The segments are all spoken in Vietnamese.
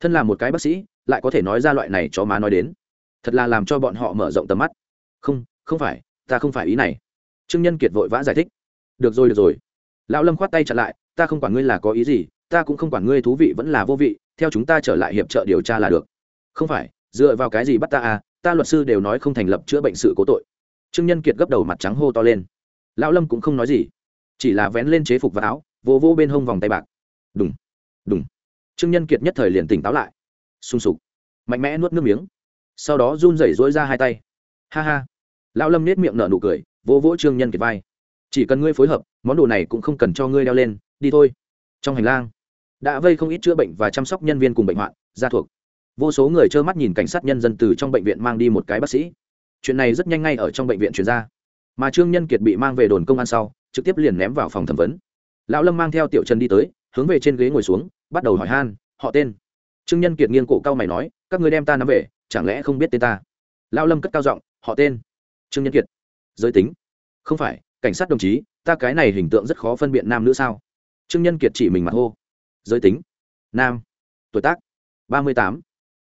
thân là một cái bác sĩ, lại có thể nói ra loại này cho má nói đến. Thật là làm cho bọn họ mở rộng tầm mắt. Không không phải, ta không phải ý này. Trương nhân kiệt vội vã giải thích. Được rồi được rồi. Lão lâm khoát tay chặn lại, ta không quản ngươi là có ý gì, ta cũng không quản ngươi thú vị vẫn là vô vị, theo chúng ta trở lại hiệp trợ điều tra là được. Không phải, dựa vào cái gì bắt ta à ta luật sư đều nói không thành lập chữa bệnh sự cố tội. Trương nhân kiệt gấp đầu mặt trắng hô to lên. Lão lâm cũng không nói gì, chỉ là vén lên chế phục và áo vô vô bên hông vòng tay bạc. Đúng đúng trương nhân kiệt nhất thời liền tỉnh táo lại. Sung sục. Mạnh mẽ nuốt nước miếng. Sau đó run rẩy rỗi ra hai tay. Ha ha. Lão lâm nết miệng nở nụ cười, vỗ vỗ trương nhân kiệt vai. Chỉ cần ngươi phối hợp, món đồ này cũng không cần cho ngươi đeo lên, đi thôi. Trong hành lang, đã vây không ít chữa bệnh và chăm sóc nhân viên cùng bệnh hoạn, gia thuộc. Vô số người trơ mắt nhìn cảnh sát nhân dân từ trong bệnh viện mang đi một cái bác sĩ. Chuyện này rất nhanh ngay ở trong bệnh viện chuyển ra. Mà trương nhân kiệt bị mang về đồn công an sau, trực tiếp liền ném vào phòng thẩm vấn. Lão lâm mang theo tiểu trần đi tới hướng về trên ghế ngồi xuống, bắt đầu hỏi han, họ tên? Trương nhân kiệt nghiêng cổ cao mày nói, các người đem ta nắm về, chẳng lẽ không biết tên ta? Lão lâm cất cao giọng, họ tên? Trương nhân kiệt, giới tính. Không phải, cảnh sát đồng chí, ta cái này hình tượng rất khó phân biệt nam nữ sao? Trương nhân kiệt chỉ mình mặt hô, giới tính. Nam. Tuổi tác? Ba mươi tám.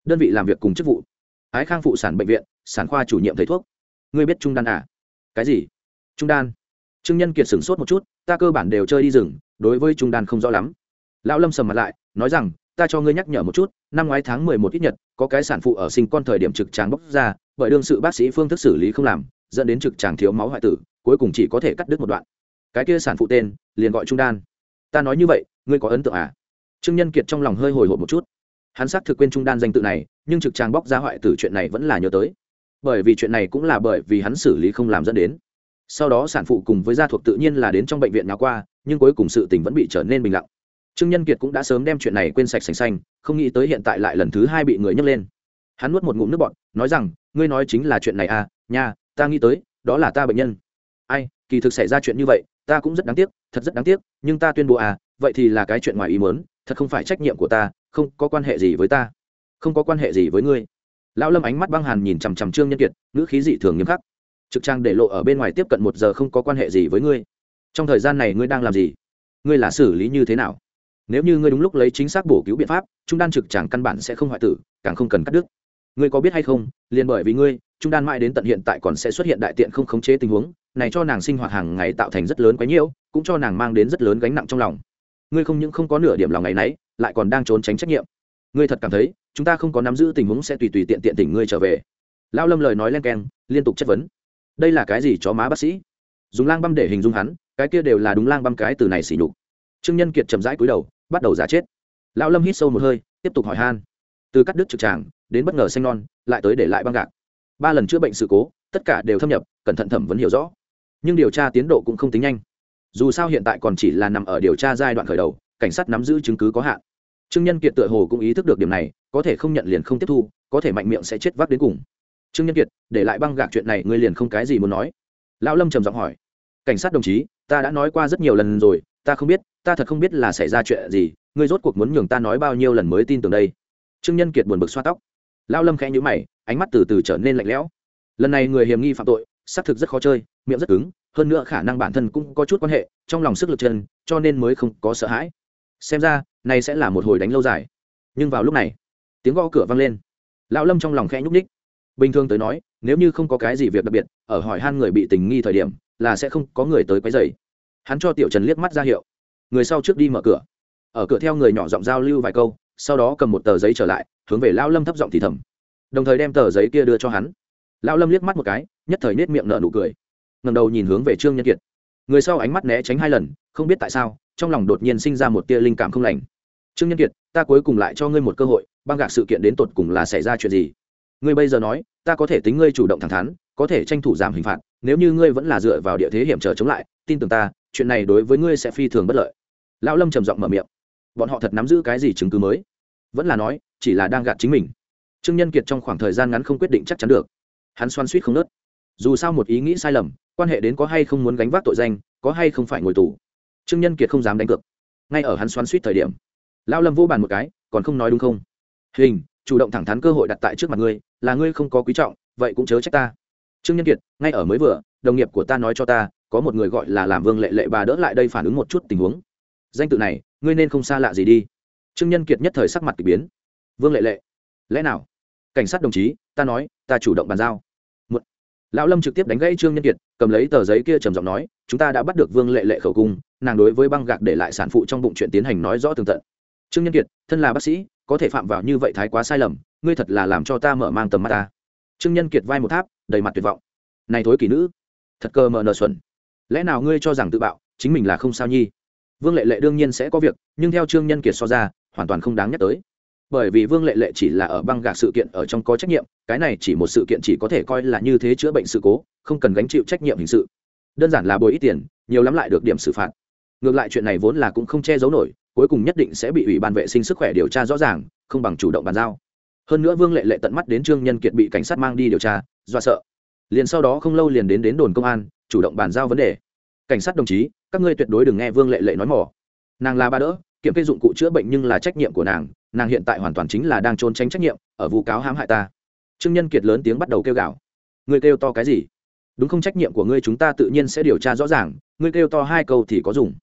Đơn vị làm việc cùng chức vụ? Ái khang phụ sản bệnh viện, sản khoa chủ nhiệm thầy thuốc. Ngươi biết trung đan à? Cái gì? Trung đan. Trương nhân kiệt sửng sốt một chút, ta cơ bản đều chơi đi rừng đối với trung đan không rõ lắm. Lão lâm sầm mặt lại, nói rằng, ta cho ngươi nhắc nhở một chút, năm ngoái tháng mười một ít nhật, có cái sản phụ ở sinh con thời điểm trực tràng bốc ra, bởi đương sự bác sĩ phương thức xử lý không làm, dẫn đến trực tràng thiếu máu hoại tử, cuối cùng chỉ có thể cắt đứt một đoạn. Cái kia sản phụ tên, liền gọi trung đan. Ta nói như vậy, ngươi có ấn tượng à? Trương nhân kiệt trong lòng hơi hồi hộp một chút. Hắn xác thực quên trung đan danh tự này, nhưng trực tràng bóc ra hoại tử chuyện này vẫn là nhớ tới. Bởi vì chuyện này cũng là bởi vì hắn xử lý không làm dẫn đến sau đó sản phụ cùng với gia thuộc tự nhiên là đến trong bệnh viện nào qua, nhưng cuối cùng sự tình vẫn bị trở nên bình lặng. Trương nhân kiệt cũng đã sớm đem chuyện này quên sạch sành xanh, không nghĩ tới hiện tại lại lần thứ hai bị người nhấc lên. Hắn nuốt một ngụm nước bọt, nói rằng, ngươi nói chính là chuyện này à nha, ta nghĩ tới, đó là ta bệnh nhân. Ai, kỳ thực xảy ra chuyện như vậy, ta cũng rất đáng tiếc, thật rất đáng tiếc, nhưng ta tuyên bố à vậy thì là cái chuyện ngoài ý mớn thật không phải trách nhiệm của ta, không có quan hệ gì với ta, không có quan hệ gì với ngươi. Lão lâm ánh mắt băng hàn nhìn chằm chằm trương nhân kiệt, ngữ khí dị thường nghiêm khắc trực trang để lộ ở bên ngoài tiếp cận một giờ không có quan hệ gì với ngươi. Trong thời gian này ngươi đang làm gì? Ngươi là xử lý như thế nào? Nếu như ngươi đúng lúc lấy chính xác bổ cứu biện pháp, trung đan trực tràng căn bản sẽ không hoại tử, càng không cần cắt đứt. Ngươi có biết hay không, liền bởi vì ngươi, trung đan mãi đến tận hiện tại còn sẽ xuất hiện đại tiện không khống chế tình huống, này cho nàng sinh hoạt hàng ngày tạo thành rất lớn quái nhiễu, cũng cho nàng mang đến rất lớn gánh nặng trong lòng. Ngươi không những không có nửa điểm lòng ngày nấy, lại còn đang trốn tránh trách nhiệm. Ngươi thật cảm thấy, chúng ta không có nắm giữ tình huống sẽ tùy tùy tiện tiện tỉnh ngươi trở về. Lao lâm lời nói len keng, liên tục chất vấn đây là cái gì chó má bác sĩ? Dùng lang băm để hình dung hắn, cái kia đều là đúng lang băm cái từ này xỉ nhục. Trương nhân kiệt chậm rãi cúi đầu, bắt đầu giả chết. Lão lâm hít sâu một hơi, tiếp tục hỏi han. Từ cắt đứt trực tràng, đến bất ngờ xanh non, lại tới để lại băng gạc. Ba lần chữa bệnh sự cố, tất cả đều thâm nhập, cẩn thận thẩm vấn hiểu rõ. Nhưng điều tra tiến độ cũng không tính nhanh. Dù sao hiện tại còn chỉ là nằm ở điều tra giai đoạn khởi đầu, cảnh sát nắm giữ chứng cứ có hạn. Trương nhân kiệt tựa hồ cũng ý thức được điểm này, có thể không nhận liền không tiếp thu, có thể mạnh miệng sẽ chết vác đến cùng trương nhân kiệt, để lại băng gạc chuyện này ngươi liền không cái gì muốn nói. Lão lâm trầm giọng hỏi. Cảnh sát đồng chí, ta đã nói qua rất nhiều lần rồi, ta không biết, ta thật không biết là xảy ra chuyện gì, ngươi rốt cuộc muốn nhường ta nói bao nhiêu lần mới tin tưởng đây? Trương nhân kiệt buồn bực xoa tóc. Lão lâm khẽ nhíu mày, ánh mắt từ từ trở nên lạnh lẽo. Lần này người hiểm nghi phạm tội, xác thực rất khó chơi, miệng rất cứng, hơn nữa khả năng bản thân cũng có chút quan hệ, trong lòng sức lực chân, cho nên mới không có sợ hãi. Xem ra, này sẽ là một hồi đánh lâu dài. Nhưng vào lúc này, tiếng gõ cửa vang lên. Lão lâm trong lòng khẽ nhúc ních bình thường tới nói, nếu như không có cái gì việc đặc biệt, ở hỏi han người bị tình nghi thời điểm, là sẽ không có người tới quấy dày hắn cho tiểu trần liếc mắt ra hiệu. Người sau trước đi mở cửa. Ở cửa theo người nhỏ giọng giao lưu vài câu, sau đó cầm một tờ giấy trở lại, hướng về lão lâm thấp giọng thì thầm. Đồng thời đem tờ giấy kia đưa cho hắn. Lão lâm liếc mắt một cái, nhất thời nết miệng nở nụ cười. Ngầm đầu nhìn hướng về trương nhân kiệt. Người sau ánh mắt né tránh hai lần, không biết tại sao, trong lòng đột nhiên sinh ra một tia linh cảm không lành. Trương nhân kiệt, ta cuối cùng lại cho ngươi một cơ hội, băng gạc sự kiện đến tột cùng là xảy ra chuyện gì? Ngươi bây giờ nói, ta có thể tính ngươi chủ động thẳng thắn, có thể tranh thủ giảm hình phạt, nếu như ngươi vẫn là dựa vào địa thế hiểm trở chống lại, tin tưởng ta, chuyện này đối với ngươi sẽ phi thường bất lợi. Lão lâm trầm giọng mở miệng. Bọn họ thật nắm giữ cái gì chứng cứ mới? Vẫn là nói, chỉ là đang gạt chính mình. Trương nhân kiệt trong khoảng thời gian ngắn không quyết định chắc chắn được. Hắn xoan suýt không nớt. Dù sao một ý nghĩ sai lầm, quan hệ đến có hay không muốn gánh vác tội danh, có hay không phải ngồi tù. Trương nhân kiệt không dám đánh cược. Ngay ở hắn xoan suýt thời điểm, lão lâm vô bàn một cái, còn không nói đúng không? Hình chủ động thẳng thắn cơ hội đặt tại trước mặt ngươi, là ngươi không có quý trọng, vậy cũng chớ trách ta. Trương nhân kiệt, ngay ở mới vừa, đồng nghiệp của ta nói cho ta, có một người gọi là làm vương lệ lệ bà đỡ lại đây phản ứng một chút tình huống. Danh tự này, ngươi nên không xa lạ gì đi. Trương nhân kiệt nhất thời sắc mặt k ỳ biến. Vương lệ lệ, lẽ nào? Cảnh sát đồng chí, ta nói, ta chủ động bàn giao. Một, lão lâm trực tiếp đánh gãy trương nhân kiệt, cầm lấy tờ giấy kia trầm giọng nói, chúng ta đã bắt được vương lệ lệ khẩu cung, nàng đối với băng gạc để lại sản phụ trong bụng chuyện tiến hành nói rõ tường tận. Trương nhân kiệt, thân là bác sĩ có thể phạm vào như vậy thái quá sai lầm, ngươi thật là làm cho ta mở mang tầm mắt ta. Trương nhân kiệt vai một tháp, đầy mặt tuyệt vọng. Này thối kỳ nữ, thật cơ mờ nờ xuẩn. Lẽ nào ngươi cho rằng tự bạo, chính mình là không sao nhi? Vương lệ lệ đương nhiên sẽ có việc, nhưng theo trương nhân kiệt so ra, hoàn toàn không đáng nhắc tới. Bởi vì vương lệ lệ chỉ là ở băng gạc sự kiện ở trong có trách nhiệm, cái này chỉ một sự kiện chỉ có thể coi là như thế chữa bệnh sự cố, không cần gánh chịu trách nhiệm hình sự. Đơn giản là bồi ít tiền, nhiều lắm lại được điểm xử phạt. Ngược lại chuyện này vốn là cũng không che giấu nổi cuối cùng nhất định sẽ bị ủy ban vệ sinh sức khỏe điều tra rõ ràng, không bằng chủ động bàn giao. Hơn nữa vương lệ lệ tận mắt đến trương nhân kiệt bị cảnh sát mang đi điều tra do sợ. Liền sau đó không lâu liền đến đến đồn công an, chủ động bàn giao vấn đề. Cảnh sát đồng chí, các ngươi tuyệt đối đừng nghe vương lệ lệ nói mỏ. Nàng là ba đỡ, kiểm kê dụng cụ chữa bệnh nhưng là trách nhiệm của nàng nàng hiện tại hoàn toàn chính là đang trốn tránh trách nhiệm, ở vụ cáo hãm hại ta. Trương nhân kiệt lớn tiếng bắt đầu kêu gào. Ngươi kêu to cái gì? Đúng không trách nhiệm của ngươi chúng ta tự nhiên sẽ điều tra rõ ràng, ngươi kêu to hai câu thì có dùng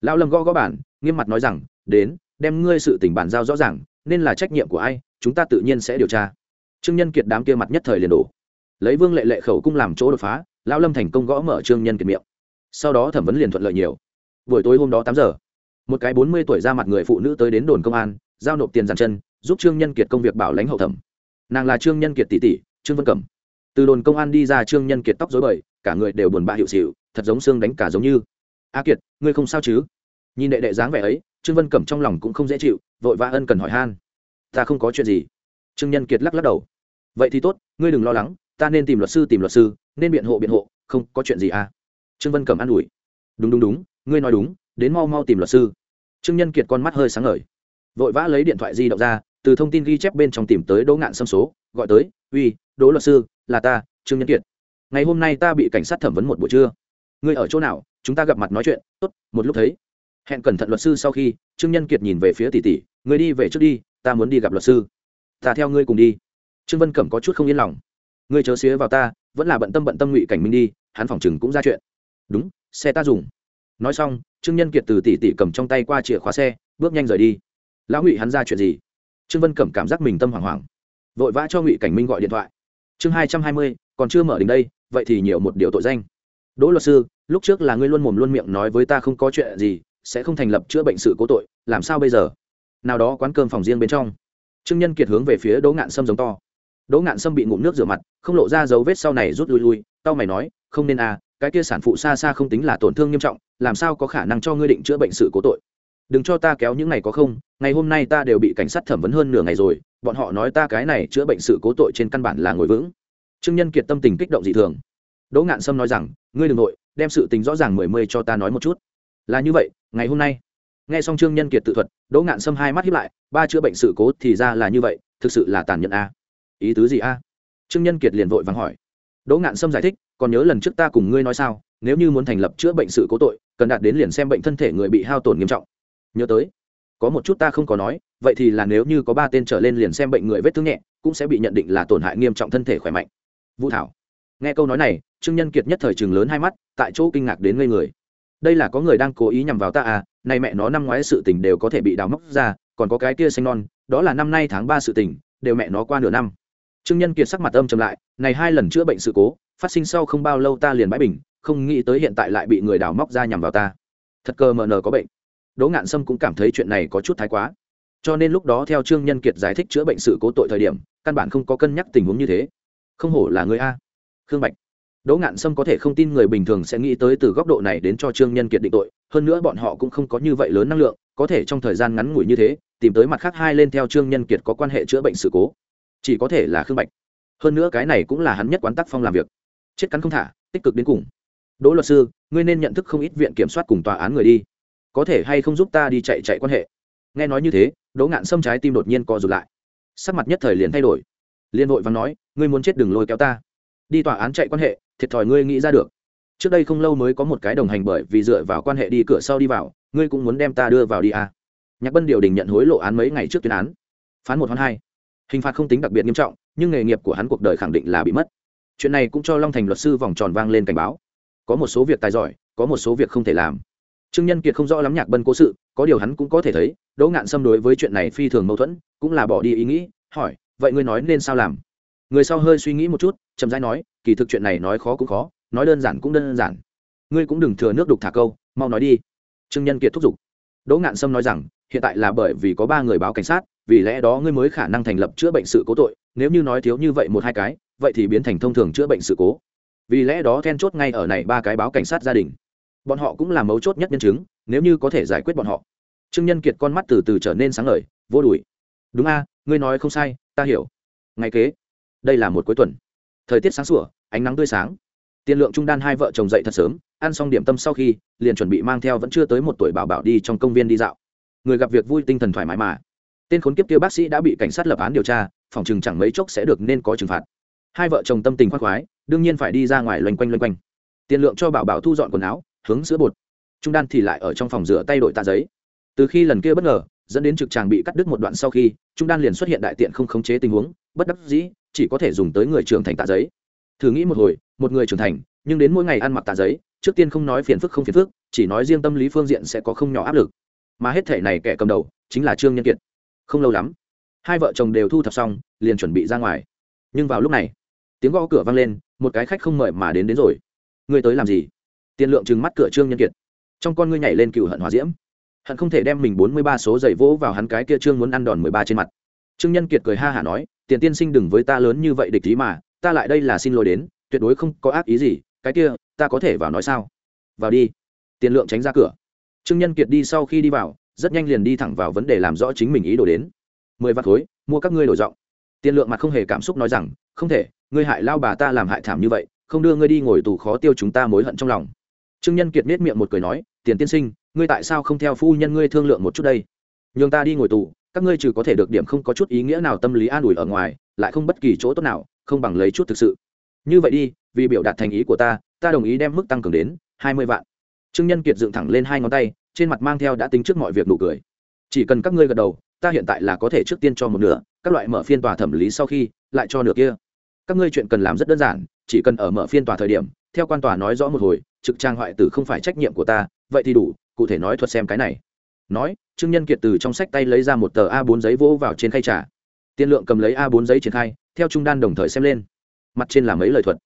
lão lâm gõ gõ bản nghiêm mặt nói rằng, đến, đem ngươi sự tình bản giao rõ ràng, nên là trách nhiệm của ai, chúng ta tự nhiên sẽ điều tra. Trương nhân kiệt đám kia mặt nhất thời liền đổ. Lấy vương lệ lệ khẩu cung làm chỗ đột phá, lão lâm thành công gõ mở trương nhân kiệt miệng. Sau đó thẩm vấn liền thuận lợi nhiều. Buổi tối hôm đó tám giờ, một cái bốn mươi tuổi ra mặt người phụ nữ tới đến đồn công an, giao nộp tiền giàn chân, giúp trương nhân kiệt công việc bảo lãnh hậu thẩm. Nàng là trương nhân kiệt tỷ tỷ, trương vân cẩm. Từ đồn công an đi ra, trương nhân kiệt tóc dối bời, cả người đều buồn bã hiệu xịu, thật giống xương đánh cả giống như a kiệt, ngươi không sao chứ? Nhìn đệ đệ dáng vẻ ấy, trương vân cẩm trong lòng cũng không dễ chịu, vội vã ân cần hỏi han. Ta không có chuyện gì. Trương nhân kiệt lắc lắc đầu. Vậy thì tốt, ngươi đừng lo lắng, ta nên tìm luật sư tìm luật sư, nên biện hộ biện hộ, không có chuyện gì à? Trương vân cẩm an ủi. Đúng đúng đúng, ngươi nói đúng, đến mau mau tìm luật sư. Trương nhân kiệt con mắt hơi sáng ngời. Vội vã lấy điện thoại di động ra, từ thông tin ghi chép bên trong tìm tới đỗ ngạn xâm số, gọi tới, uy, đỗ luật sư, là ta, trương nhân kiệt. Ngày hôm nay ta bị cảnh sát thẩm vấn một buổi trưa ngươi ở chỗ nào, chúng ta gặp mặt nói chuyện, tốt, một lúc thấy. Hẹn cẩn thận luật sư sau khi, trương nhân kiệt nhìn về phía tỷ tỷ, ngươi đi về trước đi, ta muốn đi gặp luật sư. Ta theo ngươi cùng đi. Trương vân cẩm có chút không yên lòng. Ngươi chớ xía vào ta, vẫn là bận tâm bận tâm ngụy cảnh minh đi, hắn phòng chừng cũng ra chuyện. Đúng, xe ta dùng. Nói xong, trương nhân kiệt từ tỷ tỷ cầm trong tay qua chìa khóa xe, bước nhanh rời đi. Lão ngụy hắn ra chuyện gì? Trương vân cẩm cảm giác mình tâm hoảng hoảng. Vội vã cho ngụy cảnh minh gọi điện thoại. Chương hai trăm hai mươi, còn chưa mở đến đây, vậy thì nhiều một điều tội danh đỗ luật sư, lúc trước là ngươi luôn mồm luôn miệng nói với ta không có chuyện gì, sẽ không thành lập chữa bệnh sự cố tội, làm sao bây giờ? Nào đó quán cơm phòng riêng bên trong. Trương nhân kiệt hướng về phía đỗ ngạn sâm giống to. Đỗ ngạn sâm bị ngụm nước rửa mặt, không lộ ra dấu vết sau này rút lui lui, tao mày nói, không nên à cái kia sản phụ xa xa không tính là tổn thương nghiêm trọng, làm sao có khả năng cho ngươi định chữa bệnh sự cố tội? Đừng cho ta kéo những ngày có không, ngày hôm nay ta đều bị cảnh sát thẩm vấn hơn nửa ngày rồi, bọn họ nói ta cái này chữa bệnh sự cố tội trên căn bản là ngồi vững. Trương nhân kiệt tâm tình kích động dị thường đỗ ngạn sâm nói rằng, ngươi đ ừ n g nội đem sự tình rõ ràng mười mươi cho ta nói một chút. Là như vậy, ngày hôm nay. Nghe xong trương nhân kiệt tự thuật, đỗ ngạn sâm hai mắt hiếp lại, ba chữa bệnh sự cố thì ra là như vậy, thực sự là tàn nhẫn a. Ý tứ gì a? Trương nhân kiệt liền vội vàng hỏi. Đỗ ngạn sâm giải thích, còn nhớ lần trước ta cùng ngươi nói sao, nếu như muốn thành lập chữa bệnh sự cố tội, cần đạt đến liền xem bệnh thân thể người bị hao tổn nghiêm trọng. Nhớ tới, có một chút ta không có nói, vậy thì là nếu như có ba tên trở lên liền xem bệnh người vết thương nhẹ, cũng sẽ bị nhận định là tổn hại nghiêm trọng thân thể khỏe mạnh. Vũ thảo nghe câu nói này, trương nhân kiệt nhất thời trường lớn hai mắt, tại chỗ kinh ngạc đến ngây người. Đây là có người đang cố ý nhằm vào ta à nay mẹ nó năm ngoái sự tình đều có thể bị đào móc ra, còn có cái kia xanh non, đó là năm nay tháng ba sự tình, đều mẹ nó qua nửa năm. Trương nhân kiệt sắc mặt âm trầm lại, này hai lần chữa bệnh sự cố, phát sinh sau không bao lâu ta liền bãi bình, không nghĩ tới hiện tại lại bị người đào móc ra nhằm vào ta. Thật cơ mờ nờ có bệnh. Đỗ ngạn sâm cũng cảm thấy chuyện này có chút thái quá. Cho nên lúc đó theo trương nhân kiệt giải thích chữa bệnh sự cố tội thời điểm, căn bản không có cân nhắc tình huống như thế. Không hổ là người a khương bạch. Đỗ ngạn sâm có thể không tin người bình thường sẽ nghĩ tới từ góc độ này đến cho trương nhân kiệt định tội, hơn nữa bọn họ cũng không có như vậy lớn năng lượng, có thể trong thời gian ngắn ngủi như thế, tìm tới mặt khác hai lên theo trương nhân kiệt có quan hệ chữa bệnh sự cố. Chỉ có thể là khương bạch. Hơn nữa cái này cũng là hắn nhất quán tác phong làm việc. Chết cắn không thả, tích cực đến cùng. Đỗ luật sư, ngươi nên nhận thức không ít viện kiểm soát cùng tòa án người đi. Có thể hay không giúp ta đi chạy chạy quan hệ? Nghe nói như thế, đỗ ngạn sâm trái tim đột nhiên co rụt lại. Sắc mặt nhất thời liền thay đổi. Liên hội và nói, ngươi muốn chết đừng lôi kéo ta đi tòa án chạy quan hệ, thiệt thòi ngươi nghĩ ra được. Trước đây không lâu mới có một cái đồng hành bởi vì dựa vào quan hệ đi cửa sau đi vào, ngươi cũng muốn đem ta đưa vào đi à. nhạc bân điều đình nhận hối lộ án mấy ngày trước tuyên án. Phán một hoán hai. Hình phạt không tính đặc biệt nghiêm trọng, nhưng nghề nghiệp của hắn cuộc đời khẳng định là bị mất. Chuyện này cũng cho long thành luật sư vòng tròn vang lên cảnh báo. Có một số việc tài giỏi, có một số việc không thể làm. Trương nhân kiệt không rõ lắm nhạc bân cố sự, có điều hắn cũng có thể thấy, đỗ ngạn xâm đối với chuyện này phi thường mâu thuẫn, cũng là bỏ đi ý nghĩ, hỏi, vậy ngươi nói nên sao làm? Người sau hơi suy nghĩ một chút, chậm rãi nói, kỳ thực chuyện này nói khó cũng khó, nói đơn giản cũng đơn giản. Ngươi cũng đừng thừa nước đục thả câu, mau nói đi. Trương nhân kiệt thúc giục. Đỗ ngạn sâm nói rằng, hiện tại là bởi vì có ba người báo cảnh sát, vì lẽ đó ngươi mới khả năng thành lập chữa bệnh sự cố tội, nếu như nói thiếu như vậy một hai cái, vậy thì biến thành thông thường chữa bệnh sự cố. Vì lẽ đó then chốt ngay ở này ba cái báo cảnh sát gia đình. Bọn họ cũng là mấu chốt nhất nhân chứng, nếu như có thể giải quyết bọn họ. Trương nhân kiệt con mắt từ từ trở nên sáng ngời, vô đùi. Đúng a, ngươi nói không sai, ta hiểu. Ngày kế đây là một cuối tuần. Thời tiết sáng sủa, ánh nắng tươi sáng. Tiền lượng trung đan hai vợ chồng dậy thật sớm, ăn xong điểm tâm sau khi, liền chuẩn bị mang theo vẫn chưa tới một tuổi bảo bảo đi trong công viên đi dạo. Người gặp việc vui tinh thần thoải mái mà. Tên khốn kiếp kia bác sĩ đã bị cảnh sát lập án điều tra, phòng chừng chẳng mấy chốc sẽ được nên có trừng phạt. Hai vợ chồng tâm tình khoác khoái, đương nhiên phải đi ra ngoài loanh quanh loanh quanh. Tiền lượng cho bảo bảo thu dọn quần áo, hướng sữa bột. Trung đan thì lại ở trong phòng rửa tay đổi tạ giấy. Từ khi lần kia bất ngờ, dẫn đến trực tràng bị cắt đứt một đoạn sau khi, trung đan liền xuất hiện đại tiện không khống chế tình huống, bất đắc dĩ chỉ có thể dùng tới người trưởng thành tạ giấy. Thử nghĩ một hồi, một người trưởng thành, nhưng đến mỗi ngày ăn mặc tạ giấy, trước tiên không nói phiền phức không phiền phức, chỉ nói riêng tâm lý phương diện sẽ có không nhỏ áp lực. Mà hết thể này kẻ cầm đầu, chính là trương nhân kiệt. Không lâu lắm, hai vợ chồng đều thu thập xong, liền chuẩn bị ra ngoài. Nhưng vào lúc này, tiếng gõ cửa vang lên, một cái khách không mời mà đến đến rồi. Ngươi tới làm gì? Tiền lượng trừng mắt cửa trương nhân kiệt. Trong con ngươi nhảy lên cựu hận hòa diễm. Hận không thể đem mình bốn mươi ba số giày vỗ vào hắn cái kia trương muốn ăn đòn mười ba trên mặt. Trương nhân kiệt cười ha hả nói tiền tiên sinh đừng với ta lớn như vậy địch ý mà, ta lại đây là xin lỗi đến, tuyệt đối không có ác ý gì, cái kia, ta có thể vào nói sao? Vào đi. Tiền lượng tránh ra cửa. Trương nhân kiệt đi sau khi đi vào, rất nhanh liền đi thẳng vào vấn đề làm rõ chính mình ý đồ đến. Mười vạn khối, mua các ngươi đổi giọng. Tiền lượng mặt không hề cảm xúc nói rằng, không thể, ngươi hại lao bà ta làm hại thảm như vậy, không đưa ngươi đi ngồi tù khó tiêu chúng ta mối hận trong lòng. Trương nhân kiệt nết miệng một cười nói, tiền tiên sinh, ngươi tại sao không theo phu nhân ngươi thương lượng một chút đây? Nhường ta đi ngồi tù các ngươi trừ có thể được điểm không có chút ý nghĩa nào tâm lý an ủi ở ngoài, lại không bất kỳ chỗ tốt nào, không bằng lấy chút thực sự. Như vậy đi, vì biểu đạt thành ý của ta ta đồng ý đem mức tăng cường đến hai mươi vạn. Trương nhân kiệt dựng thẳng lên hai ngón tay, trên mặt mang theo đã tính trước mọi việc nụ cười. Chỉ cần các ngươi gật đầu, ta hiện tại là có thể trước tiên cho một nửa, các loại mở phiên tòa thẩm lý sau khi, lại cho nửa kia. Các ngươi chuyện cần làm rất đơn giản, chỉ cần ở mở phiên tòa thời điểm, theo quan tòa nói rõ một hồi, trực trang hoại tử không phải trách nhiệm của ta, vậy thì đủ, cụ thể nói thuật xem cái này nói trương nhân kiệt từ trong sách tay lấy ra một tờ a 4 giấy vỗ vào trên khay trà. Tiên lượng cầm lấy a 4 giấy triển khai theo trung đan đồng thời xem lên. Mặt trên là mấy lời thuật.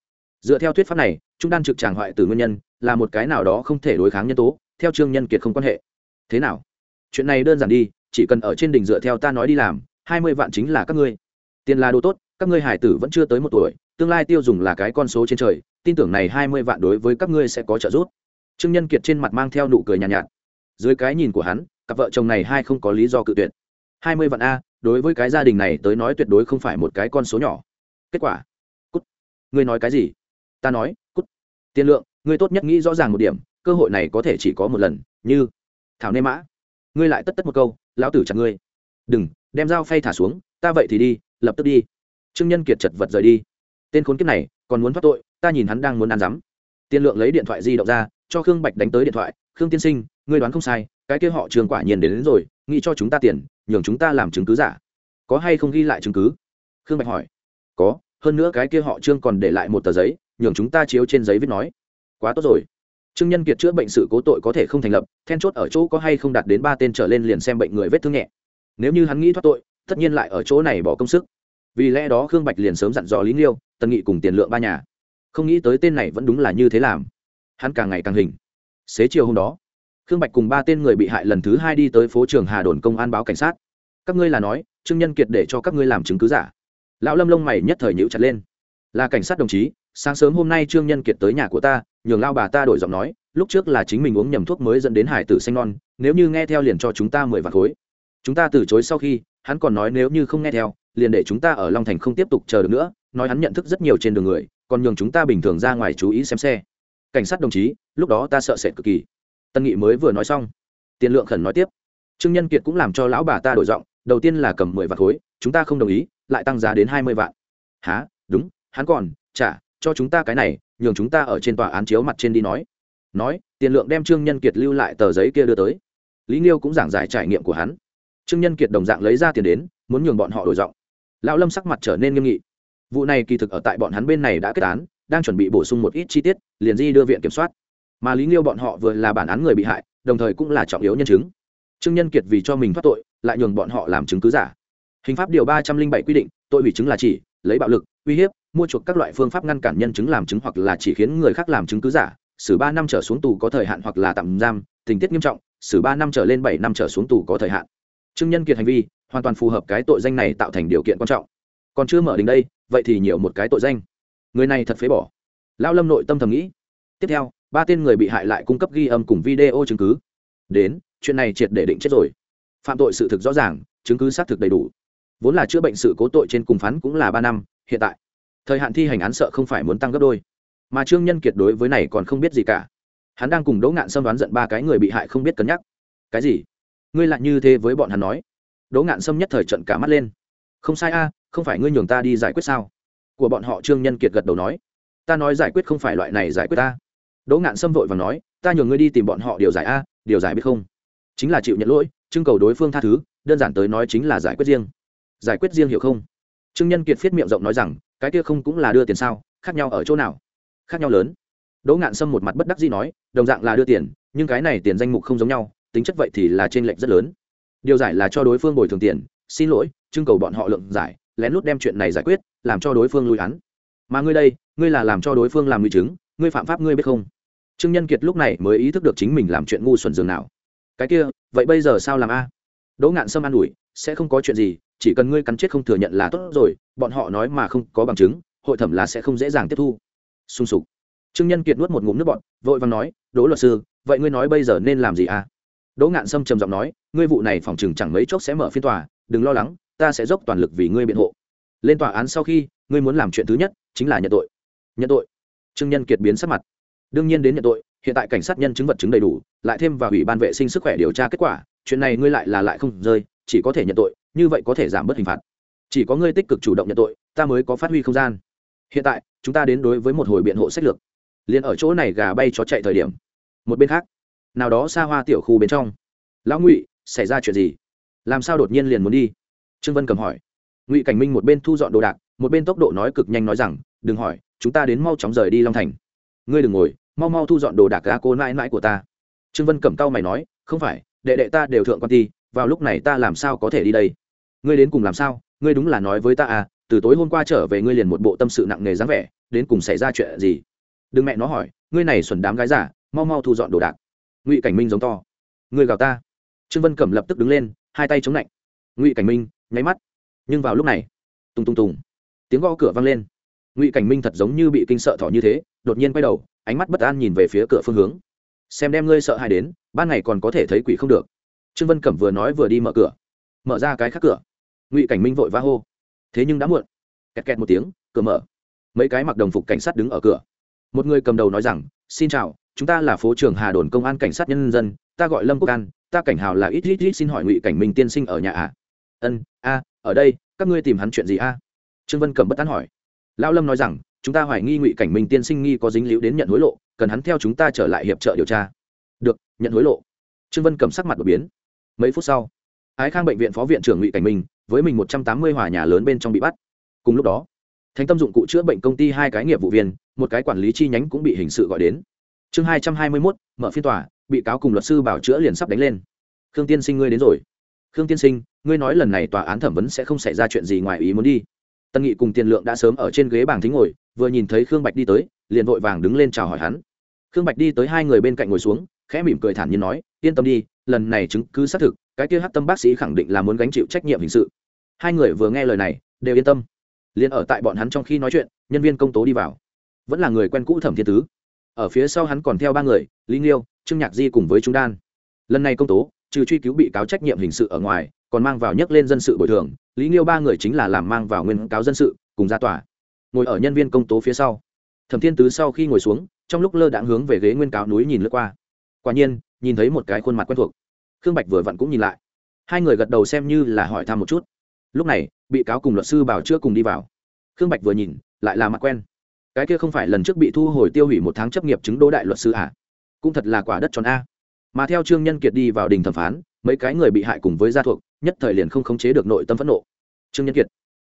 Dựa theo thuyết pháp này trung đan trực tràng hoại từ nguyên nhân là một cái nào đó không thể đối kháng nhân tố theo trương nhân kiệt không quan hệ. Thế nào? Chuyện này đơn giản đi chỉ cần ở trên đỉnh dựa theo ta nói đi làm hai mươi vạn chính là các ngươi. Tiền là đồ tốt các ngươi hải tử vẫn chưa tới một tuổi tương lai tiêu dùng là cái con số trên trời tin tưởng này hai mươi vạn đối với các ngươi sẽ có trợ giúp. Trương nhân kiệt trên mặt mang theo nụ cười nhàn nhạt, nhạt. Dưới cái nhìn của hắn cặp vợ chồng này hai không có lý do cự tuyệt. Hai mươi vạn a, đối với cái gia đình này tới nói tuyệt đối không phải một cái con số nhỏ. Kết quả? Cút. Ngươi nói cái gì? Ta nói, cút. Tiền lượng, ngươi tốt nhất nghĩ rõ ràng một điểm, cơ hội này có thể chỉ có một lần, như thảo nê mã. Ngươi lại tất tất một câu, lão tử chặt ngươi. Đừng, đem dao phay thả xuống, ta vậy thì đi, lập tức đi. Trương nhân kiệt chật vật rời đi. Tên khốn kiếp này, còn muốn thoát tội, ta nhìn hắn đang muốn ăn rắm. Tiên lượng lấy điện thoại di động ra, cho khương bạch đánh tới điện thoại, khương tiên sinh ngươi đoán không sai cái kia họ trường quả nhiên đến, đến rồi nghĩ cho chúng ta tiền nhường chúng ta làm chứng cứ giả. Có hay không ghi lại chứng cứ? Khương bạch hỏi. Có hơn nữa cái kia họ trương còn để lại một tờ giấy nhường chúng ta chiếu trên giấy viết nói. Quá tốt rồi. Trương nhân kiệt chữa bệnh sự cố tội có thể không thành lập then chốt ở chỗ có hay không đạt đến ba tên trở lên liền xem bệnh người vết thương nhẹ. Nếu như hắn nghĩ thoát tội tất nhiên lại ở chỗ này bỏ công sức. Vì lẽ đó khương bạch liền sớm dặn dò lý nghiêu tần nghị cùng tiền lượng ba nhà. Không nghĩ tới tên này vẫn đúng là như thế làm. Hắn càng ngày càng hình. Xế chiều hôm đó khương bạch cùng ba tên người bị hại lần thứ hai đi tới phố trường hà đồn công an báo cảnh sát. Các ngươi là nói, trương nhân kiệt để cho các ngươi làm chứng cứ giả. Lão lâm lông mày nhất thời nhíu chặt lên. Là cảnh sát đồng chí, sáng sớm hôm nay trương nhân kiệt tới nhà của ta, nhường lao bà ta đổi giọng nói, lúc trước là chính mình uống nhầm thuốc mới dẫn đến hải tử xanh non, nếu như nghe theo liền cho chúng ta mười vạn khối. Chúng ta từ chối sau khi, hắn còn nói nếu như không nghe theo, liền để chúng ta ở long thành không tiếp tục chờ được nữa, nói hắn nhận thức rất nhiều trên đường người, còn nhường chúng ta bình thường ra ngoài chú ý xem xe. Cảnh sát đồng chí, lúc đó ta sợ sệt cực kỳ tân nghị mới vừa nói xong, tiền lượng khẩn nói tiếp, trương nhân kiệt cũng làm cho lão bà ta đổi giọng, đầu tiên là cầm mười vạn khối, chúng ta không đồng ý, lại tăng giá đến hai mươi vạn. Há đúng, hắn còn trả cho chúng ta cái này, nhường chúng ta ở trên tòa án chiếu mặt trên đi nói. Nói, tiền lượng đem trương nhân kiệt lưu lại tờ giấy kia đưa tới. Lý nghiêu cũng giảng giải trải nghiệm của hắn. Trương nhân kiệt đồng dạng lấy ra tiền đến, muốn nhường bọn họ đổi giọng. Lão lâm sắc mặt trở nên nghiêm nghị. Vụ này kỳ thực ở tại bọn hắn bên này đã kết án, đang chuẩn bị bổ sung một ít chi tiết, liền di đưa viện kiểm soát mà lý nghiêu bọn họ vừa là bản án người bị hại, đồng thời cũng là trọng yếu nhân chứng. Trương nhân kiệt vì cho mình thoát tội, lại nhường bọn họ làm chứng cứ giả. Hình pháp điều ba trăm linh bảy quy định, tội hủy chứng là chỉ, lấy bạo lực, uy hiếp, mua chuộc các loại phương pháp ngăn cản nhân chứng làm chứng hoặc là chỉ khiến người khác làm chứng cứ giả, xử ba năm trở xuống tù có thời hạn hoặc là tạm giam, tình tiết nghiêm trọng, xử ba năm trở lên bảy năm trở xuống tù có thời hạn. Trương nhân kiệt hành vi, hoàn toàn phù hợp cái tội danh này tạo thành điều kiện quan trọng. Còn chưa mở đến đây, vậy thì nhiều một cái tội danh. Người này thật phế bỏ. Lao lâm nội tâm thầm nghĩ. Tiếp theo ba tên người bị hại lại cung cấp ghi âm cùng video chứng cứ. Đến, chuyện này triệt để định chết rồi. Phạm tội sự thực rõ ràng, chứng cứ xác thực đầy đủ. Vốn là chữa bệnh sự cố tội trên cùng phán cũng là ba năm, hiện tại, thời hạn thi hành án sợ không phải muốn tăng gấp đôi. Mà trương nhân kiệt đối với này còn không biết gì cả. Hắn đang cùng đỗ ngạn xâm đoán giận ba cái người bị hại không biết cân nhắc. Cái gì? Ngươi lại như thế với bọn hắn nói. Đỗ ngạn xâm nhất thời trận cả mắt lên. Không sai a, không phải ngươi nhường ta đi giải quyết sao? Của bọn họ trương nhân kiệt gật đầu nói. Ta nói giải quyết không phải loại này giải quyết ta đỗ ngạn xâm vội và nói, ta nhờ ngươi đi tìm bọn họ điều giải a, điều giải biết không? Chính là chịu nhận lỗi, trưng cầu đối phương tha thứ, đơn giản tới nói chính là giải quyết riêng. Giải quyết riêng hiểu không? Trương nhân kiệt viết miệng rộng nói rằng, cái kia không cũng là đưa tiền sao, khác nhau ở chỗ nào? Khác nhau lớn. Đỗ ngạn sâm một mặt bất đắc dĩ nói, đồng dạng là đưa tiền, nhưng cái này tiền danh mục không giống nhau, tính chất vậy thì là t r ê n lệch rất lớn. Điều giải là cho đối phương bồi thường tiền, xin lỗi, trưng cầu bọn họ lượng giải, lén lút đem chuyện này giải quyết, làm cho đối phương lui án. Mà ngươi đây, ngươi là làm cho đối phương làm nguy chứng ngươi phạm pháp ngươi biết không? Trương nhân kiệt lúc này mới ý thức được chính mình làm chuyện ngu xuẩn dường nào. Cái kia, vậy bây giờ sao làm a? Đỗ ngạn sâm an ủi, sẽ không có chuyện gì, chỉ cần ngươi cắn chết không thừa nhận là tốt rồi, bọn họ nói mà không có bằng chứng, hội thẩm là sẽ không dễ dàng tiếp thu. Sung sục. Trương nhân kiệt nuốt một ngụm nước bọt, vội vàng nói, đỗ luật sư, vậy ngươi nói bây giờ nên làm gì à đỗ ngạn sâm trầm giọng nói, ngươi vụ này phòng chừng chẳng mấy chốc sẽ mở phiên tòa, đừng lo lắng, ta sẽ dốc toàn lực vì ngươi biện hộ. Lên tòa án sau khi, ngươi muốn làm chuyện thứ nhất chính là nhận tội. Nhận tội trương nhân kiệt biến sắc mặt. Đương nhiên đến nhận tội, hiện tại cảnh sát nhân chứng vật chứng đầy đủ, lại thêm vào ủy ban vệ sinh sức khỏe điều tra kết quả, chuyện này ngươi lại là lại không rơi, chỉ có thể nhận tội, như vậy có thể giảm bớt hình phạt. Chỉ có ngươi tích cực chủ động nhận tội, ta mới có phát huy không gian. Hiện tại, chúng ta đến đối với một hồi biện hộ sách lược. Liền ở chỗ này gà bay chó chạy thời điểm. Một bên khác, nào đó xa hoa tiểu khu bên trong. Lão ngụy, xảy ra chuyện gì? Làm sao đột nhiên liền muốn đi? Trương vân cầm hỏi. Ngụy cảnh minh một bên thu dọn đồ đạc, một bên tốc độ nói cực nhanh nói rằng, đừng hỏi chúng ta đến mau chóng rời đi long thành. Ngươi đừng ngồi, mau mau thu dọn đồ đạc gà cô nãi nãi của ta. Trương vân cẩm cao mày nói, không phải, đệ đệ ta đều thượng quan ti, vào lúc này ta làm sao có thể đi đây? Ngươi đến cùng làm sao? Ngươi đúng là nói với ta à từ tối hôm qua trở về ngươi liền một bộ tâm sự nặng nề dáng vẻ, đến cùng xảy ra chuyện gì? Đừng mẹ nó hỏi, ngươi này xuẩn đám gái giả mau mau thu dọn đồ đạc. Ngụy cảnh minh giống to. Ngươi gào ta. Trương vân cẩm lập tức đứng lên, hai tay chống lạnh ngụy cảnh minh, nháy mắt. Nhưng vào lúc này, tùng tùng tùng, tiếng gõ cửa vang lên ngụy cảnh minh thật giống như bị kinh sợ thỏ như thế đột nhiên quay đầu ánh mắt bất an nhìn về phía cửa phương hướng xem đem ngươi sợ hãi đến ban ngày còn có thể thấy quỷ không được trương vân cẩm vừa nói vừa đi mở cửa mở ra cái khác cửa ngụy cảnh minh vội vã hô thế nhưng đã muộn kẹt kẹt một tiếng cửa mở mấy cái mặc đồng phục cảnh sát đứng ở cửa một người cầm đầu nói rằng xin chào chúng ta là phố trưởng hà đồn công an cảnh sát nhân dân ta gọi lâm quốc an ta cảnh hào là ít ít ít xin hỏi ngụy cảnh minh tiên sinh ở nhà à ân a ở đây các ngươi tìm hắn chuyện gì a trương vân cầm bất tán hỏi Lão lâm nói rằng, chúng ta hoài nghi ngụy cảnh minh tiên sinh nghi có dính líu đến nhận hối lộ, cần hắn theo chúng ta trở lại hiệp trợ điều tra. Được, nhận hối lộ. Trương vân cầm sắc mặt đột biến. Mấy phút sau, ái khang bệnh viện phó viện trưởng ngụy cảnh minh với mình một trăm tám mươi hòa nhà lớn bên trong bị bắt. Cùng lúc đó, thánh tâm dụng cụ chữa bệnh công ty hai cái nghiệp vụ viên, một cái quản lý chi nhánh cũng bị hình sự gọi đến. Chương hai trăm hai mươi mốt, mở phiên tòa, bị cáo cùng luật sư bảo chữa liền sắp đánh lên. Khương tiên sinh ngươi đến rồi. Khương tiên sinh, ngươi nói lần này tòa án thẩm vấn sẽ không xảy ra chuyện gì ngoài ý muốn đi tân nghị cùng tiền lượng đã sớm ở trên ghế bảng thính ngồi, vừa nhìn thấy khương bạch đi tới, liền vội vàng đứng lên chào hỏi hắn. Khương bạch đi tới hai người bên cạnh ngồi xuống, khẽ mỉm cười thản nhiên nói, yên tâm đi, lần này chứng cứ xác thực, cái kia hát tâm bác sĩ khẳng định là muốn gánh chịu trách nhiệm hình sự. Hai người vừa nghe lời này, đều yên tâm. Liền ở tại bọn hắn trong khi nói chuyện, nhân viên công tố đi vào. Vẫn là người quen cũ thẩm thiên tứ. Ở phía sau hắn còn theo ba người, lý nghiêu, trương nhạc di cùng với trung đan. Lần này công tố, trừ truy cứu bị cáo trách nhiệm hình sự ở ngoài, còn mang vào nhắc lên dân sự bồi thường lý nghiêu ba người chính là làm mang vào nguyên cáo dân sự, cùng ra tòa. Ngồi ở nhân viên công tố phía sau. Thẩm thiên tứ sau khi ngồi xuống, trong lúc lơ đãng hướng về ghế nguyên cáo núi nhìn lướt qua. Quả nhiên, nhìn thấy một cái khuôn mặt quen thuộc. Khương bạch vừa vặn cũng nhìn lại. Hai người gật đầu xem như là hỏi thăm một chút. Lúc này, bị cáo cùng luật sư bảo chữa cùng đi vào. Khương bạch vừa nhìn, lại là mặt quen. Cái kia không phải lần trước bị thu hồi tiêu hủy một tháng chấp nghiệp chứng đỗ đại luật sư à? Cũng thật là quả đất tròn a. Mà theo trương nhân kiệt đi vào đình thẩm phán mấy cái người bị hại cùng với gia thuộc, nhất thời liền không khống chế được nội tâm phẫn nộ. Trương nhân kiệt,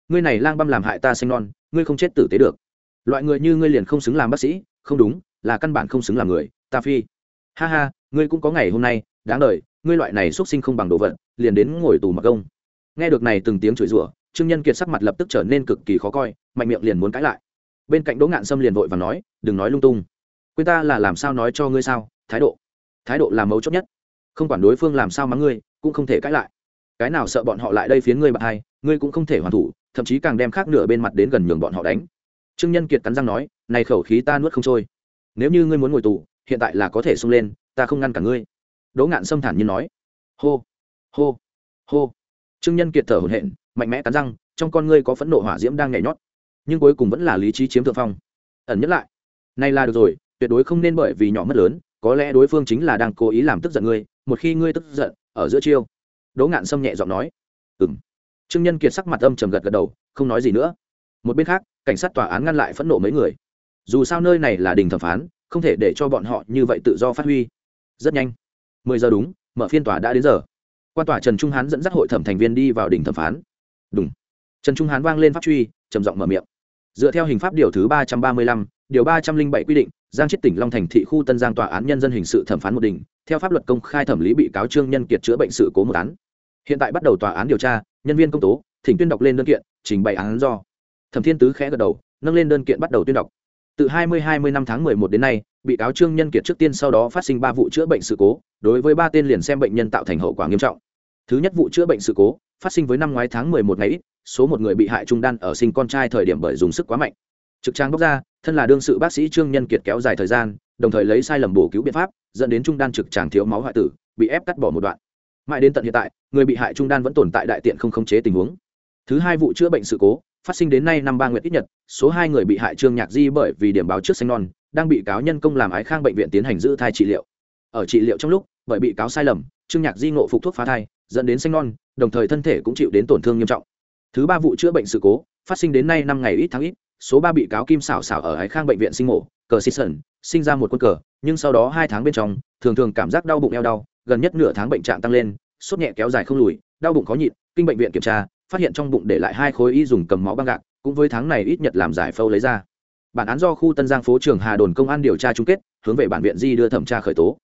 ngươi này lang băm làm hại ta sinh non, ngươi không chết tử tế được. Loại người như ngươi liền không xứng làm bác sĩ, không đúng, là căn bản không xứng làm người, ta phi. Ha ha, ngươi cũng có ngày hôm nay, đáng đời, ngươi loại này xuất sinh không bằng đồ vật, liền đến ngồi tù mặc công nghe được này từng tiếng chửi rủa, trương nhân kiệt sắc mặt lập tức trở nên cực kỳ khó coi, mạnh miệng liền muốn cãi lại. Bên cạnh đỗ ngạn sâm liền vội và nói, đừng nói lung tung. Quên ta là làm sao nói cho ngươi sao? Thái độ. Thái độ là mấu chốt nhất không quản đối phương làm sao mắng ngươi, cũng không thể cãi lại. Cái nào sợ bọn họ lại đây phiến ngươi bạc hai, ngươi cũng không thể hoàn thủ, thậm chí càng đem khác nửa bên mặt đến gần nhường bọn họ đánh. Trương nhân kiệt cắn răng nói, này khẩu khí ta nuốt không trôi. Nếu như ngươi muốn ngồi tù, hiện tại là có thể xông lên, ta không ngăn cả ngươi. Đỗ ngạn xâm thản như nói. Hô hô hô. Trương nhân kiệt thở hổn hển, mạnh mẽ cắn răng, trong con ngươi có phẫn nộ hỏa diễm đang nhảy nhót, nhưng cuối cùng vẫn là lý trí chiếm thượng phong. Ẩn nhất lại. Nay là được rồi, tuyệt đối không nên bởi vì nhỏ mất lớn, có lẽ đối phương chính là đang cố ý làm tức giận ngươi một khi ngươi tức giận, ở giữa chiêu. Đỗ ngạn sâm nhẹ giọng nói. Ừ m trương nhân kiệt sắc mặt âm trầm gật gật đầu, không nói gì nữa. Một bên khác, cảnh sát tòa án ngăn lại phẫn nộ mấy người. Dù sao nơi này là đình thẩm phán, không thể để cho bọn họ như vậy tự do phát huy. Rất nhanh. Mười giờ đúng, mở phiên tòa đã đến giờ. Quan tòa trần trung hán dẫn dắt hội thẩm thành viên đi vào đình thẩm phán. Đúng. Trần trung hán vang lên pháp truy, trầm giọng mở miệng. Dựa theo hình pháp điều thứ ba trăm ba mươi lăm điều ba trăm linh bảy quy định, giang chết tỉnh long thành thị khu tân giang tòa án nhân dân hình sự thẩm phán một đình, theo pháp luật công khai thẩm lý bị cáo trương nhân kiệt chữa bệnh sự cố một án. Hiện tại bắt đầu tòa án điều tra, nhân viên công tố, thỉnh tuyên đọc lên đơn kiện, trình bày án do. Thẩm thiên tứ khẽ gật đầu, nâng lên đơn kiện bắt đầu tuyên đọc. Từ 2020 năm tháng 11 đến nay, bị cáo trương nhân kiệt trước tiên sau đó phát sinh ba vụ chữa bệnh sự cố, đối với ba tên liền xem bệnh nhân tạo thành hậu quả nghiêm trọng. Thứ nhất vụ chữa bệnh sự cố, phát sinh với năm ngoái tháng 11 ngày ít, số một người bị hại trung đan ở sinh con trai thời điểm bởi dùng sức quá mạnh. Trực trang bóc ra thân là đương sự bác sĩ trương nhân kiệt kéo dài thời gian, đồng thời lấy sai lầm bổ cứu biện pháp, dẫn đến trung đan trực tràng thiếu máu hoại tử, bị ép cắt bỏ một đoạn. Mãi đến tận hiện tại, người bị hại trung đan vẫn tồn tại đại tiện không khống chế tình huống. Thứ hai vụ chữa bệnh sự cố, phát sinh đến nay năm ba nguyện ít nhật, số hai người bị hại trương nhạc di bởi vì điểm báo trước xanh non, đang bị cáo nhân công làm ái khang bệnh viện tiến hành giữ thai trị liệu. Ở trị liệu trong lúc, bởi bị cáo sai lầm, trương nhạc di ngộ phục thuốc phá thai, dẫn đến xanh non, đồng thời thân thể cũng chịu đến tổn thương nghiêm trọng. Thứ ba vụ chữa bệnh sự cố, phát sinh đến nay năm ngày ít tháng ít số ba bị cáo kim xảo xảo ở ái khang bệnh viện sinh mổ, cờ xì sần, sinh ra một quân cờ, nhưng sau đó hai tháng bên trong, thường thường cảm giác đau bụng, eo đau, gần nhất nửa tháng bệnh trạng tăng lên, sốt nhẹ kéo dài không lùi, đau bụng khó nhịn, kinh bệnh viện kiểm tra, phát hiện trong bụng để lại hai khối y dùng cầm máu băng gạc, cũng với tháng này ít nhật làm giải phâu lấy ra. Bản án do khu tân giang phố trường hà đồn công an điều tra chung kết, hướng về bản viện di đưa thẩm tra khởi tố.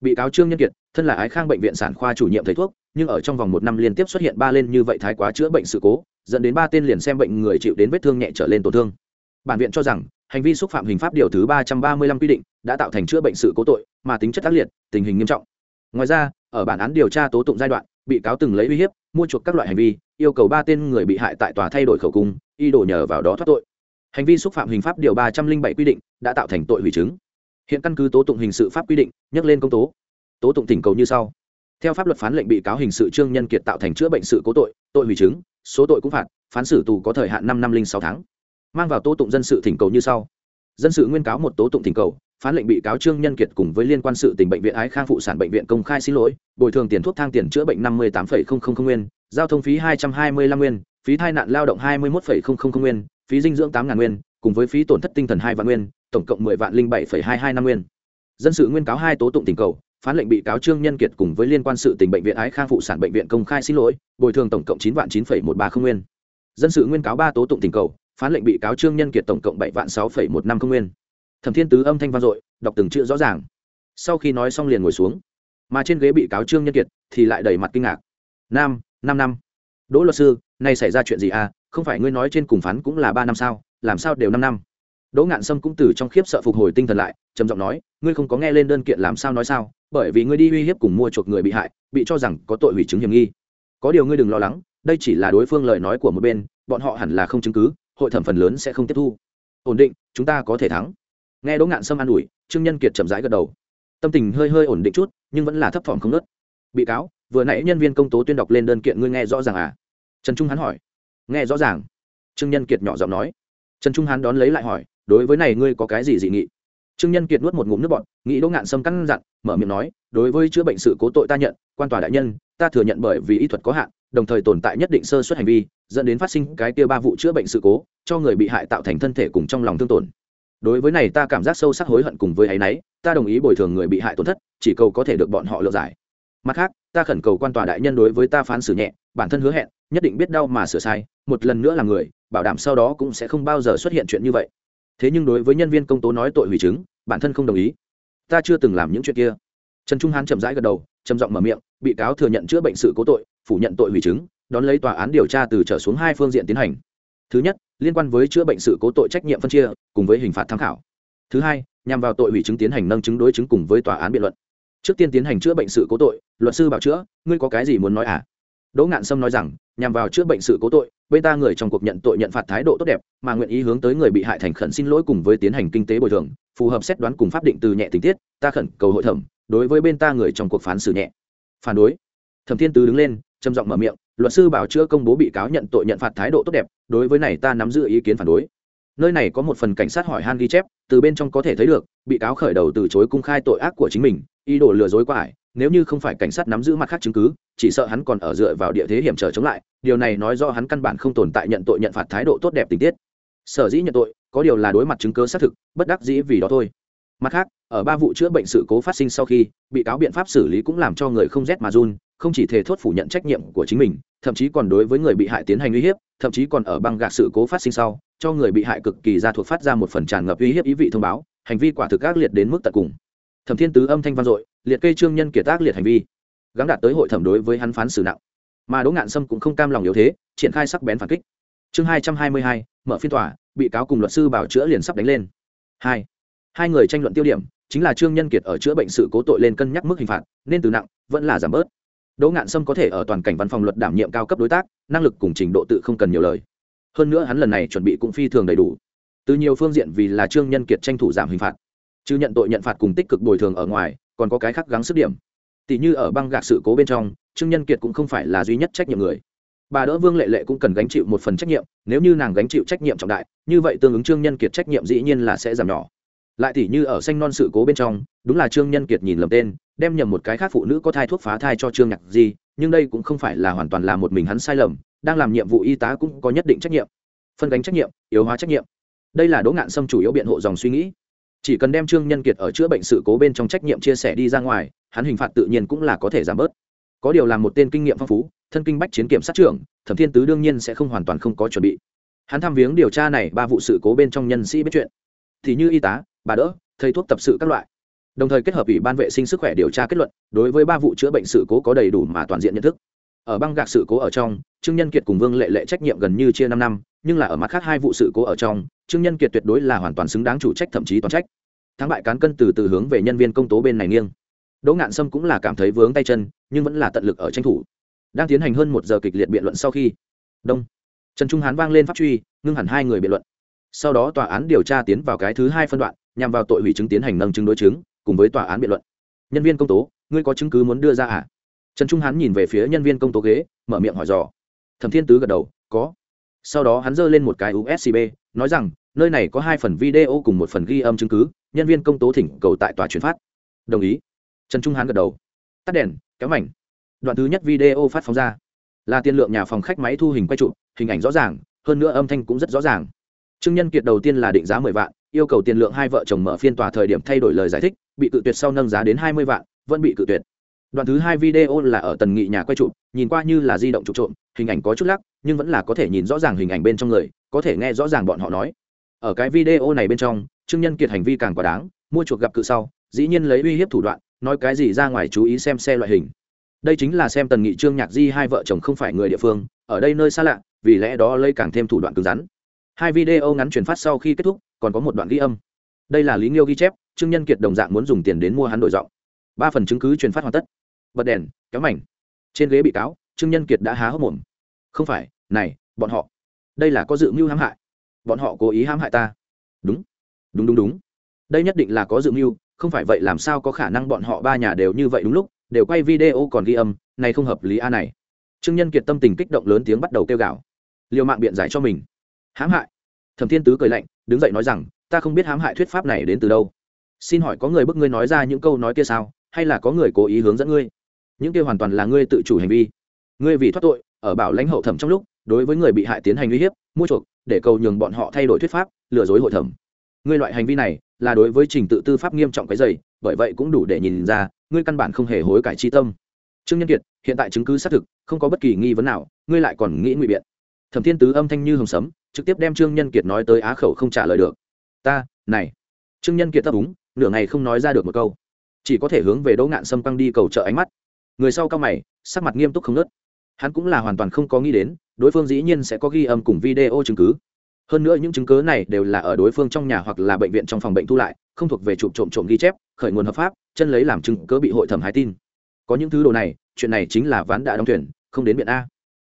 Bị cáo trương nhân kiệt, thân là ái khang bệnh viện sản khoa chủ nhiệm thầy thuốc, nhưng ở trong vòng một năm liên tiếp xuất hiện ba lên như vậy thái quá chữa bệnh sự cố, dẫn đến ba tên liền xem bệnh người chịu đến vết thương nhẹ trở lên tổn thương bản viện cho rằng, hành vi xúc phạm hình pháp điều thứ ba trăm ba mươi lăm quy định đã tạo thành chữa bệnh sự cố tội, mà tính chất tác liệt, tình hình nghiêm trọng. Ngoài ra, ở bản án điều tra tố tụng giai đoạn, bị cáo từng lấy uy hiếp, mua chuộc các loại hành vi, yêu cầu ba tên người bị hại tại tòa thay đổi khẩu cung, y đổ nhờ vào đó thoát tội. Hành vi xúc phạm hình pháp điều ba trăm linh bảy quy định đã tạo thành tội hủy chứng. Hiện căn cứ tố tụng hình sự pháp quy định, nhắc lên công tố. Tố tụng tỉnh cầu như sau. Theo pháp luật phán lệnh bị cáo hình sự trương nhân kiệt tạo thành chữa bệnh sự cố tội tội hủy chứng, số tội cũng phạt, phán xử tù có thời hạn năm năm linh sáu tháng mang vào tố tụng dân sự thỉnh cầu như sau. Dân sự nguyên cáo một tố tụng thỉnh cầu, phán lệnh bị cáo trương nhân kiệt cùng với liên quan sự tình bệnh viện ái khang phụ sản bệnh viện công khai xin lỗi, bồi thường tiền thuốc thang tiền chữa bệnh năm mươi tám nguyên, giao thông phí hai trăm hai mươi năm nguyên, phí tai nạn lao động hai mươi một nguyên, phí dinh dưỡng tám ngàn nguyên, cùng với phí tổn thất tinh thần hai vạn nguyên, tổng cộng mười vạn linh bảy hai hai năm nguyên. Dân sự nguyên cáo hai tố tụng tình cầu, phán lệnh bị cáo trương nhân kiệt cùng với liên quan sự tình bệnh viện ái khang phụ sản bệnh viện công khai xin lỗi, bồi thường tổng cộng chín vạn chín một ba không nguyên. Dân sự nguyên cáo ba tố tụng tình cầu phán lệnh bị cáo trương nhân kiệt tổng cộng bảy vạn sáu phẩy một năm không nguyên. Thẩm thiên tứ âm thanh vang dội, đọc từng chữ rõ ràng. Sau khi nói xong liền ngồi xuống. Mà trên ghế bị cáo trương nhân kiệt thì lại đầy mặt kinh ngạc. Nam, năm năm. Đỗ luật sư, nay xảy ra chuyện gì à? Không phải ngươi nói trên cùng phán cũng là ba năm sao? Làm sao đều năm năm? Đỗ ngạn sâm cũng từ trong khiếp sợ phục hồi tinh thần lại, trầm giọng nói, ngươi không có nghe lên đơn kiện làm sao nói sao? Bởi vì ngươi đi uy hiếp cùng mua chuộc người bị hại, bị cho rằng có tội hủy chứng hiểm nghi. Có điều ngươi đừng lo lắng, đây chỉ là đối phương lời nói của một bên, bọn họ hẳn là không chứng cứ hội thẩm phần lớn sẽ không tiếp thu. Ổn định, chúng ta có thể thắng. Nghe đỗ ngạn sâm an ủi, trương nhân kiệt chậm rãi gật đầu. Tâm tình hơi hơi ổn định chút, nhưng vẫn là thấp thỏm không nớt bị cáo, vừa nãy nhân viên công tố tuyên đọc lên đơn kiện ngươi nghe rõ ràng à? Trần trung hắn hỏi. Nghe rõ ràng. Trương nhân kiệt nhỏ giọng nói. Trần trung hắn đón lấy lại hỏi, đối với này ngươi có cái gì dị nghị? Trương nhân kiệt nuốt một ngụm nước bọt, nghĩ đỗ ngạn sâm căn dặn mở miệng nói, đối với chữa bệnh sự cố tội ta nhận, quan tòa đại nhân, ta thừa nhận bởi vì y thuật có hạn đồng thời tồn tại nhất định sơ suất hành vi, dẫn đến phát sinh cái kia ba vụ chữa bệnh sự cố, cho người bị hại tạo thành thân thể cùng trong lòng thương tổn. Đối với này ta cảm giác sâu sắc hối hận cùng với áy náy, ta đồng ý bồi thường người bị hại tổn thất, chỉ cầu có thể được bọn họ lựa giải. Mặt khác, ta khẩn cầu quan tòa đại nhân đối với ta phán xử nhẹ, bản thân hứa hẹn, nhất định biết đau mà sửa sai, một lần nữa là người, bảo đảm sau đó cũng sẽ không bao giờ xuất hiện chuyện như vậy. Thế nhưng đối với nhân viên công tố nói tội hủy chứng, bản thân không đồng ý. Ta chưa từng làm những chuyện kia. Trần trung hán chậm rãi gật đầu, trầm giọng mở miệng, bị cáo thừa nhận chữa bệnh sự cố tội phủ nhận tội hủy chứng, đón lấy tòa án điều tra từ trở xuống hai phương diện tiến hành. Thứ nhất, liên quan với chữa bệnh sự cố tội trách nhiệm phân chia, cùng với hình phạt tham khảo. Thứ hai, nhằm vào tội hủy chứng tiến hành nâng chứng đối chứng cùng với tòa án biện luận. Trước tiên tiến hành chữa bệnh sự cố tội, luật sư bảo chữa, ngươi có cái gì muốn nói à? Đỗ ngạn sâm nói rằng, nhằm vào chữa bệnh sự cố tội bên ta người trong cuộc nhận tội nhận phạt thái độ tốt đẹp, mà nguyện ý hướng tới người bị hại thành khẩn xin lỗi cùng với tiến hành kinh tế bồi thường, phù hợp xét đoán cùng pháp định từ nhẹ tình tiết, ta khẩn cầu hội thẩm, đối với bên ta người trong cuộc phán xử nhẹ. Phản đối. Thẩm thiên tứ đứng lên trầm giọng mở miệng, luật sư bảo chữa công bố bị cáo nhận tội nhận phạt thái độ tốt đẹp, đối với này ta nắm giữ ý kiến phản đối. Nơi này có một phần cảnh sát hỏi han ghi chép, từ bên trong có thể thấy được, bị cáo khởi đầu từ chối cung khai tội ác của chính mình, ý đồ lừa dối qua ải nếu như không phải cảnh sát nắm giữ mặt khác chứng cứ, chỉ sợ hắn còn ở dựa vào địa thế hiểm trở chống lại, điều này nói do hắn căn bản không tồn tại nhận tội nhận phạt thái độ tốt đẹp tình tiết. Sở dĩ nhận tội, có điều là đối mặt chứng cứ xác thực, bất đắc dĩ vì đó thôi mặt khác, ở ba vụ chữa bệnh sự cố phát sinh sau khi, bị cáo biện pháp xử lý cũng làm cho người không rét mà run, không chỉ thể thốt phủ nhận trách nhiệm của chính mình, thậm chí còn đối với người bị hại tiến hành uy hiếp, thậm chí còn ở băng gạc sự cố phát sinh sau, cho người bị hại cực kỳ ra thuộc phát ra một phần tràn ngập uy hiếp ý vị thông báo, hành vi quả thực ác liệt đến mức tận cùng. Thẩm thiên tứ âm thanh vang dội, liệt kê trương nhân kiệt tác liệt hành vi gắn đạt tới hội thẩm đối với hắn phán xử nặng. Mà đỗ ngạn sâm cũng không cam lòng yếu thế, triển khai sắc bén phản kích. Chương hai trăm hai mươi hai, mở phiên tòa, bị cáo cùng luật sư bảo chữa liền sắp đánh lên. Hai hai người tranh luận tiêu điểm, chính là trương nhân kiệt ở chữa bệnh sự cố tội lên cân nhắc mức hình phạt, nên từ nặng, vẫn là giảm bớt. Đỗ ngạn sâm có thể ở toàn cảnh văn phòng luật đảm nhiệm cao cấp đối tác, năng lực cùng trình độ tự không cần nhiều lời. Hơn nữa hắn lần này chuẩn bị cũng phi thường đầy đủ. Từ nhiều phương diện vì là trương nhân kiệt tranh thủ giảm hình phạt. Chứ nhận tội nhận phạt cùng tích cực bồi thường ở ngoài, còn có cái khác gắng sức điểm. Tỷ như ở băng gạc sự cố bên trong, trương nhân kiệt cũng không phải là duy nhất trách nhiệm người. Bà đỡ vương lệ lệ cũng cần gánh chịu một phần trách nhiệm, nếu như nàng gánh chịu trách nhiệm trọng đại, như vậy tương ứng trương nhân kiệt trách nhiệm dĩ nhiên là sẽ giảm nhỏ lại tỷ như ở xanh non sự cố bên trong, đúng là trương nhân kiệt nhìn lầm tên, đem nhầm một cái khác phụ nữ có thai thuốc phá thai cho trương nhạc di, nhưng đây cũng không phải là hoàn toàn là một mình hắn sai lầm, đang làm nhiệm vụ y tá cũng có nhất định trách nhiệm. Phân gánh trách nhiệm, yếu hóa trách nhiệm. Đây là đỗ ngạn sâm chủ yếu biện hộ dòng suy nghĩ. Chỉ cần đem trương nhân kiệt ở chữa bệnh sự cố bên trong trách nhiệm chia sẻ đi ra ngoài, hắn hình phạt tự nhiên cũng là có thể giảm bớt. Có điều làm một tên kinh nghiệm phong phú, thân kinh bách chiến kiểm sát trưởng, thẩm thiên tứ đương nhiên sẽ không hoàn toàn không có chuẩn bị. Hắn thăm viếng điều tra này ba vụ sự cố bên trong nhân sĩ biết chuyện. Thì như y tá bà đỡ, thầy thuốc tập sự các loại. Đồng thời kết hợp ủy ban vệ sinh sức khỏe điều tra kết luận, đối với ba vụ chữa bệnh sự cố có đầy đủ mà toàn diện nhận thức. Ở băng gạc sự cố ở trong, trương nhân kiệt cùng vương lệ lệ trách nhiệm gần như chia năm năm, nhưng là ở mặt khác hai vụ sự cố ở trong, trương nhân kiệt tuyệt đối là hoàn toàn xứng đáng chủ trách thậm chí toàn trách. Thắng bại cán cân từ từ hướng về nhân viên công tố bên này nghiêng. Đỗ ngạn sâm cũng là cảm thấy vướng tay chân, nhưng vẫn là tận lực ở tranh thủ. Đang tiến hành hơn một giờ kịch liệt biện luận sau khi, đông, trần trung hán vang lên pháp truy, ngưng hẳn hai người biện luận. Sau đó tòa án điều tra tiến vào cái thứ hai phân đoạn nhằm vào tội hủy chứng tiến hành nâng chứng đối chứng, cùng với tòa án biện luận. Nhân viên công tố, ngươi có chứng cứ muốn đưa ra à? Trần trung hán nhìn về phía nhân viên công tố ghế, mở miệng hỏi dò. Thẩm thiên tứ gật đầu, có. Sau đó hắn giơ lên một cái uscb nói rằng, nơi này có hai phần video cùng một phần ghi âm chứng cứ, nhân viên công tố thỉnh cầu tại tòa truyền phát. Đồng ý. Trần trung hán gật đầu. Tắt đèn, kéo mảnh. Đoạn thứ nhất video phát phóng ra. Là tiền lượng nhà phòng khách máy thu hình quay trụ, hình ảnh rõ ràng, hơn nữa âm thanh cũng rất rõ ràng. Trương nhân kiệt đầu tiên là định giá mười vạn yêu cầu tiền lượng hai vợ chồng mở phiên tòa thời điểm thay đổi lời giải thích bị cự tuyệt sau nâng giá đến hai mươi vạn vẫn bị cự tuyệt. Đoạn thứ hai video là ở tần nghị nhà quay chụp, nhìn qua như là di động chụp trộm hình ảnh có chút lắc nhưng vẫn là có thể nhìn rõ ràng hình ảnh bên trong người có thể nghe rõ ràng bọn họ nói. Ở cái video này bên trong trương nhân kiệt hành vi càng quá đáng mua chuộc gặp cự sau dĩ nhiên lấy uy hiếp thủ đoạn nói cái gì ra ngoài chú ý xem xe loại hình. Đây chính là xem tần nghị trương nhạc di hai vợ chồng không phải người địa phương ở đây nơi xa lạ vì lẽ đó lây càng thêm thủ đoạn cứng rắn. Hai video ngắn truyền phát sau khi kết thúc còn có một đoạn ghi âm. Đây là lý nghiêu ghi chép, trương nhân kiệt đồng dạng muốn dùng tiền đến mua hắn đổi giọng. Ba phần chứng cứ truyền phát hoàn tất. Bật đèn, kéo mảnh. Trên ghế bị cáo, trương nhân kiệt đã há hốc mồm. Không phải, này, bọn họ. Đây là có dự mưu hãm hại. Bọn họ cố ý hãm hại ta. Đúng. Đúng đúng đúng. Đây nhất định là có dự mưu, không phải vậy làm sao có khả năng bọn họ ba nhà đều như vậy đúng lúc, đều quay video còn ghi âm, này không hợp lý a này. Trương nhân kiệt tâm tình kích động lớn tiếng bắt đầu kêu gào. Liều mạng biện giải cho mình. Hãm hại. Thẩm thiên tứ cười lạnh đứng dậy nói rằng, ta không biết hãm hại thuyết pháp này đến từ đâu. Xin hỏi có người bức ngươi nói ra những câu nói kia sao? Hay là có người cố ý hướng dẫn ngươi? Những kia hoàn toàn là ngươi tự chủ hành vi. Ngươi vì thoát tội, ở bảo lãnh hậu thẩm trong lúc, đối với người bị hại tiến hành uy hiếp, mua chuộc, để cầu nhường bọn họ thay đổi thuyết pháp, lừa dối hội thẩm. Ngươi loại hành vi này, là đối với trình tự tư pháp nghiêm trọng cái dày, bởi vậy cũng đủ để nhìn ra, ngươi căn bản không hề hối cải chi tâm. Trương nhân kiệt, hiện tại chứng cứ xác thực, không có bất kỳ nghi vấn nào, ngươi lại còn nghĩ ngụy biện. Thẩm thiên tứ âm thanh như hồng sấm trực tiếp đem trương nhân kiệt nói tới á khẩu không trả lời được. Ta, này. Trương nhân kiệt ta đúng nửa ngày không nói ra được một câu. Chỉ có thể hướng về đỗ ngạn sâm căng đi cầu trợ ánh mắt. Người sau cao mày, sắc mặt nghiêm túc không nớt hắn cũng là hoàn toàn không có nghĩ đến, đối phương dĩ nhiên sẽ có ghi âm cùng video chứng cứ. Hơn nữa những chứng cứ này đều là ở đối phương trong nhà hoặc là bệnh viện trong phòng bệnh thu lại, không thuộc về chụp trộm trộm ghi chép, khởi nguồn hợp pháp, chân lấy làm chứng cớ bị hội thẩm hái tin. Có những thứ đồ này, chuyện này chính là ván đã đóng thuyền, không đến biện a.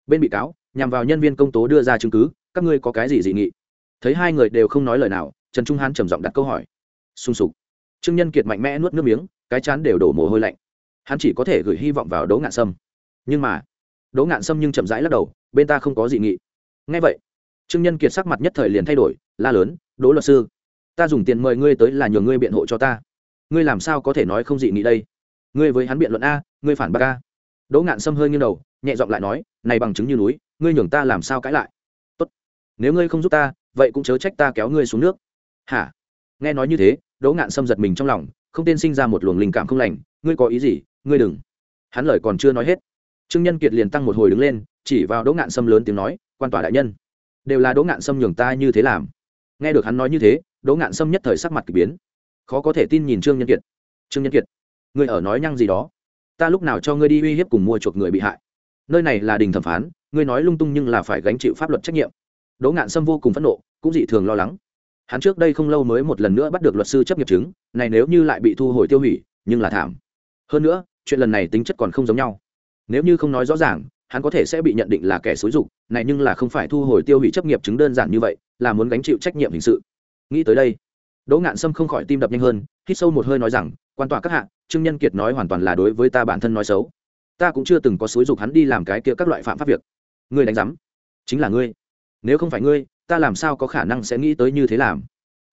Bên bị cáo, nhằm vào nhân viên công tố đưa ra chứng cứ các ngươi có cái gì dị nghị? Thấy hai người đều không nói lời nào, trần trung hán trầm giọng đặt câu hỏi. Sung sục. Trương nhân kiệt mạnh mẽ nuốt nước miếng, cái chán đều đổ mồ hôi lạnh. Hắn chỉ có thể gửi hy vọng vào đỗ ngạn sâm. Nhưng mà, đỗ ngạn sâm nhưng chậm rãi lắc đầu, bên ta không có dị nghị. Ngay vậy, trương nhân kiệt sắc mặt nhất thời liền thay đổi, la lớn, đỗ luật sư, ta dùng tiền mời ngươi tới là nhờ ngươi biện hộ cho ta. Ngươi làm sao có thể nói không dị nghị đây? Ngươi với hắn biện luận a, ngươi phản bác a. Đỗ ngạn sâm hơi nghiêng đầu, nhẹ giọng lại nói, này bằng chứng như núi, ngươi nhường ta làm sao cãi lại? Nếu ngươi không giúp ta, vậy cũng chớ trách ta kéo ngươi xuống nước. Hả? Nghe nói như thế, đỗ ngạn sâm giật mình trong lòng, không tên sinh ra một luồng linh cảm không lành. Ngươi có ý gì? Ngươi đừng. Hắn lời còn chưa nói hết, trương nhân kiệt liền tăng một hồi đứng lên, chỉ vào đỗ ngạn sâm lớn tiếng nói, quan tòa đại nhân, đều là đỗ ngạn sâm nhường ta như thế làm. Nghe được hắn nói như thế, đỗ ngạn sâm nhất thời sắc mặt k ỳ biến. Khó có thể tin nhìn trương nhân kiệt. Trương nhân kiệt, ngươi ở nói nhăng gì đó? Ta lúc nào cho ngươi đi uy hiếp cùng mua chuộc người bị hại? Nơi này là đình thẩm phán, ngươi nói lung tung nhưng là phải gánh chịu pháp luật trách nhiệm đỗ ngạn sâm vô cùng phẫn nộ, cũng dị thường lo lắng. Hắn trước đây không lâu mới một lần nữa bắt được luật sư chấp nghiệp chứng, này nếu như lại bị thu hồi tiêu hủy, nhưng là thảm. Hơn nữa, chuyện lần này tính chất còn không giống nhau. Nếu như không nói rõ ràng, hắn có thể sẽ bị nhận định là kẻ xúi dục, này nhưng là không phải thu hồi tiêu hủy chấp nghiệp chứng đơn giản như vậy, là muốn gánh chịu trách nhiệm hình sự. Nghĩ tới đây, đỗ ngạn sâm không khỏi tim đập nhanh hơn, hít sâu một hơi nói rằng, quan tòa các hạ, trương nhân kiệt nói hoàn toàn là đối với ta bản thân nói xấu. Ta cũng chưa từng có xúi dục hắn đi làm cái kia các loại phạm pháp việc. Ngươi đánh giám, chính là ngươi nếu không phải ngươi, ta làm sao có khả năng sẽ nghĩ tới như thế làm?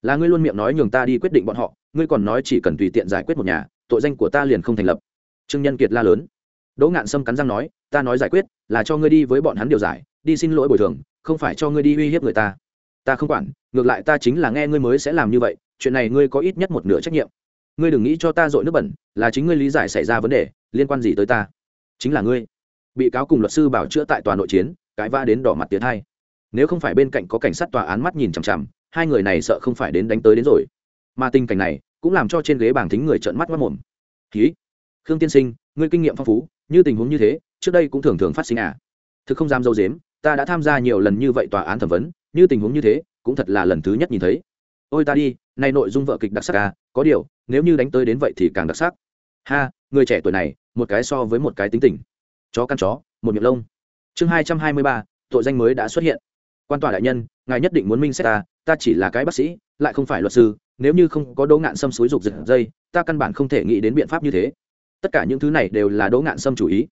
Là ngươi luôn miệng nói nhường ta đi quyết định bọn họ, ngươi còn nói chỉ cần tùy tiện giải quyết một nhà, tội danh của ta liền không thành lập. Trương nhân kiệt la lớn. Đỗ ngạn sâm cắn răng nói, ta nói giải quyết, là cho ngươi đi với bọn hắn điều giải, đi xin lỗi bồi thường, không phải cho ngươi đi uy hiếp người ta. Ta không quản, ngược lại ta chính là nghe ngươi mới sẽ làm như vậy, chuyện này ngươi có ít nhất một nửa trách nhiệm. Ngươi đừng nghĩ cho ta dội nước bẩn, là chính ngươi lý giải xảy ra vấn đề, liên quan gì tới ta? Chính là ngươi. Bị cáo cùng luật sư bảo chữa tại tòa nội chiến cãi va đến đỏ mặt tiến hai nếu không phải bên cạnh có cảnh sát tòa án mắt nhìn chằm chằm, hai người này sợ không phải đến đánh tới đến rồi. Mà tình cảnh này cũng làm cho trên ghế bảng thính người trợn mắt mất mồm. Ký khương tiên sinh người kinh nghiệm phong phú, như tình huống như thế, trước đây cũng thường thường phát sinh à? Thực không dám dâu dếm, ta đã tham gia nhiều lần như vậy tòa án thẩm vấn, như tình huống như thế, cũng thật là lần thứ nhất nhìn thấy. Ôi ta đi nay nội dung vợ kịch đặc sắc à có điều, nếu như đánh tới đến vậy thì càng đặc sắc. Ha, người trẻ tuổi này, một cái so với một cái tính tình. Chó căn chó, một miệng lông. Chương hai trăm hai mươi ba, tội danh mới đã xuất hiện quan tòa đại nhân, ngài nhất định muốn minh xét ta ta chỉ là cái bác sĩ, lại không phải luật sư, nếu như không có đỗ ngạn Sâm xúi rục giật dây, ta căn bản không thể nghĩ đến biện pháp như thế. Tất cả những thứ này đều là đỗ ngạn Sâm chủ ý.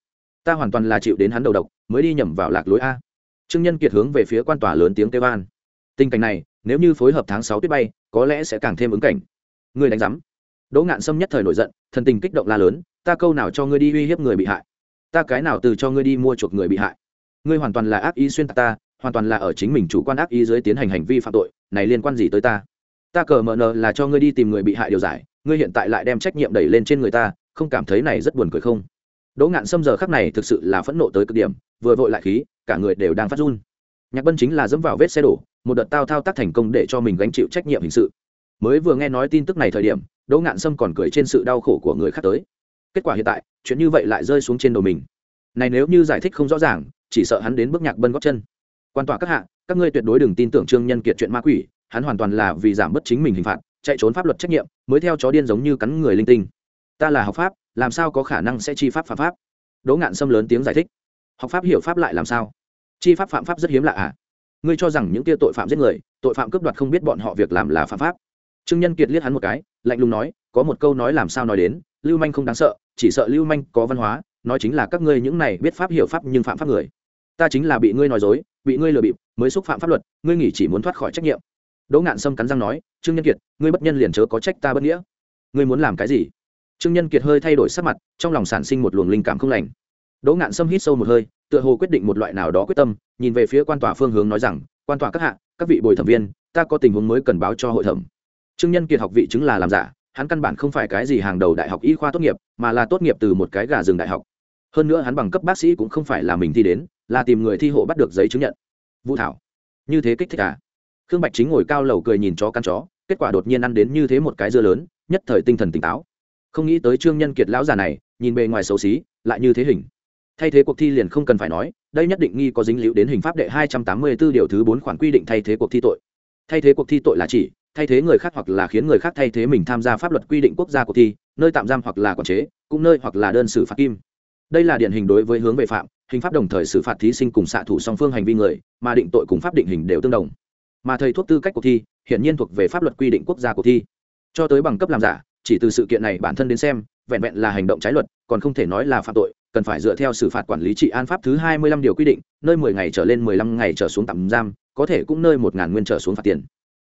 Ta hoàn toàn là chịu đến hắn đầu độc, mới đi nhầm vào lạc lối a. Trương nhân kiệt hướng về phía quan tòa lớn tiếng kêu van tình cảnh này, nếu như phối hợp tháng sáu tuyết bay, có lẽ sẽ càng thêm ứng cảnh. Người đánh giám. Đỗ ngạn Sâm nhất thời nổi giận, thần tình kích động la lớn, ta câu nào cho ngươi đi uy hiếp người bị hại? Ta cái nào từ cho ngươi đi mua chuộc người bị hại? Ngươi hoàn toàn là ác ý xuyên tạc ta hoàn toàn là ở chính mình chủ quan ác ý dưới tiến hành hành vi phạm tội, này liên quan gì tới ta? Ta cờ mờ nờ là cho ngươi đi tìm người bị hại điều giải, ngươi hiện tại lại đem trách nhiệm đẩy lên trên người ta, không cảm thấy này rất buồn cười không? Đỗ ngạn xâm giờ khắc này thực sự là phẫn nộ tới cực điểm, vừa vội lại khí, cả người đều đang phát run. Nhạc bân chính là dẫm vào vết xe đổ, một đợt tao thao tác thành công để cho mình gánh chịu trách nhiệm hình sự. Mới vừa nghe nói tin tức này thời điểm, đỗ ngạn sâm còn cười trên sự đau khổ của người khác tới. Kết quả hiện tại, chuyện như vậy lại rơi xuống trên đầu mình. Này nếu như giải thích không rõ ràng, chỉ sợ hắn đến bước nhạc bân góp chân quan tòa các hạ, các ngươi tuyệt đối đừng tin tưởng trương nhân kiệt chuyện ma quỷ, hắn hoàn toàn là vì giảm bớt chính mình hình phạt, chạy trốn pháp luật trách nhiệm, mới theo chó điên giống như cắn người linh tinh. Ta là học pháp, làm sao có khả năng sẽ chi pháp phạm pháp? Đỗ ngạn xâm lớn tiếng giải thích. Học pháp hiểu pháp lại làm sao? Chi pháp phạm pháp rất hiếm lạ à? Ngươi cho rằng những tia tội phạm giết người, tội phạm cướp đoạt không biết bọn họ việc làm là phạm pháp? Trương nhân kiệt liếc hắn một cái, lạnh lùng nói, có một câu nói làm sao nói đến, lưu manh không đáng sợ, chỉ sợ lưu manh có văn hóa, nói chính là các ngươi những này biết pháp hiểu pháp nhưng phạm pháp người. Ta chính là bị ngươi nói dối bị ngươi lừa bịp, mới xúc phạm pháp luật, ngươi nghỉ chỉ muốn thoát khỏi trách nhiệm. Đỗ ngạn sâm cắn răng nói, trương nhân kiệt, ngươi bất nhân liền chớ có trách ta bất nghĩa. Ngươi muốn làm cái gì? Trương nhân kiệt hơi thay đổi sắc mặt, trong lòng sản sinh một luồng linh cảm không lành. Đỗ ngạn sâm hít sâu một hơi, tựa hồ quyết định một loại nào đó quyết tâm, nhìn về phía quan tòa phương hướng nói rằng, quan tòa các hạ, các vị bồi thẩm viên, ta có tình huống mới cần báo cho hội thẩm. Trương nhân kiệt học vị chứng là làm giả, hắn căn bản không phải cái gì hàng đầu đại học y khoa tốt nghiệp, mà là tốt nghiệp từ một cái gà rừng đại học. Hơn nữa hắn bằng cấp bác sĩ cũng không phải là mình thi đến là tìm người thi hộ bắt được giấy chứng nhận. Vũ thảo, như thế kích thích à? Khương bạch chính ngồi cao lầu cười nhìn chó căn chó, kết quả đột nhiên ăn đến như thế một cái dưa lớn, nhất thời tinh thần tỉnh táo. Không nghĩ tới trương nhân kiệt lão già này, nhìn bề ngoài xấu xí, lại như thế hình. Thay thế cuộc thi liền không cần phải nói, đây nhất định nghi có dính liễu đến hình pháp đệ hai trăm tám mươi 284 điều thứ bốn khoản quy định thay thế cuộc thi tội. Thay thế cuộc thi tội là chỉ, thay thế người khác hoặc là khiến người khác thay thế mình tham gia pháp luật quy định quốc gia cuộc thi, nơi tạm giam hoặc là quản chế, cũng nơi hoặc là đơn xử phạt kim. Đây là điển hình đối với hướng về phạm hình pháp đồng thời xử phạt thí sinh cùng xạ thủ song phương hành vi người, mà định tội cùng pháp định hình đều tương đồng. Mà thầy thuốc tư cách cuộc thi, hiển nhiên thuộc về pháp luật quy định quốc gia cuộc thi. Cho tới bằng cấp làm giả, chỉ từ sự kiện này bản thân đến xem, vẹn vẹn là hành động trái luật, còn không thể nói là phạm tội, cần phải dựa theo xử phạt quản lý trị an pháp thứ hai mươi lăm điều quy định, nơi mười ngày trở lên mười lăm ngày trở xuống tạm giam, có thể cũng nơi một ngàn nguyên trở xuống phạt tiền.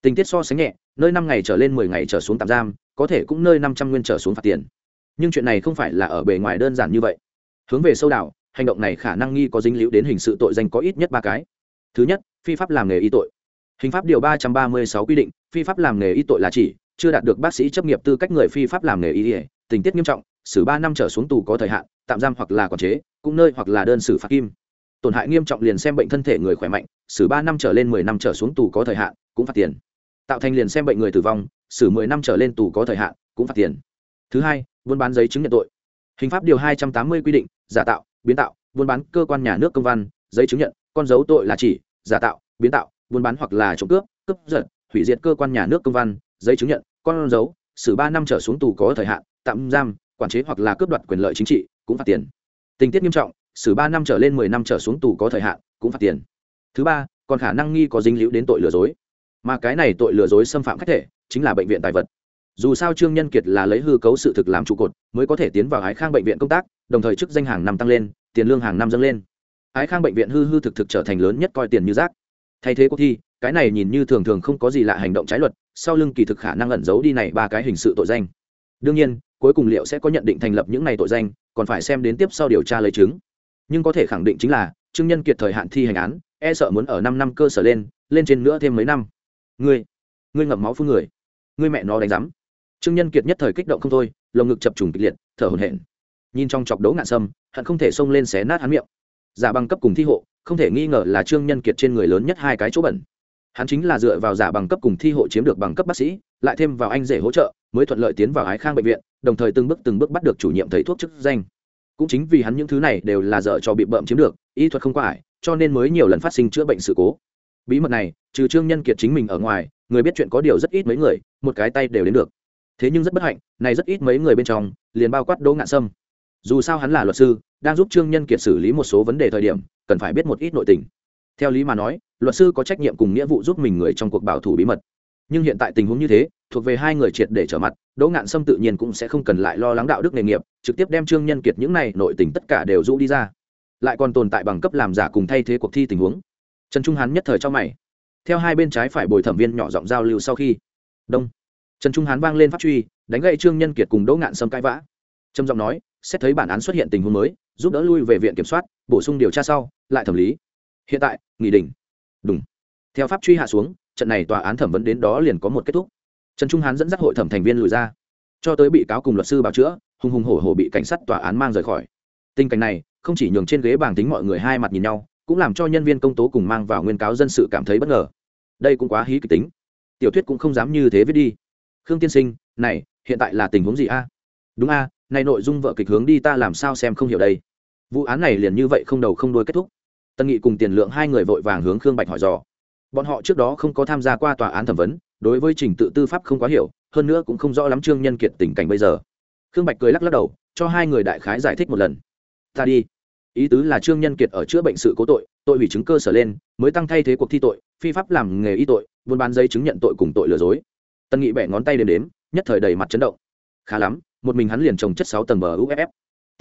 Tình tiết so sánh nhẹ, nơi năm ngày trở lên mười ngày trở xuống tạm giam, có thể cũng nơi năm trăm nguyên trở xuống phạt tiền. Nhưng chuyện này không phải là ở bề ngoài đơn giản như vậy. Hướng về sâu đảo hành động này khả năng nghi có dính líu đến hình sự tội danh có ít nhất ba cái. Thứ nhất, phi pháp làm nghề y tội. Hình pháp điều ba trăm ba mươi sáu quy định, phi pháp làm nghề y tội là chỉ chưa đạt được bác sĩ chấp nghiệp tư cách người phi pháp làm nghề y tình tiết nghiêm trọng, xử ba năm trở xuống tù có thời hạn, tạm giam hoặc là quản chế, cũng nơi hoặc là đơn xử phạt kim. Tổn hại nghiêm trọng liền xem bệnh thân thể người khỏe mạnh, xử ba năm trở lên mười năm trở xuống tù có thời hạn, cũng phạt tiền. Tạo thành liền xem bệnh người tử vong, xử mười năm trở lên tù có thời hạn, cũng phạt tiền. Thứ hai, buôn bán giấy chứng nhận tội. Hình pháp điều hai trăm tám mươi quy định, giả tạo biến tạo, buôn bán cơ quan nhà nước công văn, giấy chứng nhận, con dấu tội là chỉ, giả tạo, biến tạo, buôn bán hoặc là trộm cướp cướp giật, hủy diệt cơ quan nhà nước công văn, giấy chứng nhận, con dấu, xử ba năm trở xuống tù có thời hạn, tạm giam, quản chế hoặc là cướp đoạt quyền lợi chính trị, cũng phạt tiền. Tình tiết nghiêm trọng, xử ba năm trở lên mười năm trở xuống tù có thời hạn, cũng phạt tiền. Thứ ba, còn khả năng nghi có dính líu đến tội lừa dối. Mà cái này tội lừa dối xâm phạm khách thể, chính là bệnh viện tài vật. Dù sao trương nhân kiệt là lấy hư cấu sự thực làm trụ cột, mới có thể tiến vào ái khang bệnh viện công tác đồng thời chức danh hàng năm tăng lên, tiền lương hàng năm dâng lên. Ái khang bệnh viện hư hư thực thực trở thành lớn nhất coi tiền như rác. Thay thế cuộc thi, cái này nhìn như thường thường không có gì lạ hành động trái luật, sau lưng kỳ thực khả năng ẩn giấu đi này ba cái hình sự tội danh. Đương nhiên, cuối cùng liệu sẽ có nhận định thành lập những này tội danh, còn phải xem đến tiếp sau điều tra lấy chứng. Nhưng có thể khẳng định chính là, trương nhân kiệt thời hạn thi hành án e sợ muốn ở năm năm cơ sở lên lên trên nữa thêm mấy năm. Ngươi ngươi ngậm máu phun người. Ngươi mẹ nó đánh rắm trương nhân kiệt nhất thời kích động không thôi, lồng ngực chập trùng kịch liệt, thở hổn hển nhìn trong chọc đấu ngạn sâm, hận không thể xông lên xé nát hắn miệng. Giả bằng cấp cùng thi hộ, không thể nghi ngờ là trương nhân kiệt trên người lớn nhất hai cái chỗ bẩn. Hắn chính là dựa vào giả bằng cấp cùng thi hộ chiếm được bằng cấp bác sĩ, lại thêm vào anh rể hỗ trợ, mới thuận lợi tiến vào ái khang bệnh viện, đồng thời từng bước từng bước bắt được chủ nhiệm thầy thuốc chức danh. Cũng chính vì hắn những thứ này đều là dở cho bị bợm chiếm được, y thuật không qua ải, cho nên mới nhiều lần phát sinh chữa bệnh sự cố. Bí mật này, trừ trương nhân kiệt chính mình ở ngoài, người biết chuyện có điều rất ít mấy người, một cái tay đều đến được. Thế nhưng rất bất hạnh, này rất ít mấy người bên trong, liền bao quát đỗ ngạn sâm dù sao hắn là luật sư, đang giúp trương nhân kiệt xử lý một số vấn đề thời điểm, cần phải biết một ít nội tình. Theo lý mà nói, luật sư có trách nhiệm cùng nghĩa vụ giúp mình người trong cuộc bảo thủ bí mật. Nhưng hiện tại tình huống như thế, thuộc về hai người triệt để trở mặt, đỗ ngạn sâm tự nhiên cũng sẽ không cần lại lo lắng đạo đức nghề nghiệp, trực tiếp đem trương nhân kiệt những này nội tình tất cả đều rũ đi ra. Lại còn tồn tại bằng cấp làm giả cùng thay thế cuộc thi tình huống. Trần trung hán nhất thời cho mày. Theo hai bên trái phải bồi thẩm viên nhỏ giọng giao lưu sau khi. Đông. Trần trung hán vang lên phát truy, đánh gậy trương nhân kiệt cùng đỗ ngạn sâm cãi vã. Trầm giọng nói xét thấy bản án xuất hiện tình huống mới, giúp đỡ lui về viện kiểm soát, bổ sung điều tra sau, lại thẩm lý. Hiện tại nghị định đúng. Theo pháp truy hạ xuống, trận này tòa án thẩm vấn đến đó liền có một kết thúc. Trần trung hán dẫn dắt hội thẩm thành viên lùi ra. Cho tới bị cáo cùng luật sư bào chữa, hùng hùng hổ hổ bị cảnh sát tòa án mang rời khỏi. Tình cảnh này, không chỉ nhường trên ghế bảng tính mọi người hai mặt nhìn nhau, cũng làm cho nhân viên công tố cùng mang vào nguyên cáo dân sự cảm thấy bất ngờ. Đây cũng quá hí kịch tính. Tiểu thuyết cũng không dám như thế viết đi. Khương tiên sinh, này, hiện tại là tình huống gì a? Đúng a này nội dung vợ kịch hướng đi ta làm sao xem không hiểu đây. Vụ án này liền như vậy không đầu không đuôi kết thúc. Tân nghị cùng tiền lượng hai người vội vàng hướng khương bạch hỏi dò. Bọn họ trước đó không có tham gia qua tòa án thẩm vấn, đối với trình tự tư pháp không quá hiểu, hơn nữa cũng không rõ lắm trương nhân kiệt tình cảnh bây giờ. Khương bạch cười lắc lắc đầu, cho hai người đại khái giải thích một lần. Ta đi. Ý tứ là trương nhân kiệt ở chữa bệnh sự cố tội tội hủy chứng cơ sở lên, mới tăng thay thế cuộc thi tội, phi pháp làm nghề y tội, buôn bán giấy chứng nhận tội cùng tội lừa dối. Tân nghị bẻ ngón tay đếm đếm, nhất thời đầy mặt chấn động. Khá lắm một mình hắn liền trồng chất sáu tầng bờ uff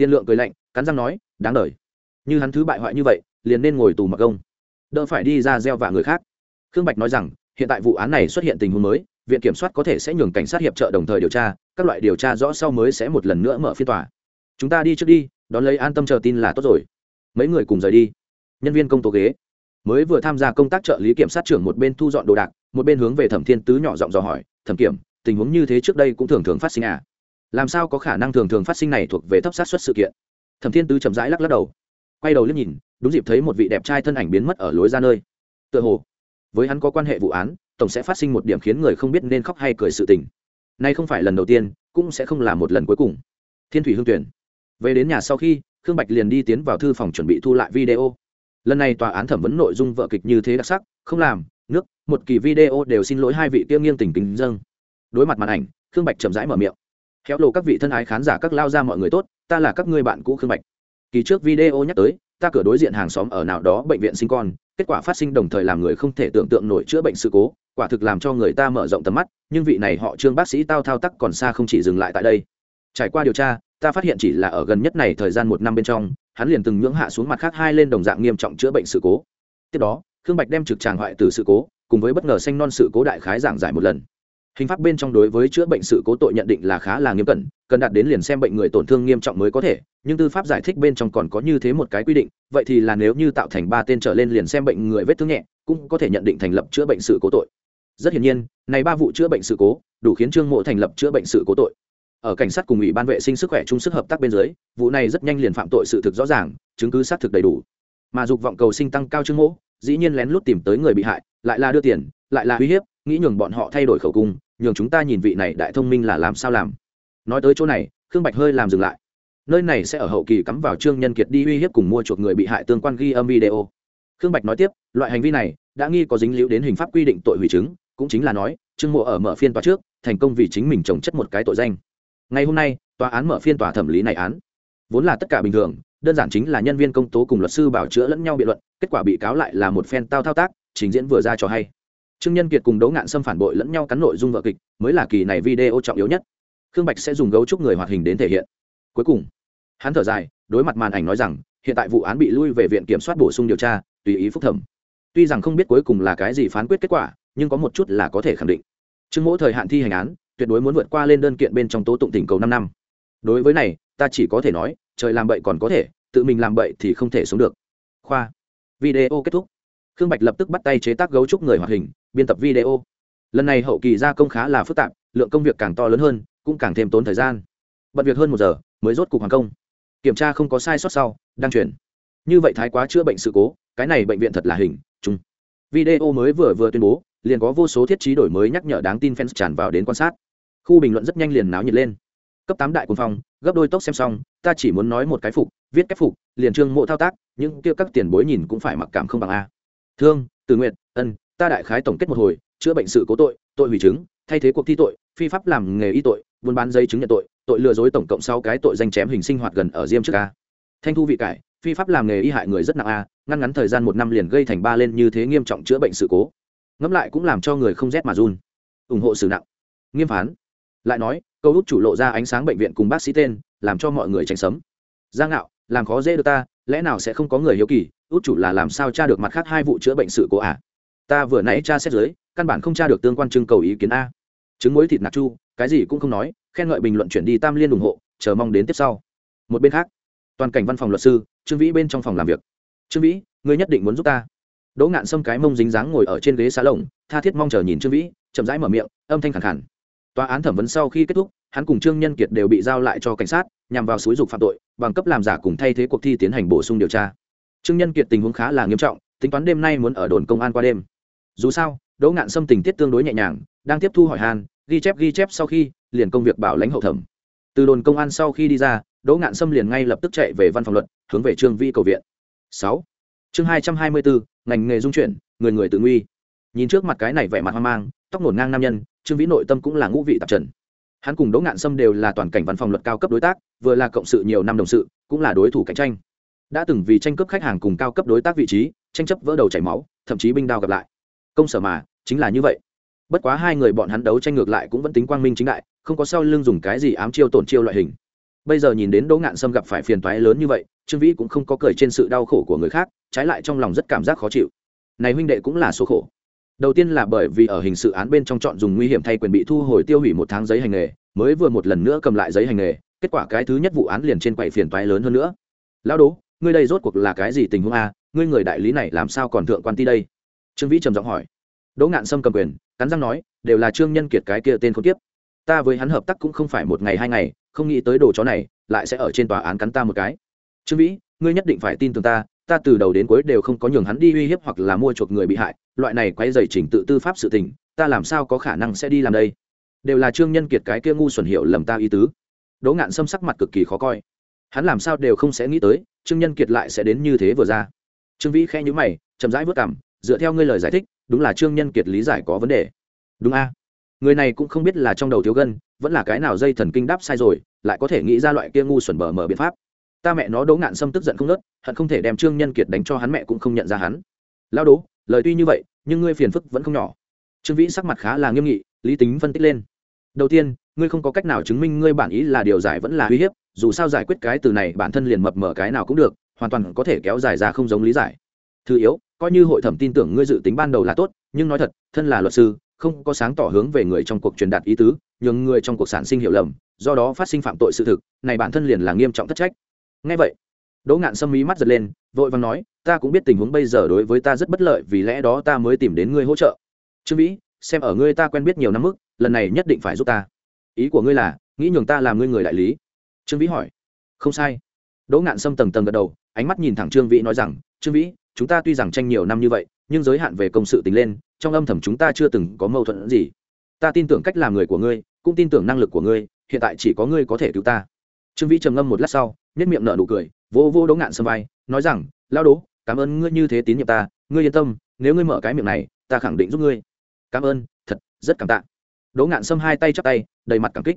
tiên lượng cười lạnh, cắn răng nói, đáng đời. Như hắn thứ bại hoại như vậy, liền nên ngồi tù mặc công. Đỡ phải đi ra gieo vạ người khác. Khương bạch nói rằng, hiện tại vụ án này xuất hiện tình huống mới, viện kiểm soát có thể sẽ nhường cảnh sát hiệp trợ đồng thời điều tra, các loại điều tra rõ sau mới sẽ một lần nữa mở phiên tòa. Chúng ta đi trước đi, đón lấy an tâm chờ tin là tốt rồi. Mấy người cùng rời đi. Nhân viên công tố ghế. Mới vừa tham gia công tác trợ lý kiểm sát trưởng một bên thu dọn đồ đạc, một bên hướng về thẩm thiên tứ nhỏ giọng dò hỏi, thẩm kiểm, tình huống như thế trước đây cũng thường thường phát sinh à? Làm sao có khả năng thường thường phát sinh này thuộc về thấp sát xuất sự kiện? Thẩm thiên tứ chậm rãi lắc lắc đầu, quay đầu liếc nhìn, đúng dịp thấy một vị đẹp trai thân ảnh biến mất ở lối ra nơi. Tựa hồ, với hắn có quan hệ vụ án, tổng sẽ phát sinh một điểm khiến người không biết nên khóc hay cười sự tình. Nay không phải lần đầu tiên, cũng sẽ không là một lần cuối cùng. Thiên thủy hương tuyển. Về đến nhà sau khi, khương bạch liền đi tiến vào thư phòng chuẩn bị thu lại video. Lần này tòa án thẩm vấn nội dung vợ kịch như thế đặc sắc, không làm, nước, một kỳ video đều xin lỗi hai vị tiêu nghiêng tình kính dâng đối mặt màn ảnh, khương bạch chậm rãi mở miệng khéo lộ các vị thân ái khán giả các lao ra mọi người tốt, ta là các ngươi bạn cũ khương bạch. Kỳ trước video nhắc tới, ta cửa đối diện hàng xóm ở nào đó bệnh viện sinh con, kết quả phát sinh đồng thời làm người không thể tưởng tượng nổi chữa bệnh sự cố, quả thực làm cho người ta mở rộng tầm mắt, nhưng vị này họ trương bác sĩ tao thao tác còn xa không chỉ dừng lại tại đây. Trải qua điều tra, ta phát hiện chỉ là ở gần nhất này thời gian một năm bên trong, hắn liền từng nhưỡng hạ xuống mặt khác hai lên đồng dạng nghiêm trọng chữa bệnh sự cố. Tiếp đó, khương bạch đem trực tràng hoại từ sự cố, cùng với bất ngờ xanh non sự cố đại khái giảng giải một lần hình pháp bên trong đối với chữa bệnh sự cố tội nhận định là khá là nghiêm cẩn, cần đạt đến liền xem bệnh người tổn thương nghiêm trọng mới có thể, nhưng tư pháp giải thích bên trong còn có như thế một cái quy định, vậy thì là nếu như tạo thành ba tên trở lên liền xem bệnh người vết thương nhẹ, cũng có thể nhận định thành lập chữa bệnh sự cố tội. Rất hiển nhiên, này ba vụ chữa bệnh sự cố, đủ khiến trương mộ thành lập chữa bệnh sự cố tội. Ở cảnh sát cùng ủy ban vệ sinh sức khỏe chung sức hợp tác bên dưới, vụ này rất nhanh liền phạm tội sự thực rõ ràng, chứng cứ xác thực đầy đủ. Mà dục vọng cầu sinh tăng cao trương mộ, dĩ nhiên lén lút tìm tới người bị hại, lại là đưa tiền, lại là uy hiếp nghĩ nhường bọn họ thay đổi khẩu cung, nhường chúng ta nhìn vị này đại thông minh là làm sao làm. Nói tới chỗ này, khương bạch hơi làm dừng lại. Nơi này sẽ ở hậu kỳ cắm vào trương nhân kiệt đi uy hiếp cùng mua chuộc người bị hại tương quan ghi âm video. Khương bạch nói tiếp, loại hành vi này, đã nghi có dính liễu đến hình pháp quy định tội hủy chứng, cũng chính là nói, trương mộ ở mở phiên tòa trước, thành công vì chính mình trồng chất một cái tội danh. Ngày hôm nay, tòa án mở phiên tòa thẩm lý này án. Vốn là tất cả bình thường, đơn giản chính là nhân viên công tố cùng luật sư bảo chữa lẫn nhau biện luận, kết quả bị cáo lại là một phen tao thao tác, trình diễn vừa ra cho hay trương nhân kiệt cùng đấu ngạn xâm phản bội lẫn nhau cắn nội dung vợ kịch, mới là kỳ này video trọng yếu nhất. Khương bạch sẽ dùng gấu trúc người hoạt hình đến thể hiện. Cuối cùng, hắn thở dài, đối mặt màn ảnh nói rằng, hiện tại vụ án bị lui về viện kiểm soát bổ sung điều tra, tùy ý phúc thẩm. Tuy rằng không biết cuối cùng là cái gì phán quyết kết quả, nhưng có một chút là có thể khẳng định. Trương mỗi thời hạn thi hành án, tuyệt đối muốn vượt qua lên đơn kiện bên trong tố tụng tỉnh cầu năm năm. Đối với này, ta chỉ có thể nói, trời làm bậy còn có thể, tự mình làm bậy thì không thể sống được. Khoa. Video kết thúc. Khương bạch lập tức bắt tay chế tác gấu trúc người hoạt hình biên tập video. Lần này hậu kỳ gia công khá là phức tạp, lượng công việc càng to lớn hơn, cũng càng thêm tốn thời gian. Bận việc hơn một giờ, mới rốt cục hoàn công. Kiểm tra không có sai sót sau đăng truyền như vậy thái quá chữa bệnh sự cố, cái này bệnh viện thật là hình chung video mới vừa vừa tuyên bố, liền có vô số thiết trí đổi mới nhắc nhở đáng tin fans tràn vào đến quan sát. Khu bình luận rất nhanh liền náo nhiệt lên. Cấp tám đại quân phòng gấp đôi tốc xem xong, ta chỉ muốn nói một cái phục, viết cách phục, liền trương mộ thao tác, những kia các tiền bối nhìn cũng phải mặc cảm không bằng a. Thương, từ nguyện ân ta đại khái tổng kết một hồi, chữa bệnh sự cố tội tội hủy chứng, thay thế cuộc thi tội, phi pháp làm nghề y tội, buôn bán giấy chứng nhận tội tội lừa dối tổng cộng sáu cái tội danh chém hình sinh hoạt gần ở diêm trước a. Thanh thu vị cải, phi pháp làm nghề y hại người rất nặng a, ngăn ngắn thời gian một năm liền gây thành ba lên như thế nghiêm trọng chữa bệnh sự cố. Ngẫm lại cũng làm cho người không rét mà run. Ủng hộ xử nặng. Nghiêm phán. Lại nói, câu út chủ lộ ra ánh sáng bệnh viện cùng bác sĩ tên, làm cho mọi người tránh sấm. Giang ngạo, làm khó dễ được ta, lẽ nào sẽ không có người hiếu kỳ út chủ là làm sao tra được mặt khác hai vụ chữa bệnh sự cố à ta vừa nãy tra xét dưới căn bản không tra được tương quan trưng cầu ý kiến a. Trứng muối thịt nạc chu, cái gì cũng không nói, khen ngợi bình luận chuyển đi tam liên ủng hộ, chờ mong đến tiếp sau. Một bên khác, toàn cảnh văn phòng luật sư, trương vĩ bên trong phòng làm việc. Trương vĩ, ngươi nhất định muốn giúp ta. Đỗ ngạn xâm cái mông dính dáng ngồi ở trên ghế xá lồng, tha thiết mong chờ nhìn trương vĩ, chậm rãi mở miệng, âm thanh khẳng khẳng tòa án thẩm vấn sau khi kết thúc, hắn cùng trương nhân kiệt đều bị giao lại cho cảnh sát, nhằm vào xúi dục phạm tội, bằng cấp làm giả cùng thay thế cuộc thi tiến hành bổ sung điều tra. Trương nhân kiệt tình huống khá là nghiêm trọng, tính toán đêm nay muốn ở đồn công an qua đêm dù sao, đỗ ngạn Sâm tình tiết tương đối nhẹ nhàng, đang tiếp thu hỏi hàn ghi chép ghi chép sau khi, liền công việc bảo lãnh hậu thẩm. Từ đồn công an sau khi đi ra, đỗ ngạn Sâm liền ngay lập tức chạy về văn phòng luật, hướng về trương vi cầu viện. Sáu. Chương hai trăm hai mươi bốn ngành nghề dung chuyển, người người tự nguy. Nhìn trước mặt cái này vẻ mặt hoang mang, tóc nổn ngang nam nhân, trương vĩ nội tâm cũng là ngũ vị tạp trần. Hắn cùng đỗ ngạn sâm đều là toàn cảnh văn phòng luật cao cấp đối tác, vừa là cộng sự nhiều năm đồng sự, cũng là đối thủ cạnh tranh. Đã từng vì tranh cướp khách hàng cùng cao cấp đối tác vị trí, tranh chấp vỡ đầu chảy máu, thậm chí binh đao gặp lại công sở mà, chính là như vậy. Bất quá hai người bọn hắn đấu tranh ngược lại cũng vẫn tính quang minh chính đại, không có sau lưng dùng cái gì ám chiêu tổn chiêu loại hình. Bây giờ nhìn đến đỗ ngạn sâm gặp phải phiền toái lớn như vậy, trương vĩ cũng không có cười trên sự đau khổ của người khác, trái lại trong lòng rất cảm giác khó chịu. Này huynh đệ cũng là số khổ. Đầu tiên là bởi vì ở hình sự án bên trong chọn dùng nguy hiểm thay quyền bị thu hồi tiêu hủy một tháng giấy hành nghề, mới vừa một lần nữa cầm lại giấy hành nghề, kết quả cái thứ nhất vụ án liền trên quầy phiền toái lớn hơn nữa. Lão đố ngươi đây rốt cuộc là cái gì tình huống a? Ngươi người đại lý này làm sao còn thượng quan ti đây? Trương vĩ trầm giọng hỏi. Đỗ ngạn sâm cầm quyền, cắn răng nói, đều là trương nhân kiệt cái kia tên không tiếp ta với hắn hợp tác cũng không phải một ngày hai ngày, không nghĩ tới đồ chó này lại sẽ ở trên tòa án cắn ta một cái. Trương vĩ, ngươi nhất định phải tin tưởng ta ta từ đầu đến cuối đều không có nhường hắn đi uy hiếp hoặc là mua chuộc người bị hại, loại này quay dày chỉnh tự tư pháp sự tình, ta làm sao có khả năng sẽ đi làm đây? Đều là trương nhân kiệt cái kia ngu xuẩn hiệu lầm ta ý tứ. Đỗ ngạn Sâm sắc mặt cực kỳ khó coi. Hắn làm sao đều không sẽ nghĩ tới, trương nhân kiệt lại sẽ đến như thế vừa ra. Trương vĩ khe nhữ mày, chậm rãi vớt cảm dựa theo ngươi lời giải thích, đúng là trương nhân kiệt lý giải có vấn đề. Đúng a. Người này cũng không biết là trong đầu thiếu gân, vẫn là cái nào dây thần kinh đáp sai rồi, lại có thể nghĩ ra loại kia ngu xuẩn bờ mở biện pháp. Ta mẹ nó đỗ ngạn sâm tức giận không nớt hận không thể đem trương nhân kiệt đánh cho hắn mẹ cũng không nhận ra hắn. Lao đố, lời tuy như vậy, nhưng ngươi phiền phức vẫn không nhỏ. Trương vĩ sắc mặt khá là nghiêm nghị, lý tính phân tích lên. Đầu tiên, ngươi không có cách nào chứng minh ngươi bản ý là điều giải vẫn là uy hiếp, dù sao giải quyết cái từ này bản thân liền mập mở cái nào cũng được, hoàn toàn có thể kéo dài ra không giống lý giải. Thứ yếu coi như hội thẩm tin tưởng ngươi dự tính ban đầu là tốt, nhưng nói thật, thân là luật sư, không có sáng tỏ hướng về người trong cuộc truyền đạt ý tứ, nhường người trong cuộc sản sinh hiểu lầm, do đó phát sinh phạm tội sự thực, này bản thân liền là nghiêm trọng thất trách. Ngay vậy, đỗ ngạn sâm mí mắt giật lên, vội vàng nói, ta cũng biết tình huống bây giờ đối với ta rất bất lợi, vì lẽ đó ta mới tìm đến ngươi hỗ trợ. Trương vĩ, xem ở ngươi ta quen biết nhiều năm mức, lần này nhất định phải giúp ta. Ý của ngươi là, nghĩ nhường ta làm ngươi người đại lý? Trương vĩ hỏi. Không sai. Đỗ ngạn sâm tầng tầng gật đầu, ánh mắt nhìn thẳng trương vĩ nói rằng, trương vĩ chúng ta tuy rằng tranh nhiều năm như vậy, nhưng giới hạn về công sự tính lên, trong âm thầm chúng ta chưa từng có mâu thuẫn gì. Ta tin tưởng cách làm người của ngươi, cũng tin tưởng năng lực của ngươi, hiện tại chỉ có ngươi có thể cứu ta. Trương vĩ trầm ngâm một lát sau nhất miệng nở nụ cười vô vô đỗ ngạn sâm vai, nói rằng lao đố cảm ơn ngươi như thế tín nhiệm ta, ngươi yên tâm, nếu ngươi mở cái miệng này, ta khẳng định giúp ngươi. Cảm ơn, thật, rất cảm tạ. Đỗ ngạn sâm hai tay chắp tay, đầy mặt cảm kích.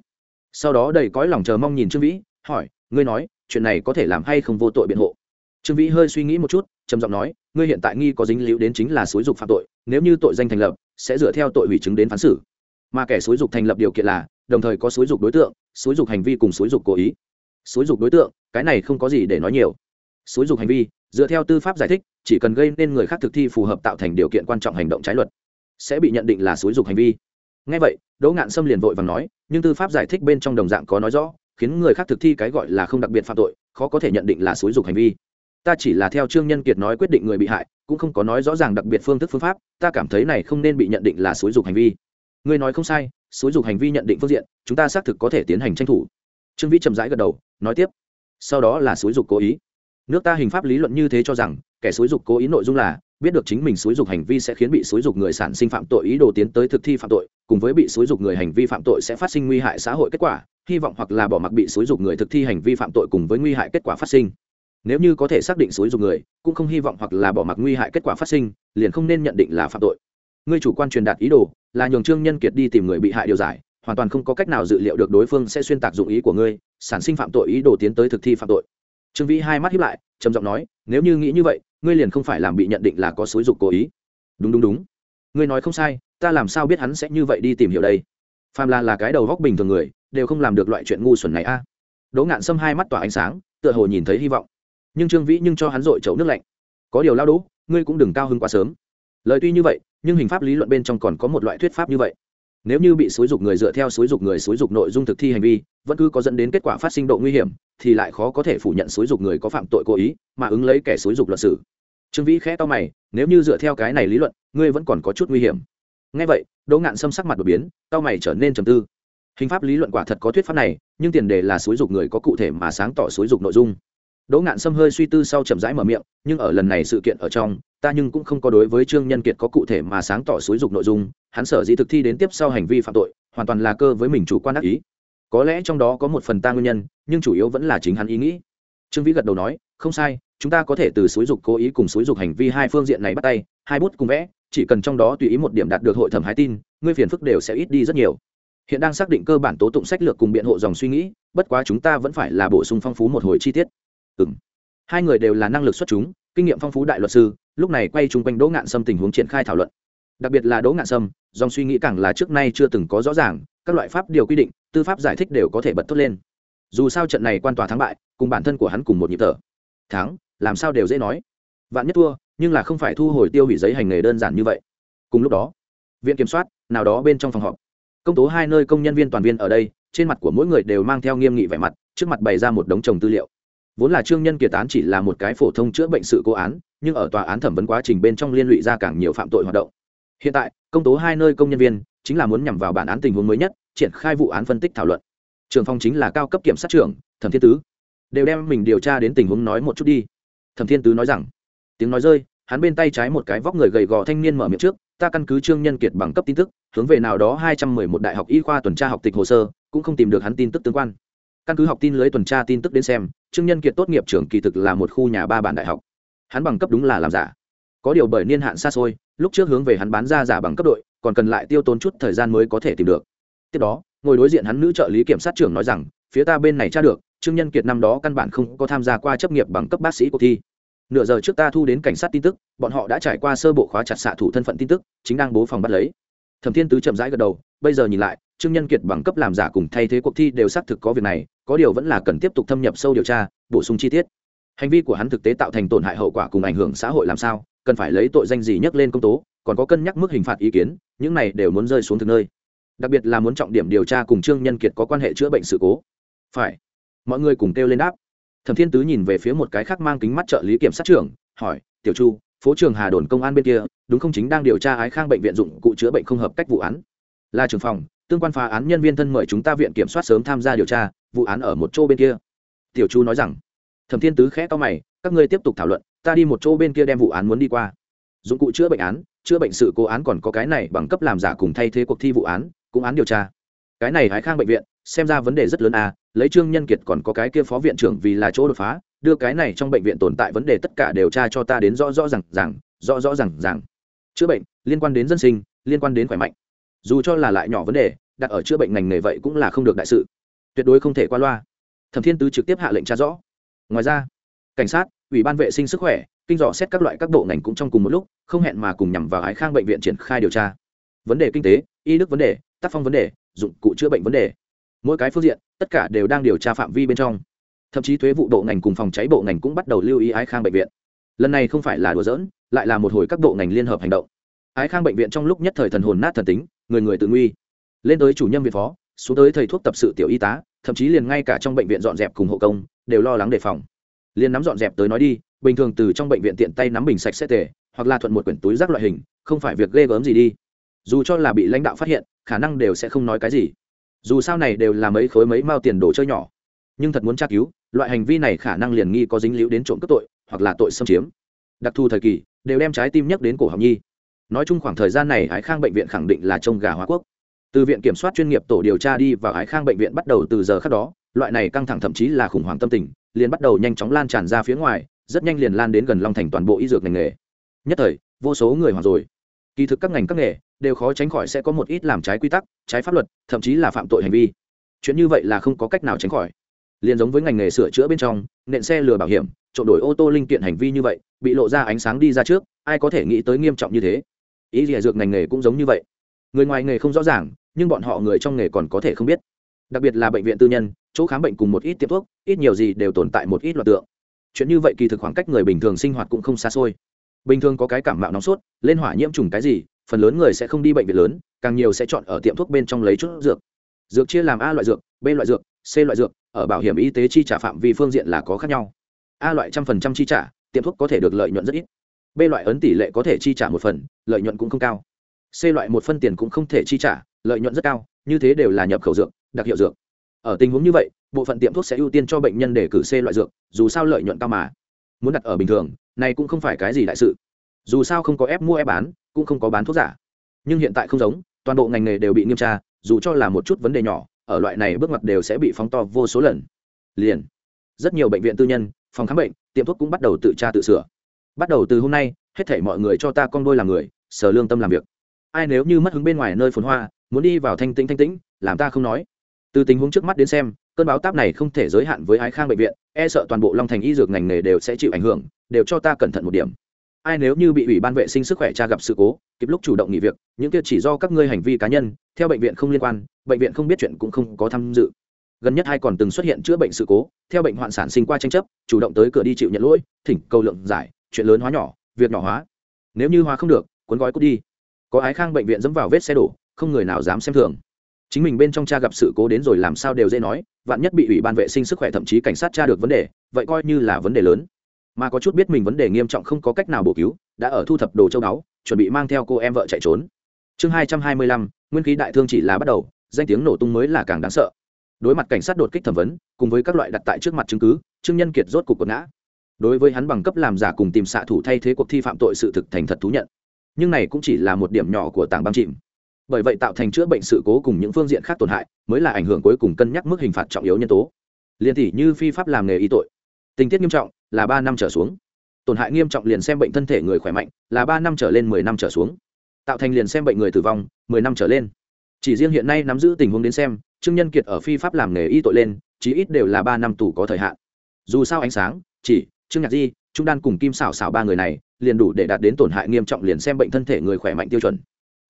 Sau đó đầy cõi lòng chờ mong nhìn trương vĩ, hỏi, ngươi nói, chuyện này có thể làm hay không vô tội biện hộ? Trương vĩ hơi suy nghĩ một chút trầm giọng nói, ngươi hiện tại nghi có dính líu đến chính là xúi dục phạm tội, nếu như tội danh thành lập, sẽ dựa theo tội hủy chứng đến phán xử. Mà kẻ xúi dục thành lập điều kiện là, đồng thời có xúi dục đối tượng, xúi dục hành vi cùng xúi dục cố ý. Xúi dục đối tượng, cái này không có gì để nói nhiều. Xúi dục hành vi, dựa theo tư pháp giải thích, chỉ cần gây nên người khác thực thi phù hợp tạo thành điều kiện quan trọng hành động trái luật, sẽ bị nhận định là xúi dục hành vi. Ngay vậy, đỗ ngạn Sâm liền vội và nói, nhưng tư pháp giải thích bên trong đồng dạng có nói rõ, khiến người khác thực thi cái gọi là không đặc biệt phạm tội, khó có thể nhận định là xúi dục hành vi ta chỉ là theo trương nhân kiệt nói quyết định người bị hại, cũng không có nói rõ ràng đặc biệt phương thức phương pháp, ta cảm thấy này không nên bị nhận định là xúi dục hành vi. Ngươi nói không sai, xúi dục hành vi nhận định phương diện, chúng ta xác thực có thể tiến hành tranh thủ. Trương vĩ chậm rãi gật đầu, nói tiếp. Sau đó là xúi dục cố ý. Nước ta hình pháp lý luận như thế cho rằng, kẻ xúi dục cố ý nội dung là, biết được chính mình xúi dục hành vi sẽ khiến bị xúi dục người sản sinh phạm tội ý đồ tiến tới thực thi phạm tội, cùng với bị xúi dục người hành vi phạm tội sẽ phát sinh nguy hại xã hội kết quả, hy vọng hoặc là bỏ mặc bị xúi dục người thực thi hành vi phạm tội cùng với nguy hại kết quả phát sinh nếu như có thể xác định xúi dục người, cũng không hy vọng hoặc là bỏ mặc nguy hại kết quả phát sinh, liền không nên nhận định là phạm tội. Ngươi chủ quan truyền đạt ý đồ, là nhường trương nhân kiệt đi tìm người bị hại điều giải, hoàn toàn không có cách nào dự liệu được đối phương sẽ xuyên tạc dụng ý của ngươi, sản sinh phạm tội ý đồ tiến tới thực thi phạm tội. Trương vĩ hai mắt hiếp lại, trầm giọng nói, nếu như nghĩ như vậy, ngươi liền không phải làm bị nhận định là có xúi dục cố ý. Đúng đúng đúng. Ngươi nói không sai, ta làm sao biết hắn sẽ như vậy đi tìm hiểu đây? Phàm là là cái đầu góc bình thường người, đều không làm được loại chuyện ngu xuẩn này a. Đỗ ngạn xâm hai mắt tỏa ánh sáng, tựa hồ nhìn thấy hy vọng nhưng trương vĩ nhưng cho hắn dội chậu nước lạnh. Có điều lao đỗ, ngươi cũng đừng cao hứng quá sớm. Lời tuy như vậy, nhưng hình pháp lý luận bên trong còn có một loại thuyết pháp như vậy. Nếu như bị xúi dục người dựa theo xúi dục người xúi dục nội dung thực thi hành vi, vẫn cứ có dẫn đến kết quả phát sinh độ nguy hiểm, thì lại khó có thể phủ nhận xúi dục người có phạm tội cố ý, mà ứng lấy kẻ xúi dục luật sử trương vĩ khẽ to mày, nếu như dựa theo cái này lý luận, ngươi vẫn còn có chút nguy hiểm. Ngay vậy, đỗ ngạn xâm sắc mặt đột biến to mày trở nên trầm tư. Hình pháp lý luận quả thật có thuyết pháp này, nhưng tiền đề là xúi dục người có cụ thể mà sáng tỏ xúi dục nội dung đỗ ngạn xâm hơi suy tư sau chậm rãi mở miệng, nhưng ở lần này sự kiện ở trong, ta nhưng cũng không có đối với trương nhân kiệt có cụ thể mà sáng tỏ xúi dục nội dung, hắn sở dĩ thực thi đến tiếp sau hành vi phạm tội, hoàn toàn là cơ với mình chủ quan đắc ý. Có lẽ trong đó có một phần ta nguyên nhân, nhưng chủ yếu vẫn là chính hắn ý nghĩ. Trương vĩ gật đầu nói, không sai, chúng ta có thể từ xúi dục cố ý cùng xúi dục hành vi hai phương diện này bắt tay, hai bút cùng vẽ, chỉ cần trong đó tùy ý một điểm đạt được hội thẩm hái tin, ngươi phiền phức đều sẽ ít đi rất nhiều. Hiện đang xác định cơ bản tố tụng sách lược cùng biện hộ dòng suy nghĩ, bất quá chúng ta vẫn phải là bổ sung phong phú một hồi chi tiết ừ m hai người đều là năng lực xuất chúng, kinh nghiệm phong phú đại luật sư, lúc này quay chung quanh đỗ ngạn sâm tình huống triển khai thảo luận. Đặc biệt là đỗ ngạn sâm, dòng suy nghĩ càng là trước nay chưa từng có rõ ràng, các loại pháp điều quy định, tư pháp giải thích đều có thể bật thốt lên. Dù sao trận này quan tòa thắng bại, cùng bản thân của hắn cùng một nhịp thở. Thắng, làm sao đều dễ nói. Vạn nhất thua, nhưng là không phải thu hồi tiêu hủy giấy hành nghề đơn giản như vậy. Cùng lúc đó, viện kiểm soát, nào đó bên trong phòng họp. Công tố hai nơi công nhân viên toàn viên ở đây, trên mặt của mỗi người đều mang theo nghiêm nghị vẻ mặt, trước mặt bày ra một đống chồng tư liệu vốn là trương nhân kiệt án chỉ là một cái phổ thông chữa bệnh sự cố án, nhưng ở tòa án thẩm vấn quá trình bên trong liên lụy ra càng nhiều phạm tội hoạt động. Hiện tại, công tố hai nơi công nhân viên, chính là muốn nhằm vào bản án tình huống mới nhất, triển khai vụ án phân tích thảo luận. Trường phong chính là cao cấp kiểm sát trưởng, thẩm thiên tứ. Đều đem mình điều tra đến tình huống nói một chút đi. Thẩm thiên tứ nói rằng, tiếng nói rơi, hắn bên tay trái một cái vóc người gầy gò thanh niên mở miệng trước, ta căn cứ trương nhân kiệt bằng cấp tin tức, hướng về nào đó hai trăm mười một đại học y khoa tuần tra học tịch hồ sơ, cũng không tìm được hắn tin tức tương quan căn cứ học tin lưới tuần tra tin tức đến xem, trương nhân kiệt tốt nghiệp trường kỳ thực là một khu nhà ba bản đại học. Hắn bằng cấp đúng là làm giả. Có điều bởi niên hạn xa xôi, lúc trước hướng về hắn bán ra giả bằng cấp đội, còn cần lại tiêu tốn chút thời gian mới có thể tìm được. Tiếp đó, ngồi đối diện hắn nữ trợ lý kiểm sát trưởng nói rằng, phía ta bên này tra được, trương nhân kiệt năm đó căn bản không có tham gia qua chấp nghiệp bằng cấp bác sĩ cuộc thi. Nửa giờ trước ta thu đến cảnh sát tin tức, bọn họ đã trải qua sơ bộ khóa chặt xạ thủ thân phận tin tức, chính đang bố phòng bắt lấy. Thẩm thiên tứ chậm rãi gật đầu, bây giờ nhìn lại trương nhân kiệt bằng cấp làm giả cùng thay thế cuộc thi đều xác thực có việc này, có điều vẫn là cần tiếp tục thâm nhập sâu điều tra, bổ sung chi tiết. Hành vi của hắn thực tế tạo thành tổn hại hậu quả cùng ảnh hưởng xã hội làm sao, cần phải lấy tội danh gì nhắc lên công tố, còn có cân nhắc mức hình phạt ý kiến, những này đều muốn rơi xuống thực nơi. Đặc biệt là muốn trọng điểm điều tra cùng trương nhân kiệt có quan hệ chữa bệnh sự cố. Phải. Mọi người cùng kêu lên đáp. Thẩm thiên tứ nhìn về phía một cái khác mang kính mắt trợ lý kiểm sát trưởng, hỏi, tiểu chu, phố trường hà đồn công an bên kia, đúng không chính đang điều tra ái khang bệnh viện dụng cụ chữa bệnh không hợp cách vụ án? Là trưởng phòng tương quan phá án nhân viên thân mời chúng ta viện kiểm soát sớm tham gia điều tra, vụ án ở một chỗ bên kia. Tiểu chu nói rằng. Thẩm thiên tứ khẽ to mày, các ngươi tiếp tục thảo luận, ta đi một chỗ bên kia đem vụ án muốn đi qua. Dụng cụ chữa bệnh án, chữa bệnh sự cố án còn có cái này bằng cấp làm giả cùng thay thế cuộc thi vụ án, cũng án điều tra. Cái này hái khang bệnh viện, xem ra vấn đề rất lớn à lấy trương nhân kiệt còn có cái kia phó viện trưởng vì là chỗ đột phá, đưa cái này trong bệnh viện tồn tại vấn đề tất cả đều tra cho ta đến rõ rõ rằng rằng rõ rõ rằng rằng chữa bệnh, liên quan đến dân sinh, liên quan đến khỏe mạnh. Dù cho là lại nhỏ vấn đề đặt ở chữa bệnh ngành nghề vậy cũng là không được đại sự. Tuyệt đối không thể qua loa. Thẩm thiên tứ trực tiếp hạ lệnh tra rõ. Ngoài ra, cảnh sát, ủy ban vệ sinh sức khỏe, kinh dò xét các loại các bộ ngành cũng trong cùng một lúc, không hẹn mà cùng nhằm vào ái khang bệnh viện triển khai điều tra. Vấn đề kinh tế, y đức vấn đề, tác phong vấn đề, dụng cụ chữa bệnh vấn đề. Mỗi cái phương diện, tất cả đều đang điều tra phạm vi bên trong. Thậm chí thuế vụ bộ ngành cùng phòng cháy bộ ngành cũng bắt đầu lưu ý ái khang bệnh viện. Lần này không phải là đùa giỡn, lại là một hồi các bộ ngành liên hợp hành động. Ái khang bệnh viện trong lúc nhất thời thần hồn nát thần tính, người người tự nguy lên tới chủ nhân viện phó, xuống tới thầy thuốc tập sự tiểu y tá, thậm chí liền ngay cả trong bệnh viện dọn dẹp cùng hộ công, đều lo lắng đề phòng. Liền nắm dọn dẹp tới nói đi, bình thường từ trong bệnh viện tiện tay nắm bình sạch sẽ tề, hoặc là thuận một quyển túi rác loại hình, không phải việc ghê gớm gì đi. Dù cho là bị lãnh đạo phát hiện, khả năng đều sẽ không nói cái gì. Dù sao này đều là mấy khối mấy mao tiền đồ chơi nhỏ. Nhưng thật muốn tra cứu, loại hành vi này khả năng liền nghi có dính líu đến trộm cướp tội, hoặc là tội xâm chiếm. Đặc thù thời kỳ, đều đem trái tim nhắc đến cổ học nhi. Nói chung khoảng thời gian này ái khang bệnh viện khẳng định là trông gà hóa quốc từ viện kiểm soát chuyên nghiệp tổ điều tra đi vào ái khang bệnh viện bắt đầu từ giờ khác đó, loại này căng thẳng thậm chí là khủng hoảng tâm tình, liền bắt đầu nhanh chóng lan tràn ra phía ngoài, rất nhanh liền lan đến gần long thành toàn bộ y dược ngành nghề. Nhất thời, vô số người hoảng rồi. Kỳ thực các ngành các nghề đều khó tránh khỏi sẽ có một ít làm trái quy tắc, trái pháp luật, thậm chí là phạm tội hành vi. Chuyện như vậy là không có cách nào tránh khỏi. Liền giống với ngành nghề sửa chữa bên trong, nện xe lừa bảo hiểm, trộm đổi ô tô linh kiện hành vi như vậy, bị lộ ra ánh sáng đi ra trước, ai có thể nghĩ tới nghiêm trọng như thế? Ý gì dược ngành nghề cũng giống như vậy. Người ngoài nghề không rõ ràng nhưng bọn họ người trong nghề còn có thể không biết. Đặc biệt là bệnh viện tư nhân, chỗ khám bệnh cùng một ít tiệm thuốc, ít nhiều gì đều tồn tại một ít loạt tượng. Chuyện như vậy kỳ thực khoảng cách người bình thường sinh hoạt cũng không xa xôi. Bình thường có cái cảm mạo nóng sốt, lên hỏa nhiễm trùng cái gì, phần lớn người sẽ không đi bệnh viện lớn, càng nhiều sẽ chọn ở tiệm thuốc bên trong lấy chút dược. Dược chia làm a loại dược, b loại dược, c loại dược, ở bảo hiểm y tế chi trả phạm vi phương diện là có khác nhau. A loại trăm phần trăm chi trả, tiệm thuốc có thể được lợi nhuận rất ít. B loại ấn tỷ lệ có thể chi trả một phần, lợi nhuận cũng không cao. C loại một phân tiền cũng không thể chi trả lợi nhuận rất cao, như thế đều là nhập khẩu dược, đặc hiệu dược. Ở tình huống như vậy, bộ phận tiệm thuốc sẽ ưu tiên cho bệnh nhân để cử c loại dược, dù sao lợi nhuận cao mà. Muốn đặt ở bình thường, này cũng không phải cái gì đại sự. Dù sao không có ép mua ép bán, cũng không có bán thuốc giả. Nhưng hiện tại không giống, toàn bộ ngành nghề đều bị nghiêm tra, dù cho là một chút vấn đề nhỏ, ở loại này bước ngoặt đều sẽ bị phóng to vô số lần. Liền, rất nhiều bệnh viện tư nhân, phòng khám bệnh, tiệm thuốc cũng bắt đầu tự tra tự sửa. Bắt đầu từ hôm nay, hết thảy mọi người cho ta con đôi làm người sở lương tâm làm việc. Ai nếu như mất hứng bên ngoài nơi phồn hoa muốn đi vào thanh tĩnh thanh tĩnh, làm ta không nói. Từ tình huống trước mắt đến xem, cơn báo táp này không thể giới hạn với ái khang bệnh viện e sợ toàn bộ long thành y dược ngành nghề đều sẽ chịu ảnh hưởng, đều cho ta cẩn thận một điểm. Ai nếu như bị ủy ban vệ sinh sức khỏe cha gặp sự cố, kịp lúc chủ động nghỉ việc, những kia chỉ do các ngươi hành vi cá nhân, theo bệnh viện không liên quan, bệnh viện không biết chuyện cũng không có tham dự. Gần nhất hai còn từng xuất hiện chữa bệnh sự cố, theo bệnh hoạn sản sinh qua tranh chấp, chủ động tới cửa đi chịu nhận lỗi, thỉnh cầu lượng giải, chuyện lớn hóa nhỏ, việc nhỏ hóa. Nếu như hóa không được, cuốn gói cút đi. Có ái khang bệnh viện dẫm vào vết xe đổ không người nào dám xem thường. Chính mình bên trong cha gặp sự cố đến rồi làm sao đều dễ nói, vạn nhất bị ủy ban vệ sinh sức khỏe thậm chí cảnh sát tra được vấn đề, vậy coi như là vấn đề lớn. Mà có chút biết mình vấn đề nghiêm trọng không có cách nào bổ cứu, đã ở thu thập đồ châu báu, chuẩn bị mang theo cô em vợ chạy trốn. Chương hai trăm hai mươi lăm, nguyên khí đại thương chỉ là bắt đầu, danh tiếng nổ tung mới là càng đáng sợ. Đối mặt cảnh sát đột kích thẩm vấn, cùng với các loại đặt tại trước mặt chứng cứ, trương nhân kiệt rốt cục quật ngã. Đối với hắn bằng cấp làm giả cùng tìm xạ thủ thay thế cuộc thi phạm tội sự thực thành thật thú nhận. Nhưng này cũng chỉ là một điểm nhỏ của tảng băng chìm bởi vậy tạo thành chữa bệnh sự cố cùng những phương diện khác tổn hại, mới là ảnh hưởng cuối cùng cân nhắc mức hình phạt trọng yếu nhân tố. Liên tỷ như phi pháp làm nghề y tội. Tình tiết nghiêm trọng là ba năm trở xuống. Tổn hại nghiêm trọng liền xem bệnh thân thể người khỏe mạnh là ba năm trở lên mười năm trở xuống. Tạo thành liền xem bệnh người tử vong mười năm trở lên. Chỉ riêng hiện nay nắm giữ tình huống đến xem, trương nhân kiệt ở phi pháp làm nghề y tội lên, chí ít đều là ba năm tù có thời hạn. Dù sao ánh sáng, chỉ, trương nhạc di, trung đan cùng kim xảo xảo ba người này, liền đủ để đạt đến tổn hại nghiêm trọng liền xem bệnh thân thể người khỏe mạnh tiêu chuẩn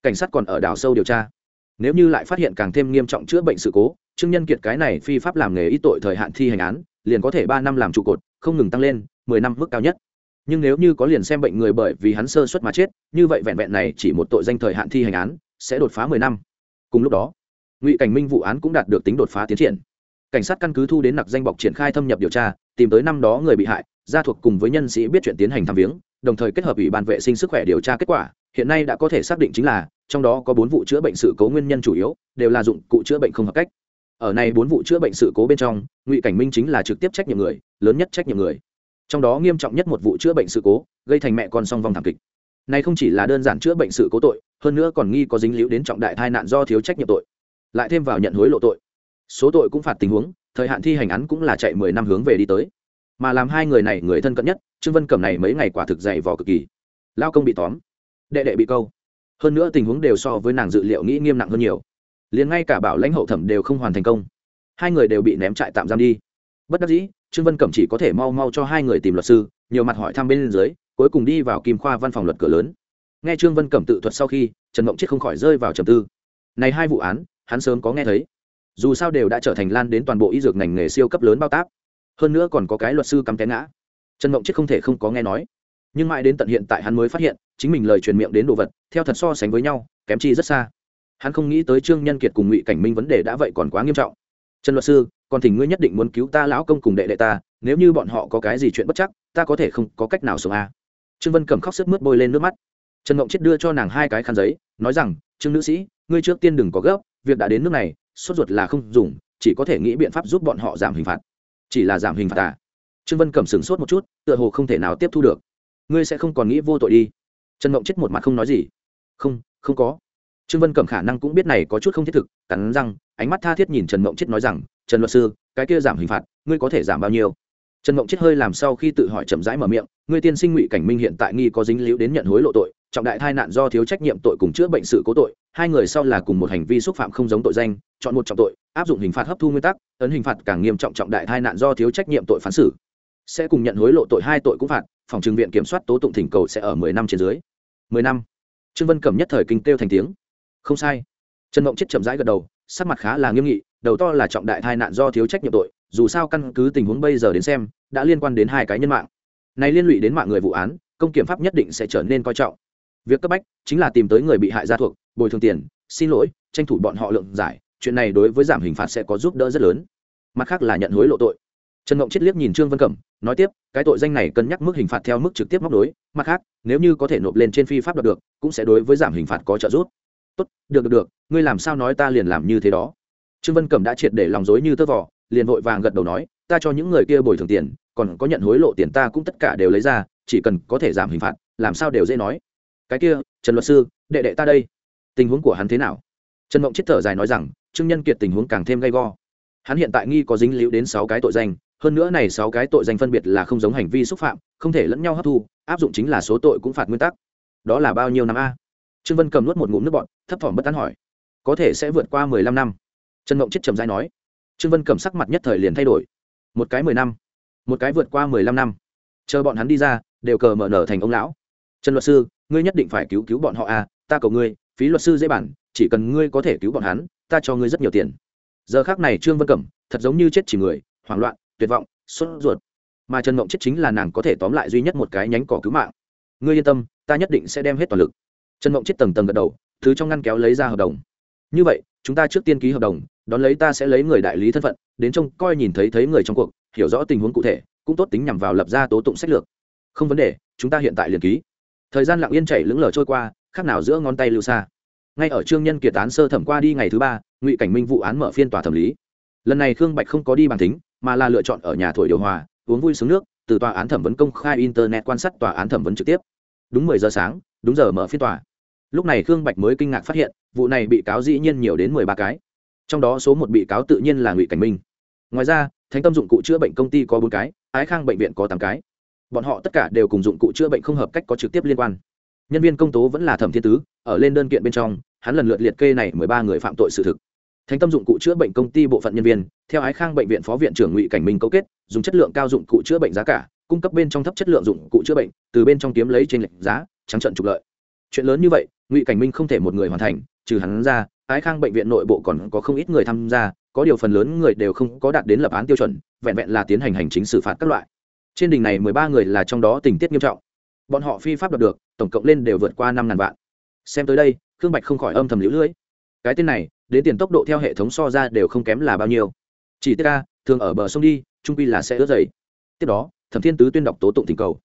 cảnh sát còn ở đào sâu điều tra. Nếu như lại phát hiện càng thêm nghiêm trọng chữa bệnh sự cố, trương nhân kiệt cái này phi pháp làm nghề ít tội thời hạn thi hành án, liền có thể ba năm làm trụ cột, không ngừng tăng lên, mười năm mức cao nhất. Nhưng nếu như có liền xem bệnh người bởi vì hắn sơ suất mà chết, như vậy vẹn vẹn này chỉ một tội danh thời hạn thi hành án, sẽ đột phá mười năm. Cùng lúc đó, ngụy cảnh minh vụ án cũng đạt được tính đột phá tiến triển. Cảnh sát căn cứ thu đến nặc danh bọc triển khai thâm nhập điều tra, tìm tới năm đó người bị hại, gia thuộc cùng với nhân sĩ biết chuyện tiến hành thăm viếng, đồng thời kết hợp ủy ban vệ sinh sức khỏe điều tra kết quả hiện nay đã có thể xác định chính là, trong đó có bốn vụ chữa bệnh sự cố nguyên nhân chủ yếu, đều là dụng cụ chữa bệnh không hợp cách. Ở này bốn vụ chữa bệnh sự cố bên trong, ngụy cảnh minh chính là trực tiếp trách nhiệm người, lớn nhất trách nhiệm người. Trong đó nghiêm trọng nhất một vụ chữa bệnh sự cố, gây thành mẹ con song vong thảm kịch. Này không chỉ là đơn giản chữa bệnh sự cố tội, hơn nữa còn nghi có dính líu đến trọng đại tai nạn do thiếu trách nhiệm tội. Lại thêm vào nhận hối lộ tội. Số tội cũng phạt tình huống, thời hạn thi hành án cũng là chạy mười năm hướng về đi tới. Mà làm hai người này người thân cận nhất, trương vân cẩm này mấy ngày quả thực dày vò cực kỳ. Lao công bị tóm đệ đệ bị câu. Hơn nữa tình huống đều so với nàng dự liệu nghĩ nghiêm nặng hơn nhiều. Liền ngay cả bảo lãnh hậu thẩm đều không hoàn thành công. Hai người đều bị ném trại tạm giam đi. Bất đắc dĩ, trương vân cẩm chỉ có thể mau mau cho hai người tìm luật sư, nhiều mặt hỏi thăm bên dưới, cuối cùng đi vào kim khoa văn phòng luật cửa lớn. Nghe trương vân cẩm tự thuật sau khi, trần mộng chết không khỏi rơi vào trầm tư. Này hai vụ án, hắn sớm có nghe thấy. Dù sao đều đã trở thành lan đến toàn bộ y dược ngành nghề siêu cấp lớn bao táp. Hơn nữa còn có cái luật sư cắm té ngã. Trần mộng chết không thể không có nghe nói. Nhưng mãi đến tận hiện tại hắn mới phát hiện chính mình lời truyền miệng đến đồ vật, theo thật so sánh với nhau, kém chi rất xa. Hắn không nghĩ tới trương nhân kiệt cùng ngụy cảnh minh vấn đề đã vậy còn quá nghiêm trọng. Trần luật sư, còn thỉnh ngươi nhất định muốn cứu ta lão công cùng đệ đệ ta, nếu như bọn họ có cái gì chuyện bất chắc, ta có thể không có cách nào sống a. À. trương vân cầm khóc sức mướt bôi lên nước mắt. Trần mộng chết đưa cho nàng hai cái khăn giấy, nói rằng, trương nữ sĩ, ngươi trước tiên đừng có gấp, việc đã đến nước này, sốt ruột là không dùng, chỉ có thể nghĩ biện pháp giúp bọn họ giảm hình phạt. Chỉ là giảm hình phạt à? Trương vân cầm sửng sốt một chút, tựa hồ không thể nào tiếp thu được. Ngươi sẽ không còn nghĩ vô tội đi trần mộng chết một mặt không nói gì. Không không có. Trương vân cẩm khả năng cũng biết này có chút không thiết thực, cắn răng, ánh mắt tha thiết nhìn trần mộng chết nói rằng, trần luật sư, cái kia giảm hình phạt, ngươi có thể giảm bao nhiêu? Trần mộng chết hơi làm sau khi tự hỏi chậm rãi mở miệng, ngươi tiên sinh ngụy cảnh minh hiện tại nghi có dính líu đến nhận hối lộ tội, trọng đại tai nạn do thiếu trách nhiệm tội cùng chữa bệnh sự cố tội, hai người sau là cùng một hành vi xúc phạm không giống tội danh, chọn một trọng tội, áp dụng hình phạt hấp thu nguyên tắc, ấn hình phạt càng nghiêm trọng trọng đại tai nạn do thiếu trách nhiệm tội phán xử. Sẽ cùng nhận hối lộ tội hai tội cũng phạt, phòng trừng viện kiểm soát tố tụng thỉnh cầu sẽ ở mười năm trên dưới mười năm. Trương vân cẩm nhất thời kinh kêu thành tiếng. Không sai. Trần mộng chết chậm rãi gật đầu, sắc mặt khá là nghiêm nghị, đầu to là trọng đại tai nạn do thiếu trách nhiệm tội, dù sao căn cứ tình huống bây giờ đến xem, đã liên quan đến hai cái nhân mạng. Này liên lụy đến mạng người vụ án, công kiểm pháp nhất định sẽ trở nên coi trọng. Việc cấp bách chính là tìm tới người bị hại gia thuộc, bồi thường tiền, xin lỗi, tranh thủ bọn họ lượng giải, chuyện này đối với giảm hình phạt sẽ có giúp đỡ rất lớn. Mặt khác là nhận hối lộ tội trần ngộng chết liếc nhìn trương vân cẩm, nói tiếp, cái tội danh này cân nhắc mức hình phạt theo mức trực tiếp móc đối mặt khác, nếu như có thể nộp lên trên phi pháp đoạt được, cũng sẽ đối với giảm hình phạt có trợ giúp. Tốt, được được được, ngươi làm sao nói ta liền làm như thế đó. Trương vân cẩm đã triệt để lòng dối như tơ vỏ liền vội vàng gật đầu nói, ta cho những người kia bồi thường tiền, còn có nhận hối lộ tiền ta cũng tất cả đều lấy ra, chỉ cần có thể giảm hình phạt, làm sao đều dễ nói. Cái kia, trần luật sư, đệ đệ ta đây. Tình huống của hắn thế nào? Trần mộng chết thở dài nói rằng, trương nhân kiệt tình huống càng thêm gay go. Hắn hiện tại nghi có dính líu đến sáu cái tội danh hơn nữa này sáu cái tội danh phân biệt là không giống hành vi xúc phạm, không thể lẫn nhau hấp thu, áp dụng chính là số tội cũng phạt nguyên tắc. Đó là bao nhiêu năm a? Trương vân cầm nuốt một ngụm nước bọt, thấp thỏm bất tán hỏi. Có thể sẽ vượt qua mười lăm năm. Trần mộng chết trầm dai nói. Trương vân cầm sắc mặt nhất thời liền thay đổi. Một cái mười năm. Một cái vượt qua mười lăm năm. Chờ bọn hắn đi ra, đều cờ mở nở thành ông lão. Trần luật sư, ngươi nhất định phải cứu cứu bọn họ a ta cầu ngươi, phí luật sư dễ bản, chỉ cần ngươi có thể cứu bọn hắn, ta cho ngươi rất nhiều tiền. Giờ khác này trương vân cẩm thật giống như chết chỉ người, hoảng loạn tuyệt vọng, sốt ruột. Mà trần mộng chết chính là nàng có thể tóm lại duy nhất một cái nhánh cỏ cứu mạng. Ngươi yên tâm, ta nhất định sẽ đem hết toàn lực. Trần mộng chết tầng tầng gật đầu, thứ trong ngăn kéo lấy ra hợp đồng. Như vậy, chúng ta trước tiên ký hợp đồng, đón lấy ta sẽ lấy người đại lý thân phận, đến trông coi nhìn thấy thấy người trong cuộc, hiểu rõ tình huống cụ thể, cũng tốt tính nhằm vào lập ra tố tụng sách lược. Không vấn đề, chúng ta hiện tại liền ký. Thời gian lặng yên chảy lững lờ trôi qua, khác nào giữa ngón tay lưu xa. Ngay ở trương nhân kiệt án sơ thẩm qua đi ngày thứ ba, ngụy cảnh minh vụ án mở phiên tòa thẩm lý lần này khương bạch không có đi bàn tính mà là lựa chọn ở nhà thổi điều hòa, uống vui sướng nước, từ tòa án thẩm vấn công khai internet quan sát tòa án thẩm vấn trực tiếp. Đúng mười giờ sáng, đúng giờ mở phiên tòa. Lúc này khương bạch mới kinh ngạc phát hiện, vụ này bị cáo dĩ nhiên nhiều đến mười ba cái. Trong đó số một bị cáo tự nhiên là ngụy cảnh minh. Ngoài ra, thánh tâm dụng cụ chữa bệnh công ty có bốn cái, ái khang bệnh viện có tám cái. Bọn họ tất cả đều cùng dụng cụ chữa bệnh không hợp cách có trực tiếp liên quan. Nhân viên công tố vẫn là thẩm thiên tứ, ở lên đơn kiện bên trong, hắn lần lượt liệt kê này mười ba người phạm tội sự thực thánh tâm dụng cụ chữa bệnh công ty bộ phận nhân viên, theo ái khang bệnh viện phó viện trưởng ngụy cảnh minh cấu kết, dùng chất lượng cao dụng cụ chữa bệnh giá cả, cung cấp bên trong thấp chất lượng dụng cụ chữa bệnh, từ bên trong kiếm lấy trên lệnh giá, trắng trận trục lợi. Chuyện lớn như vậy, ngụy cảnh minh không thể một người hoàn thành, trừ hắn ra, ái khang bệnh viện nội bộ còn có không ít người tham gia, có điều phần lớn người đều không có đạt đến lập án tiêu chuẩn, vẹn vẹn là tiến hành hành chính xử phạt các loại. Trên đỉnh này mười ba người là trong đó tình tiết nghiêm trọng. Bọn họ phi pháp đoạt được, tổng cộng lên đều vượt qua năm ngàn vạn. Xem tới đây, khương bạch không khỏi âm thầm lũ lưỡi cái tên này đến tiền tốc độ theo hệ thống so ra đều không kém là bao nhiêu. Chỉ tiết ca thường ở bờ sông đi, trung pi là sẽ ướt dày tiếp đó, thẩm thiên tứ tuyên đọc tố tụng thỉnh cầu.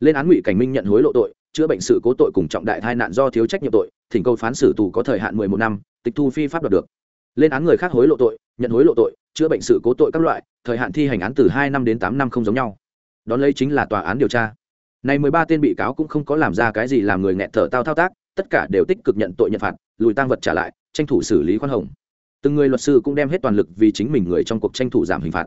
Lên án ngụy cảnh minh nhận hối lộ tội, chữa bệnh sự cố tội cùng trọng đại tai nạn do thiếu trách nhiệm tội, thỉnh cầu phán xử tù có thời hạn mười một năm, tịch thu phi pháp đoạt được. Lên án người khác hối lộ tội, nhận hối lộ tội, chữa bệnh sự cố tội các loại, thời hạn thi hành án từ hai năm đến tám năm không giống nhau. Đón lấy chính là tòa án điều tra. Này mười ba tên bị cáo cũng không có làm ra cái gì làm người nghẹt thở tao thao tác, tất cả đều tích cực nhận tội nhận phạt, lùi tăng vật trả lại tranh thủ xử lý khoan hồng. Từng người luật sư cũng đem hết toàn lực vì chính mình người trong cuộc tranh thủ giảm hình phạt.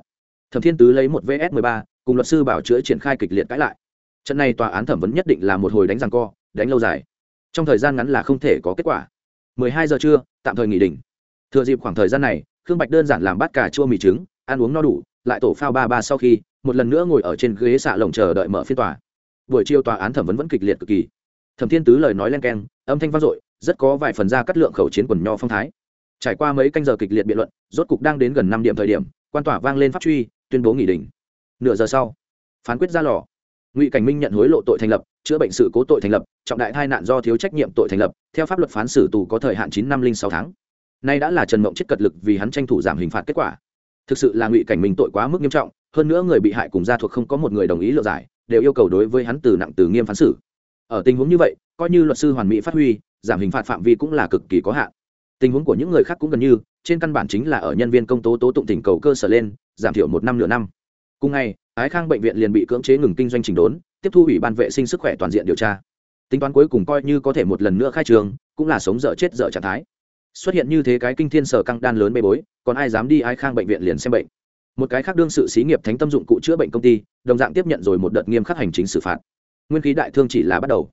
Thẩm thiên tứ lấy một vs mười ba, cùng luật sư bảo chữa triển khai kịch liệt cãi lại. Trận này tòa án thẩm vấn nhất định là một hồi đánh rằng co, đánh lâu dài. Trong thời gian ngắn là không thể có kết quả. 12 giờ trưa, tạm thời nghỉ đỉnh. Thừa dịp khoảng thời gian này, khương bạch đơn giản làm bát cà chua mì trứng, ăn uống no đủ, lại tổ phao ba ba sau khi, một lần nữa ngồi ở trên ghế xạ lồng chờ đợi mở phiên tòa. Buổi chiều tòa án thẩm vấn vẫn kịch liệt cực kỳ thẩm thiên tứ lời nói len keng, âm thanh vang dội, rất có vài phần ra cắt lượng khẩu chiến quần nho phong thái. Trải qua mấy canh giờ kịch liệt biện luận, rốt cục đang đến gần năm điểm thời điểm, quan tòa vang lên pháp truy, tuyên bố nghỉ đỉnh. Nửa giờ sau, phán quyết ra lò. Ngụy cảnh minh nhận hối lộ tội thành lập, chữa bệnh sự cố tội thành lập, trọng đại tai nạn do thiếu trách nhiệm tội thành lập, theo pháp luật phán xử tù có thời hạn chín năm linh sáu tháng. Nay đã là trần mộng chết cật lực vì hắn tranh thủ giảm hình phạt kết quả. Thực sự là ngụy cảnh minh tội quá mức nghiêm trọng, hơn nữa người bị hại cùng gia thuộc không có một người đồng ý lựa giải, đều yêu cầu đối với hắn từ nặng từ nghiêm phán xử ở tình huống như vậy, coi như luật sư hoàn mỹ phát huy, giảm hình phạt phạm vi cũng là cực kỳ có hạn. Tình huống của những người khác cũng gần như, trên căn bản chính là ở nhân viên công tố tố tụng tỉnh cầu cơ sở lên, giảm thiểu một năm nửa năm. Cùng ngày, ái khang bệnh viện liền bị cưỡng chế ngừng kinh doanh trình đốn, tiếp thu ủy ban vệ sinh sức khỏe toàn diện điều tra. Tính toán cuối cùng coi như có thể một lần nữa khai trường, cũng là sống dở chết dở trạng thái. Xuất hiện như thế cái kinh thiên sở căng đan lớn bê bối, còn ai dám đi ái khang bệnh viện liền xem bệnh. Một cái khác đương sự xí nghiệp thánh tâm dụng cụ chữa bệnh công ty, đồng dạng tiếp nhận rồi một đợt nghiêm khắc hành chính xử phạt nguyên khí đại thương chỉ là bắt đầu.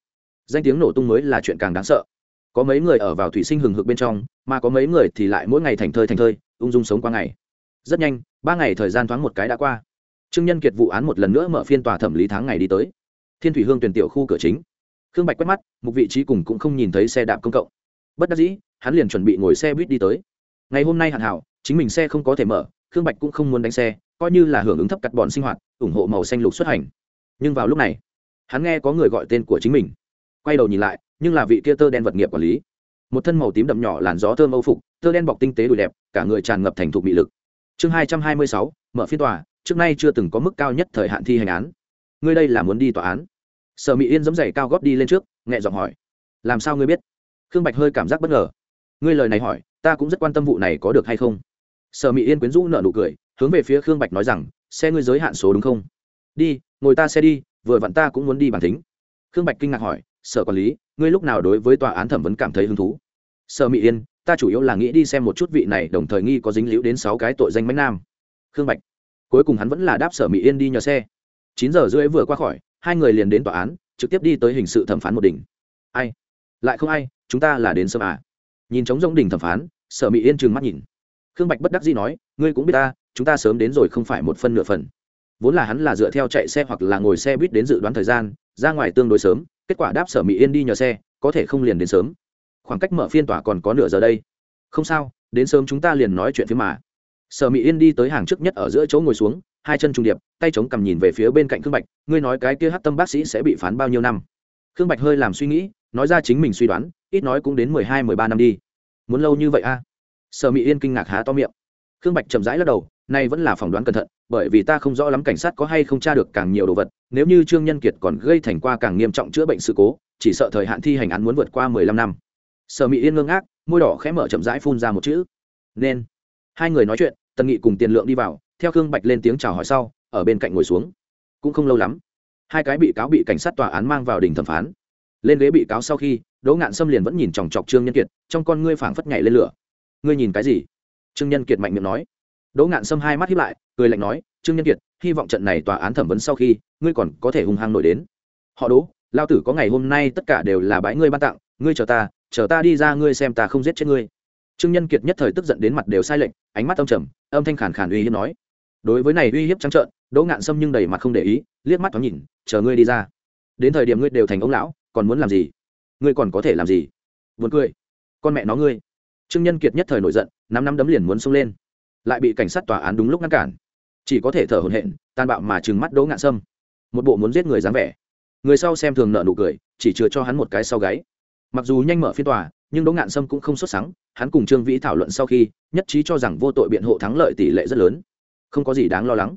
Danh tiếng nổ tung mới là chuyện càng đáng sợ. Có mấy người ở vào thủy sinh hừng hực bên trong, mà có mấy người thì lại mỗi ngày thành thơi thành thơi, ung dung sống qua ngày. Rất nhanh, ba ngày thời gian thoáng một cái đã qua. Trương nhân kiệt vụ án một lần nữa mở phiên tòa thẩm lý tháng ngày đi tới. Thiên thủy hương tuyển tiểu khu cửa chính. Khương bạch quét mắt một vị trí cùng cũng không nhìn thấy xe đạp công cộng. Bất đắc dĩ, hắn liền chuẩn bị ngồi xe buýt đi tới. Ngày hôm nay hạn hảo, chính mình xe không có thể mở, khương bạch cũng không muốn đánh xe, coi như là hưởng ứng thấp cắt bọn sinh hoạt, ủng hộ màu xanh lục xuất hành. Nhưng vào lúc này hắn nghe có người gọi tên của chính mình. Quay đầu nhìn lại, nhưng là vị kia tơ đen vật nghiệp quản lý. Một thân màu tím đậm nhỏ làn gió thơm âu phục, tơ đen bọc tinh tế đùi đẹp, cả người tràn ngập thành thục bị lực. Chương hai trăm hai mươi sáu, mở phiên tòa, trước nay chưa từng có mức cao nhất thời hạn thi hành án. Ngươi đây là muốn đi tòa án? Sở mỹ yên dẫm dày cao góp đi lên trước, nhẹ giọng hỏi. Làm sao ngươi biết? Khương bạch hơi cảm giác bất ngờ. Ngươi lời này hỏi, ta cũng rất quan tâm vụ này có được hay không. Sở mỹ yên quyến rũ nợ nụ cười, hướng về phía khương bạch nói rằng, xe ngươi giới hạn số đúng không? Đi, ngồi ta xe đi vừa vặn ta cũng muốn đi bản thính. Khương bạch kinh ngạc hỏi, sở quản lý, ngươi lúc nào đối với tòa án thẩm vấn cảm thấy hứng thú? Sở mỹ yên, ta chủ yếu là nghĩ đi xem một chút vị này đồng thời nghi có dính líu đến sáu cái tội danh bánh nam. Khương bạch, cuối cùng hắn vẫn là đáp sở mỹ yên đi nhờ xe. Chín giờ rưỡi vừa qua khỏi, hai người liền đến tòa án, trực tiếp đi tới hình sự thẩm phán một đỉnh. Ai? Lại không ai, chúng ta là đến sớm à? Nhìn trống rỗng đỉnh thẩm phán, sở mỹ yên trừng mắt nhìn. Khương bạch bất đắc dĩ nói, ngươi cũng biết ta, chúng ta sớm đến rồi không phải một phân nửa phần vốn là hắn là dựa theo chạy xe hoặc là ngồi xe buýt đến dự đoán thời gian, ra ngoài tương đối sớm, kết quả đáp sở mỹ yên đi nhờ xe, có thể không liền đến sớm. Khoảng cách mở phiên tòa còn có nửa giờ đây. Không sao, đến sớm chúng ta liền nói chuyện phía mà. Sở mỹ yên đi tới hàng trước nhất ở giữa chỗ ngồi xuống, hai chân trùng điệp, tay chống cầm nhìn về phía bên cạnh khương bạch, ngươi nói cái kia hát tâm bác sĩ sẽ bị phán bao nhiêu năm? Khương bạch hơi làm suy nghĩ, nói ra chính mình suy đoán, ít nói cũng đến mười hai, mười ba năm đi. Muốn lâu như vậy a? À? sở mỹ yên kinh ngạc há to miệng. Khương bạch chậm rãi lắc đầu nay vẫn là phỏng đoán cẩn thận, bởi vì ta không rõ lắm cảnh sát có hay không tra được càng nhiều đồ vật, nếu như trương nhân kiệt còn gây thành qua càng nghiêm trọng chữa bệnh sự cố, chỉ sợ thời hạn thi hành án muốn vượt qua mười lăm năm. Sở mỹ yên ngưng ác môi đỏ khẽ mở chậm rãi phun ra một chữ. Nên. Hai người nói chuyện, tần nghị cùng tiền lượng đi vào, theo khương bạch lên tiếng chào hỏi sau, ở bên cạnh ngồi xuống. Cũng không lâu lắm, hai cái bị cáo bị cảnh sát tòa án mang vào đình thẩm phán. Lên ghế bị cáo sau khi, đỗ ngạn sâm liền vẫn nhìn chòng chọc trương nhân kiệt, trong con ngươi phảng phất nhảy lên lửa. Ngươi nhìn cái gì? Trương nhân kiệt mạnh miệng nói đỗ ngạn sâm hai mắt hiếp lại, cười lạnh nói, trương nhân kiệt, hy vọng trận này tòa án thẩm vấn sau khi, ngươi còn có thể hung hăng nổi đến. Họ đỗ, lao tử có ngày hôm nay tất cả đều là bãi ngươi ban tặng, ngươi chờ ta chờ ta đi ra ngươi xem ta không giết chết ngươi. Trương nhân kiệt nhất thời tức giận đến mặt đều sai lệnh ánh mắt âm trầm, âm thanh khàn khàn uy hiếp nói, đối với này uy hiếp trắng trợn, đỗ ngạn sâm nhưng đầy mặt không để ý, liếc mắt thoáng nhìn, chờ ngươi đi ra. Đến thời điểm ngươi đều thành ông lão, còn muốn làm gì? Ngươi còn có thể làm gì? Vượt cười. Con mẹ nó ngươi. Trương nhân kiệt nhất thời nổi giận, năm năm đấm liền muốn xông lên lại bị cảnh sát tòa án đúng lúc ngăn cản. Chỉ có thể thở hổn hển tan bạo mà trừng mắt đỗ ngạn sâm. Một bộ muốn giết người dáng vẻ. Người sau xem thường nợ nụ cười, chỉ chừa cho hắn một cái sau gáy. Mặc dù nhanh mở phiên tòa, nhưng đỗ ngạn sâm cũng không xuất sáng hắn cùng trương vĩ thảo luận sau khi, nhất trí cho rằng vô tội biện hộ thắng lợi tỷ lệ rất lớn. Không có gì đáng lo lắng.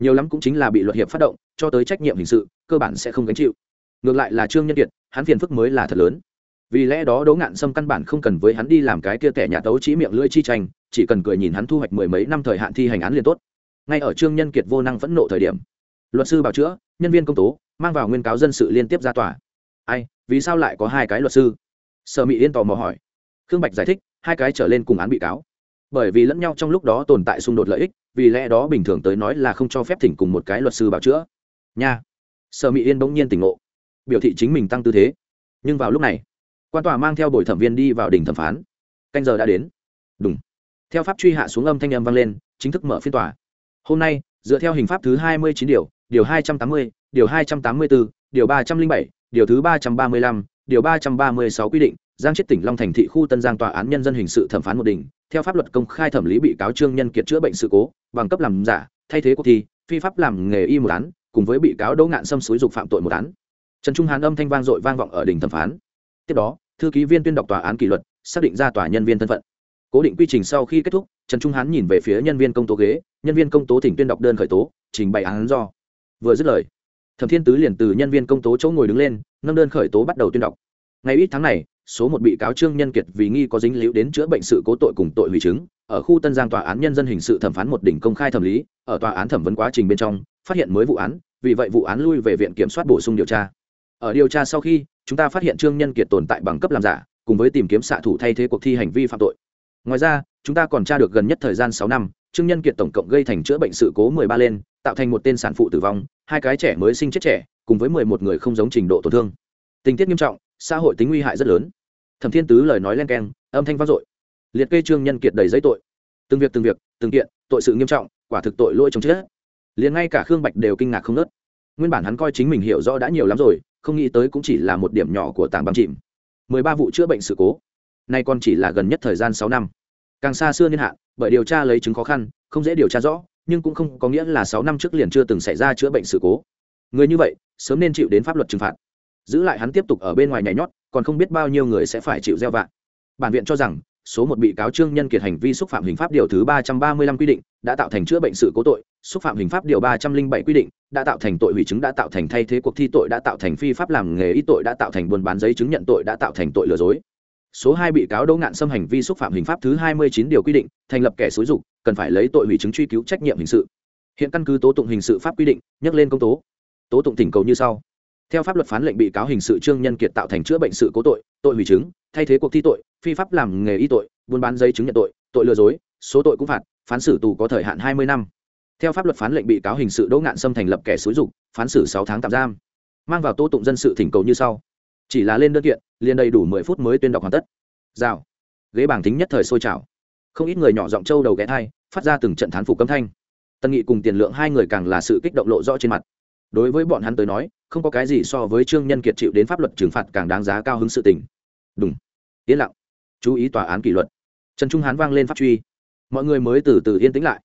Nhiều lắm cũng chính là bị luật hiệp phát động, cho tới trách nhiệm hình sự, cơ bản sẽ không gánh chịu. Ngược lại là trương nhân kiệt, hắn phiền phức mới là thật lớn. Vì lẽ đó đỗ ngạn sâm căn bản không cần với hắn đi làm cái kia tẻ nhà tấu trí miệng lưỡi chi tranh chỉ cần cười nhìn hắn thu hoạch mười mấy năm thời hạn thi hành án liền tốt. Ngay ở trương nhân kiệt vô năng phẫn nộ thời điểm, luật sư bảo chữa, nhân viên công tố, mang vào nguyên cáo dân sự liên tiếp ra tòa. Ai, vì sao lại có hai cái luật sư? Sở mỹ yên tò mò hỏi. Khương bạch giải thích, hai cái trở lên cùng án bị cáo. Bởi vì lẫn nhau trong lúc đó tồn tại xung đột lợi ích, vì lẽ đó bình thường tới nói là không cho phép thỉnh cùng một cái luật sư bảo chữa. Nha. Sở mỹ yên bỗng nhiên tỉnh ngộ. Biểu thị chính mình tăng tư thế. Nhưng vào lúc này, quan tòa mang theo bồi thẩm viên đi vào đỉnh thẩm phán. Canh giờ đã đến. Đúng theo pháp truy hạ xuống âm thanh âm vang lên, chính thức mở phiên tòa. Hôm nay, dựa theo hình pháp thứ hai mươi chín điều điều hai trăm tám mươi, điều hai trăm tám mươi bốn điều ba trăm linh bảy, điều thứ ba trăm ba mươi lăm, điều ba trăm ba mươi sáu quy định, giang chết tỉnh long thành thị khu tân giang tòa án nhân dân hình sự thẩm phán một đỉnh theo pháp luật công khai thẩm lý bị cáo trương nhân kiệt chữa bệnh sự cố, bằng cấp làm giả, thay thế cuộc thi, phi pháp làm nghề y một án, cùng với bị cáo đỗ ngạn xâm xúi dục phạm tội một án. Trần trung hán âm thanh vang dội vang vọng ở đỉnh thẩm phán. Tiếp đó, thư ký viên tuyên đọc tòa án kỷ luật, xác định ra tòa nhân viên thân phận cố định quy trình sau khi kết thúc, trần trung hán nhìn về phía nhân viên công tố ghế, nhân viên công tố thỉnh tuyên đọc đơn khởi tố, trình bày án do. Vừa dứt lời, thẩm thiên tứ liền từ nhân viên công tố chỗ ngồi đứng lên, nâng đơn khởi tố bắt đầu tuyên đọc. Ngày ít tháng này, số một bị cáo trương nhân kiệt vì nghi có dính líu đến chữa bệnh sự cố tội cùng tội hủy chứng, ở khu tân giang tòa án nhân dân hình sự thẩm phán một đỉnh công khai thẩm lý, ở tòa án thẩm vấn quá trình bên trong, phát hiện mới vụ án, vì vậy vụ án lui về viện kiểm soát bổ sung điều tra. Ở điều tra sau khi, chúng ta phát hiện trương nhân kiệt tồn tại bằng cấp làm giả, cùng với tìm kiếm xạ thủ thay thế cuộc thi hành vi phạm tội ngoài ra, chúng ta còn tra được gần nhất thời gian sáu năm, trương nhân kiệt tổng cộng gây thành chữa bệnh sự cố mười ba lên, tạo thành một tên sản phụ tử vong, hai cái trẻ mới sinh chết trẻ, cùng với mười một người không giống trình độ tổn thương. Tình tiết nghiêm trọng, xã hội tính nguy hại rất lớn. Thẩm thiên tứ lời nói len keng, âm thanh vang dội. Liệt kê trương nhân kiệt đầy giấy tội. Từng việc từng việc, từng kiện, tội sự nghiêm trọng, quả thực tội lỗi chồng chết. Liền ngay cả khương bạch đều kinh ngạc không nớt nguyên bản hắn coi chính mình hiểu rõ đã nhiều lắm rồi, không nghĩ tới cũng chỉ là một điểm nhỏ của tảng băng chìm. Mười ba vụ chữa bệnh sự cố nay còn chỉ là gần nhất thời gian sáu năm. Càng xa xưa niên hạn, bởi điều tra lấy chứng khó khăn, không dễ điều tra rõ, nhưng cũng không có nghĩa là sáu năm trước liền chưa từng xảy ra chữa bệnh sự cố. Người như vậy, sớm nên chịu đến pháp luật trừng phạt. Giữ lại hắn tiếp tục ở bên ngoài nhảy nhót, còn không biết bao nhiêu người sẽ phải chịu gieo vạ. Bản viện cho rằng, số một bị cáo trương nhân kiệt hành vi xúc phạm hình pháp điều thứ ba trăm ba mươi lăm quy định, đã tạo thành chữa bệnh sự cố tội, xúc phạm hình pháp điều ba trăm linh bảy quy định, đã tạo thành tội hủy chứng, đã tạo thành thay thế cuộc thi tội, đã tạo thành phi pháp làm nghề ít tội, đã tạo thành buôn bán giấy chứng nhận tội, đã tạo thành tội lừa dối số hai bị cáo đỗ ngạn xâm hành vi xúc phạm hình pháp thứ hai mươi chín điều quy định, thành lập kẻ xúi dục, cần phải lấy tội hủy chứng truy cứu trách nhiệm hình sự. Hiện căn cứ tố tụng hình sự pháp quy định, nhắc lên công tố. Tố tụng tỉnh cầu như sau. Theo pháp luật phán lệnh bị cáo hình sự trương nhân kiệt tạo thành chữa bệnh sự cố tội tội hủy chứng, thay thế cuộc thi tội, phi pháp làm nghề y tội, buôn bán giấy chứng nhận tội tội lừa dối, số tội cũng phạt, phán xử tù có thời hạn hai mươi năm. Theo pháp luật phán lệnh bị cáo hình sự đỗ ngạn xâm thành lập kẻ xúi dục, phán xử sáu tháng tạm giam. Mang vào tố tụng dân sự thỉnh cầu như sau chỉ là lên đơn kiện, liền đầy đủ mười phút mới tuyên đọc hoàn tất. Rào. Ghế bảng tính nhất thời sôi trào. Không ít người nhỏ giọng trâu đầu ghé thai, phát ra từng trận thán phục cấm thanh. Tân nghị cùng tiền lượng hai người càng là sự kích động lộ rõ trên mặt. Đối với bọn hắn tới nói, không có cái gì so với trương nhân kiệt chịu đến pháp luật trừng phạt càng đáng giá cao hứng sự tình. Đúng yên lặng. Chú ý tòa án kỷ luật. Trần trung hán vang lên pháp truy. Mọi người mới từ từ yên tĩnh lại.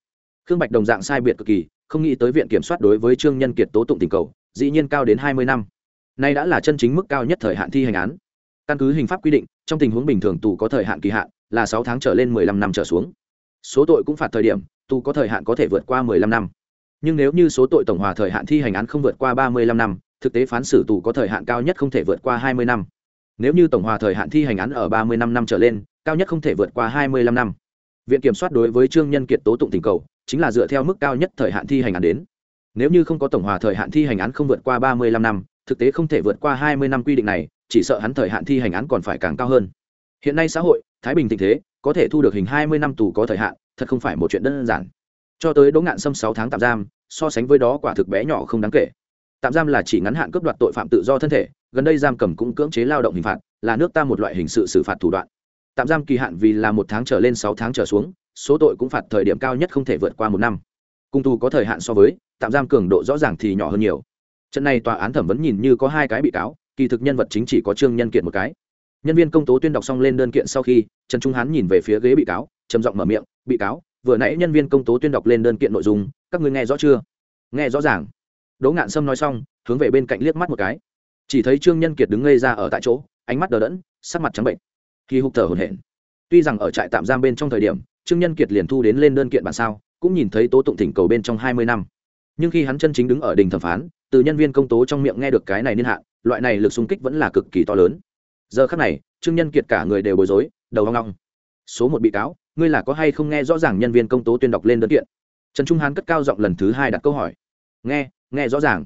Khương bạch đồng dạng sai biệt cực kỳ, không nghĩ tới viện kiểm soát đối với trương nhân kiệt tố tụng tình cầu, dĩ nhiên cao đến hai mươi năm nay đã là chân chính mức cao nhất thời hạn thi hành án. Căn cứ hình pháp quy định, trong tình huống bình thường tù có thời hạn kỳ hạn là sáu tháng trở lên mười lăm năm trở xuống. Số tội cũng phạt thời điểm, tù có thời hạn có thể vượt qua mười lăm năm. Nhưng nếu như số tội tổng hòa thời hạn thi hành án không vượt qua ba mươi lăm năm, thực tế phán xử tù có thời hạn cao nhất không thể vượt qua hai mươi năm. Nếu như tổng hòa thời hạn thi hành án ở ba mươi năm năm trở lên, cao nhất không thể vượt qua hai mươi lăm năm. Viện kiểm soát đối với trương nhân kiệt tố tụng tình cầu, chính là dựa theo mức cao nhất thời hạn thi hành án đến. Nếu như không có tổng hòa thời hạn thi hành án không vượt qua ba mươi lăm năm thực tế không thể vượt qua hai mươi năm quy định này, chỉ sợ hắn thời hạn thi hành án còn phải càng cao hơn. Hiện nay xã hội, thái bình tình thế, có thể thu được hình hai mươi năm tù có thời hạn, thật không phải một chuyện đơn giản. Cho tới đỗ ngạn xâm sáu tháng tạm giam, so sánh với đó quả thực bé nhỏ không đáng kể. Tạm giam là chỉ ngắn hạn cướp đoạt tội phạm tự do thân thể, gần đây giam cầm cũng cưỡng chế lao động hình phạt, là nước ta một loại hình sự xử phạt thủ đoạn. Tạm giam kỳ hạn vì là một tháng trở lên sáu tháng trở xuống, số tội cũng phạt thời điểm cao nhất không thể vượt qua một năm. Cung tù có thời hạn so với, tạm giam cường độ rõ ràng thì nhỏ hơn nhiều trận này tòa án thẩm vấn nhìn như có hai cái bị cáo, kỳ thực nhân vật chính chỉ có trương nhân kiện một cái. Nhân viên công tố tuyên đọc xong lên đơn kiện sau khi, trần trung hán nhìn về phía ghế bị cáo, trầm giọng mở miệng, bị cáo, vừa nãy nhân viên công tố tuyên đọc lên đơn kiện nội dung, các ngươi nghe rõ chưa? Nghe rõ ràng. Đỗ ngạn sâm nói xong, hướng về bên cạnh liếc mắt một cái. Chỉ thấy trương nhân kiệt đứng ngây ra ở tại chỗ, ánh mắt đờ đẫn, sắc mặt trắng bệnh. Khi hụt thở hổn hển. Tuy rằng ở trại tạm giam bên trong thời điểm, trương nhân kiệt liền thu đến lên đơn kiện bản sao, cũng nhìn thấy tố tụng thỉnh cầu bên trong hai mươi năm nhưng khi hắn chân chính đứng ở đình thẩm phán, từ nhân viên công tố trong miệng nghe được cái này niên hạn, loại này lực xung kích vẫn là cực kỳ to lớn. Giờ khắc này, trương nhân kiệt cả người đều bối rối, đầu hoang long số một bị cáo, ngươi là có hay không nghe rõ ràng nhân viên công tố tuyên đọc lên đơn kiện? Trần trung hán cất cao giọng lần thứ hai đặt câu hỏi. Nghe nghe rõ ràng.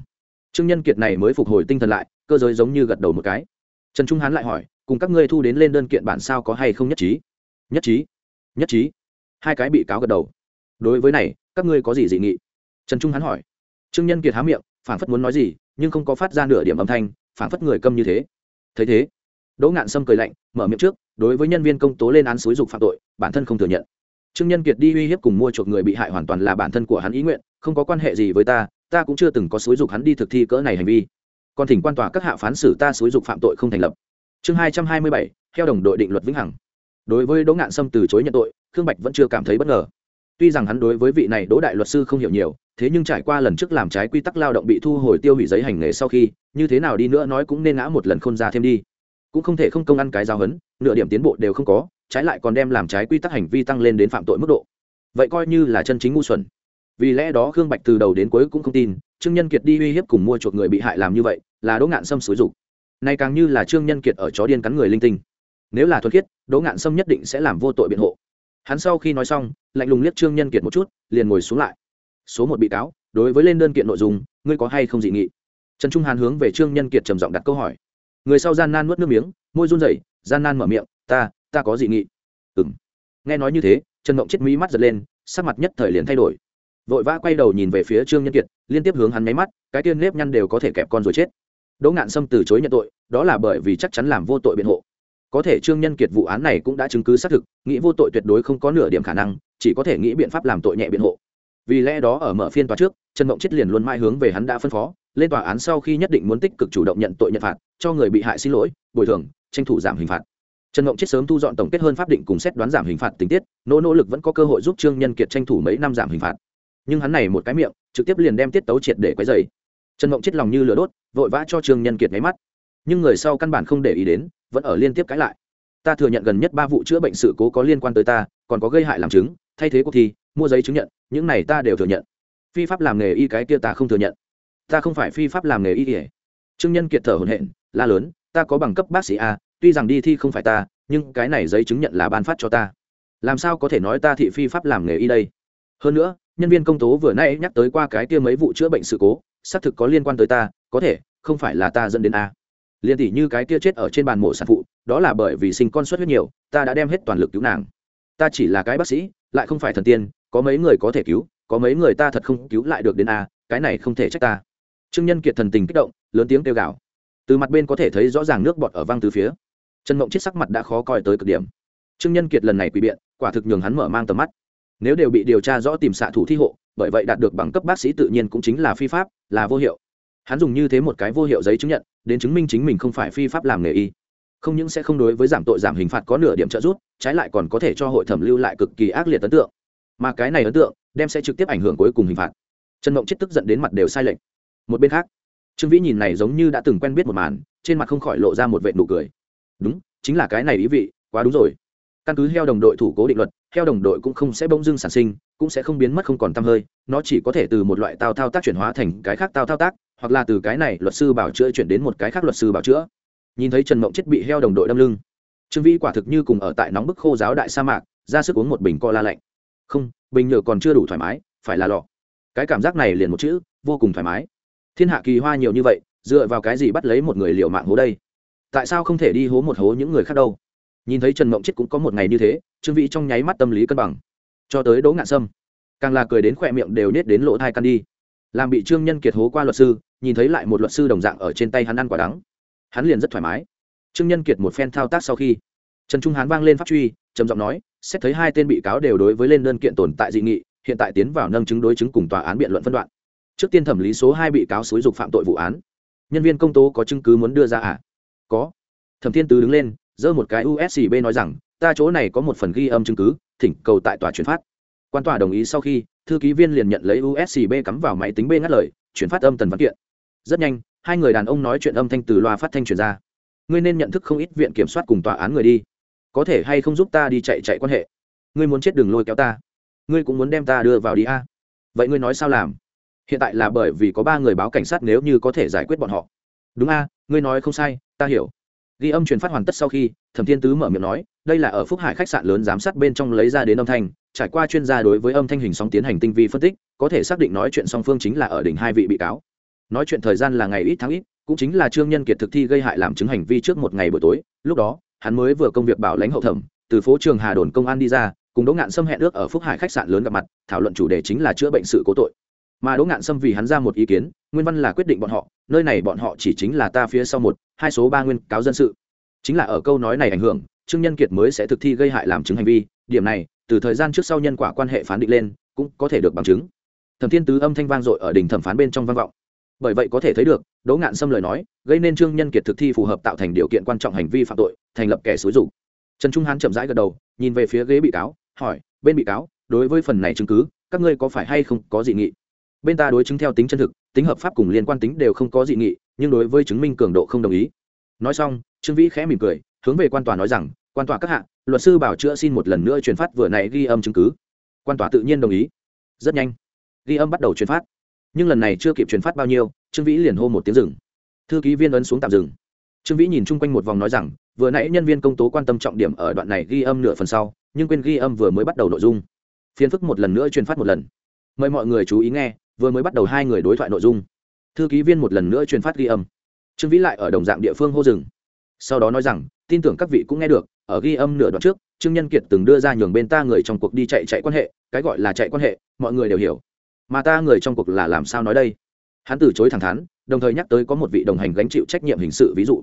Trương nhân kiệt này mới phục hồi tinh thần lại, cơ giới giống như gật đầu một cái. Trần trung hán lại hỏi, cùng các ngươi thu đến lên đơn kiện bản sao có hay không nhất trí? Nhất trí nhất trí. Hai cái bị cáo gật đầu. Đối với này, các ngươi có gì dị nghị? Trần trung hán hỏi. Trương nhân kiệt há miệng phản phất muốn nói gì, nhưng không có phát ra nửa điểm âm thanh phản phất người câm như thế. Thấy thế, đỗ ngạn sâm cười lạnh, mở miệng trước, đối với nhân viên công tố lên án xúi dục phạm tội, bản thân không thừa nhận. Trương nhân kiệt đi uy hiếp cùng mua chuộc người bị hại hoàn toàn là bản thân của hắn ý nguyện, không có quan hệ gì với ta ta cũng chưa từng có xúi dục hắn đi thực thi cỡ này hành vi. Còn thỉnh quan tòa các hạ phán xử ta xúi dục phạm tội không thành lập. Chương hai trăm hai mươi bảy, theo đồng đội định luật vĩnh hằng. Đối với đỗ ngạn sâm từ chối nhận tội, khương bạch vẫn chưa cảm thấy bất ngờ. Tuy rằng hắn đối với vị này đỗ đại luật sư không hiểu nhiều thế nhưng trải qua lần trước làm trái quy tắc lao động bị thu hồi tiêu hủy giấy hành nghề sau khi, như thế nào đi nữa nói cũng nên ngã một lần khôn ra thêm đi. Cũng không thể không công ăn cái giáo hấn nửa điểm tiến bộ đều không có, trái lại còn đem làm trái quy tắc hành vi tăng lên đến phạm tội mức độ. Vậy coi như là chân chính ngu xuẩn. Vì lẽ đó khương bạch từ đầu đến cuối cũng không tin, trương nhân kiệt đi uy hiếp cùng mua chuộc người bị hại làm như vậy, là đỗ ngạn sâm xúi dục. Nay càng như là trương nhân kiệt ở chó điên cắn người linh tinh. Nếu là thuật khiết, đỗ ngạn sâm nhất định sẽ làm vô tội biện hộ. Hắn sau khi nói xong, lạnh lùng liếc trương nhân kiệt một chút, liền ngồi xuống lại số một bị cáo, đối với lên đơn kiện nội dung, ngươi có hay không dị nghị? Trần trung hàn hướng về trương nhân kiệt trầm giọng đặt câu hỏi. Người sau gian nan nuốt nước miếng, môi run rẩy, gian nan mở miệng, ta ta có dị nghị. Ừng nghe nói như thế, trần mộng chết mí mắt giật lên, sắc mặt nhất thời liền thay đổi. Vội vã quay đầu nhìn về phía trương nhân kiệt, liên tiếp hướng hắn nháy mắt, cái tiên nếp nhăn đều có thể kẹp con rồi chết. Đỗ ngạn sâm từ chối nhận tội, đó là bởi vì chắc chắn làm vô tội biện hộ. Có thể trương nhân kiệt vụ án này cũng đã chứng cứ xác thực, nghĩ vô tội tuyệt đối không có nửa điểm khả năng, chỉ có thể nghĩ biện pháp làm tội nhẹ biện hộ vì lẽ đó ở mở phiên tòa trước, trần mộng chết liền luôn mai hướng về hắn đã phân phó, lên tòa án sau khi nhất định muốn tích cực chủ động nhận tội nhận phạt, cho người bị hại xin lỗi, bồi thường, tranh thủ giảm hình phạt. Trần mộng chết sớm thu dọn tổng kết hơn pháp định cùng xét đoán giảm hình phạt tình tiết, nỗ nỗ lực vẫn có cơ hội giúp trương nhân kiệt tranh thủ mấy năm giảm hình phạt. Nhưng hắn này một cái miệng, trực tiếp liền đem tiết tấu triệt để quấy dày trần mộng chết lòng như lửa đốt, vội vã cho trương nhân kiệt máy mắt. Nhưng người sau căn bản không để ý đến, vẫn ở liên tiếp cãi lại. Ta thừa nhận gần nhất ba vụ chữa bệnh sự cố có liên quan tới ta, còn có gây hại làm chứng, thay thế cuộc thi mua giấy chứng nhận, những này ta đều thừa nhận. Phi pháp làm nghề y cái kia ta không thừa nhận. Ta không phải phi pháp làm nghề y kể trương nhân kiệt thở hồn hện la lớn, ta có bằng cấp bác sĩ a, tuy rằng đi thi không phải ta, nhưng cái này giấy chứng nhận là ban phát cho ta. Làm sao có thể nói ta thị phi pháp làm nghề y đây? Hơn nữa, nhân viên công tố vừa nay nhắc tới qua cái kia mấy vụ chữa bệnh sự cố, xác thực có liên quan tới ta, có thể, không phải là ta dẫn đến a. Liên tỷ như cái kia chết ở trên bàn mổ sản phụ, đó là bởi vì sinh con suất huyết nhiều, ta đã đem hết toàn lực cứu nàng. Ta chỉ là cái bác sĩ, lại không phải thần tiên có mấy người có thể cứu, có mấy người ta thật không cứu lại được đến a, cái này không thể trách ta. Trương nhân kiệt thần tình kích động, lớn tiếng kêu gào. Từ mặt bên có thể thấy rõ ràng nước bọt ở văng từ phía. Trần mộng chết sắc mặt đã khó coi tới cực điểm. Trương nhân kiệt lần này quỷ biện, quả thực nhường hắn mở mang tầm mắt. Nếu đều bị điều tra rõ tìm xạ thủ thi hộ, bởi vậy đạt được bằng cấp bác sĩ tự nhiên cũng chính là phi pháp, là vô hiệu. Hắn dùng như thế một cái vô hiệu giấy chứng nhận, đến chứng minh chính mình không phải phi pháp làm nghề y. Không những sẽ không đối với giảm tội giảm hình phạt có nửa điểm trợ giúp, trái lại còn có thể cho hội thẩm lưu lại cực kỳ ác liệt ấn tượng mà cái này ấn tượng đem sẽ trực tiếp ảnh hưởng cuối cùng hình phạt. Trần mộng chết tức giận đến mặt đều sai lệch. Một bên khác, trương vĩ nhìn này giống như đã từng quen biết một màn, trên mặt không khỏi lộ ra một vệ nụ cười. Đúng, chính là cái này ý vị, quá đúng rồi. Căn cứ heo đồng đội thủ cố định luật heo đồng đội cũng không sẽ bỗng dưng sản sinh, cũng sẽ không biến mất không còn t hơi, nó chỉ có thể từ một loại tao thao tác chuyển hóa thành cái khác tao thao tác, hoặc là từ cái này luật sư bảo chữa chuyển đến một cái khác luật sư bảo chữa. Nhìn thấy trần mộng chết bị heo đồng đội đâm lưng, trương vĩ quả thực như cùng ở tại nóng bức khô giáo đại sa mạc, ra sức uống một bình co la lạnh không, bình nhựa còn chưa đủ thoải mái, phải là lọ. Cái cảm giác này liền một chữ, vô cùng thoải mái. Thiên hạ kỳ hoa nhiều như vậy, dựa vào cái gì bắt lấy một người liệu mạng hố đây? Tại sao không thể đi hố một hố những người khác đâu? Nhìn thấy trần mộng chết cũng có một ngày như thế, trương vĩ trong nháy mắt tâm lý cân bằng. Cho tới đỗ ngạn sâm, càng là cười đến khỏe miệng đều nết đến lỗ thai căn đi. Làm bị trương nhân kiệt hố qua luật sư, nhìn thấy lại một luật sư đồng dạng ở trên tay hắn ăn quả đắng. Hắn liền rất thoải mái. Trương nhân kiệt một phen thao tác sau khi, trần trung hán vang lên pháp truy, trầm giọng nói xét thấy hai tên bị cáo đều đối với lên đơn kiện tồn tại dị nghị, hiện tại tiến vào nâng chứng đối chứng cùng tòa án biện luận phân đoạn. Trước tiên thẩm lý số hai bị cáo xúi dục phạm tội vụ án. Nhân viên công tố có chứng cứ muốn đưa ra à? Có. Thẩm thiên tứ đứng lên, giơ một cái uscb nói rằng, ta chỗ này có một phần ghi âm chứng cứ, thỉnh cầu tại tòa chuyển phát. Quan tòa đồng ý sau khi, thư ký viên liền nhận lấy uscb cắm vào máy tính b ngắt lời, chuyển phát âm tần văn kiện. Rất nhanh, hai người đàn ông nói chuyện âm thanh từ loa phát thanh truyền ra. Ngươi nên nhận thức không ít viện kiểm soát cùng tòa án người đi có thể hay không giúp ta đi chạy chạy quan hệ? Ngươi muốn chết đừng lôi kéo ta. Ngươi cũng muốn đem ta đưa vào đi a. Vậy ngươi nói sao làm? Hiện tại là bởi vì có ba người báo cảnh sát nếu như có thể giải quyết bọn họ. Đúng a, ngươi nói không sai, ta hiểu. Ghi âm truyền phát hoàn tất sau khi, thẩm thiên tứ mở miệng nói, đây là ở phúc hải khách sạn lớn giám sát bên trong lấy ra đến âm thanh. Trải qua chuyên gia đối với âm thanh hình sóng tiến hành tinh vi phân tích, có thể xác định nói chuyện song phương chính là ở đỉnh hai vị bị cáo. Nói chuyện thời gian là ngày ít tháng ít, cũng chính là trương nhân kiệt thực thi gây hại làm chứng hành vi trước một ngày buổi tối. Lúc đó hắn mới vừa công việc bảo lãnh hậu thẩm, từ phố trường hà đồn công an đi ra, cùng đỗ ngạn sâm hẹn ước ở phúc hải khách sạn lớn gặp mặt, thảo luận chủ đề chính là chữa bệnh sự cố tội. Mà đỗ ngạn sâm vì hắn ra một ý kiến, nguyên văn là quyết định bọn họ, nơi này bọn họ chỉ chính là ta phía sau một, hai số ba nguyên cáo dân sự. Chính là ở câu nói này ảnh hưởng, trương nhân kiệt mới sẽ thực thi gây hại làm chứng hành vi, điểm này, từ thời gian trước sau nhân quả quan hệ phán định lên, cũng có thể được bằng chứng. Thẩm thiên tứ âm thanh vang dội ở đỉnh thẩm phán bên trong vang vọng bởi vậy có thể thấy được, đỗ ngạn xâm lời nói, gây nên trương nhân kiệt thực thi phù hợp tạo thành điều kiện quan trọng hành vi phạm tội, thành lập kẻ xúi dục. Trần trung hán chậm rãi gật đầu, nhìn về phía ghế bị cáo, hỏi, bên bị cáo, đối với phần này chứng cứ, các ngươi có phải hay không có dị nghị? Bên ta đối chứng theo tính chân thực, tính hợp pháp cùng liên quan tính đều không có dị nghị, nhưng đối với chứng minh cường độ không đồng ý. Nói xong, trương vĩ khẽ mỉm cười, hướng về quan tòa nói rằng, quan tòa các hạ, luật sư bảo chữa xin một lần nữa truyền phát vừa này ghi âm chứng cứ. Quan tòa tự nhiên đồng ý. Rất nhanh, ghi âm bắt đầu truyền phát nhưng lần này chưa kịp truyền phát bao nhiêu, trương vĩ liền hô một tiếng rừng thư ký viên ấn xuống tạm dừng. Trương vĩ nhìn chung quanh một vòng nói rằng, vừa nãy nhân viên công tố quan tâm trọng điểm ở đoạn này ghi âm nửa phần sau, nhưng quên ghi âm vừa mới bắt đầu nội dung. Phiền phức một lần nữa truyền phát một lần. Mời mọi người chú ý nghe, vừa mới bắt đầu hai người đối thoại nội dung. Thư ký viên một lần nữa truyền phát ghi âm. Trương vĩ lại ở đồng dạng địa phương hô rừng sau đó nói rằng, tin tưởng các vị cũng nghe được, ở ghi âm nửa đoạn trước, trương nhân kiệt từng đưa ra nhường bên ta người trong cuộc đi chạy chạy quan hệ, cái gọi là chạy quan hệ, mọi người đều hiểu mà ta người trong cuộc là làm sao nói đây? Hắn từ chối thẳng thắn, đồng thời nhắc tới có một vị đồng hành gánh chịu trách nhiệm hình sự ví dụ.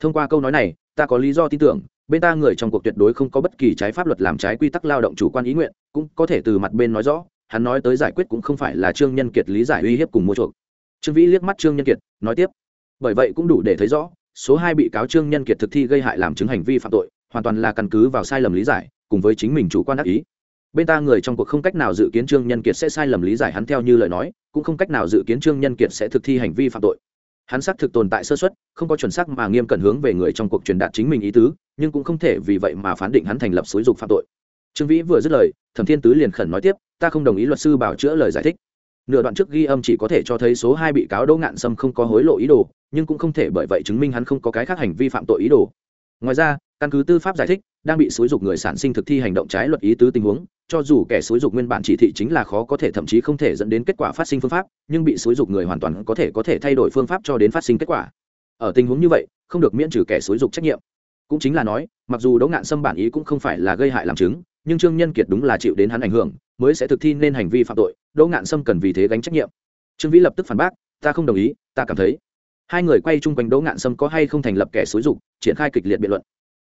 Thông qua câu nói này, ta có lý do tin tưởng, bên ta người trong cuộc tuyệt đối không có bất kỳ trái pháp luật làm trái quy tắc lao động chủ quan ý nguyện, cũng có thể từ mặt bên nói rõ, hắn nói tới giải quyết cũng không phải là trương nhân kiệt lý giải uy hiếp cùng mua chuộc. Trương vĩ liếc mắt trương nhân kiệt, nói tiếp. Bởi vậy cũng đủ để thấy rõ, số hai bị cáo trương nhân kiệt thực thi gây hại làm chứng hành vi phạm tội, hoàn toàn là căn cứ vào sai lầm lý giải, cùng với chính mình chủ quan đắc ý bên ta người trong cuộc không cách nào dự kiến trương nhân kiệt sẽ sai lầm lý giải hắn theo như lời nói, cũng không cách nào dự kiến trương nhân kiệt sẽ thực thi hành vi phạm tội. Hắn xác thực tồn tại sơ xuất không có chuẩn xác mà nghiêm cẩn hướng về người trong cuộc truyền đạt chính mình ý tứ, nhưng cũng không thể vì vậy mà phán định hắn thành lập xúi dục phạm tội. Trương vĩ vừa dứt lời, thẩm thiên tứ liền khẩn nói tiếp, ta không đồng ý luật sư bảo chữa lời giải thích. Nửa đoạn trước ghi âm chỉ có thể cho thấy số hai bị cáo đỗ ngạn sâm không có hối lộ ý đồ, nhưng cũng không thể bởi vậy chứng minh hắn không có cái khác hành vi phạm tội ý đồ. Ngoài ra căn cứ tư pháp giải thích, đang bị xúi dục người sản sinh thực thi hành động trái luật ý tứ tình huống, cho dù kẻ xúi dục nguyên bản chỉ thị chính là khó có thể thậm chí không thể dẫn đến kết quả phát sinh phương pháp, nhưng bị xúi dục người hoàn toàn có thể có thể thay đổi phương pháp cho đến phát sinh kết quả. Ở tình huống như vậy, không được miễn trừ kẻ xúi dục trách nhiệm. Cũng chính là nói, mặc dù đỗ ngạn xâm bản ý cũng không phải là gây hại làm chứng, nhưng trương nhân kiệt đúng là chịu đến hắn ảnh hưởng, mới sẽ thực thi nên hành vi phạm tội, đỗ ngạn sâm cần vì thế gánh trách nhiệm. Trương vĩ lập tức phản bác, ta không đồng ý, ta cảm thấy. Hai người quay chung quanh đỗ ngạn sâm có hay không thành lập kẻ xúi dục, triển khai kịch liệt biện luận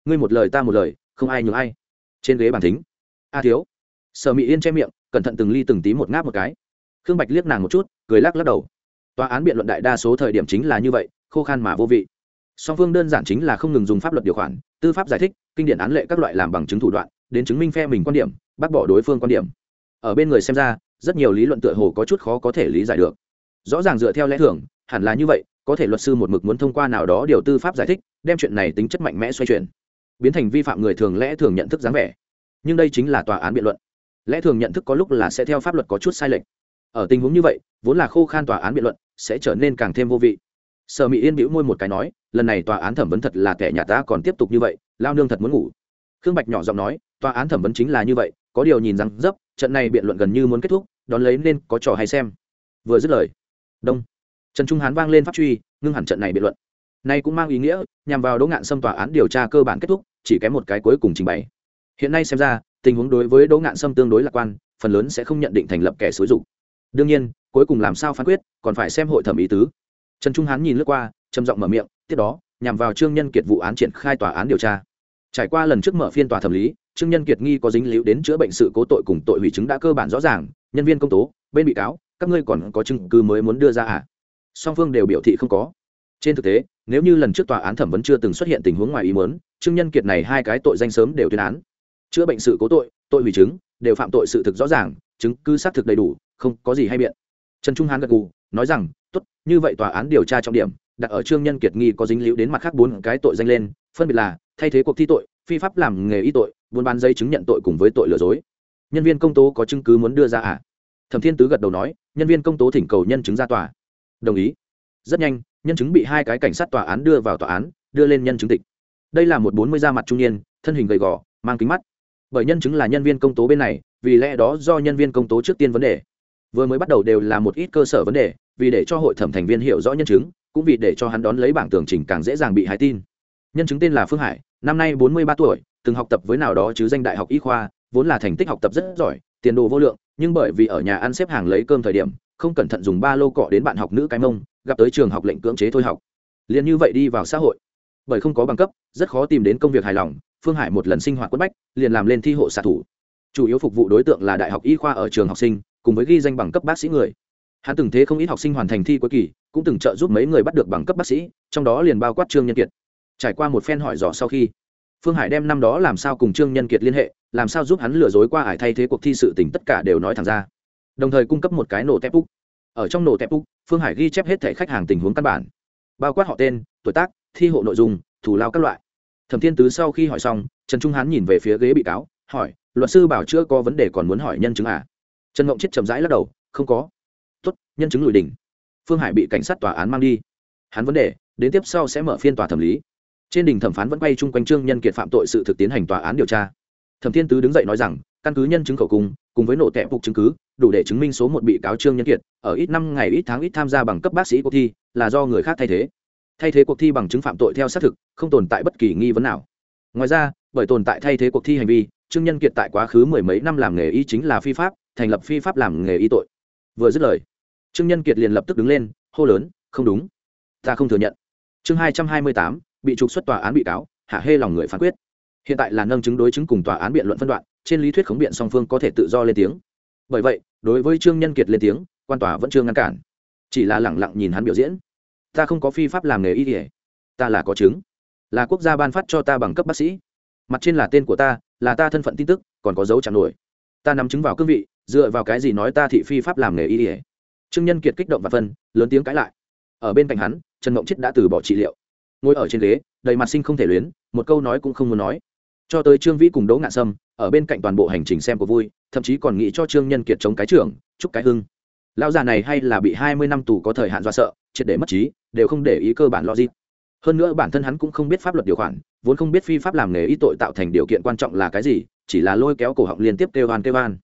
ngươi một lời ta một lời, không ai nhường ai. Trên ghế bàn thính. A thiếu. Sở mỹ yên che miệng, cẩn thận từng ly từng tí một ngáp một cái. Khương bạch liếc nàng một chút, cười lắc lắc đầu. Tòa án biện luận đại đa số thời điểm chính là như vậy, khô khan mà vô vị. Song phương đơn giản chính là không ngừng dùng pháp luật điều khoản, tư pháp giải thích, kinh điển án lệ các loại làm bằng chứng thủ đoạn, đến chứng minh phe mình quan điểm, bác bỏ đối phương quan điểm. Ở bên người xem ra, rất nhiều lý luận tựa hồ có chút khó có thể lý giải được. Rõ ràng dựa theo lẽ thường, hẳn là như vậy, có thể luật sư một mực muốn thông qua nào đó điều tư pháp giải thích, đem chuyện này tính chất mạnh mẽ xoay chuyển biến thành vi phạm người thường lẽ thường nhận thức dáng vẻ. Nhưng đây chính là tòa án biện luận. Lẽ thường nhận thức có lúc là sẽ theo pháp luật có chút sai lệch. Ở tình huống như vậy, vốn là khô khan tòa án biện luận sẽ trở nên càng thêm vô vị. Sở mỹ yên bĩu môi một cái nói, lần này tòa án thẩm vấn thật là kẻ nhà ta còn tiếp tục như vậy, lao nương thật muốn ngủ. Khương bạch nhỏ giọng nói, tòa án thẩm vấn chính là như vậy, có điều nhìn rằng dấp, trận này biện luận gần như muốn kết thúc, đón lấy nên có trò hay xem. Vừa dứt lời, đông. Trần trung hán vang lên pháp truy, ngưng hẳn trận này biện luận nay cũng mang ý nghĩa, nhằm vào đỗ ngạn xâm tòa án điều tra cơ bản kết thúc, chỉ kém một cái cuối cùng trình bày. Hiện nay xem ra, tình huống đối với đỗ ngạn xâm tương đối lạc quan, phần lớn sẽ không nhận định thành lập kẻ xúi dục. Đương nhiên, cuối cùng làm sao phán quyết, còn phải xem hội thẩm ý tứ. Trần trung hán nhìn lướt qua, trầm giọng mở miệng, tiếp đó, nhằm vào trương nhân kiệt vụ án triển khai tòa án điều tra. Trải qua lần trước mở phiên tòa thẩm lý, trương nhân kiệt nghi có dính líu đến chữa bệnh sự cố tội cùng tội hủy chứng đã cơ bản rõ ràng, nhân viên công tố, bên bị cáo, các ngươi còn có chứng cứ mới muốn đưa ra à? Song phương đều biểu thị không có. Trên thực tế nếu như lần trước tòa án thẩm vấn chưa từng xuất hiện tình huống ngoài ý muốn, trương nhân kiệt này hai cái tội danh sớm đều tuyên án. Chữa bệnh sự cố tội tội hủy chứng, đều phạm tội sự thực rõ ràng, chứng cứ xác thực đầy đủ, không có gì hay biện. Trần trung hán gật gù, nói rằng, tốt, như vậy tòa án điều tra trọng điểm, đặt ở trương nhân kiệt nghi có dính líu đến mặt khác bốn cái tội danh lên, phân biệt là, thay thế cuộc thi tội, phi pháp làm nghề y tội, buôn bán giấy chứng nhận tội cùng với tội lừa dối. Nhân viên công tố có chứng cứ muốn đưa ra à? Thẩm thiên tứ gật đầu nói, nhân viên công tố thỉnh cầu nhân chứng ra tòa. Đồng ý. Rất nhanh nhân chứng bị hai cái cảnh sát tòa án đưa vào tòa án, đưa lên nhân chứng tịch. Đây là một bốn mươi da mặt trung niên, thân hình gầy gò, mang kính mắt. Bởi nhân chứng là nhân viên công tố bên này, vì lẽ đó do nhân viên công tố trước tiên vấn đề. Vừa mới bắt đầu đều là một ít cơ sở vấn đề, vì để cho hội thẩm thành viên hiểu rõ nhân chứng, cũng vì để cho hắn đón lấy bảng tường trình càng dễ dàng bị hái tin. Nhân chứng tên là phương hải, năm nay bốn mươi ba tuổi, từng học tập với nào đó chứ danh đại học y khoa, vốn là thành tích học tập rất giỏi, tiền đồ vô lượng, nhưng bởi vì ở nhà ăn xếp hàng lấy cơm thời điểm không cẩn thận dùng ba lô cọ đến bạn học nữ cái mông, gặp tới trường học lệnh cưỡng chế thôi học. Liền như vậy đi vào xã hội. Bởi không có bằng cấp, rất khó tìm đến công việc hài lòng, phương hải một lần sinh hoạt quất bách, liền làm lên thi hộ xạ thủ. Chủ yếu phục vụ đối tượng là đại học y khoa ở trường học sinh, cùng với ghi danh bằng cấp bác sĩ người. Hắn từng thế không ít học sinh hoàn thành thi cuối kỳ, cũng từng trợ giúp mấy người bắt được bằng cấp bác sĩ, trong đó liền bao quát trương nhân kiệt. Trải qua một phen hỏi dò sau khi, phương hải đem năm đó làm sao cùng trương nhân kiệt liên hệ, làm sao giúp hắn lừa dối qua ải thay thế cuộc thi sự tình tất cả đều nói thẳng ra đồng thời cung cấp một cái nổ tép úc. Ở trong nổ tép úc, phương hải ghi chép hết thẻ khách hàng tình huống căn bản, bao quát họ tên, tuổi tác, thi hộ nội dung, thủ lao các loại. Thẩm thiên tứ sau khi hỏi xong, trần trung hán nhìn về phía ghế bị cáo, hỏi, luật sư bảo chưa có vấn đề còn muốn hỏi nhân chứng à? Trần ngộng chết chậm rãi lắc đầu, không có. Tốt, nhân chứng lùi đỉnh. Phương hải bị cảnh sát tòa án mang đi. Hắn vấn đề, đến tiếp sau sẽ mở phiên tòa thẩm lý. Trên đỉnh thẩm phán vẫn quay chung quanh trương nhân kiệt phạm tội sự thực tiến hành tòa án điều tra. Thẩm thiên tứ đứng dậy nói rằng, căn cứ nhân chứng khẩu cung cùng với nổ tẹp phục chứng cứ đủ để chứng minh số một bị cáo trương nhân kiệt, ở ít năm ngày ít tháng ít tham gia bằng cấp bác sĩ cuộc thi, là do người khác thay thế. Thay thế cuộc thi bằng chứng phạm tội theo xác thực, không tồn tại bất kỳ nghi vấn nào. Ngoài ra, bởi tồn tại thay thế cuộc thi hành vi, trương nhân kiệt tại quá khứ mười mấy năm làm nghề y chính là phi pháp, thành lập phi pháp làm nghề y tội. Vừa dứt lời, trương nhân kiệt liền lập tức đứng lên, hô lớn, không đúng. Ta không thừa nhận. Chương hai trăm hai mươi tám, bị trục xuất tòa án bị cáo, hạ hê lòng người phán quyết. Hiện tại là nâng chứng đối chứng cùng tòa án biện luận phân đoạn, trên lý thuyết khống biện song phương có thể tự do lên tiếng. Bởi vậy đối với trương nhân kiệt lên tiếng, quan tòa vẫn chưa ngăn cản. Chỉ là lẳng lặng nhìn hắn biểu diễn. Ta không có phi pháp làm nghề y kỉa ta là có chứng. Là quốc gia ban phát cho ta bằng cấp bác sĩ. Mặt trên là tên của ta, là ta thân phận tin tức, còn có dấu chẳng nổi. Ta nắm chứng vào cương vị, dựa vào cái gì nói ta thị phi pháp làm nghề y ỉa trương nhân kiệt kích động và phân, lớn tiếng cãi lại. Ở bên cạnh hắn, trần mộng chết đã từ bỏ trị liệu. Ngồi ở trên ghế, đầy mặt sinh không thể luyến, một câu nói cũng không muốn nói. Cho tới trương vĩ cùng đỗ ngạn sâm ở bên cạnh toàn bộ hành trình xem của vui, thậm chí còn nghĩ cho trương nhân kiệt chống cái trưởng, chúc cái hưng. Lão già này hay là bị hai mươi năm tù có thời hạn do sợ, triệt để mất trí, đều không để ý cơ bản logic. Hơn nữa bản thân hắn cũng không biết pháp luật điều khoản, vốn không biết phi pháp làm nghề y tội tạo thành điều kiện quan trọng là cái gì, chỉ là lôi kéo cổ họng liên tiếp kêu hoan kêu hoan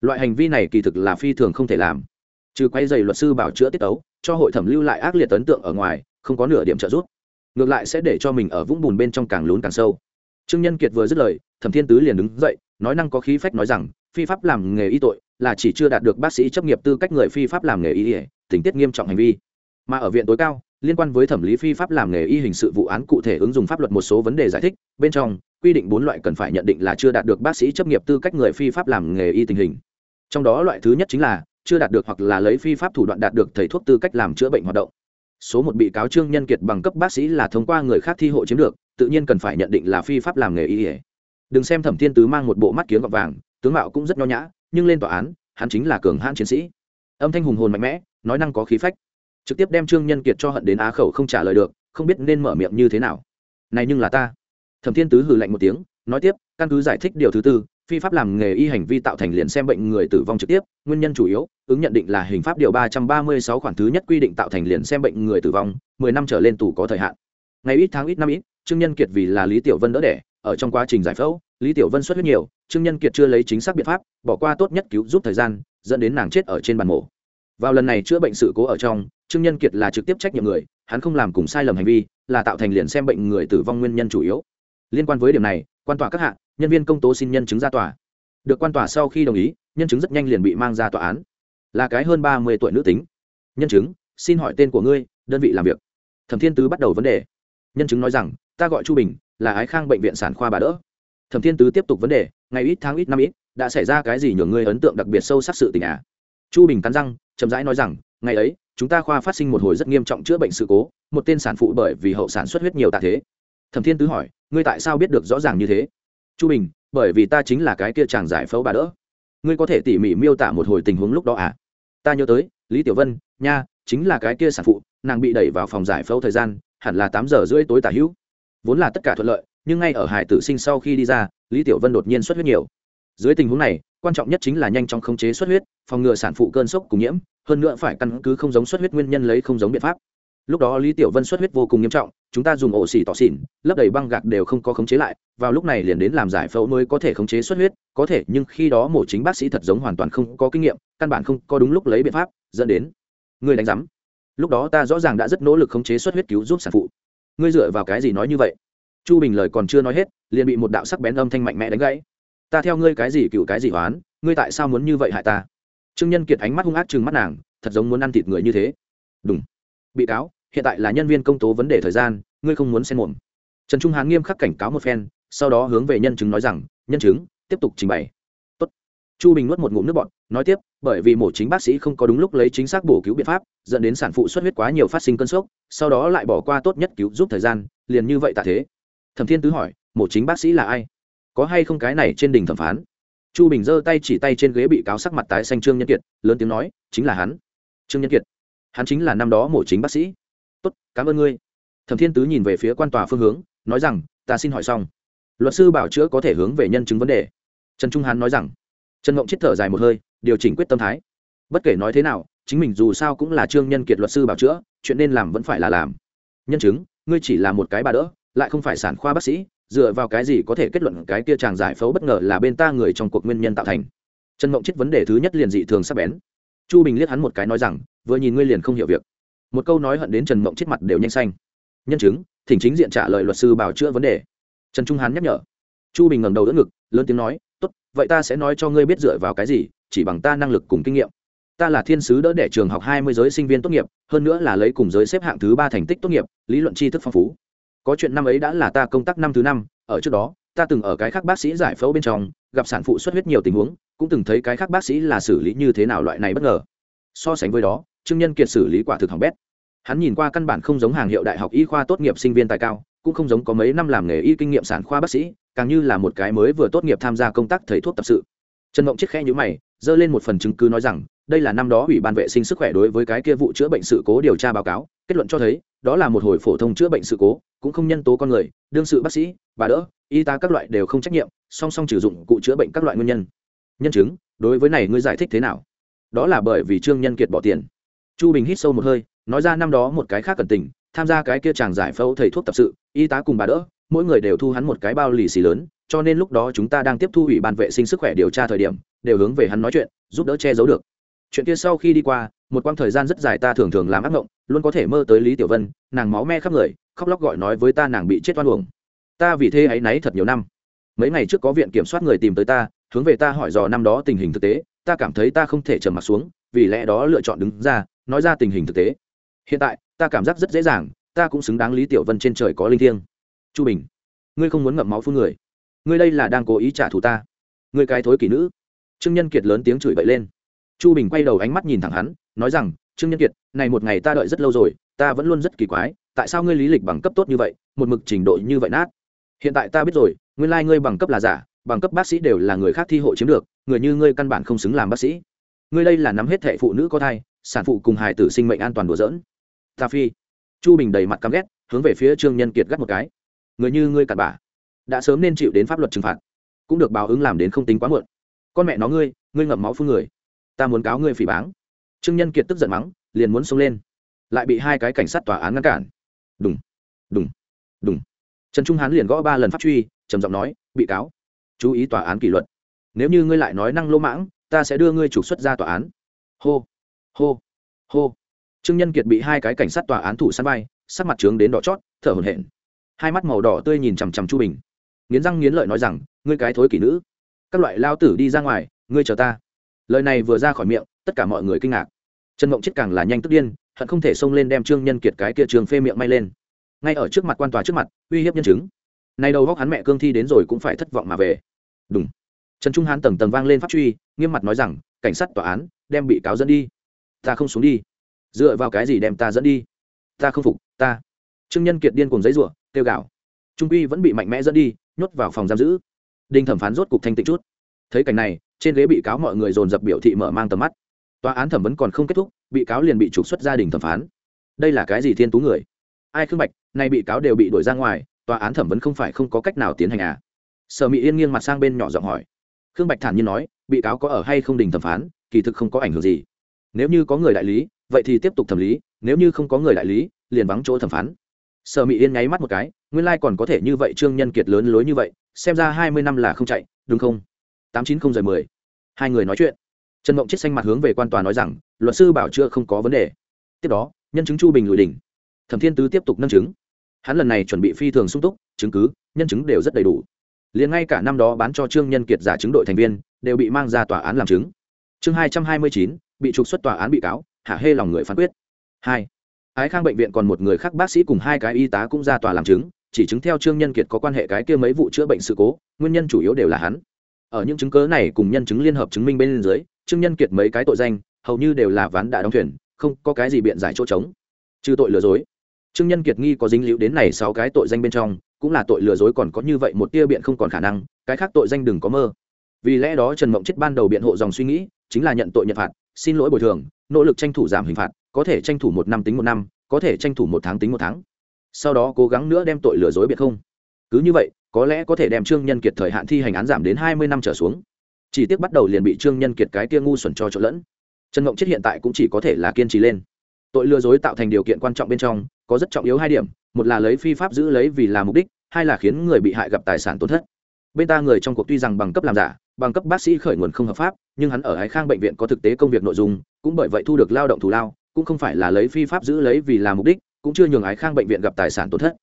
loại hành vi này kỳ thực là phi thường không thể làm. Trừ quay dày luật sư bảo chữa tiết tấu, cho hội thẩm lưu lại ác liệt ấn tượng ở ngoài, không có nửa điểm trợ giúp. Ngược lại sẽ để cho mình ở vũng bùn bên trong càng lún càng sâu trương nhân kiệt vừa dứt lời, thẩm thiên tứ liền đứng dậy, nói năng có khí phách nói rằng, phi pháp làm nghề y tội là chỉ chưa đạt được bác sĩ chấp nghiệp tư cách người phi pháp làm nghề y, tình tiết nghiêm trọng hành vi. Mà ở viện tối cao, liên quan với thẩm lý phi pháp làm nghề y hình sự vụ án cụ thể ứng dụng pháp luật một số vấn đề giải thích, bên trong, quy định bốn loại cần phải nhận định là chưa đạt được bác sĩ chấp nghiệp tư cách người phi pháp làm nghề y tình hình. Trong đó loại thứ nhất chính là, chưa đạt được hoặc là lấy phi pháp thủ đoạn đạt được thầy thuốc tư cách làm chữa bệnh hoạt động số một bị cáo trương nhân kiệt bằng cấp bác sĩ là thông qua người khác thi hộ chiếm được, tự nhiên cần phải nhận định là phi pháp làm nghề y đừng xem thẩm thiên tứ mang một bộ mắt kiếm gọt vàng, tướng mạo cũng rất nho nhã, nhưng lên tòa án, hắn chính là cường hãn chiến sĩ. Âm thanh hùng hồn mạnh mẽ, nói năng có khí phách. Trực tiếp đem trương nhân kiệt cho hận đến á khẩu không trả lời được, không biết nên mở miệng như thế nào. Này nhưng là ta. Thẩm thiên tứ hừ lạnh một tiếng, nói tiếp, căn cứ giải thích điều thứ tư phi pháp làm nghề y hành vi tạo thành liền xem bệnh người tử vong trực tiếp, nguyên nhân chủ yếu, ứng nhận định là hình pháp điều ba trăm ba mươi sáu khoản thứ nhất quy định tạo thành liền xem bệnh người tử vong, mười năm trở lên tù có thời hạn. Ngày ít tháng ít năm ít, trương nhân kiệt vì là lý tiểu vân đỡ đẻ, ở trong quá trình giải phẫu, lý tiểu vân xuất huyết nhiều, trương nhân kiệt chưa lấy chính xác biện pháp, bỏ qua tốt nhất cứu giúp thời gian, dẫn đến nàng chết ở trên bàn mổ. Vào lần này chữa bệnh sự cố ở trong, trương nhân kiệt là trực tiếp trách nhiệm người, hắn không làm cùng sai lầm hành vi, là tạo thành liền xem bệnh người tử vong nguyên nhân chủ yếu. Liên quan với điểm này, quan tòa các hạ nhân viên công tố xin nhân chứng ra tòa. Được quan tòa sau khi đồng ý, nhân chứng rất nhanh liền bị mang ra tòa án. Là cái hơn ba mươi tuổi nữ tính. Nhân chứng, xin hỏi tên của ngươi, đơn vị làm việc. Thẩm thiên tứ bắt đầu vấn đề. Nhân chứng nói rằng, ta gọi chu bình, là ái khang bệnh viện sản khoa bà đỡ. Thẩm thiên tứ tiếp tục vấn đề, ngày ít tháng ít năm ít, đã xảy ra cái gì nhường ngươi ấn tượng đặc biệt sâu sắc sự tình à? Chu bình cắn răng, chậm rãi nói rằng, ngày ấy, chúng ta khoa phát sinh một hồi rất nghiêm trọng chữa bệnh sự cố, một tên sản phụ bởi vì hậu sản xuất huyết nhiều tạ thế. Thẩm thiên tứ hỏi, ngươi tại sao biết được rõ ràng như thế? Chu bình, bởi vì ta chính là cái kia chàng giải phẫu bà đỡ. Ngươi có thể tỉ mỉ miêu tả một hồi tình huống lúc đó à? Ta nhớ tới, lý tiểu vân, nha, chính là cái kia sản phụ, nàng bị đẩy vào phòng giải phẫu thời gian, hẳn là tám giờ rưỡi tối tả hữu. Vốn là tất cả thuận lợi, nhưng ngay ở hải tử sinh sau khi đi ra, lý tiểu vân đột nhiên xuất huyết nhiều. Dưới tình huống này, quan trọng nhất chính là nhanh chóng khống chế xuất huyết, phòng ngừa sản phụ cơn sốc cùng nhiễm, hơn nữa phải căn cứ không giống xuất huyết nguyên nhân lấy không giống biện pháp lúc đó lý tiểu vân xuất huyết vô cùng nghiêm trọng, chúng ta dùng ổ xỉ tỏ xỉn lấp đầy băng gạc đều không có khống chế lại, vào lúc này liền đến làm giải phẫu mới có thể khống chế xuất huyết, có thể, nhưng khi đó mổ chính bác sĩ thật giống hoàn toàn không có kinh nghiệm, căn bản không có đúng lúc lấy biện pháp, dẫn đến người đánh giám. Lúc đó ta rõ ràng đã rất nỗ lực khống chế xuất huyết cứu giúp sản phụ. Ngươi dựa vào cái gì nói như vậy? Chu bình lời còn chưa nói hết, liền bị một đạo sắc bén âm thanh mạnh mẽ đánh gãy. Ta theo ngươi cái gì cựu cái gì oán ngươi tại sao muốn như vậy hại ta? Trương nhân kiệt ánh mắt hung ác chừng mắt nàng, thật giống muốn ăn thịt người như thế. Đúng bị cáo hiện tại là nhân viên công tố vấn đề thời gian, ngươi không muốn xen muộn. trần trung hán nghiêm khắc cảnh cáo một phen, sau đó hướng về nhân chứng nói rằng, nhân chứng, tiếp tục trình bày. Tốt. chu bình nuốt một ngụm nước bọt, nói tiếp, bởi vì mổ chính bác sĩ không có đúng lúc lấy chính xác bổ cứu biện pháp, dẫn đến sản phụ xuất huyết quá nhiều phát sinh cơn sốc, sau đó lại bỏ qua tốt nhất cứu giúp thời gian, liền như vậy tạ thế. Thẩm thiên tứ hỏi, mổ chính bác sĩ là ai? Có hay không cái này trên đỉnh thẩm phán? Chu bình giơ tay chỉ tay trên ghế bị cáo sắc mặt tái xanh trương nhân kiệt, lớn tiếng nói, chính là hắn. Trương nhân kiệt, hắn chính là năm đó mổ chính bác sĩ tốt, cảm ơn ngươi. Thẩm thiên tứ nhìn về phía quan tòa phương hướng, nói rằng, ta xin hỏi xong. Luật sư bảo chữa có thể hướng về nhân chứng vấn đề. Trần trung hán nói rằng. Trần ngộng chết thở dài một hơi, điều chỉnh quyết tâm thái. Bất kể nói thế nào, chính mình dù sao cũng là trương nhân kiệt luật sư bảo chữa, chuyện nên làm vẫn phải là làm. Nhân chứng, ngươi chỉ là một cái bà đỡ, lại không phải sản khoa bác sĩ, dựa vào cái gì có thể kết luận cái kia chàng giải phẫu bất ngờ là bên ta người trong cuộc nguyên nhân tạo thành? Trần mộng chết vấn đề thứ nhất liền dị thường sắp bén. Chu bình liếc hắn một cái nói rằng, vừa nhìn ngươi liền không hiểu việc một câu nói hận đến trần mộng chết mặt đều nhanh xanh. Nhân chứng, thỉnh chính diện trả lời luật sư bảo chữa vấn đề. Trần trung hán nhắc nhở. Chu bình ngẩng đầu đỡ ngực, lớn tiếng nói, tốt, vậy ta sẽ nói cho ngươi biết dựa vào cái gì, chỉ bằng ta năng lực cùng kinh nghiệm. Ta là thiên sứ đỡ để trường học hai mươi giới sinh viên tốt nghiệp, hơn nữa là lấy cùng giới xếp hạng thứ ba thành tích tốt nghiệp, lý luận tri thức phong phú. Có chuyện năm ấy đã là ta công tác năm thứ năm, ở trước đó, ta từng ở cái khác bác sĩ giải phẫu bên trong, gặp sản phụ xuất huyết nhiều tình huống, cũng từng thấy cái khác bác sĩ là xử lý như thế nào loại này bất ngờ. So sánh với đó trương nhân kiệt xử lý quả thực hỏng bét. Hắn nhìn qua căn bản không giống hàng hiệu đại học y khoa tốt nghiệp sinh viên tài cao, cũng không giống có mấy năm làm nghề y kinh nghiệm sản khoa bác sĩ, càng như là một cái mới vừa tốt nghiệp tham gia công tác thầy thuốc tập sự. Trần mộng chiếc khe nhữ mày dơ lên một phần chứng cứ nói rằng, đây là năm đó ủy ban vệ sinh sức khỏe đối với cái kia vụ chữa bệnh sự cố điều tra báo cáo, kết luận cho thấy, đó là một hồi phổ thông chữa bệnh sự cố, cũng không nhân tố con người, đương sự bác sĩ, bà đỡ, y tá các loại đều không trách nhiệm, song song sử dụng cụ chữa bệnh các loại nguyên nhân. Nhân chứng, đối với này ngươi giải thích thế nào? Đó là bởi vì trương nhân kiệt bỏ tiền chu bình hít sâu một hơi, nói ra năm đó một cái khác cần tình, tham gia cái kia chàng giải phẫu thầy thuốc tập sự, y tá cùng bà đỡ, mỗi người đều thu hắn một cái bao lì xì lớn, cho nên lúc đó chúng ta đang tiếp thu ủy ban vệ sinh sức khỏe điều tra thời điểm, đều hướng về hắn nói chuyện, giúp đỡ che giấu được. Chuyện kia sau khi đi qua, một quãng thời gian rất dài ta thường thường làm ác mộng, luôn có thể mơ tới lý tiểu vân, nàng máu me khắp người, khóc lóc gọi nói với ta nàng bị chết oan uổng. Ta vì thế ấy náy thật nhiều năm. Mấy ngày trước có viện kiểm soát người tìm tới ta, hướng về ta hỏi dò năm đó tình hình thực tế, ta cảm thấy ta không thể trầm mặt xuống, vì lẽ đó lựa chọn đứng ra nói ra tình hình thực tế. Hiện tại, ta cảm giác rất dễ dàng, ta cũng xứng đáng lý tiểu vân trên trời có linh thiêng. Chu bình, ngươi không muốn ngậm máu phun người. Ngươi đây là đang cố ý trả thù ta. Ngươi cái thối kỷ nữ. Trương nhân kiệt lớn tiếng chửi bậy lên. Chu bình quay đầu ánh mắt nhìn thẳng hắn, nói rằng, trương nhân kiệt, này một ngày ta đợi rất lâu rồi, ta vẫn luôn rất kỳ quái, tại sao ngươi lý lịch bằng cấp tốt như vậy, một mực trình độ như vậy nát? Hiện tại ta biết rồi, nguyên lai、like、ngươi bằng cấp là giả, bằng cấp bác sĩ đều là người khác thi hộ chiếm được, người như ngươi căn bản không xứng làm bác sĩ. Ngươi đây là nắm hết thệ phụ nữ có thai sản phụ cùng hài tử sinh mệnh an toàn đùa dỡn ta phi. Chu bình đầy mặt căm ghét hướng về phía trương nhân kiệt gắt một cái. Người như ngươi cặn bà, đã sớm nên chịu đến pháp luật trừng phạt cũng được báo ứng làm đến không tính quá muộn. Con mẹ nó ngươi ngươi ngậm máu phun người. Ta muốn cáo ngươi phỉ báng. Trương nhân kiệt tức giận mắng liền muốn xông lên. Lại bị hai cái cảnh sát tòa án ngăn cản. Đúng đúng đúng trần trung hán liền gõ ba lần pháp truy trầm giọng nói bị cáo chú ý tòa án kỷ luật. Nếu như ngươi lại nói năng lô mãng ta sẽ đưa ngươi trục xuất ra tòa án. Hô hô. Hô. Trương nhân kiệt bị hai cái cảnh sát tòa án thủ săn vai sắc mặt trướng đến đỏ chót, thở hổn hển. Hai mắt màu đỏ tươi nhìn chằm chằm chu bình. Nghiến răng nghiến lợi nói rằng, ngươi cái thối kỷ nữ, các loại lao tử đi ra ngoài, ngươi chờ ta. Lời này vừa ra khỏi miệng, tất cả mọi người kinh ngạc. Trần mộng chết càng là nhanh tức điên, hận không thể xông lên đem trương nhân kiệt cái kia trường phê miệng may lên. Ngay ở trước mặt quan tòa trước mặt, uy hiếp nhân chứng. Nay đầu góc hắn mẹ cương thi đến rồi cũng phải thất vọng mà về. Đúng trần trung hán tầng tầng vang lên pháp truy, nghiêm mặt nói rằng, cảnh sát tòa án, đem bị cáo dẫn đi ta không xuống đi. Dựa vào cái gì đem ta dẫn đi? Ta không phục, ta. Trương nhân kiệt điên cùng giấy ruộng kêu gạo trung quy vẫn bị mạnh mẽ dẫn đi, nhốt vào phòng giam giữ. Đinh thẩm phán rốt cục thanh tịnh chút. Thấy cảnh này, trên ghế bị cáo mọi người dồn dập biểu thị mở mang tầm mắt. Tòa án thẩm vấn còn không kết thúc, bị cáo liền bị trục xuất gia đình thẩm phán. Đây là cái gì thiên tú người? Ai khương bạch, nay bị cáo đều bị đuổi ra ngoài, tòa án thẩm vấn không phải không có cách nào tiến hành à? Sở mỹ yên nghiêng mặt sang bên nhỏ giọng hỏi. Khương bạch thản nhiên nói, bị cáo có ở hay không đình thẩm phán, kỳ thực không có ảnh hưởng gì nếu như có người đại lý, vậy thì tiếp tục thẩm lý, nếu như không có người đại lý, liền vắng chỗ thẩm phán. Sở mỹ yên nháy mắt một cái, nguyên lai、like、còn có thể như vậy trương nhân kiệt lớn lối như vậy, xem ra hai mươi năm là không chạy, đúng không? Tám chín không giờ mười. Hai người nói chuyện. Trần mộng chết xanh mặt hướng về quan tòa nói rằng, luật sư bảo chưa không có vấn đề. Tiếp đó, nhân chứng chu bình lùi đỉnh. Thẩm thiên tứ tiếp tục nâng chứng. Hắn lần này chuẩn bị phi thường sung túc, chứng cứ, nhân chứng đều rất đầy đủ. Liền ngay cả năm đó bán cho trương nhân kiệt giả chứng đội thành viên, đều bị mang ra tòa án làm chứng. Chương hai trăm hai mươi chín bị trục xuất tòa án bị cáo, hả hê lòng người phán quyết. Hai, ái khang bệnh viện còn một người khác bác sĩ cùng hai cái y tá cũng ra tòa làm chứng, chỉ chứng theo trương nhân kiệt có quan hệ cái kia mấy vụ chữa bệnh sự cố, nguyên nhân chủ yếu đều là hắn. Ở những chứng cớ này cùng nhân chứng liên hợp chứng minh bên dưới, trương nhân kiệt mấy cái tội danh, hầu như đều là ván đã đóng thuyền, không có cái gì biện giải chỗ trống. Trừ tội lừa dối. Trương nhân kiệt nghi có dính liễu đến này sáu cái tội danh bên trong, cũng là tội lừa dối còn có như vậy một tia biện không còn khả năng, cái khác tội danh đừng có mơ vì lẽ đó trần mộng chết ban đầu biện hộ dòng suy nghĩ chính là nhận tội nhận phạt, xin lỗi bồi thường, nỗ lực tranh thủ giảm hình phạt, có thể tranh thủ một năm tính một năm, có thể tranh thủ một tháng tính một tháng. Sau đó cố gắng nữa đem tội lừa dối biệt không. Cứ như vậy, có lẽ có thể đem trương nhân kiệt thời hạn thi hành án giảm đến hai mươi năm trở xuống. Chỉ tiếc bắt đầu liền bị trương nhân kiệt cái kia ngu xuẩn cho trộn lẫn. Trần ngộng chết hiện tại cũng chỉ có thể là kiên trì lên. Tội lừa dối tạo thành điều kiện quan trọng bên trong, có rất trọng yếu hai điểm, một là lấy phi pháp giữ lấy vì là mục đích, hai là khiến người bị hại gặp tài sản tổn thất bên ta người trong cuộc tuy rằng bằng cấp làm giả, bằng cấp bác sĩ khởi nguồn không hợp pháp, nhưng hắn ở ái khang bệnh viện có thực tế công việc nội dung, cũng bởi vậy thu được lao động thù lao, cũng không phải là lấy phi pháp giữ lấy vì là mục đích, cũng chưa nhường ái khang bệnh viện gặp tài sản tổn thất.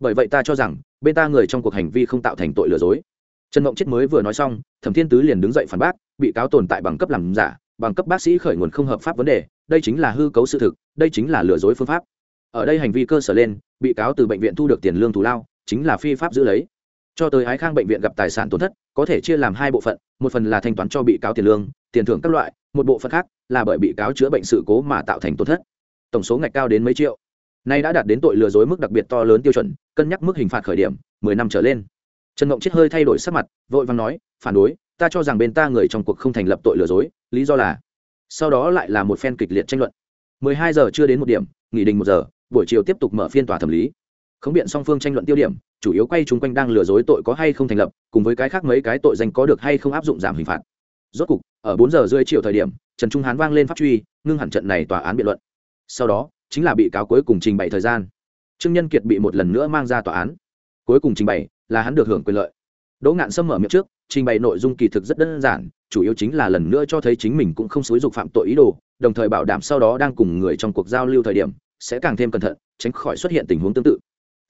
Bởi vậy ta cho rằng, bên ta người trong cuộc hành vi không tạo thành tội lừa dối. Trần mộng chết mới vừa nói xong, thẩm thiên tứ liền đứng dậy phản bác, bị cáo tồn tại bằng cấp làm giả, bằng cấp bác sĩ khởi nguồn không hợp pháp vấn đề, đây chính là hư cấu sự thực, đây chính là lừa dối phương pháp. Ở đây hành vi cơ sở lên, bị cáo từ bệnh viện thu được tiền lương thù lao, chính là phi pháp giữ lấy cho tới ái khang bệnh viện gặp tài sản tổn thất, có thể chia làm hai bộ phận, một phần là thanh toán cho bị cáo tiền lương, tiền thưởng các loại, một bộ phận khác là bởi bị cáo chữa bệnh sự cố mà tạo thành tổn thất. Tổng số ngạch cao đến mấy triệu? Nay đã đạt đến tội lừa dối mức đặc biệt to lớn tiêu chuẩn, cân nhắc mức hình phạt khởi điểm, mười năm trở lên. Trần ngộng chết hơi thay đổi sắc mặt, vội vàng nói, phản đối, ta cho rằng bên ta người trong cuộc không thành lập tội lừa dối, lý do là sau đó lại là một phen kịch liệt tranh luận. Mười hai giờ chưa đến một điểm, nghỉ đình một giờ, buổi chiều tiếp tục mở phiên tòa thẩm lý không biện song phương tranh luận tiêu điểm, chủ yếu quay chung quanh đang lừa dối tội có hay không thành lập, cùng với cái khác mấy cái tội danh có được hay không áp dụng giảm hình phạt. Rốt cục, ở bốn giờ rưỡi chiều thời điểm, trần trung hán vang lên pháp truy, ngưng hẳn trận này tòa án biện luận. Sau đó, chính là bị cáo cuối cùng trình bày thời gian. Trương nhân kiệt bị một lần nữa mang ra tòa án. Cuối cùng trình bày là hắn được hưởng quyền lợi. Đỗ ngạn sâm mở miệng trước, trình bày nội dung kỳ thực rất đơn giản, chủ yếu chính là lần nữa cho thấy chính mình cũng không xúi dục phạm tội ý đồ, đồng thời bảo đảm sau đó đang cùng người trong cuộc giao lưu thời điểm, sẽ càng thêm cẩn thận, tránh khỏi xuất hiện tình huống tương tự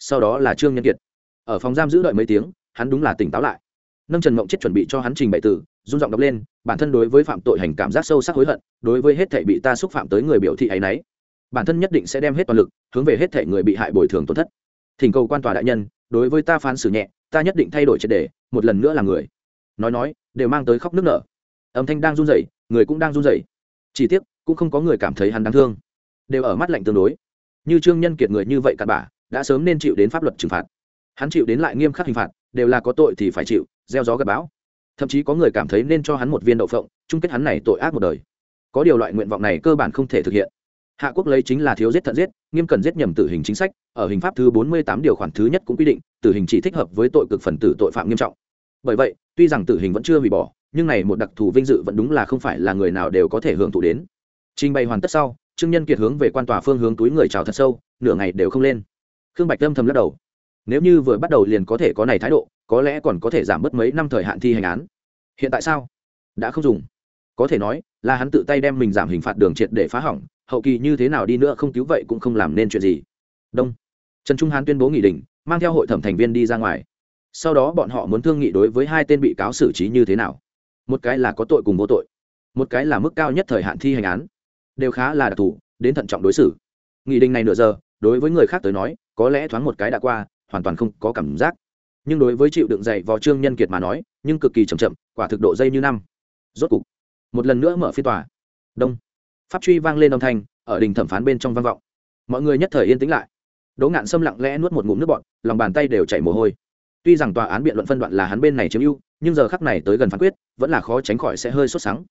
sau đó là trương nhân kiệt. Ở phòng giam giữ đợi mấy tiếng, hắn đúng là tỉnh táo lại. Nâng trần mộng chết chuẩn bị cho hắn trình bày tử run giọng đọc lên, bản thân đối với phạm tội hành cảm giác sâu sắc hối hận, đối với hết thể bị ta xúc phạm tới người biểu thị ấ y n ấ y bản thân nhất định sẽ đem hết toàn lực, hướng về hết thể người bị hại bồi thường tổn thất. Thỉnh cầu quan tòa đại nhân, đối với ta phán xử nhẹ, ta nhất định thay đổi triệt đề, một lần nữa là người. Nói nói, đều mang tới khóc nước nở. Âm thanh đang run rẩy, người cũng đang run rẩy. Chỉ tiếc, cũng không có người cảm thấy hắn đáng thương. Đều ở mắt lạnh tương đối. Như trương nhân kiệt người như vậy cặn bà đã sớm nên chịu đến pháp luật trừng phạt. Hắn chịu đến lại nghiêm khắc hình phạt, đều là có tội thì phải chịu, gieo gió gặp bão. Thậm chí có người cảm thấy nên cho hắn một viên đậu phộng, chung kết hắn này tội ác một đời. Có điều loại nguyện vọng này cơ bản không thể thực hiện. Hạ quốc lấy chính là thiếu giết thận giết, nghiêm cần giết nhầm tử hình chính sách, ở hình pháp thứ bốn mươi tám điều khoản thứ nhất cũng quy định, tử hình chỉ thích hợp với tội cực phần tử tội phạm nghiêm trọng. Bởi vậy, tuy rằng tử hình vẫn chưa hủy bỏ, nhưng này một đặc thù vinh dự vẫn đúng là không phải là người nào đều có thể hưởng thụ đến. Trình bày hoàn tất sau, trương nhân kiệt hướng về quan tòa phương hướng túi người chào thật sâu, nửa ngày đều không lên khương bạch âm thầm lắc đầu. Nếu như vừa bắt đầu liền có thể có này thái độ có lẽ còn có thể giảm bớt mấy năm thời hạn thi hành án. Hiện tại sao? Đã không dùng. Có thể nói là hắn tự tay đem mình giảm hình phạt đường triệt để phá hỏng hậu kỳ như thế nào đi nữa không cứu vậy cũng không làm nên chuyện gì. Đông. Trần trung hán tuyên bố nghị đình, mang theo hội thẩm thành viên đi ra ngoài. Sau đó bọn họ muốn thương nghị đối với hai tên bị cáo xử trí như thế nào. Một cái là có tội cùng vô tội một cái là mức cao nhất thời hạn thi hành án. Đều khá là đặc thù đến thận trọng đối xử. Nghị định này nửa giờ đối với người khác tới nói có lẽ thoáng một cái đã qua, hoàn toàn không có cảm giác. Nhưng đối với chịu đựng dày vào trương nhân kiệt mà nói, nhưng cực kỳ chậm chậm, quả thực độ dây như năm. Rốt cục, một lần nữa mở phiên tòa. Đông. Pháp truy vang lên âm thanh, ở đình thẩm phán bên trong vang vọng. Mọi người nhất thời yên tĩnh lại. Đỗ ngạn xâm lặng lẽ nuốt một ngụm nước bọt, lòng bàn tay đều chảy mồ hôi. Tuy rằng tòa án biện luận phân đoạn là hắn bên này chiếm ưu, nhưng giờ khắc này tới gần phán quyết, vẫn là khó tránh khỏi sẽ hơi sốt sắng.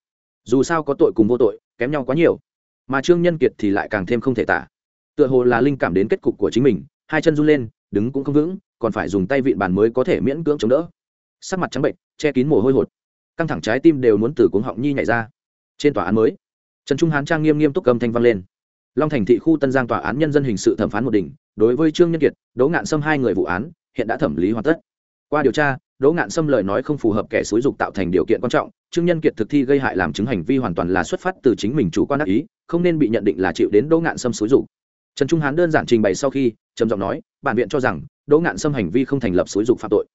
Dù sao có tội cùng vô tội, kém nhau quá nhiều. Mà trương nhân kiệt thì lại càng thêm không thể tả tựa hồ là linh cảm đến kết cục của chính mình, hai chân run lên, đứng cũng không vững, còn phải dùng tay vịn bàn mới có thể miễn cưỡng chống đỡ. Sắc mặt trắng bệnh, che kín mồ hôi hột. Căng thẳng trái tim đều muốn từ cuống họng nhi nhảy ra. Trên tòa án mới, trần trung hán trang nghiêm nghiêm túc cầm thanh vang lên. Long thành thị khu tân giang tòa án nhân dân hình sự thẩm phán một đỉnh, đối với trương nhân kiệt, đỗ ngạn xâm hai người vụ án, hiện đã thẩm lý hoàn tất. Qua điều tra, đỗ ngạn xâm lời nói không phù hợp kẻ xúi dục tạo thành điều kiện quan trọng, trương nhân kiệt thực thi gây hại làm chứng hành vi hoàn toàn là xuất phát từ chính mình chủ quan đắc ý, không nên bị nhận định là chịu đến đỗ ngạn xâm xúi dục trần trung hán đơn giản trình bày sau khi, trầm giọng nói, bản viện cho rằng, đỗ ngạn xâm hành vi không thành lập xúi dục phạm tội.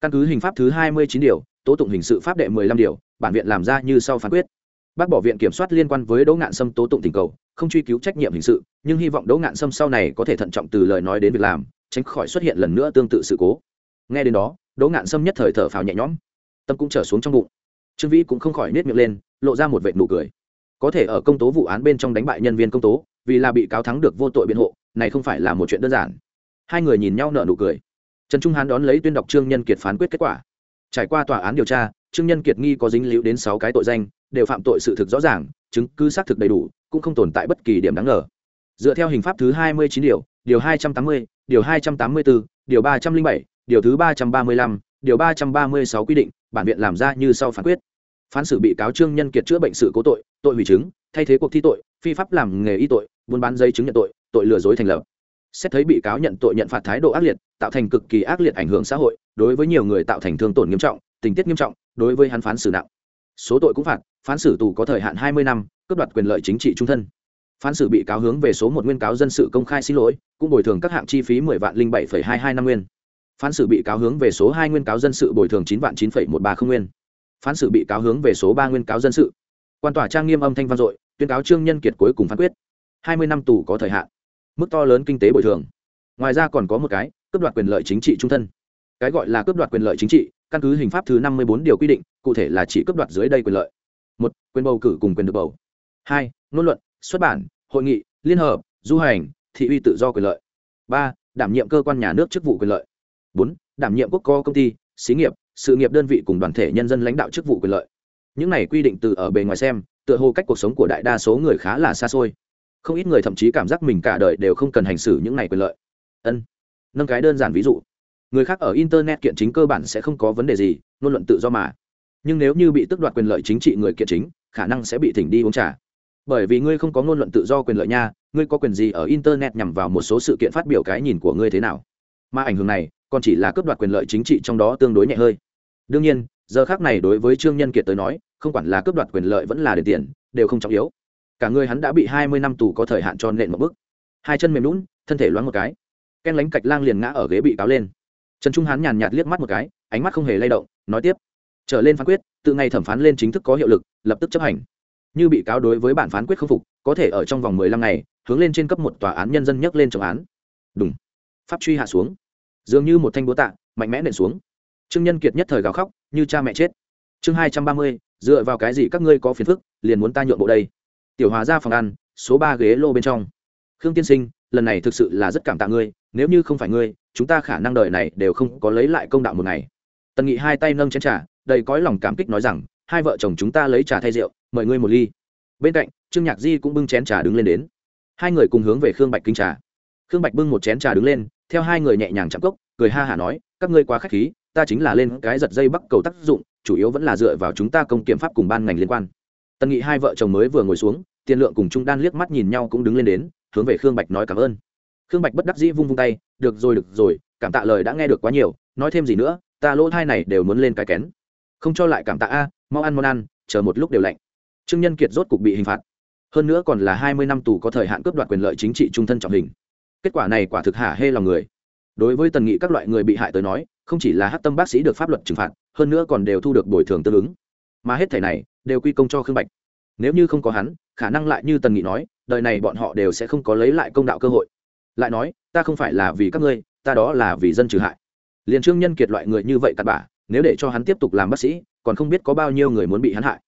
Căn cứ hình pháp thứ hai mươi chín điều, tố tụng hình sự pháp đệ mười lăm điều, bản viện làm ra như sau phán quyết. Bác bỏ viện kiểm soát liên quan với đỗ ngạn sâm tố tụng tình cầu, không truy cứu trách nhiệm hình sự, nhưng hy vọng đỗ ngạn sâm sau này có thể thận trọng từ lời nói đến việc làm, tránh khỏi xuất hiện lần nữa tương tự sự cố. Nghe đến đó, đỗ ngạn sâm nhất thời thở phào nhẹ nhõm, tâm cũng trở xuống trong bụng. Trương vĩ cũng không khỏi nết miệng lên, lộ ra một vệt nụ cười. Có thể ở công tố vụ án bên trong đánh bại nhân viên công tố vì là bị cáo thắng được vô tội biện hộ, này không phải là một chuyện đơn giản. Hai người nhìn nhau nở nụ cười. Trần trung hán đón lấy tuyên đọc trương nhân kiệt phán quyết kết quả. Trải qua tòa án điều tra, trương nhân kiệt nghi có dính líu đến sáu cái tội danh, đều phạm tội sự thực rõ ràng, chứng cứ xác thực đầy đủ, cũng không tồn tại bất kỳ điểm đáng ngờ. Dựa theo hình pháp thứ hai mươi chín điều điều hai trăm tám mươi, điều hai trăm tám mươi bốn điều ba trăm linh bảy, điều thứ ba trăm ba mươi lăm, điều ba trăm ba mươi sáu quy định, bản viện làm ra như sau phán quyết. Phán xử bị cáo trương nhân kiệt chữa bệnh sự cố tội tội hủy chứng, thay thế cuộc thi tội, phi pháp làm nghề y tội, buôn bán giấy chứng nhận tội tội lừa dối thành lập. Xét thấy bị cáo nhận tội nhận phạt thái độ ác liệt, tạo thành cực kỳ ác liệt ảnh hưởng xã hội, đối với nhiều người tạo thành thương tổn nghiêm trọng, tình tiết nghiêm trọng, đối với hắn phán xử nặng. Số tội cũng phạt, phán xử tù có thời hạn hai mươi năm, cướp đoạt quyền lợi chính trị trung thân. Phán xử bị cáo hướng về số một nguyên cáo dân sự công khai xin lỗi, cũng bồi thường các hạng chi phí mười vạn linh bảy phẩy hai hai năm nguyên. Phán xử bị cáo hướng về số hai nguyên cáo dân sự bồi thường chín vạn chín phẩy một ba không nguyên. Phán xử bị cáo hướng về số ba nguyên cáo dân sự quan tòa trang nghiêm âm thanh vang dội, tuyên cáo trương nhân kiệt cuối cùng phán quyết. Hai mươi năm tù có thời hạn, mức to lớn kinh tế bồi thường. Ngoài ra còn có một cái, cướp đoạt quyền lợi chính trị trung thân. Cái gọi là cướp đoạt quyền lợi chính trị, căn cứ hình pháp thứ năm mươi bốn điều quy định, cụ thể là chỉ cướp đoạt dưới đây quyền lợi. Một, quyền bầu cử cùng quyền được bầu. Hai, ngôn luận, xuất bản, hội nghị, liên hợp, du hành, thị uy tự do quyền lợi. Ba, đảm nhiệm cơ quan nhà nước chức vụ quyền lợi. Bốn, đảm nhiệm quốc co công ty, xí nghiệp, sự nghiệp đơn vị cùng đoàn thể nhân dân lãnh đạo chức vụ quyền lợi những này quy định từ ở bề ngoài xem, tựa hồ cách cuộc sống của đại đa số người khá là xa xôi. Không ít người thậm chí cảm giác mình cả đời đều không cần hành xử những này quyền lợi. Ân, nâng cái đơn giản ví dụ. Người khác ở internet kiện chính cơ bản sẽ không có vấn đề gì, ngôn luận tự do mà. Nhưng nếu như bị tước đoạt quyền lợi chính trị người kiện chính, khả năng sẽ bị thỉnh đi uống trà. Bởi vì ngươi không có ngôn luận tự do quyền lợi nha, ngươi có quyền gì ở internet nhằm vào một số sự kiện phát biểu cái nhìn của ngươi thế nào? Mà ảnh hưởng này, còn chỉ là cướp đoạt quyền lợi chính trị trong đó tương đối nhẹ hơi. Đương nhiên, giờ khác này đối với trương nhân kiệt tới nói không quản là cướp đoạt quyền lợi vẫn là để tiền, đều không trọng yếu. Cả người hắn đã bị hai mươi năm tù có thời hạn cho nện một bức hai chân mềm lún thân thể loáng một cái. Ken lánh cạch lang liền ngã ở ghế bị cáo lên. Trần trung hán nhàn nhạt liếc mắt một cái, ánh mắt không hề lay động, nói tiếp. Trở lên phán quyết từ ngày thẩm phán lên chính thức có hiệu lực, lập tức chấp hành. Như bị cáo đối với bản phán quyết không phục, có thể ở trong vòng mười lăm ngày, hướng lên trên cấp một tòa án nhân dân nhấc lên trọng án. Đúng pháp truy hạ xuống. Dường như một thanh búa tạ, mạnh mẽ nện xuống. Trương nhân kiệt nhất thời gào khóc, như cha mẹ chết. Chương hai trăm ba mươi dựa vào cái gì các ngươi có phiền phức, liền muốn ta nhượng bộ đây? Tiểu hòa ra phòng ăn, số ba ghế lô bên trong. Khương tiên sinh, lần này thực sự là rất cảm tạ ngươi, nếu như không phải ngươi, chúng ta khả năng đời này đều không có lấy lại công đạo một ngày. Tần nghị hai tay nâng chén trà, đầy cõi lòng cảm kích nói rằng, hai vợ chồng chúng ta lấy trà thay rượu, mời ngươi một ly. Bên cạnh, trương nhạc di cũng bưng chén trà đứng lên đến. Hai người cùng hướng về khương bạch kinh trà. Khương bạch bưng một chén trà đứng lên, theo hai người nhẹ nhàng chạm cốc, cười ha hả nói, các ngươi quá k h á c h khí, ta chính là lên cái giật dây bắc cầu tác dụng chủ yếu vẫn là dựa vào chúng ta công kiểm pháp cùng ban ngành liên quan. Tần nghị hai vợ chồng mới vừa ngồi xuống, tiền lượng cùng trung đan liếc mắt nhìn nhau cũng đứng lên đến, hướng về khương bạch nói cảm ơn. Khương bạch bất đắc dĩ vung vung tay, được rồi được rồi, cảm tạ lời đã nghe được quá nhiều, nói thêm gì nữa, ta lỗ thai này đều muốn lên cái kén. Không cho lại cảm tạ a, mau ăn món ăn, chờ một lúc đều lạnh. Trương nhân kiệt rốt cục bị hình phạt. Hơn nữa còn là hai mươi năm tù có thời hạn cướp đoạt quyền lợi chính trị trung thân trọng hình. Kết quả này quả thực hả hê lòng người. Đối với tần nghị các loại người bị hại tới nói, không chỉ là hát tâm bác sĩ được pháp luật trừng phạt hơn nữa còn đều thu được bồi thường tương ứng. Mà hết thể này, đều quy công cho khương bạch. Nếu như không có hắn, khả năng lại như tần nghị nói, đời này bọn họ đều sẽ không có lấy lại công đạo cơ hội. Lại nói, ta không phải là vì các ngươi, ta đó là vì dân trừ hại. Liền trương nhân kiệt loại người như vậy tạt bả nếu để cho hắn tiếp tục làm bác sĩ, còn không biết có bao nhiêu người muốn bị hắn hại.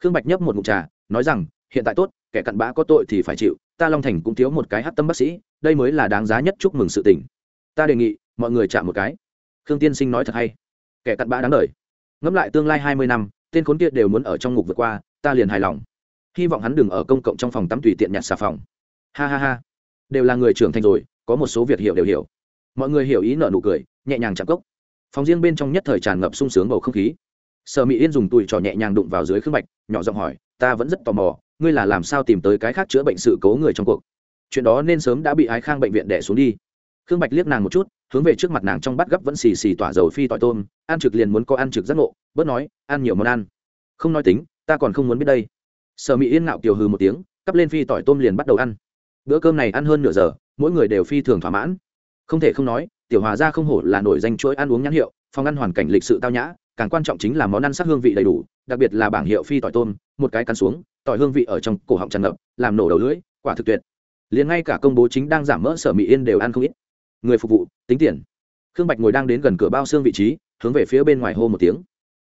Khương bạch nhấp một ngụm trà, nói rằng, hiện tại tốt, kẻ cặn bã có tội thì phải chịu, ta long thành cũng thiếu một cái hát tâm bác sĩ, đây mới là đáng giá nhất chúc mừng sự tình. Ta đề nghị, mọi người chạm một cái. Khương tiên sinh nói thật hay kẻ cặn bã đáng đời. Ngẫm lại tương lai hai mươi năm, tên khốn kia đều muốn ở trong ngục vượt qua, ta liền hài lòng. Hy vọng hắn đừng ở công cộng trong phòng tắm tùy tiện nhặt xà phòng. Ha ha ha. Đều là người trưởng thành rồi, có một số việc hiểu đều hiểu. Mọi người hiểu ý nợ nụ cười, nhẹ nhàng chạm cốc. Phòng riêng bên trong nhất thời tràn ngập sung sướng bầu không khí. Sở mỹ yên dùng tùi trò nhẹ nhàng đụng vào dưới khương bạch, nhỏ giọng hỏi, ta vẫn rất tò mò, ngươi là làm sao tìm tới cái khác chữa bệnh sự cố người trong cuộc? Chuyện đó nên sớm đã bị ái khang bệnh viện đẻ xuống đi khương bạch liếc nàng một chút, hướng về trước mặt nàng trong bát gấp vẫn xì xì tỏa dầu phi tỏi tôm, ăn trực liền muốn có ăn trực giác ngộ, bớt nói, ăn nhiều món ăn. Không nói tính, ta còn không muốn biết đây. Sở mỹ yên ngạo kiều hừ một tiếng, cắp lên phi tỏi tôm liền bắt đầu ăn. Bữa cơm này ăn hơn nửa giờ, mỗi người đều phi thường thỏa mãn. Không thể không nói, tiểu hòa ra không hổ là nổi danh chuỗi ăn uống nhãn hiệu, phòng ăn hoàn cảnh lịch sự tao nhã, càng quan trọng chính là món ăn sắc hương vị đầy đủ, đặc biệt là bảng hiệu phi tỏi tôm, một cái cắn xuống, tỏi hương vị ở trong cổ họng tràn ngập, làm nổ đầu lưỡi, quả thực tuyệt. Liền ngay cả công bố chính đang giảm mỡ sở mỹ yên đều ăn không ít người phục vụ, tính tiền. Khương bạch ngồi đang đến gần cửa bao xương vị trí, hướng về phía bên ngoài hô một tiếng.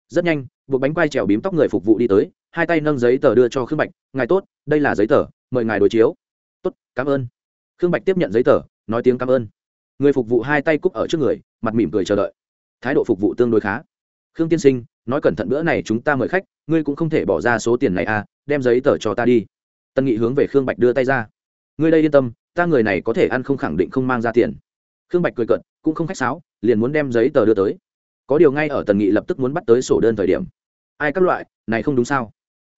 Rất nhanh, buộc bánh quai trèo bím tóc người phục vụ đi tới, hai tay nâng giấy tờ đưa cho khương bạch, ngài tốt, đây là giấy tờ, mời ngài đối chiếu. Tốt, cảm ơn. Khương bạch tiếp nhận giấy tờ, nói tiếng cảm ơn. Người phục vụ hai tay cúc ở trước người, mặt mỉm cười chờ đợi. Thái độ phục vụ tương đối khá. Khương tiên sinh, nói cẩn thận bữa này chúng ta mời khách, ngươi cũng không thể bỏ ra số tiền này à đem giấy tờ cho ta đi. Tân nghị hướng về khương bạch đưa tay ra. Ngươi đây yên tâm, ta người này có thể ăn không khẳng định không mang ra tiền khương bạch cười cận cũng không khách sáo, liền muốn đem giấy tờ đưa tới. Có điều ngay ở tần nghị lập tức muốn bắt tới sổ đơn thời điểm. Ai các loại, này không đúng sao?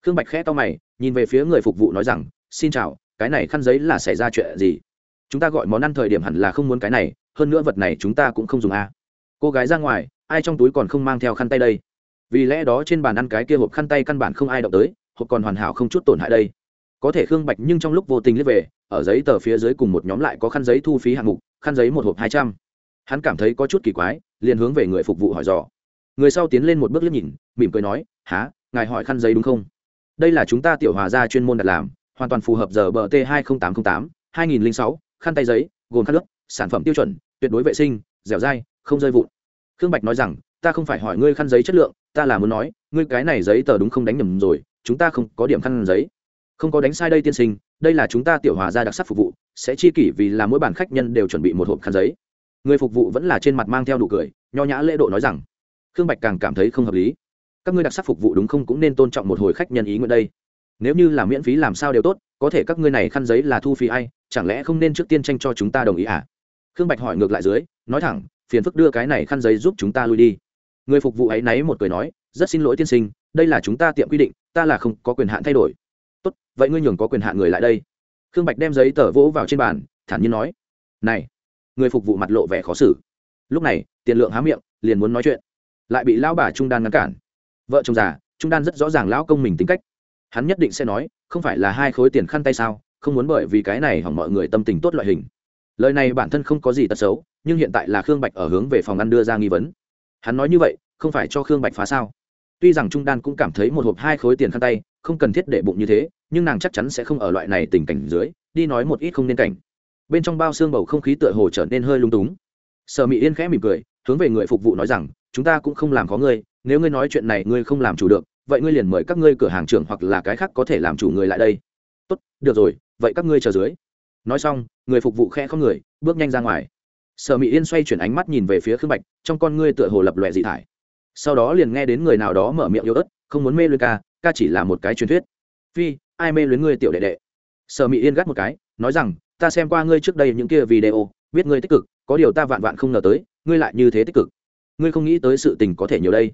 Khương bạch khẽ to mày, nhìn về phía người phục vụ nói rằng, xin chào, cái này khăn giấy là xảy ra chuyện gì? Chúng ta gọi món ăn thời điểm hẳn là không muốn cái này, hơn nữa vật này chúng ta cũng không dùng a à. cô gái ra ngoài, ai trong túi còn không mang theo khăn tay đây? Vì lẽ đó trên bàn ăn cái kia hộp khăn tay căn bản không ai động tới, hộp còn hoàn hảo không chút tổn hại đây. Có thể khương bạch nhưng trong lúc vô tình liếc về, ở giấy tờ phía dưới cùng một nhóm lại có khăn giấy thu phí hạng mục khăn giấy một hộp hai trăm. Hắn cảm thấy có chút kỳ quái, liền hướng về người phục vụ hỏi dò. Người sau tiến lên một bước liếc nhìn, mỉm cười nói há ngài hỏi khăn giấy đúng không? Đây là chúng ta tiểu hòa gia chuyên môn đặt làm, hoàn toàn phù hợp giờ bờ t hai nghìn tám trăm tám, hai nghìn sáu, khăn tay giấy, gồm khăn nước sản phẩm tiêu chuẩn, tuyệt đối vệ sinh, dẻo dai, không rơi vụn. Khương bạch nói rằng, ta không phải hỏi ngươi khăn giấy chất lượng, ta là muốn nói, ngươi cái này giấy tờ đúng không đánh nhầm rồi, chúng ta không có điểm khăn giấy. Không có đánh sai đây tiên sinh đây là chúng ta tiểu hòa gia đặc sắc phục vụ, sẽ chi kỷ vì là mỗi bản khách nhân đều chuẩn bị một hộp khăn giấy. Người phục vụ vẫn là trên mặt mang theo đủ cười, nho nhã lễ độ nói rằng, khương bạch càng cảm thấy không hợp lý. Các ngươi đặc sắc phục vụ đúng không cũng nên tôn trọng một hồi khách nhân ý nguyện đây. Nếu như là miễn phí làm sao đều tốt, có thể các ngươi này khăn giấy là thu phí ai, chẳng lẽ không nên trước tiên tranh cho chúng ta đồng ý à? Khương bạch hỏi ngược lại dưới, nói thẳng, phiền phức đưa cái này khăn giấy giúp chúng ta lui đi. Người phục vụ ấy náy một cười nói, rất xin lỗi tiên sinh, đây là chúng ta tiệm quy định, ta là không có quyền hạn thay đổi tốt, vậy ngươi nhường có quyền hạn người lại đây. Khương bạch đem giấy tờ vỗ vào trên bàn, thản nhiên nói, này, người phục vụ mặt lộ vẻ khó xử. Lúc này, tiền lượng há miệng, liền muốn nói chuyện. Lại bị lão bà trung đan ngăn cản. Vợ chồng già, trung đan rất rõ ràng lão công mình tính cách. Hắn nhất định sẽ nói, không phải là hai khối tiền khăn tay sao, không muốn bởi vì cái này hỏng mọi người tâm tình tốt loại hình. Lời này bản thân không có gì tật xấu, nhưng hiện tại là khương bạch ở hướng về phòng ăn đưa ra nghi vấn. Hắn nói như vậy, không phải cho khương bạch phá sao? Tuy rằng trung đan cũng cảm thấy một hộp hai khối tiền khăn tay không cần thiết để bụng như thế, nhưng nàng chắc chắn sẽ không ở loại này tình cảnh dưới, đi nói một ít không nên cảnh. Bên trong bao xương bầu không khí tựa hồ trở nên hơi lung túng. Sở mỹ yên khẽ mỉm cười, hướng về người phục vụ nói rằng, chúng ta cũng không làm có ngươi, nếu ngươi nói chuyện này ngươi không làm chủ được, vậy ngươi liền mời các ngươi cửa hàng trưởng hoặc là cái khác có thể làm chủ người lại đây. Tốt, được rồi, vậy các ngươi chờ dưới. Nói xong, người phục vụ khe không người, bước nhanh ra ngoài. Sở mỹ yên xoay chuyển ánh mắt nhìn về phía khương bạch, trong con ngươi tựa hồ lập lòe dị thải sau đó liền nghe đến người nào đó mở miệng yếu ớt, không muốn mê luyến ca ca chỉ là một cái truyền thuyết. Phi, ai mê luyến ngươi tiểu đệ đệ? Sở mỹ yên gắt một cái, nói rằng, ta xem qua ngươi trước đây những kia video, biết ngươi tích cực, có điều ta vạn vạn không ngờ tới, ngươi lại như thế tích cực. Ngươi không nghĩ tới sự tình có thể nhiều đây.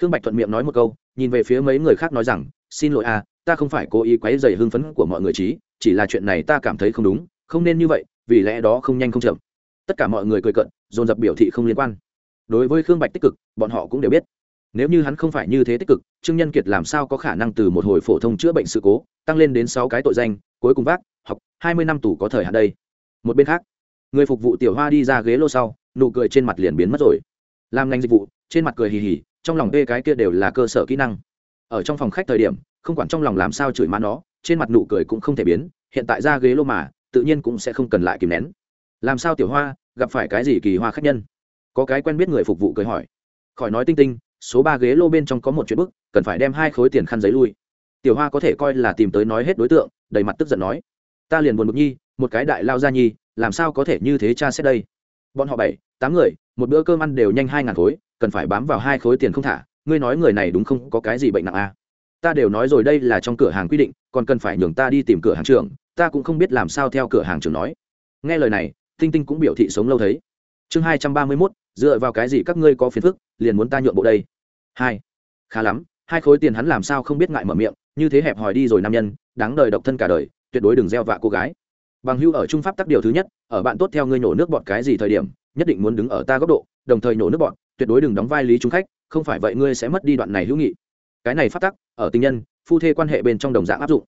Khương bạch thuận miệng nói một câu, nhìn về phía mấy người khác nói rằng, xin lỗi à ta không phải cố ý quấy dày hưng phấn của mọi người trí chỉ là chuyện này ta cảm thấy không đúng, không nên như vậy, vì lẽ đó không nhanh không chậm. Tất cả mọi người cười cận dồn dập biểu thị không liên quan đối với khương bạch tích cực, bọn họ cũng đều biết. Nếu như hắn không phải như thế tích cực, trương nhân kiệt làm sao có khả năng từ một hồi phổ thông chữa bệnh sự cố, tăng lên đến sáu cái tội danh, cuối cùng vác, học, hai mươi năm tù có thời hạn đây. Một bên khác, người phục vụ tiểu hoa đi ra ghế lô sau, nụ cười trên mặt liền biến mất rồi. Làm ngành dịch vụ, trên mặt cười hì hì, trong lòng bê cái kia đều là cơ sở kỹ năng. Ở trong phòng khách thời điểm, không quản trong lòng làm sao chửi má nó, trên mặt nụ cười cũng không thể biến, hiện tại ra ghế lô mà, tự nhiên cũng sẽ không cần lại kìm nén. Làm sao tiểu hoa, gặp phải cái gì kỳ hoa khách nhân? Có cái quen biết người phục vụ cười hỏi. Khỏi nói tinh tinh, số ba ghế lô bên trong có một chuyện bức, cần phải đem hai khối tiền khăn giấy lui. Tiểu hoa có thể coi là tìm tới nói hết đối tượng, đầy mặt tức giận nói. Ta liền buồn bực nhi, một cái đại lao ra nhi, làm sao có thể như thế cha xét đây? Bọn họ bảy, tám người, một bữa cơm ăn đều nhanh hai ngàn khối, cần phải bám vào hai khối tiền không thả. Ngươi nói người này đúng không, có cái gì bệnh nặng à. ta đều nói rồi đây là trong cửa hàng quy định, còn cần phải nhường ta đi tìm cửa hàng trưởng, ta cũng không biết làm sao theo cửa hàng trưởng nói. Nghe lời này, tinh tinh cũng biểu thị sống lâu thấy. Chương hai trăm ba mươi mốt dựa vào cái gì các ngươi có phiền phức, liền muốn ta nhượng bộ đây? Hai. Khá lắm, hai khối tiền hắn làm sao không biết ngại mở miệng, như thế hẹp hòi đi rồi nam nhân, đáng đời độc thân cả đời, tuyệt đối đừng gieo vạ cô gái. Bằng hưu ở trung pháp tắc điều thứ nhất, ở bạn tốt theo ngươi nhổ nước bọt cái gì thời điểm, nhất định muốn đứng ở ta góc độ, đồng thời nhổ nước bọt, tuyệt đối đừng đóng vai lý trung khách, không phải vậy ngươi sẽ mất đi đoạn này hữu nghị. Cái này phát tắc, ở tình nhân, phu thê quan hệ bên trong đồng dạng áp dụng.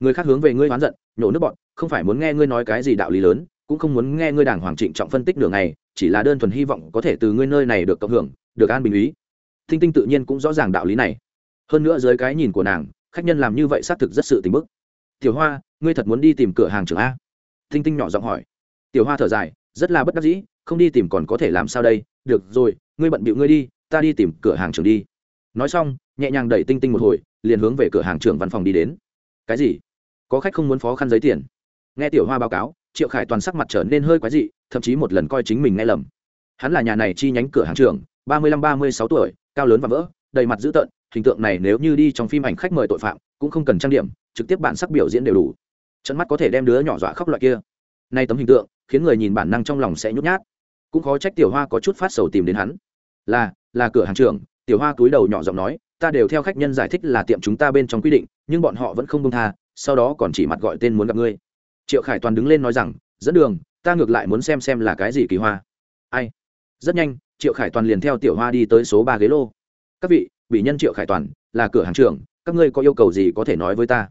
Người khác hướng về ngươi oán giận, nhổ nước bọt, không phải muốn nghe ngươi nói cái gì đạo lý lớn cũng không muốn nghe ngươi đàng hoàng trịnh trọng phân tích đường này chỉ là đơn thuần hy vọng có thể từ ngươi nơi này được cộng hưởng, được an bình ý. Thinh tinh tự nhiên cũng rõ ràng đạo lý này. Hơn nữa dưới cái nhìn của nàng, khách nhân làm như vậy xác thực rất sự tình bức. Tiểu hoa, ngươi thật muốn đi tìm cửa hàng trưởng a? Thinh tinh nhỏ giọng hỏi. Tiểu hoa thở dài, rất là bất đắc dĩ, không đi tìm còn có thể làm sao đây? Được rồi, ngươi bận bịu ngươi đi, ta đi tìm cửa hàng trưởng đi. Nói xong, nhẹ nhàng đẩy tinh tinh một hồi, liền hướng về cửa hàng trưởng văn phòng đi đến. Cái gì? Có khách không muốn phó khăn giấy tiền? Nghe tiểu hoa báo cáo triệu khải toàn sắc mặt trở nên hơi quái dị, thậm chí một lần coi chính mình nghe lầm. Hắn là nhà này chi nhánh cửa hàng trưởng, ba mươi lăm ba mươi sáu tuổi, cao lớn và vỡ, đầy mặt dữ tợn, hình tượng này nếu như đi trong phim ảnh khách mời tội phạm, cũng không cần trang điểm, trực tiếp bản sắc biểu diễn đều đủ. Trận mắt có thể đem đứa nhỏ dọa khóc loại kia. Nay tấm hình tượng, khiến người nhìn bản năng trong lòng sẽ nhút nhát. Cũng khó trách tiểu hoa có chút phát sầu tìm đến hắn. Là là cửa hàng trưởng, tiểu hoa túi đầu nhỏ giọng nói, ta đều theo khách nhân giải thích là tiệm chúng ta bên trong quy định, nhưng bọn họ vẫn không công tha, sau đó còn chỉ mặt gọi tên muốn gặp ngươi triệu khải toàn đứng lên nói rằng, dẫn đường, ta ngược lại muốn xem xem là cái gì kỳ hoa. Ai? Rất nhanh, triệu khải toàn liền theo tiểu hoa đi tới số ba ghế lô. Các vị bị nhân triệu khải toàn, là cửa hàng trưởng, các ngươi có yêu cầu gì có thể nói với ta?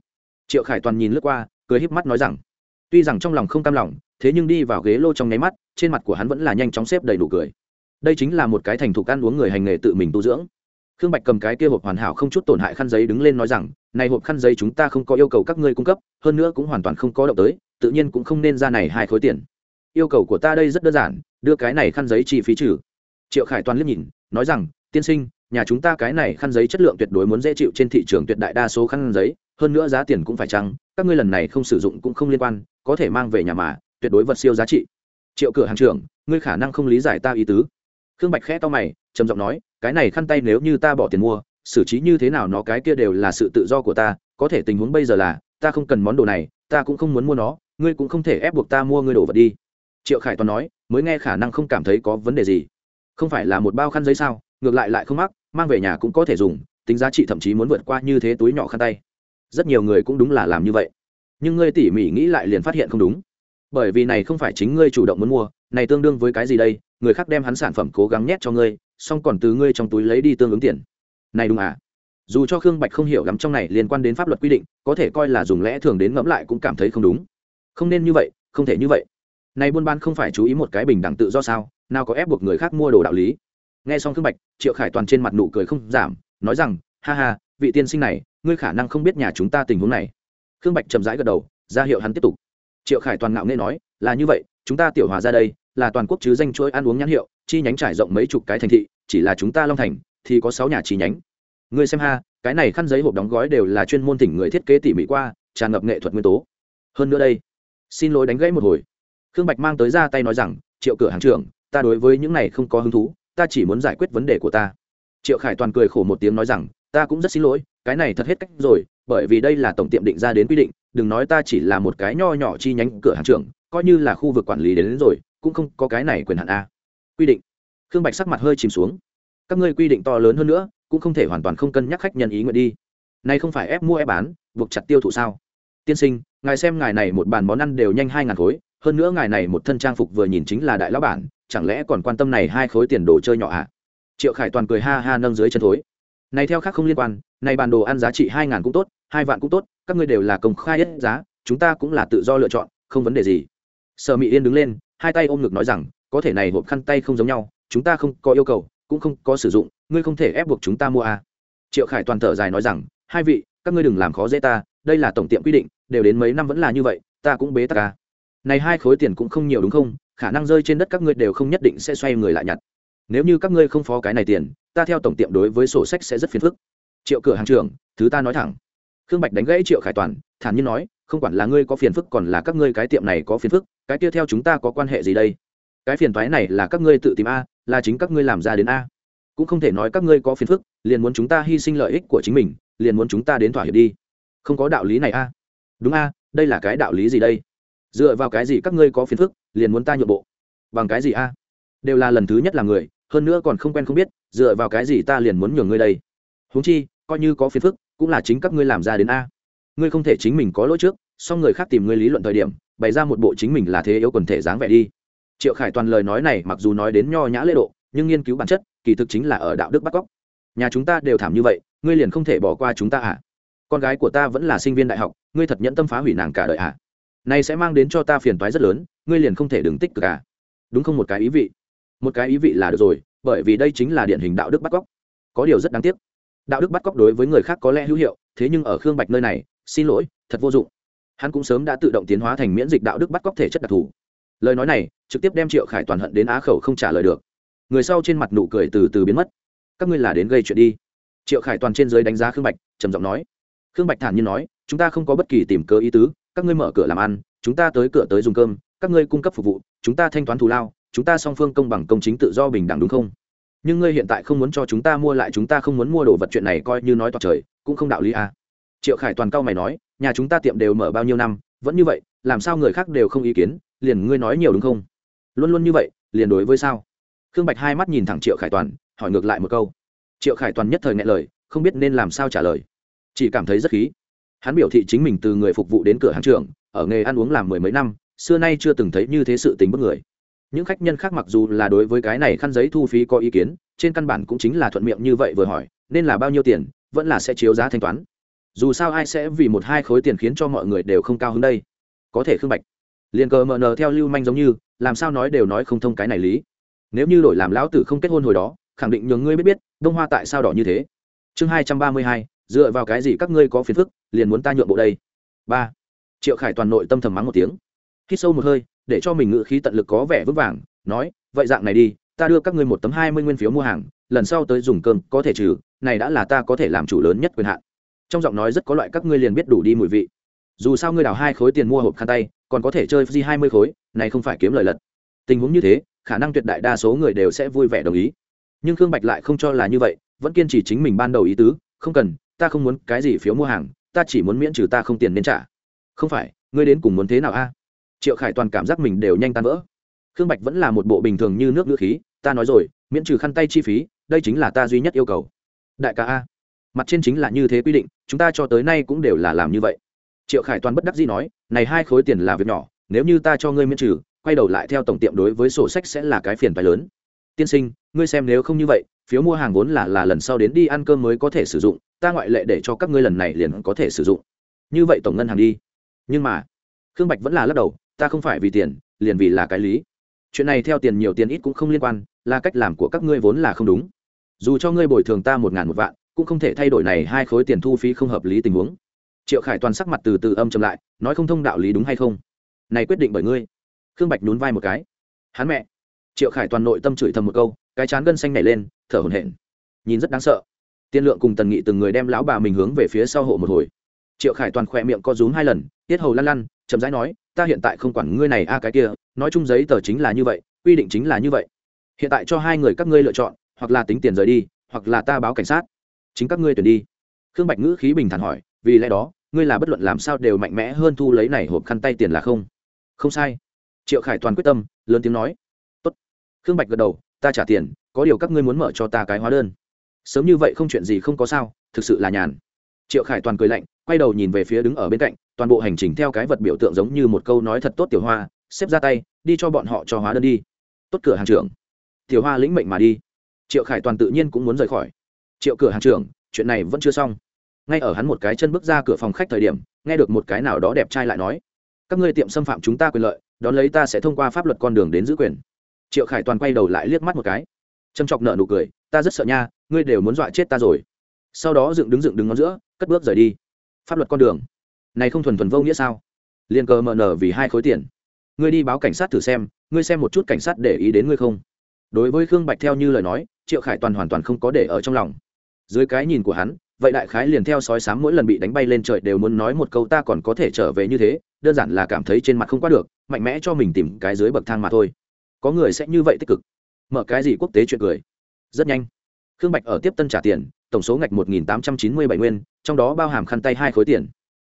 Triệu khải toàn nhìn lướt qua, cười híp mắt nói rằng, tuy rằng trong lòng không cam lòng, thế nhưng đi vào ghế lô trong nháy mắt, trên mặt của hắn vẫn là nhanh chóng xếp đầy đủ cười. Đây chính là một cái thành thục ăn uống người hành nghề tự mình tu dưỡng. Khương bạch cầm cái kia hộp hoàn hảo không chút tổn hại khăn giấy đứng lên nói rằng này hộp khăn giấy chúng ta không có yêu cầu các ngươi cung cấp, hơn nữa cũng hoàn toàn không có động tới, tự nhiên cũng không nên ra này hai khối tiền. Yêu cầu của ta đây rất đơn giản, đưa cái này khăn giấy chi phí trừ. Triệu khải toàn liếc nhìn, nói rằng, tiên sinh, nhà chúng ta cái này khăn giấy chất lượng tuyệt đối muốn dễ chịu trên thị trường tuyệt đại đa số khăn giấy, hơn nữa giá tiền cũng phải chăng, các ngươi lần này không sử dụng cũng không liên quan, có thể mang về nhà mà, tuyệt đối vật siêu giá trị. Triệu cửa hàng trưởng, ngươi khả năng không lý giải ta ý tứ. Khương bạch khẽ to mày, trầm giọng nói, cái này khăn tay nếu như ta bỏ tiền mua xử trí như thế nào nó cái kia đều là sự tự do của ta, có thể tình huống bây giờ là, ta không cần món đồ này, ta cũng không muốn mua nó, ngươi cũng không thể ép buộc ta mua ngươi đồ vật đi. Triệu khải toàn nói, mới nghe khả năng không cảm thấy có vấn đề gì. Không phải là một bao khăn giấy sao, ngược lại lại không mắc, mang về nhà cũng có thể dùng, tính giá trị thậm chí muốn vượt qua như thế túi nhỏ khăn tay. Rất nhiều người cũng đúng là làm như vậy. Nhưng ngươi tỉ mỉ nghĩ lại liền phát hiện không đúng. Bởi vì này không phải chính ngươi chủ động muốn mua, này tương đương với cái gì đây, người khác đem hắn sản phẩm cố gắng nhét cho ngươi, xong còn từ ngươi trong túi lấy đi tương ứng tiền này đúng à? Dù cho khương bạch không hiểu lắm trong này liên quan đến pháp luật quy định, có thể coi là dùng lẽ thường đến ngẫm lại cũng cảm thấy không đúng. Không nên như vậy, không thể như vậy. Này buôn bán không phải chú ý một cái bình đẳng tự do sao, nào có ép buộc người khác mua đồ đạo lý. Nghe xong khương bạch, triệu khải toàn trên mặt nụ cười không giảm, nói rằng, ha ha, vị tiên sinh này, ngươi khả năng không biết nhà chúng ta tình huống này. Khương bạch chậm rãi gật đầu, ra hiệu hắn tiếp tục. Triệu khải toàn ngạo nghe nói, là như vậy, chúng ta tiểu hòa ra đây, là toàn quốc chứ danh chuỗi ăn uống nhãn hiệu, chi nhánh trải rộng mấy chục cái thành thị, chỉ là chúng ta long thành thì có sáu nhà chi nhánh. Ngươi xem ha cái này khăn giấy hộp đóng gói đều là chuyên môn tỉnh người thiết kế tỉ mỉ qua tràn ngập nghệ thuật nguyên tố. Hơn nữa đây xin lỗi đánh gãy một hồi. Khương bạch mang tới ra tay nói rằng triệu cửa hàng trưởng ta đối với những này không có hứng thú ta chỉ muốn giải quyết vấn đề của ta. Triệu khải toàn cười khổ một tiếng nói rằng ta cũng rất xin lỗi cái này thật hết cách rồi bởi vì đây là tổng tiệm định ra đến quy định đừng nói ta chỉ là một cái nho nhỏ chi nhánh cửa hàng trưởng coi như là khu vực quản lý đến, đến rồi cũng không có cái này quyền hạn a. Quy định. Khương bạch sắc mặt hơi chìm xuống các ngươi quy định to lớn hơn nữa, cũng không thể hoàn toàn không cân nhắc khách nhân ý nguyện đi. Nay không phải ép mua ép bán, buộc chặt tiêu thụ sao? Tiên sinh, ngài xem ngài này một bàn món ăn đều nhanh hai ngàn khối, hơn nữa ngài này một thân trang phục vừa nhìn chính là đại lão bản, chẳng lẽ còn quan tâm này hai khối tiền đồ chơi nhỏ ạ? À? triệu khải toàn cười ha ha nâng dưới chân thối. Này theo khác không liên quan, này bản đồ ăn giá trị hai ngàn cũng tốt, hai vạn cũng tốt, các ngươi đều là công khai hết giá, chúng ta cũng là tự do lựa chọn, không vấn đề gì. Sở mỹ yên đứng lên, hai tay ôm ngực nói rằng, có thể này hộp khăn tay không giống nhau, chúng ta không có yêu cầu cũng không có sử dụng, ngươi không thể ép buộc chúng ta mua à. triệu khải toàn thở dài nói rằng, hai vị, các ngươi đừng làm khó dễ ta, đây là tổng tiệm quy định, đều đến mấy năm vẫn là như vậy, ta cũng bế tắc à. này hai khối tiền cũng không nhiều đúng không, khả năng rơi trên đất các ngươi đều không nhất định sẽ xoay người lại nhặt nếu như các ngươi không phó cái này tiền, ta theo tổng tiệm đối với sổ sách sẽ rất phiền phức triệu cửa hàng trưởng, thứ ta nói thẳng khương bạch đánh gãy triệu khải toàn, thản nhiên nói, không quản là ngươi có phiền phức còn là các ngươi cái tiệm này có phiền phức, cái kia theo chúng ta có quan hệ gì đây cái phiền thoái này là các ngươi tự tìm a là chính các ngươi làm ra đến a. Cũng không thể nói các ngươi có phiền phức, liền muốn chúng ta hy sinh lợi ích của chính mình, liền muốn chúng ta đến thỏa hiệp đi. Không có đạo lý này a. Đúng a, đây là cái đạo lý gì đây? Dựa vào cái gì các ngươi có phiền phức, liền muốn ta nhượng bộ? Bằng cái gì a? Đều là lần thứ nhất là người, hơn nữa còn không quen không biết, dựa vào cái gì ta liền muốn nhường ngươi đây? Huống chi, coi như có phiền phức, cũng là chính các ngươi làm ra đến a. Ngươi không thể chính mình có lỗi trước, song người khác tìm ngươi lý luận thời điểm, bày ra một bộ chính mình là thế yếu quần thể dáng vẻ đi triệu khải toàn lời nói này mặc dù nói đến nho nhã lễ độ, nhưng nghiên cứu bản chất, kỳ thực chính là ở đạo đức bắt cóc nhà chúng ta đều thảm như vậy, ngươi liền không thể bỏ qua chúng ta à? Con gái của ta vẫn là sinh viên đại học, ngươi thật nhẫn tâm phá hủy nàng cả đời à? Này sẽ mang đến cho ta phiền toái rất lớn, ngươi liền không thể đứng tích cực à? Đúng không một cái ý vị? Một cái ý vị là được rồi, bởi vì đây chính là điển hình đạo đức bắt cóc có điều rất đáng tiếc. Đạo đức bắt cóc đối với người khác có lẽ hữu hiệu, thế nhưng ở khương bạch nơi này, xin lỗi, thật vô dụng. Hắn cũng sớm đã tự động tiến hóa thành miễn dịch đạo đức bắt cóc thể chất đặc thù lời nói này trực tiếp đem triệu khải toàn hận đến á khẩu không trả lời được. Người sau trên mặt nụ cười từ từ biến mất. Các ngươi là đến gây chuyện đi. Triệu khải toàn trên giới đánh giá khương bạch, trầm giọng nói. Khương bạch thản nhiên nói, chúng ta không có bất kỳ tìm cớ ý tứ, các ngươi mở cửa làm ăn, chúng ta tới cửa tới dùng cơm, các ngươi cung cấp phục vụ, chúng ta thanh toán thù lao, chúng ta song phương công bằng công chính tự do bình đẳng đúng không? Nhưng ngươi hiện tại không muốn cho chúng ta mua lại, chúng ta không muốn mua đồ vật chuyện này coi như nói toạc trời, cũng không đạo lý à. triệu khải toàn cao mày nói, nhà chúng ta tiệm đều mở bao nhiêu năm, vẫn như vậy, làm sao người khác đều không ý kiến liền ngươi nói nhiều đúng không? Luôn luôn như vậy, liền đối với sao? Khương bạch hai mắt nhìn thẳng triệu khải toàn, hỏi ngược lại một câu. Triệu khải toàn nhất thời ngại lời, không biết nên làm sao trả lời. Chỉ cảm thấy rất khí. Hắn biểu thị chính mình từ người phục vụ đến cửa hàng trường ở nghề ăn uống làm mười mấy năm, xưa nay chưa từng thấy như thế sự tình bất người. Những khách nhân khác mặc dù là đối với cái này khăn giấy thu phí có ý kiến, trên căn bản cũng chính là thuận miệng như vậy vừa hỏi, nên là bao nhiêu tiền, vẫn là sẽ chiếu giá thanh toán. Dù sao ai sẽ vì một hai khối tiền khiến cho mọi người đều không cao hơn đây? Có thể khương bạch liền cờ mờ nờ theo lưu manh giống như, làm sao nói đều nói không thông cái này lý. Nếu như đổi làm lão tử không kết hôn hồi đó, khẳng định nhường ngươi biết biết, đông hoa tại sao đỏ như thế. Chương hai trăm ba mươi hai, dựa vào cái gì các ngươi có phiền phức, liền muốn ta nhượng bộ đây? Ba. Triệu khải toàn nội tâm thầm mắng một tiếng. Hít sâu một hơi, để cho mình ngự khí tận lực có vẻ vững vàng, nói, vậy dạng này đi, ta đưa các ngươi một tấm hai mươi nguyên phiếu mua hàng, lần sau tới dùng cơm có thể trừ, này đã là ta có thể làm chủ lớn nhất quyền hạn. Trong giọng nói rất có loại các ngươi liền biết đủ đi mùi vị dù sao ngươi đào hai khối tiền mua hộp khăn tay, còn có thể chơi di hai mươi khối, này không phải kiếm lời lật. Tình huống như thế, khả năng tuyệt đại đa số người đều sẽ vui vẻ đồng ý. Nhưng khương bạch lại không cho là như vậy, vẫn kiên trì chính mình ban đầu ý tứ, không cần, ta không muốn cái gì phiếu mua hàng, ta chỉ muốn miễn trừ ta không tiền nên trả. Không phải, ngươi đến cùng muốn thế nào a? Triệu khải toàn cảm giác mình đều nhanh tan vỡ. Khương bạch vẫn là một bộ bình thường như nước ngữ khí, ta nói rồi, miễn trừ khăn tay chi phí, đây chính là ta duy nhất yêu cầu. Đại ca a, mặt trên chính là như thế quy định, chúng ta cho tới nay cũng đều là làm như vậy triệu khải toàn bất đắc dĩ nói, này hai khối tiền là việc nhỏ, nếu như ta cho ngươi miễn trừ, quay đầu lại theo tổng tiệm đối với sổ sách sẽ là cái phiền phái lớn. Tiên sinh, ngươi xem nếu không như vậy, phiếu mua hàng vốn là là lần sau đến đi ăn cơm mới có thể sử dụng, ta ngoại lệ để cho các ngươi lần này liền có thể sử dụng. Như vậy tổng ngân hàng đi. Nhưng mà, khương bạch vẫn là lắc đầu, ta không phải vì tiền, liền vì là cái lý. Chuyện này theo tiền nhiều tiền ít cũng không liên quan, là cách làm của các ngươi vốn là không đúng. Dù cho ngươi bồi thường ta một ngàn một vạn, cũng không thể thay đổi này hai khối tiền thu phí không hợp lý tình huống triệu khải toàn sắc mặt từ từ âm chậm lại, nói không thông đạo lý đúng hay không? Này quyết định bởi ngươi. Khương bạch nhún vai một cái. Hắn mẹ. Triệu khải toàn nội tâm chửi thầm một câu, cái chán gân xanh nảy lên, thở hổn hển. Nhìn rất đáng sợ. Tiên lượng cùng tần nghị từng người đem lão bà mình hướng về phía sau hộ một hồi. Triệu khải toàn khỏe miệng co rúm hai lần, tiết hầu lăn lăn, chậm rãi nói, ta hiện tại không quản ngươi này a cái kia, nói chung giấy tờ chính là như vậy, quy định chính là như vậy. Hiện tại cho hai người các ngươi lựa chọn, hoặc là tính tiền rời đi, hoặc là ta báo cảnh sát. Chính các ngươi tuyển đi khương bạch ngữ khí bình thản hỏi, vì lẽ đó, ngươi là bất luận làm sao đều mạnh mẽ hơn thu lấy này hộp khăn tay tiền là không? Không sai. Triệu khải toàn quyết tâm, lớn tiếng nói. Tốt. khương bạch gật đầu, ta trả tiền, có điều các ngươi muốn mở cho ta cái hóa đơn. Sớm như vậy không chuyện gì không có sao, thực sự là nhàn. Triệu khải toàn cười lạnh, quay đầu nhìn về phía đứng ở bên cạnh, toàn bộ hành trình theo cái vật biểu tượng giống như một câu nói thật tốt tiểu hoa, xếp ra tay, đi cho bọn họ cho hóa đơn đi. Tốt cửa hàng trưởng. Tiểu hoa lĩnh mệnh mà đi. Triệu khải toàn tự nhiên cũng muốn rời khỏi. Triệu cửa hàng trưởng chuyện này vẫn chưa xong. Ngay ở hắn một cái chân bước ra cửa phòng khách thời điểm, nghe được một cái nào đó đẹp trai lại nói, các ngươi tiệm xâm phạm chúng ta quyền lợi, đón lấy ta sẽ thông qua pháp luật con đường đến giữ quyền. Triệu khải toàn quay đầu lại liếc mắt một cái. Châm chọc nợ nụ cười, ta rất sợ nha, ngươi đều muốn dọa chết ta rồi. Sau đó dựng đứng dựng đứng ngón giữa, cất bước rời đi. Pháp luật con đường. Này không thuần thuần vô nghĩa sao? Liền cờ mờ nở vì hai khối tiền. Ngươi đi báo cảnh sát thử xem, ngươi xem một chút cảnh sát để ý đến ngươi không? Đối với khương bạch theo như lời nói, triệu khải toàn hoàn toàn không có để ở trong lòng dưới cái nhìn của hắn, vậy đại khái liền theo sói sám mỗi lần bị đánh bay lên trời đều muốn nói một câu ta còn có thể trở về như thế, đơn giản là cảm thấy trên mặt không qua được, mạnh mẽ cho mình tìm cái dưới bậc thang mà thôi. Có người sẽ như vậy tích cực. Mở cái gì quốc tế chuyện cười. Rất nhanh. Khương bạch ở tiếp tân trả tiền, tổng số ngạch một nghìn tám trăm chín mươi bảy nguyên, trong đó bao hàm khăn tay hai khối tiền.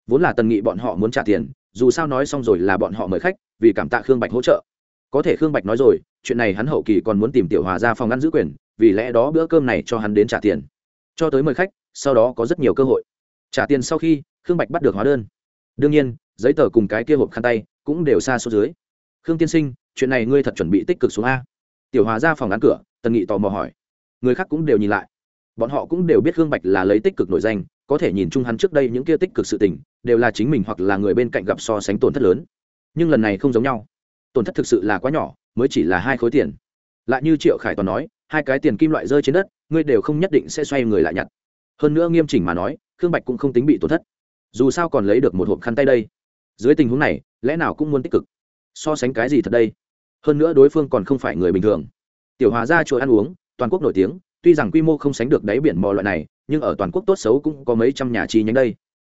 Vốn là tần nghị bọn họ muốn trả tiền, dù sao nói xong rồi là bọn họ mời khách, vì cảm tạ khương bạch hỗ trợ. Có thể khương bạch nói rồi, chuyện này hắn hậu kỳ còn muốn tìm tiểu hòa ra phòng ngăn giữ quyền, vì lẽ đó bữa cơm này cho hắn đến trả tiền cho tới mời khách, sau đó có rất nhiều cơ hội. Trả tiền sau khi, khương bạch bắt được hóa đơn. Đương nhiên, giấy tờ cùng cái kia hộp khăn tay cũng đều xa số dưới. Khương tiên sinh, chuyện này ngươi thật chuẩn bị tích cực xuống a. Tiểu hòa ra phòng ngắn cửa, tần nghị tò mò hỏi. Người khác cũng đều nhìn lại. Bọn họ cũng đều biết khương bạch là lấy tích cực nổi danh, có thể nhìn chung hắn trước đây những kia tích cực sự tình, đều là chính mình hoặc là người bên cạnh gặp so sánh tổn thất lớn. Nhưng lần này không giống nhau. Tổn thất thực sự là quá nhỏ, mới chỉ là hai khối tiền. Lại như triệu khải toàn nói, hai cái tiền kim loại rơi trên đất ngươi đều không nhất định sẽ xoay người lại nhặt. Hơn nữa nghiêm chỉnh mà nói, khương bạch cũng không tính bị tổn thất. Dù sao còn lấy được một hộp khăn tay đây. Dưới tình huống này, lẽ nào cũng muốn tích cực. So sánh cái gì thật đây? Hơn nữa đối phương còn không phải người bình thường. Tiểu hòa ra chuỗi ăn uống, toàn quốc nổi tiếng, tuy rằng quy mô không sánh được đáy biển mò loại này, nhưng ở toàn quốc tốt xấu cũng có mấy trăm nhà chi nhánh đây.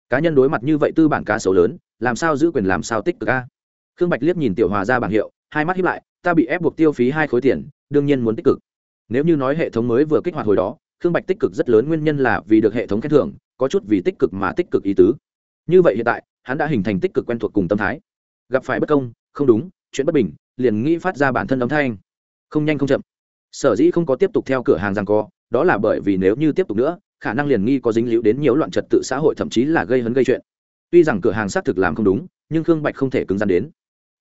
Cá nhân đối mặt như vậy tư bản cá xấu lớn, làm sao giữ quyền làm sao tích cực a? Khương bạch liếc nhìn tiểu hòa ra bảng hiệu, hai mắt hiếp lại, ta bị ép buộc tiêu phí hai khối tiền, đương nhiên muốn tích cực nếu như nói hệ thống mới vừa kích hoạt hồi đó, khương bạch tích cực rất lớn nguyên nhân là vì được hệ thống khen thưởng, có chút vì tích cực mà tích cực ý tứ. Như vậy hiện tại, hắn đã hình thành tích cực quen thuộc cùng tâm thái. Gặp phải bất công, không đúng, chuyện bất bình, liền nghĩ phát ra bản thân âm thanh. Không nhanh không chậm. Sở dĩ không có tiếp tục theo cửa hàng rằng co, đó là bởi vì nếu như tiếp tục nữa, khả năng liền nghi có dính líu đến nhiều loạn trật tự xã hội thậm chí là gây hấn gây chuyện. Tuy rằng cửa hàng xác thực làm không đúng, nhưng khương bạch không thể cứng rắn đến.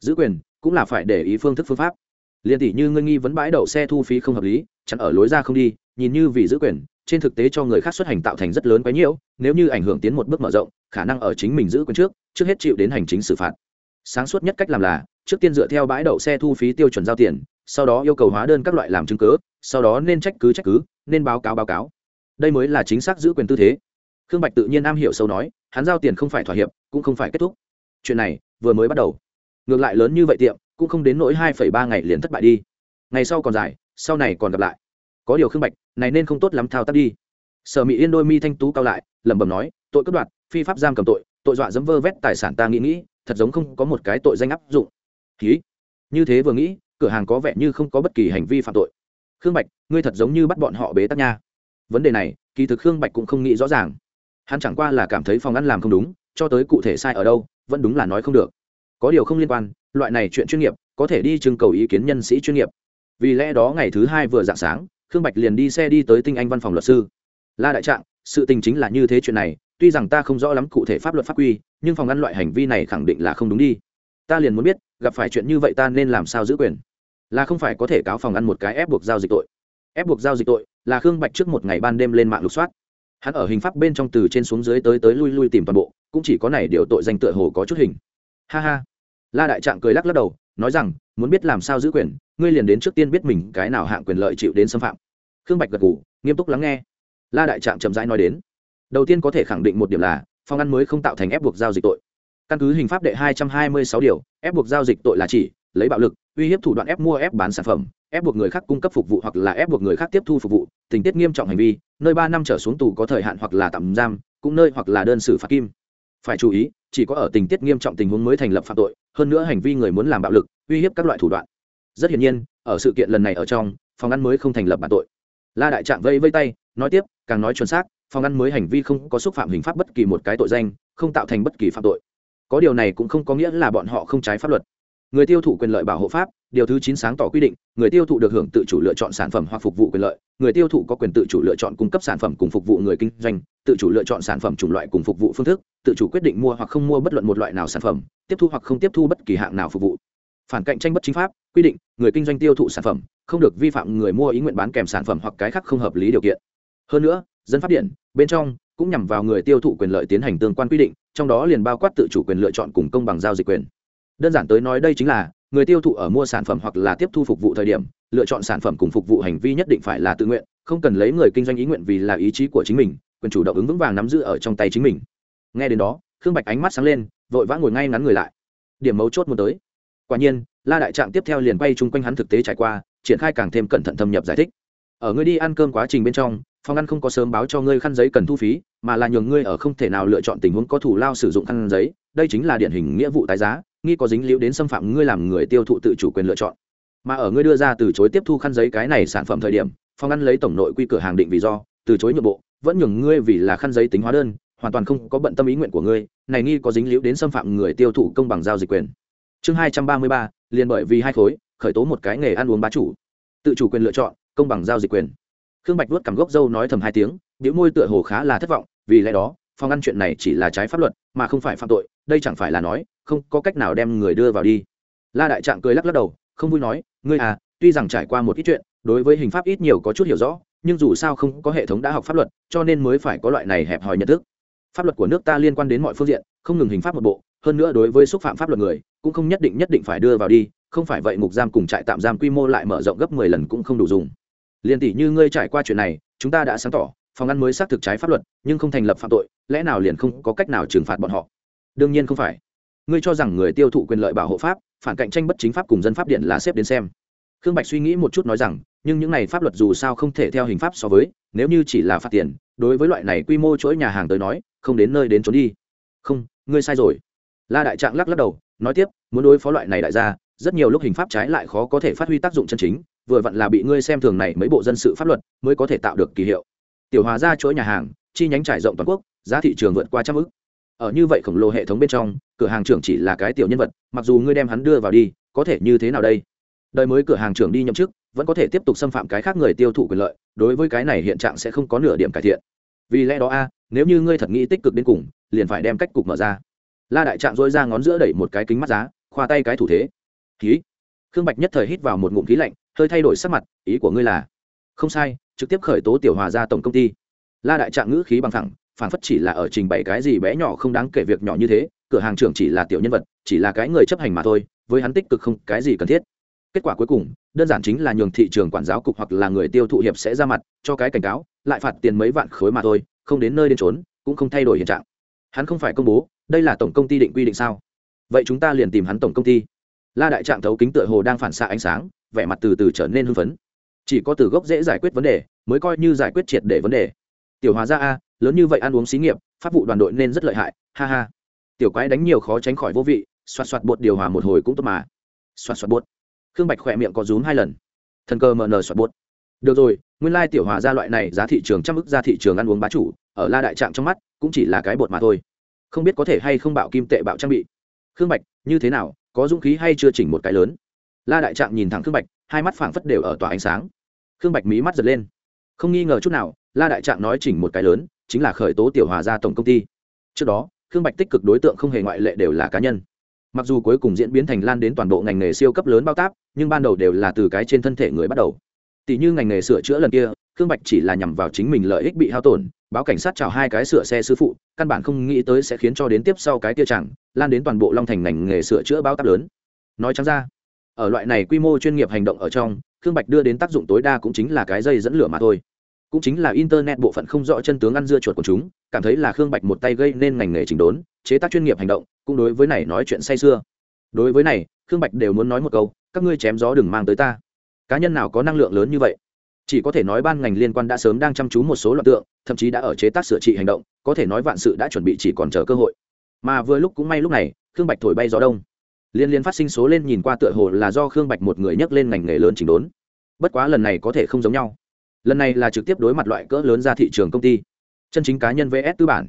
Giữ quyền, cũng là phải để ý phương thức phương pháp liền tỷ như ngươi nghi vấn bãi đậu xe thu phí không hợp lý, chặn ở lối ra không đi, nhìn như vì giữ quyền, trên thực tế cho người khác xuất hành tạo thành rất lớn quái nhiễu, nếu như ảnh hưởng tiến một bước mở rộng, khả năng ở chính mình giữ quyền trước trước hết chịu đến hành chính xử phạt. Sáng suốt nhất cách làm là, trước tiên dựa theo bãi đậu xe thu phí tiêu chuẩn giao tiền, sau đó yêu cầu hóa đơn các loại làm chứng cứ, sau đó nên trách cứ trách cứ, nên báo cáo báo cáo. Đây mới là chính xác giữ quyền tư thế. Khương bạch tự nhiên am hiểu sâu nói, hắn giao tiền không phải thỏa hiệp, cũng không phải kết thúc. Chuyện này vừa mới bắt đầu ngược lại lớn như vậy tiệm, cũng không đến nỗi hai ba ngày liền thất bại đi. Ngày sau còn dài, sau này còn gặp lại. Có điều khương bạch, này nên không tốt lắm thao tác đi. Sở mỹ yên đôi mi thanh tú cao lại, lẩm bẩm nói, tội cướp đoạt, phi pháp giam cầm tội tội dọa dẫm vơ vét tài sản ta nghĩ nghĩ, thật giống không có một cái tội danh áp dụng. Ký như thế vừa nghĩ, cửa hàng có vẻ như không có bất kỳ hành vi phạm tội. Khương bạch, ngươi thật giống như bắt bọn họ bế tắc nha. Vấn đề này, kỳ thực khương bạch cũng không nghĩ rõ ràng. Hắn chẳng qua là cảm thấy phòng ăn làm không đúng, cho tới cụ thể sai ở đâu, vẫn đúng là nói không được có điều không liên quan, loại này chuyện chuyên nghiệp, có thể đi trưng cầu ý kiến nhân sĩ chuyên nghiệp. Vì lẽ đó ngày thứ hai vừa dạng sáng, khương bạch liền đi xe đi tới tinh anh văn phòng luật sư. La đại trạng, sự tình chính là như thế chuyện này, tuy rằng ta không rõ lắm cụ thể pháp luật pháp quy, nhưng phòng ngăn loại hành vi này khẳng định là không đúng đi. Ta liền muốn biết, gặp phải chuyện như vậy ta nên làm sao giữ quyền? Là không phải có thể cáo phòng ăn một cái ép buộc giao dịch tội. Ép buộc giao dịch tội là khương bạch trước một ngày ban đêm lên mạng lục soát. Hắn ở hình pháp bên trong từ trên xuống dưới tới tới lui lui tìm toàn bộ, cũng chỉ có này điều tội danh tựa hồ có chút hình. Ha ha la đại trạng cười lắc lắc đầu, nói rằng, muốn biết làm sao giữ quyền, ngươi liền đến trước tiên biết mình cái nào hạng quyền lợi chịu đến xâm phạm. Khương bạch gật g ủ nghiêm túc lắng nghe. La đại trạng chậm rãi nói đến. Đầu tiên có thể khẳng định một điểm là phòng ăn mới không tạo thành ép buộc giao dịch tội. Căn cứ hình pháp đệ hai trăm hai mươi sáu điều, ép buộc giao dịch tội là chỉ, lấy bạo lực, uy hiếp thủ đoạn ép mua ép bán sản phẩm, ép buộc người khác cung cấp phục vụ hoặc là ép buộc người khác tiếp thu phục vụ, tình tiết nghiêm trọng hành vi, nơi ba năm trở xuống tù có thời hạn hoặc là tạm giam, cũng nơi hoặc là đơn xử phạt kim phải chú ý, chỉ có ở tình tiết nghiêm trọng tình huống mới thành lập phạm tội, hơn nữa hành vi người muốn làm bạo lực, uy hiếp các loại thủ đoạn. Rất hiển nhiên, ở sự kiện lần này ở trong, phòng ăn mới không thành lập bản tội. La đại trạng vây vây tay, nói tiếp, càng nói chuẩn xác, phòng ăn mới hành vi không có xúc phạm hình pháp bất kỳ một cái tội danh, không tạo thành bất kỳ phạm tội. Có điều này cũng không có nghĩa là bọn họ không trái pháp luật người tiêu thụ quyền lợi bảo hộ pháp, điều thứ chín sáng tỏ quy định, người tiêu thụ được hưởng tự chủ lựa chọn sản phẩm hoặc phục vụ quyền lợi, người tiêu thụ có quyền tự chủ lựa chọn cung cấp sản phẩm cùng phục vụ người kinh doanh, tự chủ lựa chọn sản phẩm chủng loại cùng phục vụ phương thức, tự chủ quyết định mua hoặc không mua bất luận một loại nào sản phẩm, tiếp thu hoặc không tiếp thu bất kỳ hạng nào phục vụ. Phản cạnh tranh bất chính pháp, quy định, người kinh doanh tiêu thụ sản phẩm, không được vi phạm người mua ý nguyện bán kèm sản phẩm hoặc cái khác không hợp lý điều kiện. Hơn nữa, dân phát điện, bên trong, cũng nhằm vào người tiêu thụ quyền lợi tiến hành tương quan quy định, trong đó liền bao quát tự chủ quyền lựa chọn cùng công bằng giao dịch quyền đơn giản tới nói đây chính là, người tiêu thụ ở mua sản phẩm hoặc là tiếp thu phục vụ thời điểm, lựa chọn sản phẩm cùng phục vụ hành vi nhất định phải là tự nguyện, không cần lấy người kinh doanh ý nguyện vì là ý chí của chính mình, quyền chủ động ứng vững vàng nắm giữ ở trong tay chính mình. Nghe đến đó, khương bạch ánh mắt sáng lên, vội vã ngồi ngay ngắn người lại. Điểm mấu chốt muốn tới. Quả nhiên, la đại trạng tiếp theo liền bay chung quanh hắn thực tế trải qua, triển khai càng thêm cẩn thận thâm nhập giải thích. Ở ngươi đi ăn cơm quá trình bên trong, phòng ăn không có sớm báo cho ngươi khăn giấy cần thu phí, mà là nhường ngươi ở không thể nào lựa chọn tình huống có thủ lao sử dụng khăn giấy, đây chính là điển hình nghĩa vụ tái giá nghi có dính liễu đến xâm phạm ngươi làm người tiêu thụ tự chủ quyền lựa chọn. Mà ở ngươi đưa ra từ chối tiếp thu khăn giấy cái này sản phẩm thời điểm phòng ăn lấy tổng nội quy cửa hàng định vì do, từ chối nhượng bộ, vẫn nhường ngươi vì là khăn giấy tính hóa đơn, hoàn toàn không có bận tâm ý nguyện của ngươi, này nghi có dính liễu đến xâm phạm người tiêu thụ công bằng giao dịch quyền. Chương hai trăm ba mươi ba, liền bởi vì hai khối, khởi tố một cái nghề ăn uống bá chủ. Tự chủ quyền lựa chọn, công bằng giao dịch quyền. Khương bạch vuốt cảm gốc dâu nói thầm hai tiếng, biểu môi tựa hồ khá là thất vọng, vì lẽ đó phòng ăn chuyện này chỉ là trái pháp luật, mà không phải phạm tội đây chẳng phải là nói, không có cách nào đem người đưa vào đi. La đại trạng cười lắc lắc đầu, không vui nói, ngươi à tuy rằng trải qua một ít chuyện, đối với hình pháp ít nhiều có chút hiểu rõ, nhưng dù sao không có hệ thống đã học pháp luật, cho nên mới phải có loại này hẹp hòi nhận thức. Pháp luật của nước ta liên quan đến mọi phương diện, không ngừng hình pháp một bộ, hơn nữa đối với xúc phạm pháp luật người, cũng không nhất định nhất định phải đưa vào đi, không phải vậy ngục giam cùng trại tạm giam quy mô lại mở rộng gấp mười lần cũng không đủ dùng. Liền tỷ như ngươi trải qua chuyện này, chúng ta đã sáng tỏ, phòng ăn mới xác thực trái pháp luật, nhưng không thành lập phạm tội, lẽ nào liền không có cách nào trừng phạt bọn họ? Đương nhiên không phải. Ngươi cho rằng người tiêu thụ quyền lợi bảo hộ pháp, phản cạnh tranh bất chính pháp cùng dân pháp điện là xếp đến xem. Khương bạch suy nghĩ một chút nói rằng, nhưng những này pháp luật dù sao không thể theo hình pháp so với, nếu như chỉ là phạt tiền, đối với loại này quy mô chuỗi nhà hàng tới nói, không đến nơi đến trốn đi. Không, ngươi sai rồi. La đại trạng lắc lắc đầu, nói tiếp, muốn đối phó loại này đại gia, rất nhiều lúc hình pháp trái lại khó có thể phát huy tác dụng chân chính, vừa vặn là bị ngươi xem thường này mấy bộ dân sự pháp luật, mới có thể tạo được kỳ hiệu. Tiểu hòa ra chuỗi nhà hàng, chi nhánh trải rộng toàn quốc, giá thị trường vượt qua trăm ước ở như vậy khổng lồ hệ thống bên trong, cửa hàng trưởng chỉ là cái tiểu nhân vật, mặc dù ngươi đem hắn đưa vào đi, có thể như thế nào đây? Đời mới cửa hàng trưởng đi nhậm chức, vẫn có thể tiếp tục xâm phạm cái khác người tiêu thụ quyền lợi, đối với cái này hiện trạng sẽ không có nửa điểm cải thiện. Vì lẽ đó a, nếu như ngươi thật nghĩ tích cực đến cùng, liền phải đem cách cục mở ra. La đại trạng dối ra ngón giữa đẩy một cái kính mắt giá, khoa tay cái thủ thế. Khí khương bạch nhất thời hít vào một ngụm khí lạnh, hơi thay đổi sắc mặt, ý của ngươi là? Không sai, trực tiếp khởi tố tiểu hòa ra tổng công ty. La đại trạng ngữ khí bằng thẳng phản phất chỉ là ở trình bày cái gì bé nhỏ không đáng kể việc nhỏ như thế, cửa hàng trưởng chỉ là tiểu nhân vật, chỉ là cái người chấp hành mà thôi, với hắn tích cực không cái gì cần thiết. Kết quả cuối cùng, đơn giản chính là nhường thị trường quản giáo cục hoặc là người tiêu thụ hiệp sẽ ra mặt, cho cái cảnh cáo, lại phạt tiền mấy vạn khối mà thôi, không đến nơi đến trốn cũng không thay đổi hiện trạng. Hắn không phải công bố, đây là tổng công ty định quy định sao? Vậy chúng ta liền tìm hắn tổng công ty. La đại trạng thấu kính tựa hồ đang phản xạ ánh sáng, vẻ mặt từ từ trở nên hưng phấn. Chỉ có từ gốc dễ giải quyết vấn đề, mới coi như giải quyết triệt để vấn đề. Tiểu hòa ra a lớn như vậy ăn uống xí nghiệp, pháp vụ đoàn đội nên rất lợi hại, ha ha. Tiểu quái đánh nhiều khó tránh khỏi vô vị, xoạt xoạt bột điều hòa một hồi cũng tốt mà. Xoạt xoạt bột. Khương bạch khỏe miệng có rúm hai lần. Thần cơ mờ nờ xoạt bột. Được rồi, nguyên lai tiểu hòa ra loại này giá thị trường trăm ức ra thị trường ăn uống bá chủ, ở la đại trạng trong mắt, cũng chỉ là cái bột mà thôi. Không biết có thể hay không bạo kim tệ bạo trang bị. Khương bạch, như thế nào, có dũng khí hay chưa chỉnh một cái lớn? La đại trạng nhìn thẳng khương bạch, hai mắt phảng phất đều ở tòa ánh sáng. Khương bạch mí mắt giật lên. Không nghi ngờ chút nào, la đại trạng nói chỉnh một cái lớn chính là khởi tố tiểu hòa gia tổng công ty. Trước đó, khương bạch tích cực đối tượng không hề ngoại lệ đều là cá nhân. Mặc dù cuối cùng diễn biến thành lan đến toàn bộ ngành nghề siêu cấp lớn bao táp, nhưng ban đầu đều là từ cái trên thân thể người bắt đầu. Tỷ như ngành nghề sửa chữa lần kia, khương bạch chỉ là nhằm vào chính mình lợi ích bị hao tổn, báo cảnh sát chào hai cái sửa xe sư phụ, căn bản không nghĩ tới sẽ khiến cho đến tiếp sau cái tia chẳng, lan đến toàn bộ long thành ngành nghề sửa chữa bao táp lớn. Nói chăng ra, ở loại này quy mô chuyên nghiệp hành động ở trong, khương bạch đưa đến tác dụng tối đa cũng chính là cái dây dẫn lửa mà thôi cũng chính là internet bộ phận không rõ chân tướng ăn dưa chuột của chúng, cảm thấy là khương bạch một tay gây nên ngành nghề chỉnh đốn, chế tác chuyên nghiệp hành động, cũng đối với này nói chuyện say sưa. Đối với này, khương bạch đều muốn nói một câu, các ngươi chém gió đừng mang tới ta. Cá nhân nào có năng lượng lớn như vậy? Chỉ có thể nói ban ngành liên quan đã sớm đang chăm chú một số loạn tượng, thậm chí đã ở chế tác sửa trị hành động, có thể nói vạn sự đã chuẩn bị chỉ còn chờ cơ hội. Mà vừa lúc cũng may lúc này, khương bạch thổi bay gió đông. Liên liên phát sinh số lên nhìn qua tựa hồ là do khương bạch một người nhấc lên ngành nghề lớn chỉnh đốn. Bất quá lần này có thể không giống nhau lần này là trực tiếp đối mặt loại cỡ lớn ra thị trường công ty. Chân chính cá nhân vs tư bản.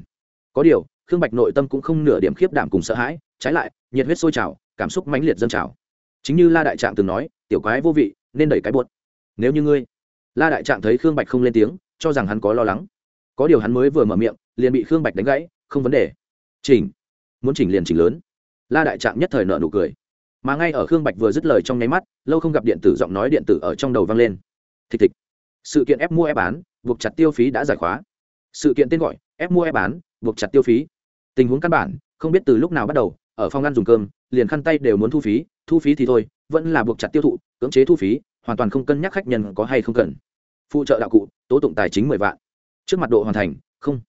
Có điều, khương bạch nội tâm cũng không nửa điểm khiếp đảm cùng sợ hãi, trái lại, nhiệt huyết sôi trào, cảm xúc mãnh liệt dân trào. Chính như la đại trạng từng nói, tiểu quái vô vị, nên đẩy cái buốt nếu như ngươi, la đại trạng thấy khương bạch không lên tiếng, cho rằng hắn có lo lắng. Có điều hắn mới vừa mở miệng, liền bị khương bạch đánh gãy, không vấn đề. Chỉnh. Muốn chỉnh liền chỉnh lớn. La đại trạng nhất thời nợ nụ cười. Mà ngay ở khương bạch vừa dứt lời trong nháy mắt, lâu không gặp điện tử, giọng nói điện tử ở trong đầu vang lên. Thịch thịch sự kiện ép mua ép bán, buộc chặt tiêu phí đã giải khóa. Sự kiện tên gọi, ép mua ép bán, buộc chặt tiêu phí. Tình huống căn bản, không biết từ lúc nào bắt đầu, ở phòng ăn dùng cơm, liền khăn tay đều muốn thu phí thu phí thì thôi, vẫn là buộc chặt tiêu thụ, cưỡng chế thu phí, hoàn toàn không cân nhắc khách nhân có hay không cần. Phụ trợ đạo cụ, tố tụng tài chính mười vạn. Trước mặt độ hoàn thành, không.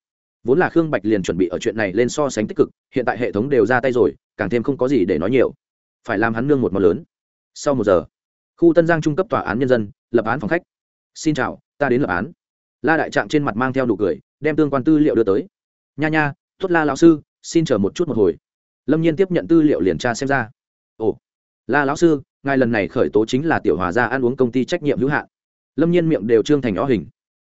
Vốn là khương bạch liền chuẩn bị ở chuyện này lên so sánh tích cực, hiện tại hệ thống đều ra tay rồi, càng thêm không có gì để nói nhiều. Phải làm hắn nương một món lớn. Sau một giờ, khu tân giang trung cấp tòa án nhân dân lập án phòng khách xin chào, ta đến lập án. La đại trạng trên mặt mang theo nụ cười, đem tương quan tư liệu đưa tới. Nha nha tuất la lão sư, xin chờ một chút một hồi. Lâm nhiên tiếp nhận tư liệu liền tra xem ra. Ồ, la lão sư, ngài lần này khởi tố chính là tiểu hòa gia ăn uống công ty trách nhiệm hữu hạn. Lâm nhiên miệng đều trương thành ó hình.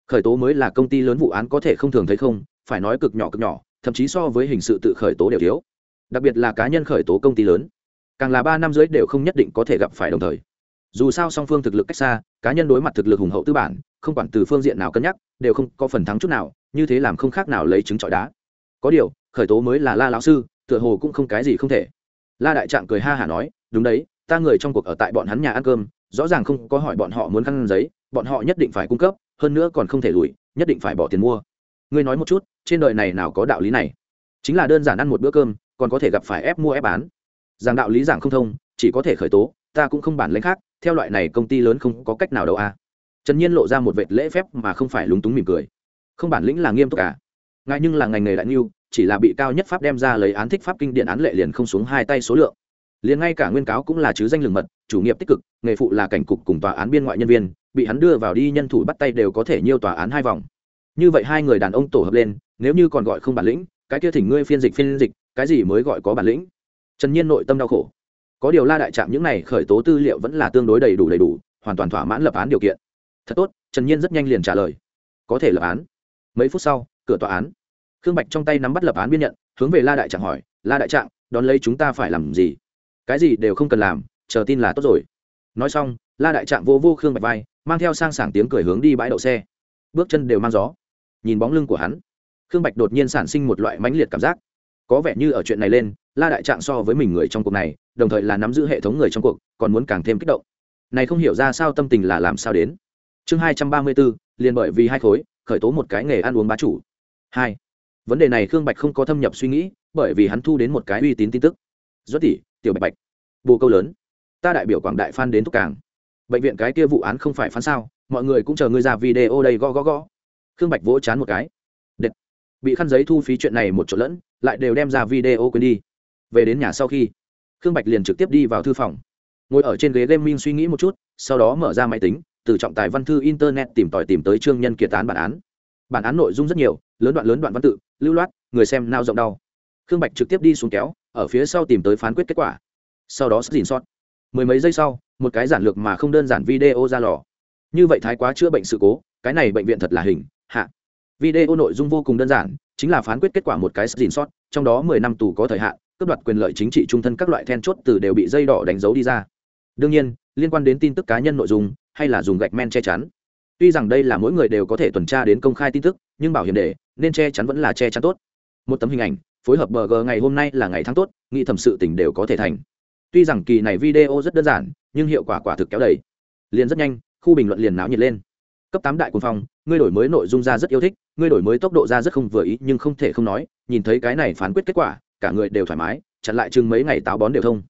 Khởi tố mới là công ty lớn vụ án có thể không thường thấy không, phải nói cực nhỏ cực nhỏ, thậm chí so với hình sự tự khởi tố đều thiếu. Đặc biệt là cá nhân khởi tố công ty lớn, càng là ba năm dưới đều không nhất định có thể gặp phải đồng thời dù sao song phương thực lực cách xa, cá nhân đối mặt thực lực hùng hậu tư bản, không quản từ phương diện nào cân nhắc, đều không có phần thắng chút nào, như thế làm không khác nào lấy trứng trọi đá. Có điều, khởi tố mới là la lão sư, tựa hồ cũng không cái gì không thể. La đại trạng cười ha hả nói, đúng đấy, ta người trong cuộc ở tại bọn hắn nhà ăn cơm, rõ ràng không có hỏi bọn họ muốn khăn giấy, bọn họ nhất định phải cung cấp, hơn nữa còn không thể lùi, nhất định phải bỏ tiền mua. Ngươi nói một chút, trên đời này nào có đạo lý này? Chính là đơn giản ăn một bữa cơm, còn có thể gặp phải ép mua ép bán. Rằng đạo lý giảng không thông, chỉ có thể khởi tố ta cũng không bản lãnh khác, theo loại này công ty lớn không có cách nào đâu à. Trần nhiên lộ ra một vệt lễ phép mà không phải lúng túng mỉm cười. Không bản lĩnh là nghiêm túc cả à. ngại nhưng là ngành nghề đại nghiêu, chỉ là bị cao nhất pháp đem ra lấy án thích pháp kinh điện án lệ liền không xuống hai tay số lượng. Liền ngay cả nguyên cáo cũng là chứ danh lừng mật, chủ nghiệp tích cực, nghề phụ là cảnh cục cùng tòa án biên ngoại nhân viên, bị hắn đưa vào đi nhân thủ bắt tay đều có thể nhiêu tòa án hai vòng. Như vậy hai người đàn ông tổ hợp lên, nếu như còn gọi không bản lĩnh, cái kia thỉnh ngươi phiên dịch phiên dịch, cái gì mới gọi có bản lĩnh? Trần nhiên nội tâm đau khổ có điều la đại trạm những này khởi tố tư liệu vẫn là tương đối đầy đủ đầy đủ, hoàn toàn thỏa mãn lập án điều kiện. Thật tốt, trần nhiên rất nhanh liền trả lời. Có thể lập án. Mấy phút sau, cửa tòa án. Khương bạch trong tay nắm bắt lập án biên nhận, hướng về la đại trạng hỏi, la đại trạng đón lấy chúng ta phải làm gì? Cái gì đều không cần làm, chờ tin là tốt rồi. Nói xong, la đại trạng vô vô khương bạch vai, mang theo sang sảng tiếng cười hướng đi bãi đậu xe. Bước chân đều mang gió. Nhìn bóng lưng của hắn, khương bạch đột nhiên sản sinh một loại mãnh liệt cảm giác. Có vẻ như ở chuyện này lên la đại trạng so với mình người trong cuộc này, đồng thời là nắm giữ hệ thống người trong cuộc, còn muốn càng thêm kích động. Này không hiểu ra sao tâm tình là làm sao đến. Chương hai trăm ba mươi bốn, liền bởi vì hai khối, khởi tố một cái nghề ăn uống bá chủ. Hai. Vấn đề này khương bạch không có thâm nhập suy nghĩ, bởi vì hắn thu đến một cái uy tín tin tức. Rất tỷ, tiểu bạch bạch. Bồ câu lớn. Ta đại biểu quảng đại phan đến thúc cảng. Bệnh viện cái kia vụ án không phải phán sao, mọi người cũng chờ ngươi ra video đây gõ gõ gõ. Khương bạch vỗ chán một cái. Đệt. bị khăn giấy thu phí chuyện này một chỗ lẫn, lại đều đem ra video quên đi về đến nhà sau khi, khương bạch liền trực tiếp đi vào thư phòng. Ngồi ở trên ghế gaming suy nghĩ một chút, sau đó mở ra máy tính, từ trọng tài văn thư internet tìm tòi tìm tới trương nhân kiệt án bản án. Bản án nội dung rất nhiều, lớn đoạn lớn đoạn văn tự, lưu loát, người xem nao rộng đau. Khương bạch trực tiếp đi xuống kéo, ở phía sau tìm tới phán quyết kết quả. Sau đó xin sót. Mười mấy giây sau, một cái giản lược mà không đơn giản video ra lò. Như vậy thái quá chữa bệnh sự cố, cái này bệnh viện thật là hình, hạ. Video nội dung vô cùng đơn giản, chính là phán quyết kết quả một cái xin sót, trong đó mười năm tù có thời hạn cướp đoạt quyền lợi chính trị trung thân các loại then chốt từ đều bị dây đỏ đánh dấu đi ra. Đương nhiên, liên quan đến tin tức cá nhân nội dung, hay là dùng gạch men che chắn. Tuy rằng đây là mỗi người đều có thể tuần tra đến công khai tin tức, nhưng bảo hiểm để, nên che chắn vẫn là che chắn tốt. Một tấm hình ảnh, phối hợp bờ g ngày hôm nay là ngày tháng tốt nghĩ thầm sự tỉnh đều có thể thành. Tuy rằng kỳ này video rất đơn giản, nhưng hiệu quả quả thực kéo đầy. Liền rất nhanh, khu bình luận liền náo nhiệt lên. Cấp tám đại quân phong, ngươi đổi mới nội dung ra rất yêu thích, ngươi đổi mới tốc độ ra rất không vừa ý, nhưng không thể không nói, nhìn thấy cái này phán quyết kết quả cả người đều thoải mái, chặn lại chừng mấy ngày táo bón đều thông.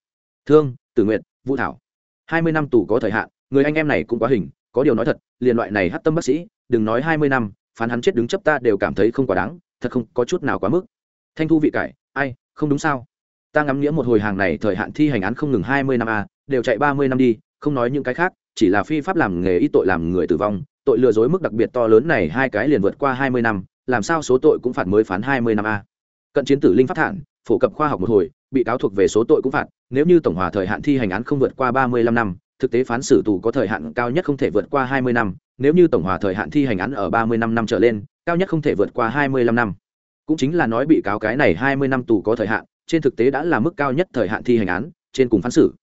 Thương, tử nguyện vũ thảo. Hai mươi năm tù có thời hạn, người anh em này cũng quá hình, có điều nói thật, liền loại này hát tâm bác sĩ, đừng nói hai mươi năm, phán hắn chết đứng chấp ta đều cảm thấy không quá đáng, thật không có chút nào quá mức. Thanh thu vị cải, ai, không đúng sao? Ta ngắm nghĩa một hồi hàng này thời hạn thi hành án không ngừng hai mươi năm a đều chạy ba mươi năm đi, không nói những cái khác, chỉ là phi pháp làm nghề ít tội làm người tử vong, tội lừa dối mức đặc biệt to lớn này hai cái liền vượt qua hai mươi năm, làm sao số tội cũng phạt mới phán hai mươi năm a cận chiến tử linh phát thản phổ cập khoa học một hồi, bị cáo thuộc về số tội cũng phạt, nếu như tổng hòa thời hạn thi hành án không vượt qua ba mươi lăm năm, thực tế phán xử tù có thời hạn cao nhất không thể vượt qua hai mươi năm, nếu như tổng hòa thời hạn thi hành án ở ba mươi năm năm trở lên, cao nhất không thể vượt qua hai mươi lăm năm. Cũng chính là nói bị cáo cái này hai mươi năm tù có thời hạn, trên thực tế đã là mức cao nhất thời hạn thi hành án, trên cùng phán xử.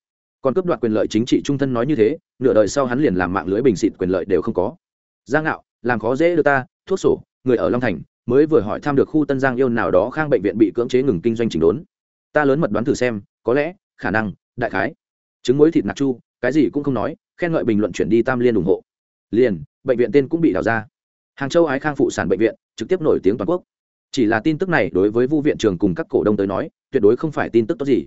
Còn cướp đoạt quyền lợi chính trị trung thân nói như thế, nửa đời sau hắn liền làm mạng lưới bình xịt quyền lợi đều không có. Giang ngạo, làm khó dễ được ta, thuốc sổ, người ở long thành mới vừa hỏi thăm được khu tân giang yêu nào đó khang bệnh viện bị cưỡng chế ngừng kinh doanh chỉnh đốn. Ta lớn mật đoán thử xem, có lẽ, khả năng, đại khái. Trứng muối thịt nạc chu, cái gì cũng không nói, khen ngợi bình luận chuyển đi tam liên ủng hộ. Liền, bệnh viện tên cũng bị đào ra. Hàng châu ái khang phụ sản bệnh viện, trực tiếp nổi tiếng toàn quốc. Chỉ là tin tức này đối với vu viện trường cùng các cổ đông tới nói, tuyệt đối không phải tin tức tốt gì.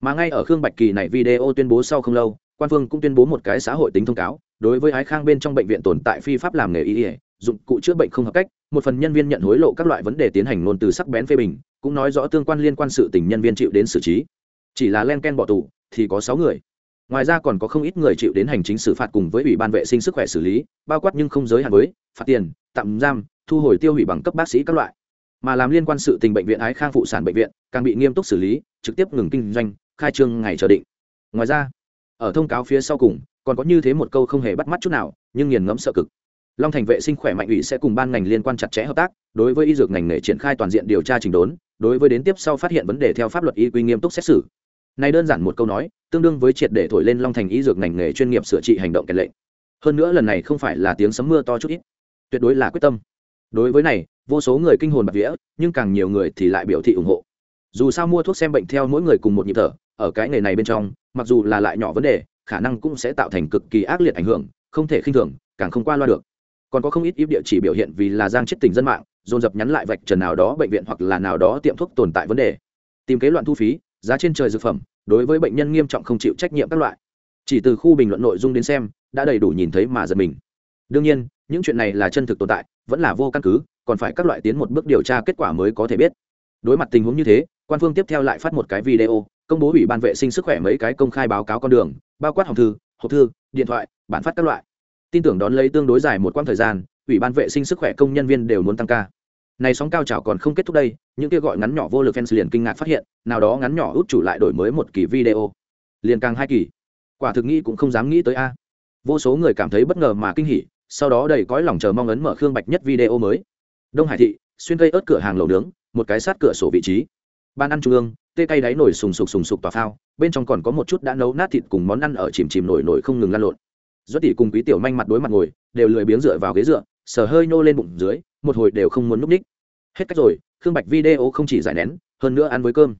Mà ngay ở khương bạch kỳ này video tuyên bố sau không lâu, quan phương cũng tuyên bố một cái xã hội tính thông cáo, đối với ái khang bên trong bệnh viện tồn tại phi pháp làm nghề y ỉa dụng cụ chữa bệnh không hợp cách, một phần nhân viên nhận hối lộ các loại vấn đề tiến hành ngôn từ sắc bén phê bình, cũng nói rõ tương quan liên quan sự tình nhân viên chịu đến xử trí. Chỉ là len ken bỏ tù, thì có sáu người. Ngoài ra còn có không ít người chịu đến hành chính xử phạt cùng với ủy ban vệ sinh sức khỏe xử lý, bao quát nhưng không giới hạn với, phạt tiền, tạm giam, thu hồi tiêu hủy bằng cấp bác sĩ các loại. Mà làm liên quan sự tình bệnh viện ái khang phụ sản bệnh viện, càng bị nghiêm túc xử lý, trực tiếp ngừng kinh doanh, khai trương ngày chờ định. Ngoài ra, ở thông cáo phía sau cùng, còn có như thế một câu không hề bắt mắt chút nào, nhưng nghiền ngẫm sợ cực long thành vệ sinh khỏe mạnh ủy sẽ cùng ban ngành liên quan chặt chẽ hợp tác, đối với y dược ngành nghề triển khai toàn diện điều tra trình đốn, đối với đến tiếp sau phát hiện vấn đề theo pháp luật y quy nghiêm túc xét xử. Này đơn giản một câu nói, tương đương với triệt để thổi lên long thành y dược ngành nghề chuyên nghiệp sửa trị hành động kèn lệnh. Hơn nữa lần này không phải là tiếng sấm mưa to chút ít. Tuyệt đối là quyết tâm. Đối với này, vô số người kinh hồn bạc vía, nhưng càng nhiều người thì lại biểu thị ủng hộ. Dù sao mua thuốc xem bệnh theo mỗi người cùng một nhịp thở, ở cái nghề này bên trong, mặc dù là lại nhỏ vấn đề, khả năng cũng sẽ tạo thành cực kỳ ác liệt ảnh hưởng, không thể khinh thường, càng không qua loa được còn có không ít ít địa chỉ biểu hiện vì là giang chết tình dân mạng, dồn dập nhắn lại vạch trần nào đó bệnh viện hoặc là nào đó tiệm thuốc tồn tại vấn đề. Tìm kế loạn thu phí, giá trên trời dược phẩm, đối với bệnh nhân nghiêm trọng không chịu trách nhiệm các loại. Chỉ từ khu bình luận nội dung đến xem, đã đầy đủ nhìn thấy mà giật mình. Đương nhiên, những chuyện này là chân thực tồn tại, vẫn là vô căn cứ, còn phải các loại tiến một bước điều tra kết quả mới có thể biết. Đối mặt tình huống như thế, quan phương tiếp theo lại phát một cái video, công bố ủy ban vệ sinh sức khỏe mấy cái công khai báo cáo con đường, bao quát hòm thư, hộp thư, điện thoại, bản phát các loại tin tưởng đón lấy tương đối dài một quãng thời gian, ủy ban vệ sinh sức khỏe công nhân viên đều muốn tăng ca. Này sóng cao trào còn không kết thúc đây, những kia gọi ngắn nhỏ vô lực fans liền kinh ngạc phát hiện, nào đó ngắn nhỏ út chủ lại đổi mới một kỳ video. Liền càng hai kỳ. Quả thực nghĩ cũng không dám nghĩ tới a. Vô số người cảm thấy bất ngờ mà kinh hỉ, sau đó đầy cõi lòng chờ mong ấn mở khương bạch nhất video mới. Đông hải thị, xuyên cây ớt cửa hàng lầu nướng, một cái sát cửa sổ vị trí. Ban ăn trung ương, tê cây đáy nổi sùng sục sùng sục tỏa phao, bên trong còn có một chút đã nấu nát thịt cùng món ăn ở chìm chìm nổi nổi không ngừng lan lộn do tỷ cùng quý tiểu manh mặt đối mặt ngồi, đều lười biếng dựa vào ghế dựa, sờ hơi nô lên bụng dưới, một hồi đều không muốn núp ních hết cách rồi, khương bạch video không chỉ giải nén, hơn nữa ăn với cơm.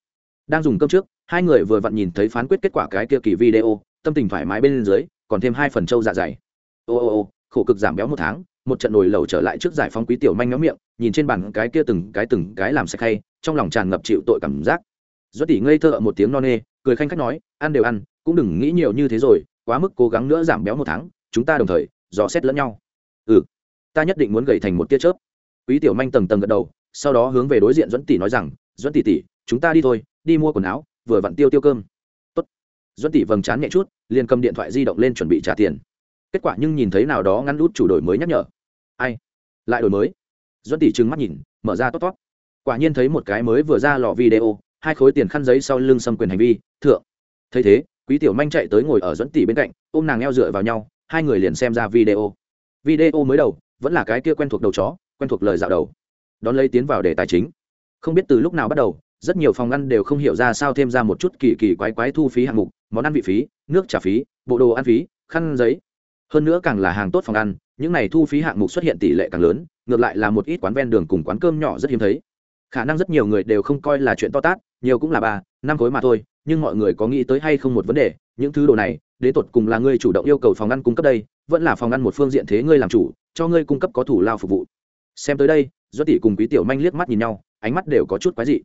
Đang dùng cơm trước, hai người vừa vặn nhìn thấy phán quyết kết quả cái kia kỳ video, tâm tình thoải mái bên dưới, còn thêm hai phần trâu dạ dày. Ô ô ô, khổ cực giảm béo một tháng, một trận nồi lẩu trở lại trước giải phóng quý tiểu manh ngó miệng, nhìn trên bàn cái kia từng cái từng cái làm sạch hay, trong lòng tràn ngập chịu tội cảm giác. Do tỷ ngây thơ một tiếng non nê, cười khanh khách nói, ăn đều ăn, cũng đừng nghĩ nhiều như thế rồi quá mức cố gắng nữa giảm béo một tháng, chúng ta đồng thời dò xét lẫn nhau. Ừ ta nhất định muốn gầy thành một tia chớp. Quý tiểu manh tầng tầng gật đầu, sau đó hướng về đối diện dẫn tỷ nói rằng dẫn tỷ tỷ, chúng ta đi thôi, đi mua quần áo, vừa vặn tiêu tiêu cơm. Tốt. dẫn tỷ vầng trán nhẹ chút, liền cầm điện thoại di động lên chuẩn bị trả tiền. Kết quả nhưng nhìn thấy nào đó ngăn nút chủ đổi mới nhắc nhở. Ai? Lại đổi mới? Dẫn tỷ trừng mắt nhìn, mở ra tốt tốt quả nhiên thấy một cái mới vừa ra lò video, hai khối tiền khăn giấy sau lưng xâm quyền hành vi, thượng. Thấy thế quý tiểu manh chạy tới ngồi ở dẫn tỷ bên cạnh, ôm nàng eo dựa vào nhau, hai người liền xem ra video. Video mới đầu, vẫn là cái kia quen thuộc đầu chó, quen thuộc lời dạo đầu. Đón lấy tiến vào đề tài chính. Không biết từ lúc nào bắt đầu, rất nhiều phòng ăn đều không hiểu ra sao thêm ra một chút kỳ kỳ quái quái thu phí hạng mục, món ăn vị phí, nước trả phí, bộ đồ ăn phí, khăn giấy. Hơn nữa càng là hàng tốt phòng ăn, những này thu phí hạng mục xuất hiện tỷ lệ càng lớn, ngược lại là một ít quán ven đường cùng quán cơm nhỏ rất hiếm thấy. Khả năng rất nhiều người đều không coi là chuyện to tát, nhiều cũng là ba, năm khối mà thôi nhưng mọi người có nghĩ tới hay không một vấn đề, những thứ đồ này, đến tột cùng là ngươi chủ động yêu cầu phòng ăn cung cấp đây, vẫn là phòng ăn một phương diện thế ngươi làm chủ, cho ngươi cung cấp có thủ lao phục vụ. Xem tới đây do tỷ cùng quý tiểu manh liếc mắt nhìn nhau, ánh mắt đều có chút quái dị.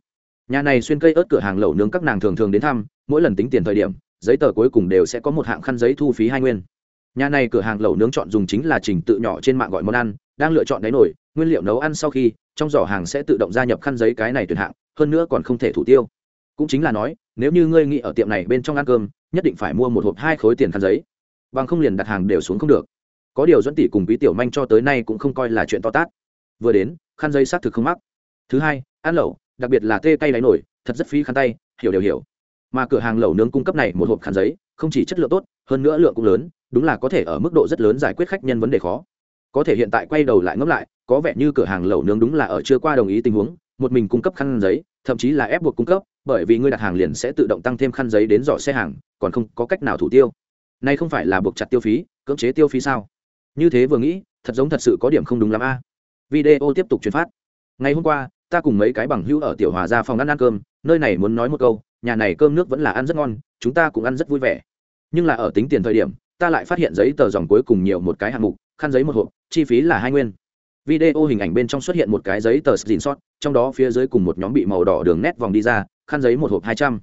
Nhà này xuyên cây ớt cửa hàng lẩu nướng các nàng thường thường đến thăm, mỗi lần tính tiền thời điểm, giấy tờ cuối cùng đều sẽ có một hạng khăn giấy thu phí hai nguyên. Nhà này cửa hàng lẩu nướng chọn dùng chính là trình tự nhỏ trên mạng gọi món ăn, đang lựa chọn đáy nổi nguyên liệu nấu ăn sau khi, trong giỏ hàng sẽ tự động gia nhập khăn giấy cái này tuyển hạng, hơn nữa còn không thể thủ tiêu cũng chính là nói, nếu như ngươi nghĩ ở tiệm này bên trong ăn cơm, nhất định phải mua một hộp hai khối tiền khăn giấy. Bằng không liền đặt hàng đều xuống không được. Có điều dẫn tỷ cùng quý tiểu manh cho tới nay cũng không coi là chuyện to tát. Vừa đến, khăn giấy xác thực không mắc. Thứ hai, ăn lẩu, đặc biệt là tê tay đáy nổi, thật rất phí khăn tay, hiểu đều hiểu. Mà cửa hàng lẩu nướng cung cấp này một hộp khăn giấy, không chỉ chất lượng tốt, hơn nữa lượng cũng lớn, đúng là có thể ở mức độ rất lớn giải quyết khách nhân vấn đề khó. Có thể hiện tại quay đầu lại ngẫm lại, có vẻ như cửa hàng lẩu nướng đúng là ở chưa qua đồng ý tình huống, một mình cung cấp khăn giấy, thậm chí là ép buộc cung cấp bởi vì ngươi đặt hàng liền sẽ tự động tăng thêm khăn giấy đến giỏ xe hàng, còn không có cách nào thủ tiêu. Nay không phải là buộc chặt tiêu phí, cưỡng chế tiêu phí sao? Như thế vừa nghĩ, thật giống thật sự có điểm không đúng lắm a. Video tiếp tục truyền phát. Ngày hôm qua, ta cùng mấy cái bằng hữu ở tiểu hòa ra phòng ăn ăn cơm, nơi này muốn nói một câu, nhà này cơm nước vẫn là ăn rất ngon, chúng ta cũng ăn rất vui vẻ. Nhưng là ở tính tiền thời điểm, ta lại phát hiện giấy tờ dòng cuối cùng nhiều một cái hạng mục, khăn giấy một hộp, chi phí là hai nguyên. Video hình ảnh bên trong xuất hiện một cái giấy tờ screenshot, trong đó phía dưới cùng một nhóm bị màu đỏ đường nét vòng đi ra khăn giấy một hộp hai trăm.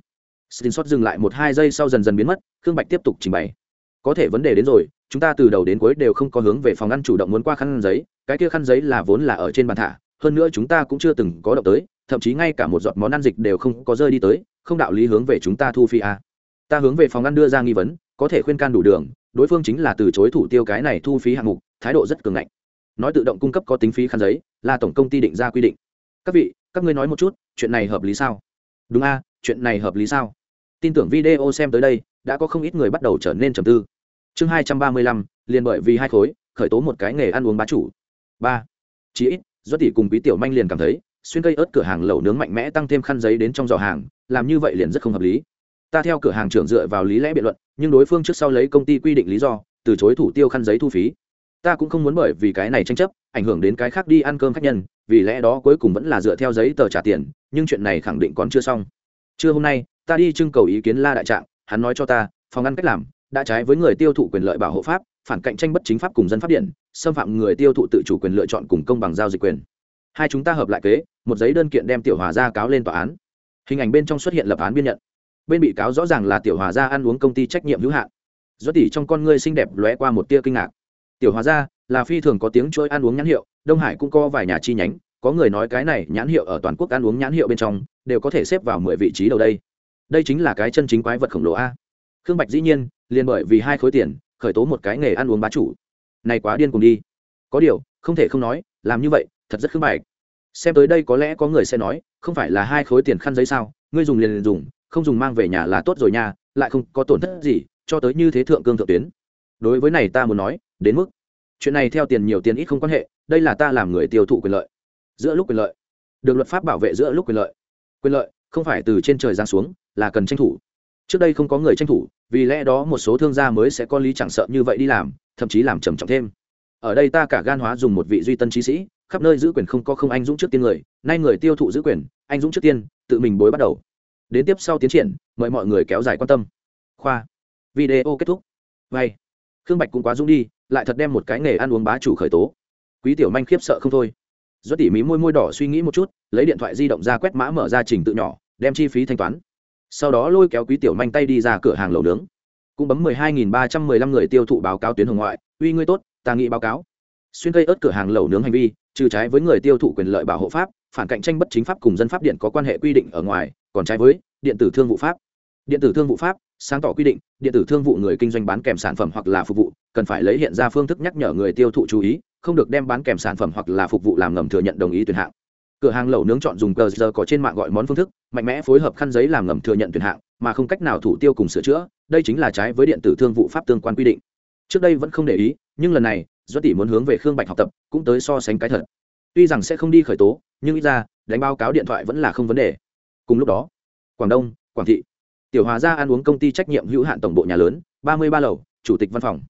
Screenshot dừng lại một hai giây sau dần dần biến mất, khương bạch tiếp tục trình bày. Có thể vấn đề đến rồi, chúng ta từ đầu đến cuối đều không có hướng về phòng ăn chủ động muốn qua khăn giấy, cái kia khăn giấy là vốn là ở trên bàn thả, hơn nữa chúng ta cũng chưa từng có động tới, thậm chí ngay cả một giọt món ăn dịch đều không có rơi đi tới, không đạo lý hướng về chúng ta thu phi a à. ta hướng về phòng ăn đưa ra nghi vấn, có thể khuyên can đủ đường, đối phương chính là từ chối thủ tiêu cái này thu phí hạng mục, thái độ rất cường ngạnh. Nói tự động cung cấp có tính phí khăn giấy, là tổng công ty định ra quy định. Các vị, các ngươi nói một chút, chuyện này hợp lý sao? Đúng a, chuyện này hợp lý sao? Tin tưởng video xem tới đây, đã có không ít người bắt đầu trở nên trầm tư. Chương hai trăm ba mươi lăm, liền bởi vì hai khối, khởi tố một cái nghề ăn uống bá chủ. Ba, chí ít do tỷ cùng bí tiểu manh liền cảm thấy, xuyên cây ớt cửa hàng lẩu nướng mạnh mẽ tăng thêm khăn giấy đến trong giỏ hàng, làm như vậy liền rất không hợp lý. Ta theo cửa hàng trưởng dựa vào lý lẽ biện luận, nhưng đối phương trước sau lấy công ty quy định lý do, từ chối thủ tiêu khăn giấy thu phí. Ta cũng không muốn bởi vì cái này tranh chấp, ảnh hưởng đến cái khác đi ăn cơm khách nhân vì lẽ đó cuối cùng vẫn là dựa theo giấy tờ trả tiền, nhưng chuyện này khẳng định còn chưa xong. Trưa hôm nay, ta đi trưng cầu ý kiến la đại trạng, hắn nói cho ta, phòng ăn cách làm, đã trái với người tiêu thụ quyền lợi bảo hộ pháp, phản cạnh tranh bất chính pháp cùng dân pháp điện, xâm phạm người tiêu thụ tự chủ quyền lựa chọn cùng công bằng giao dịch quyền. Hai chúng ta hợp lại kế, một giấy đơn kiện đem tiểu hòa ra cáo lên tòa án. Hình ảnh bên trong xuất hiện lập án biên nhận. Bên bị cáo rõ ràng là tiểu hòa gia ăn uống công ty trách nhiệm hữu hạn. Do tỷ trong con ngươi xinh đẹp lóe qua một tia kinh ngạc. Tiểu hòa gia là phi thường có tiếng trôi ăn uống nhãn hiệu đông hải cũng có vài nhà chi nhánh có người nói cái này nhãn hiệu ở toàn quốc ăn uống nhãn hiệu bên trong đều có thể xếp vào mười vị trí đầu đây. Đây chính là cái chân chính quái vật khổng lồ a. Khương bạch dĩ nhiên liền bởi vì hai khối tiền khởi tố một cái nghề ăn uống bá chủ. Này quá điên cùng đi. Có điều không thể không nói làm như vậy thật rất khương bạch. Xem tới đây có lẽ có người sẽ nói không phải là hai khối tiền khăn giấy sao ngươi dùng liền, liền dùng không dùng mang về nhà là tốt rồi nha lại không có tổn thất gì cho tới như thế thượng cương thượng tuyến. Đối với này ta muốn nói đến mức chuyện này theo tiền nhiều tiền ít không quan hệ đây là ta làm người tiêu thụ quyền lợi. Giữa lúc quyền lợi, được luật pháp bảo vệ giữa lúc quyền lợi. Quyền lợi không phải từ trên trời giáng xuống, là cần tranh thủ. Trước đây không có người tranh thủ, vì lẽ đó một số thương gia mới sẽ có lý chẳng sợ như vậy đi làm, thậm chí làm trầm trọng thêm. Ở đây ta cả gan hóa dùng một vị duy tân trí sĩ, khắp nơi giữ quyền không có không anh dũng trước tiên người, nay người tiêu thụ giữ quyền, anh dũng trước tiên, tự mình bối bắt đầu. Đến tiếp sau tiến triển, mời mọi người kéo dài quan tâm. Khoa. Video kết thúc. Vay. Khương bạch cũng quá dũng đi, lại thật đem một cái nghề ăn uống bá chủ khởi tố quý tiểu manh khiếp sợ không thôi. Do tỉ mí môi môi đỏ suy nghĩ một chút, lấy điện thoại di động ra quét mã mở ra trình tự nhỏ, đem chi phí thanh toán. Sau đó lôi kéo quý tiểu manh tay đi ra cửa hàng lẩu nướng. Cũng bấm mười hai nghìn ba trăm mười lăm người tiêu thụ báo cáo tuyến hồng ngoại. Uy, ngươi tốt, ta nghĩ báo cáo. Xuyên cây ớt cửa hàng lẩu nướng hành vi, trừ trái với người tiêu thụ quyền lợi bảo hộ pháp, phản cạnh tranh bất chính pháp cùng dân pháp điện có quan hệ quy định ở ngoài, còn trái với điện tử thương vụ pháp. Điện tử thương vụ pháp, sáng tỏ quy định, điện tử thương vụ người kinh doanh bán kèm sản phẩm hoặc là phục vụ, cần phải lấy hiện ra phương thức nhắc nhở người tiêu thụ chú ý không được đem bán kèm sản phẩm hoặc là phục vụ làm ngầm thừa nhận đồng ý tuyển hạng. Cửa hàng lẩu nướng chọn dùng cờ giờ có trên mạng gọi món phương thức, mạnh mẽ phối hợp khăn giấy làm ngầm thừa nhận tuyển hạng, mà không cách nào thủ tiêu cùng sửa chữa, đây chính là trái với điện tử thương vụ pháp tương quan quy định. Trước đây vẫn không để ý, nhưng lần này, do tỷ muốn hướng về khương bạch học tập, cũng tới so sánh cái thật. Tuy rằng sẽ không đi khởi tố, nhưng ít ra, đánh báo cáo điện thoại vẫn là không vấn đề. Cùng lúc đó, quảng đông, quảng thị, tiểu hòa gia ăn uống công ty trách nhiệm hữu hạn tổng bộ nhà lớn, ba mươi ba lầu, chủ tịch văn phòng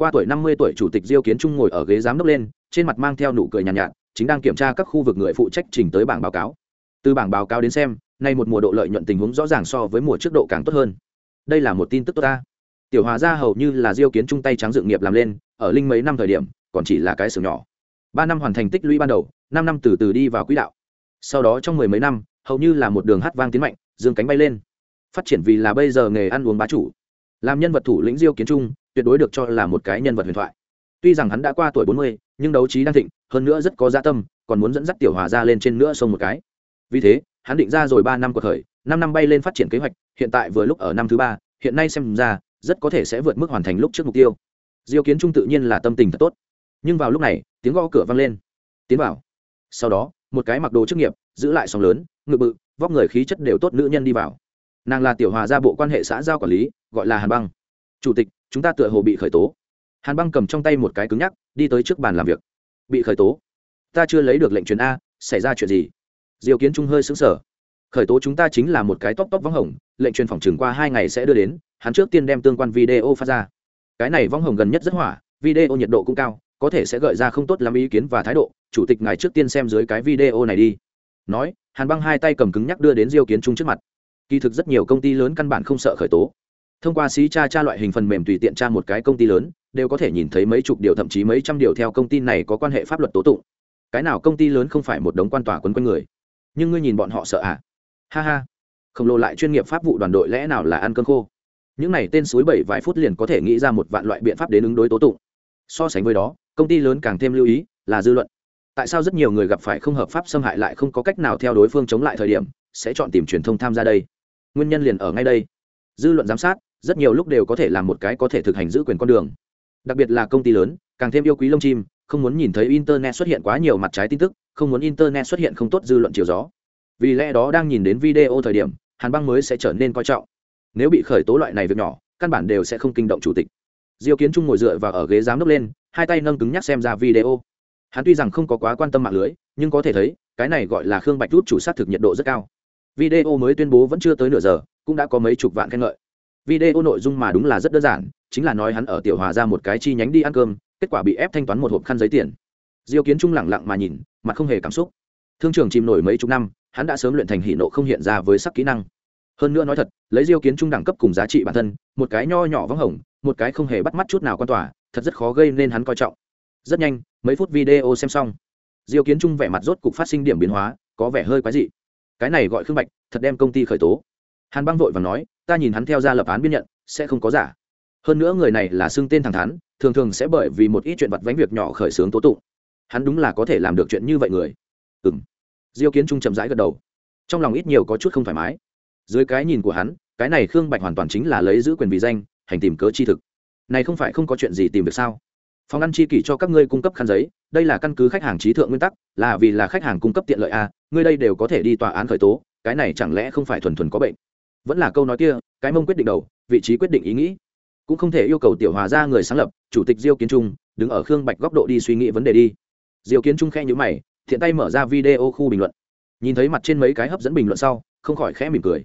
qua tuổi năm mươi tuổi chủ tịch diêu kiến trung ngồi ở ghế giám đốc lên trên mặt mang theo nụ cười nhàn nhạt, nhạt chính đang kiểm tra các khu vực người phụ trách trình tới bảng báo cáo. Từ bảng báo cáo đến xem nay một mùa độ lợi nhuận tình huống rõ ràng so với mùa trước độ càng tốt hơn. Đây là một tin tức tốt ta. Tiểu hòa gia hầu như là diêu kiến Trung tay trắng dự nghiệp làm lên ở linh mấy năm thời điểm còn chỉ là cái xưởng nhỏ. Ba năm hoàn thành tích lũy ban đầu năm năm từ từ đi vào quỹ đạo. Sau đó trong mười mấy năm hầu như là một đường hát vang tiến mạnh dương cánh bay lên. Phát triển vì là bây giờ nghề ăn uống bá chủ làm nhân vật thủ lĩnh diêu kiến trung, tuyệt đối được cho là một cái nhân vật huyền thoại. Tuy rằng hắn đã qua tuổi bốn mươi, nhưng đấu trí đang thịnh, hơn nữa rất có gia dạ tâm, còn muốn dẫn dắt tiểu hòa ra lên trên nữa sông một cái. Vì thế, hắn định ra rồi ba năm cuộc khởi năm năm bay lên phát triển kế hoạch, hiện tại vừa lúc ở năm thứ ba, hiện nay xem ra, rất có thể sẽ vượt mức hoàn thành lúc trước mục tiêu. Diêu kiến trung tự nhiên là tâm tình thật tốt. Nhưng vào lúc này, tiếng gõ cửa vang lên. Tiến vào. Sau đó, một cái mặc đồ chức nghiệp, giữ lại sóng lớn, ngự bự, vóc người khí chất đều tốt nữ nhân đi vào. Nàng là tiểu hòa gia bộ quan hệ xã giao quản lý gọi là hàn băng. Chủ tịch, chúng ta tựa hồ bị khởi tố. Hàn băng cầm trong tay một cái cứng nhắc, đi tới trước bàn làm việc. Bị khởi tố. Ta chưa lấy được lệnh truyền a, xảy ra chuyện gì? Diều kiến trung hơi xứng sở khởi tố chúng ta chính là một cái tóc tóc vắng hồng, lệnh truyền phòng trừng qua hai ngày sẽ đưa đến, hắn trước tiên đem tương quan video phát ra. Cái này vong hồng gần nhất rất hỏa, video nhiệt độ cũng cao, có thể sẽ gợi ra không tốt lắm ý kiến và thái độ, chủ tịch ngài trước tiên xem dưới cái video này đi. Nói, hàn băng hai tay cầm cứng nhắc đưa đến diêu kiến trung trước mặt. Kỳ thực rất nhiều công ty lớn căn bản không sợ khởi tố thông qua xí cha cha loại hình phần mềm tùy tiện tra một cái công ty lớn, đều có thể nhìn thấy mấy chục điều thậm chí mấy trăm điều theo công ty này có quan hệ pháp luật tố tụng. Cái nào công ty lớn không phải một đống quan tòa quấn quanh người? Nhưng ngươi nhìn bọn họ sợ à? Ha ha. Khổng lồ lại chuyên nghiệp pháp vụ đoàn đội lẽ nào là ăn cơm khô? Những này tên suối bảy vài phút liền có thể nghĩ ra một vạn loại biện pháp đến ứng đối tố tụng. So sánh với đó, công ty lớn càng thêm lưu ý, là dư luận. Tại sao rất nhiều người gặp phải không hợp pháp xâm hại lại không có cách nào theo đối phương chống lại thời điểm, sẽ chọn tìm truyền thông tham gia đây? Nguyên nhân liền ở ngay đây. Dư luận giám sát rất nhiều lúc đều có thể làm một cái có thể thực hành giữ quyền con đường. Đặc biệt là công ty lớn, càng thêm yêu quý lông chim, không muốn nhìn thấy internet xuất hiện quá nhiều mặt trái tin tức, không muốn internet xuất hiện không tốt dư luận chiều gió. Vì lẽ đó đang nhìn đến video thời điểm, hàn băng mới sẽ trở nên coi trọng. Nếu bị khởi tố loại này việc nhỏ, căn bản đều sẽ không kinh động chủ tịch. Diêu kiến trung ngồi dựa vào ở ghế giám đốc lên, hai tay nâng cứng nhắc xem ra video. Hắn tuy rằng không có quá quan tâm mạng lưới, nhưng có thể thấy, cái này gọi là khương bạch rút chủ sát thực nhiệt độ rất cao. Video mới tuyên bố vẫn chưa tới nửa giờ, cũng đã có mấy chục vạn khen ngợi video nội dung mà đúng là rất đơn giản, chính là nói hắn ở tiểu hòa ra một cái chi nhánh đi ăn cơm, kết quả bị ép thanh toán một hộp khăn giấy tiền. Diêu kiến trung lẳng lặng mà nhìn, mặt không hề cảm xúc. Thương trường chìm nổi mấy chục năm, hắn đã sớm luyện thành hỷ nộ không hiện ra với sắc kỹ năng. Hơn nữa nói thật, lấy diêu kiến trung đẳng cấp cùng giá trị bản thân, một cái nho nhỏ vắng hồng, một cái không hề bắt mắt chút nào quan tỏa thật rất khó gây nên hắn coi trọng. Rất nhanh, mấy phút video xem xong, diêu kiến trung vẻ mặt rốt cục phát sinh điểm biến hóa, có vẻ hơi quái dị. Cái này gọi khương bạch, thật đem công ty khởi tố hàn băng vội và nói, ta nhìn hắn theo ra lập án biên nhận, sẽ không có giả. Hơn nữa người này là xưng tên thẳng thắn, thường thường sẽ bởi vì một ít chuyện vặt vánh việc nhỏ khởi xướng tố tụng. Hắn đúng là có thể làm được chuyện như vậy người. Ừ m diêu kiến trung chậm rãi gật đầu. Trong lòng ít nhiều có chút không thoải mái. Dưới cái nhìn của hắn, cái này khương bạch hoàn toàn chính là lấy giữ quyền vì danh, hành tìm cớ chi thực. Này không phải không có chuyện gì tìm được sao? Phòng ăn chi kỷ cho các ngươi cung cấp khăn giấy, đây là căn cứ khách hàng trí thượng nguyên tắc, là vì là khách hàng cung cấp tiện lợi a, ngươi đây đều có thể đi tòa án khởi tố, cái này chẳng lẽ không phải thuần thuần có bệnh? Vẫn là câu nói kia, cái mông quyết định đầu, vị trí quyết định ý nghĩ. Cũng không thể yêu cầu tiểu hòa ra người sáng lập, chủ tịch diêu kiến trung, đứng ở khương bạch góc độ đi suy nghĩ vấn đề đi. Diêu kiến trung khe nhữ mày, thiện tay mở ra video khu bình luận. Nhìn thấy mặt trên mấy cái hấp dẫn bình luận sau, không khỏi khẽ mỉm cười.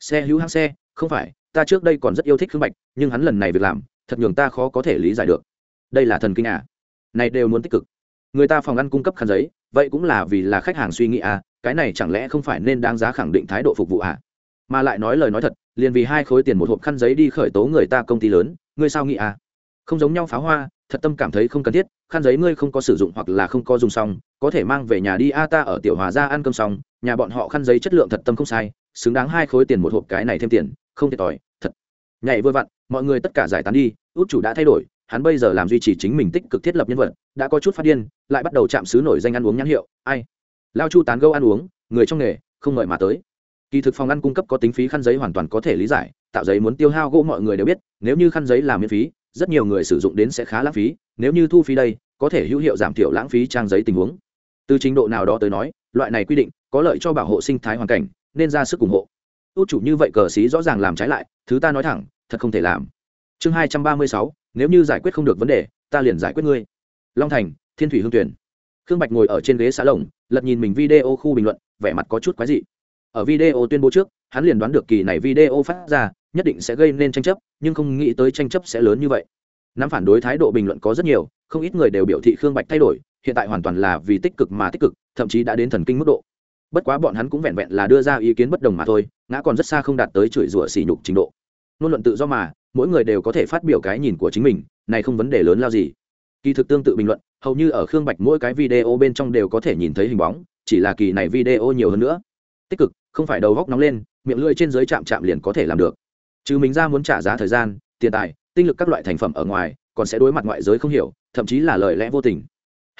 Xe hữu hãng xe, không phải, ta trước đây còn rất yêu thích khương bạch, nhưng hắn lần này việc làm, thật nhường ta khó có thể lý giải được. Đây là thần kinh à? Này đều muốn tích cực. Người ta phòng ăn cung cấp khăn giấy, vậy cũng là vì là khách hàng suy nghĩ à cái này chẳng lẽ không phải nên đáng giá khẳng định thái độ phục vụ à? Mà lại nói lời nói thật, liền vì hai khối tiền một hộp khăn giấy đi khởi tố người ta công ty lớn, ngươi sao nghĩ à? Không giống nhau pháo hoa, thật tâm cảm thấy không cần thiết, khăn giấy ngươi không có sử dụng hoặc là không có dùng xong, có thể mang về nhà đi, a ta ở tiểu hòa ra ăn cơm xong, nhà bọn họ khăn giấy chất lượng thật tâm không sai, xứng đáng hai khối tiền một hộp cái này thêm tiền, không thiệt tỏi thật. Nhảy vôi vặn, mọi người tất cả giải tán đi, út chủ đã thay đổi, hắn bây giờ làm duy trì chính mình tích cực thiết lập nhân vật, đã có chút phát điên, lại bắt đầu chạm xứ nổi danh ăn uống nhãn hiệu, ai? Lao chu tán gâu ăn uống, người trong nghề, không ngợi mà tới kỳ thực phòng ăn cung cấp có tính phí khăn giấy hoàn toàn có thể lý giải, tạo giấy muốn tiêu hao gỗ mọi người đều biết, nếu như khăn giấy là miễn phí, rất nhiều người sử dụng đến sẽ khá lãng phí, nếu như thu phí đây, có thể hữu hiệu giảm thiểu lãng phí trang giấy tình huống. Từ trình độ nào đó tới nói, loại này quy định có lợi cho bảo hộ sinh thái hoàn cảnh, nên ra sức ủng hộ. Út chủ như vậy cờ xí rõ ràng làm trái lại, thứ ta nói thẳng, thật không thể làm. Chương hai trăm ba mươi sáu, nếu như giải quyết không được vấn đề, ta liền giải quyết ngươi. Long thành, thiên thủy hương tuyển khương bạch ngồi ở trên ghế xã lồng, lật nhìn mình video khu bình luận, vẻ mặt có chút quái dị ở video tuyên bố trước, hắn liền đoán được kỳ này video phát ra, nhất định sẽ gây nên tranh chấp, nhưng không nghĩ tới tranh chấp sẽ lớn như vậy. Nắm phản đối thái độ bình luận có rất nhiều, không ít người đều biểu thị khương bạch thay đổi, hiện tại hoàn toàn là vì tích cực mà tích cực, thậm chí đã đến thần kinh mức độ. Bất quá bọn hắn cũng vẹn vẹn là đưa ra ý kiến bất đồng mà thôi, ngã còn rất xa không đạt tới chửi rủa sỉ nhục trình độ. Ngôn luận tự do mà, mỗi người đều có thể phát biểu cái nhìn của chính mình, này không vấn đề lớn lao gì. Kỳ thực tương tự bình luận, hầu như ở khương bạch mỗi cái video bên trong đều có thể nhìn thấy hình bóng, chỉ là kỳ này video nhiều hơn nữa. Tích cực không phải đầu góc nóng lên, miệng lưỡi trên dưới chạm chạm liền có thể làm được. Chứ mình ra muốn trả giá thời gian, tiền tài, tinh lực các loại thành phẩm ở ngoài, còn sẽ đối mặt ngoại giới không hiểu, thậm chí là lời lẽ vô tình.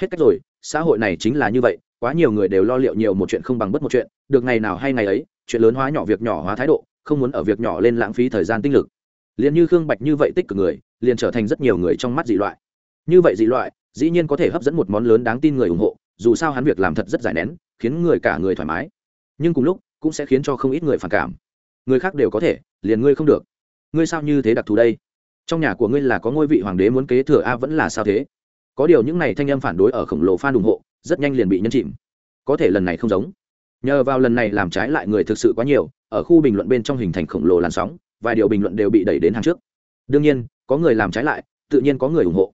Hết cách rồi, xã hội này chính là như vậy, quá nhiều người đều lo liệu nhiều một chuyện không bằng bất một chuyện, được ngày nào hay ngày ấy, chuyện lớn hóa nhỏ việc nhỏ hóa thái độ, không muốn ở việc nhỏ lên lãng phí thời gian tinh lực. Liền như khương bạch như vậy tích cực người, liền trở thành rất nhiều người trong mắt dị loại. Như vậy dị loại, dĩ nhiên có thể hấp dẫn một món lớn đáng tin người ủng hộ, dù sao hắn việc làm thật rất giải nén, khiến người cả người thoải mái. Nhưng cùng lúc cũng sẽ khiến cho không ít người phản cảm. Người khác đều có thể, liền ngươi không được. Ngươi sao như thế đặc thù đây? Trong nhà của ngươi là có ngôi vị hoàng đế muốn kế thừa a vẫn là sao thế? Có điều những này thanh âm phản đối ở khổng lồ phan ủng hộ, rất nhanh liền bị nhân chìm. Có thể lần này không giống. Nhờ vào lần này làm trái lại người thực sự quá nhiều, ở khu bình luận bên trong hình thành khổng lồ làn sóng, vài điều bình luận đều bị đẩy đến hàng trước. Đương nhiên, có người làm trái lại, tự nhiên có người ủng hộ.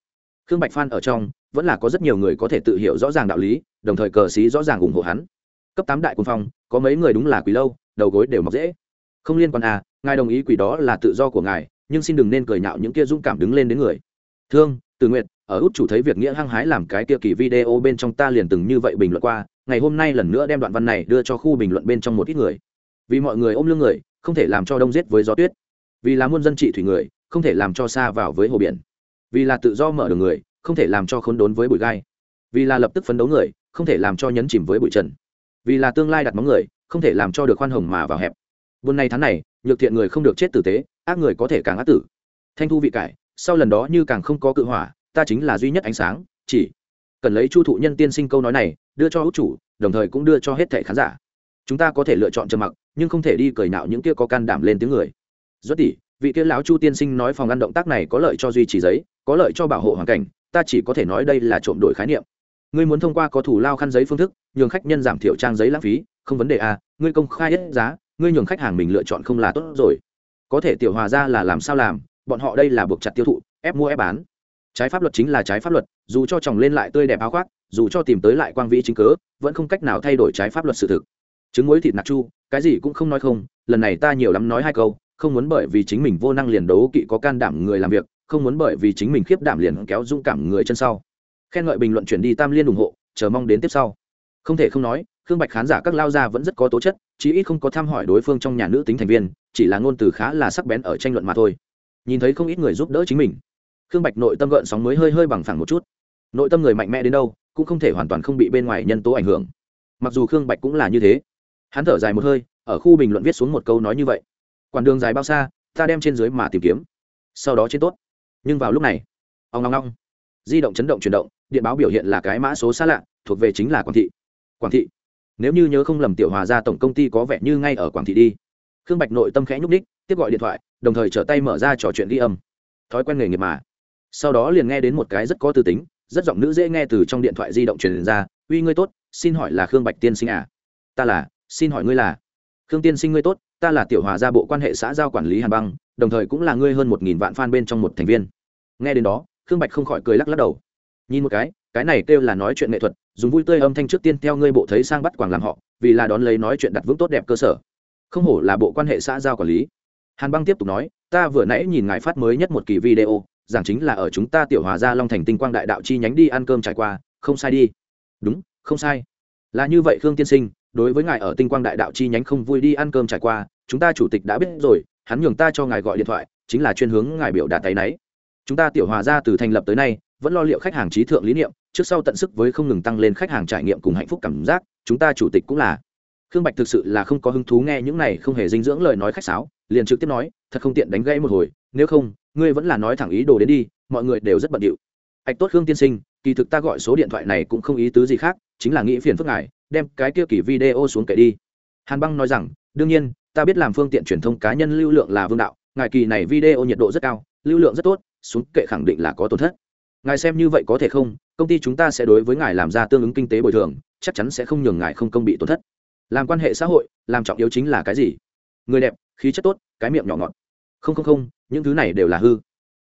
Khương bạch phan ở trong, vẫn là có rất nhiều người có thể tự hiểu rõ ràng đạo lý, đồng thời cờ xí rõ ràng ủng hộ hắn cấp tám đại quân phong, có mấy người đúng là quỷ lâu, đầu gối đều mọc dễ. Không liên quan à ngài đồng ý quỷ đó là tự do của ngài, nhưng xin đừng nên cười nhạo những kia dũng cảm đứng lên đến người. Thương, từ nguyện ở út chủ thấy việc nghĩa hăng hái làm cái kia kỳ video bên trong ta liền từng như vậy bình luận qua, ngày hôm nay lần nữa đem đoạn văn này đưa cho khu bình luận bên trong một ít người. Vì mọi người ôm lưng người, không thể làm cho đông giết với gió tuyết. Vì là muôn dân trị thủy người, không thể làm cho xa vào với hồ biển. Vì là tự do mở đường người, không thể làm cho khốn đốn với bụi gai. Vì là lập tức phấn đấu người, không thể làm cho nhấn chìm với bụi trần vì là tương lai đặt móng người, không thể làm cho được khoan hồng mà vào hẹp. Buôn này tháng này, nhược thiện người không được chết tử tế, ác người có thể càng ác tử. Thanh thu vị cải, sau lần đó như càng không có cự hỏa, ta chính là duy nhất ánh sáng, chỉ cần lấy chu thụ nhân tiên sinh câu nói này, đưa cho hữu chủ, đồng thời cũng đưa cho hết thẻ khán giả. Chúng ta có thể lựa chọn trầm mặc, nhưng không thể đi cười nạo những kia có can đảm lên tiếng người. Rất tỷ vị kia lão chu tiên sinh nói phòng ăn động tác này có lợi cho duy trì giấy, có lợi cho bảo hộ hoàn cảnh, ta chỉ có thể nói đây là trộm đổi khái niệm ngươi muốn thông qua có thủ lao khăn giấy phương thức, nhường khách nhân giảm thiểu trang giấy lãng phí, không vấn đề à ngươi công khai hết giá, ngươi nhường khách hàng mình lựa chọn không là tốt rồi. Có thể tiểu hòa ra là làm sao làm, bọn họ đây là buộc chặt tiêu thụ, ép mua ép bán. Trái pháp luật chính là trái pháp luật, dù cho chồng lên lại tươi đẹp áo khoác, dù cho tìm tới lại quang vĩ chứng cớ, vẫn không cách nào thay đổi trái pháp luật sự thực. Chứng muối thịt nạc chu, cái gì cũng không nói không, lần này ta nhiều lắm nói hai câu, không muốn bởi vì chính mình vô năng liền đấu kỵ có can đảm người làm việc, không muốn bởi vì chính mình khiếp đảm liền kéo dũng cảm người chân sau khen ngợi bình luận chuyển đi tam liên ủng hộ, chờ mong đến tiếp sau. Không thể không nói, khương bạch khán giả các lao gia vẫn rất có tố chất, chí ít không có thăm hỏi đối phương trong nhà nữ tính thành viên, chỉ là ngôn từ khá là sắc bén ở tranh luận mà thôi. Nhìn thấy không ít người giúp đỡ chính mình, khương bạch nội tâm gợn sóng mới hơi hơi bằng phẳng một chút. Nội tâm người mạnh mẽ đến đâu, cũng không thể hoàn toàn không bị bên ngoài nhân tố ảnh hưởng. Mặc dù khương bạch cũng là như thế. Hắn thở dài một hơi, ở khu bình luận viết xuống một câu nói như vậy. Quản đường dài bao xa, ta đem trên dưới mà tìm kiếm. Sau đó trên tốt. Nhưng vào lúc này ông ngong ngong di động chấn động chuyển động điện báo biểu hiện là cái mã số xa lạ, thuộc về chính là quảng thị. Quảng thị. Nếu như nhớ không lầm tiểu hòa ra tổng công ty có vẻ như ngay ở quảng thị đi. Khương bạch nội tâm khẽ nhúc ních tiếp gọi điện thoại, đồng thời trở tay mở ra trò chuyện ghi âm. Thói quen nghề nghiệp mà. Sau đó liền nghe đến một cái rất có tư tính, rất giọng nữ dễ nghe từ trong điện thoại di động truyền ra, uy, ngươi tốt, xin hỏi là khương bạch tiên sinh à? Ta là, xin hỏi ngươi là. Khương tiên sinh ngươi tốt, ta là tiểu hòa gia bộ quan hệ xã giao quản lý hàn băng, đồng thời cũng là ngươi hơn một nghìn vạn fan bên trong một thành viên. Nghe đến đó, khương bạch không khỏi cười lắc lắc đầu nhìn một cái cái này kêu là nói chuyện nghệ thuật, dùng vui tươi âm thanh trước tiên theo ngươi bộ thấy sang bắt quảng làm họ, vì là đón lấy nói chuyện đặt vững tốt đẹp cơ sở. Không hổ là bộ quan hệ xã giao quản lý. Hàn băng tiếp tục nói, ta vừa nãy nhìn ngài phát mới nhất một kỳ video, giảng chính là ở chúng ta tiểu hòa gia long thành tinh quang đại đạo chi nhánh đi ăn cơm trải qua, không sai đi. Đúng, không sai. Là như vậy khương tiên sinh, đối với ngài ở tinh quang đại đạo chi nhánh không vui đi ăn cơm trải qua, chúng ta chủ tịch đã biết rồi, hắn nhường ta cho ngài gọi điện thoại, chính là chuyên hướng ngài biểu đạt tay náy. Chúng ta tiểu hòa ra từ thành lập tới nay vẫn lo liệu khách hàng trí thượng lý niệm, trước sau tận sức với không ngừng tăng lên khách hàng trải nghiệm cùng hạnh phúc cảm giác, chúng ta chủ tịch cũng là. Khương bạch thực sự là không có hứng thú nghe những này không hề dinh dưỡng lời nói khách sáo, liền trực tiếp nói, thật không tiện đánh gãy một hồi, nếu không, ngươi vẫn là nói thẳng ý đồ đến đi, mọi người đều rất bận điệu. Ạch tốt khương tiên sinh, kỳ thực ta gọi số điện thoại này cũng không ý tứ gì khác, chính là nghĩ phiền phức ngài, đem cái kia kỳ video xuống kệ đi. Hàn băng nói rằng, đương nhiên, ta biết làm phương tiện truyền thông cá nhân lưu lượng là vương đạo, ngài kỳ này video nhiệt độ rất cao, lưu lượng rất tốt, xuống kệ khẳng định là có tổn thất ngài xem như vậy có thể không? Công ty chúng ta sẽ đối với ngài làm ra tương ứng kinh tế bồi thường, chắc chắn sẽ không nhường ngài không công bị tổn thất. Làm quan hệ xã hội, làm trọng yếu chính là cái gì? Người đẹp, khí chất tốt, cái miệng nhỏ ngọt. Không không không, những thứ này đều là hư.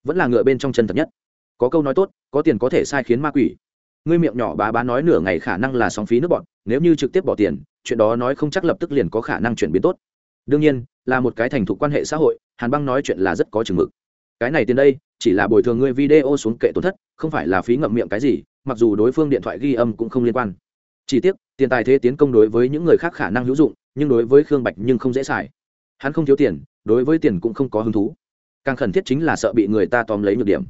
Vẫn là ngựa bên trong chân thật nhất. Có câu nói tốt, có tiền có thể sai khiến ma quỷ. Ngươi miệng nhỏ bá bá nói nửa ngày khả năng là sóng phí nước bọn, nếu như trực tiếp bỏ tiền, chuyện đó nói không chắc lập tức liền có khả năng chuyển biến tốt. Đương nhiên, là một cái thành thục quan hệ xã hội, hàn băng nói chuyện là rất có chừng mực. Cái này tiền đây chỉ là bồi thường ngươi video xuống kệ tổn thất, không phải là phí ngậm miệng cái gì, mặc dù đối phương điện thoại ghi âm cũng không liên quan. Chỉ tiếc, tiền tài thế tiến công đối với những người khác khả năng hữu dụng, nhưng đối với khương bạch nhưng không dễ xài. Hắn không thiếu tiền, đối với tiền cũng không có hứng thú. Càng khẩn thiết chính là sợ bị người ta tóm lấy nhược điểm.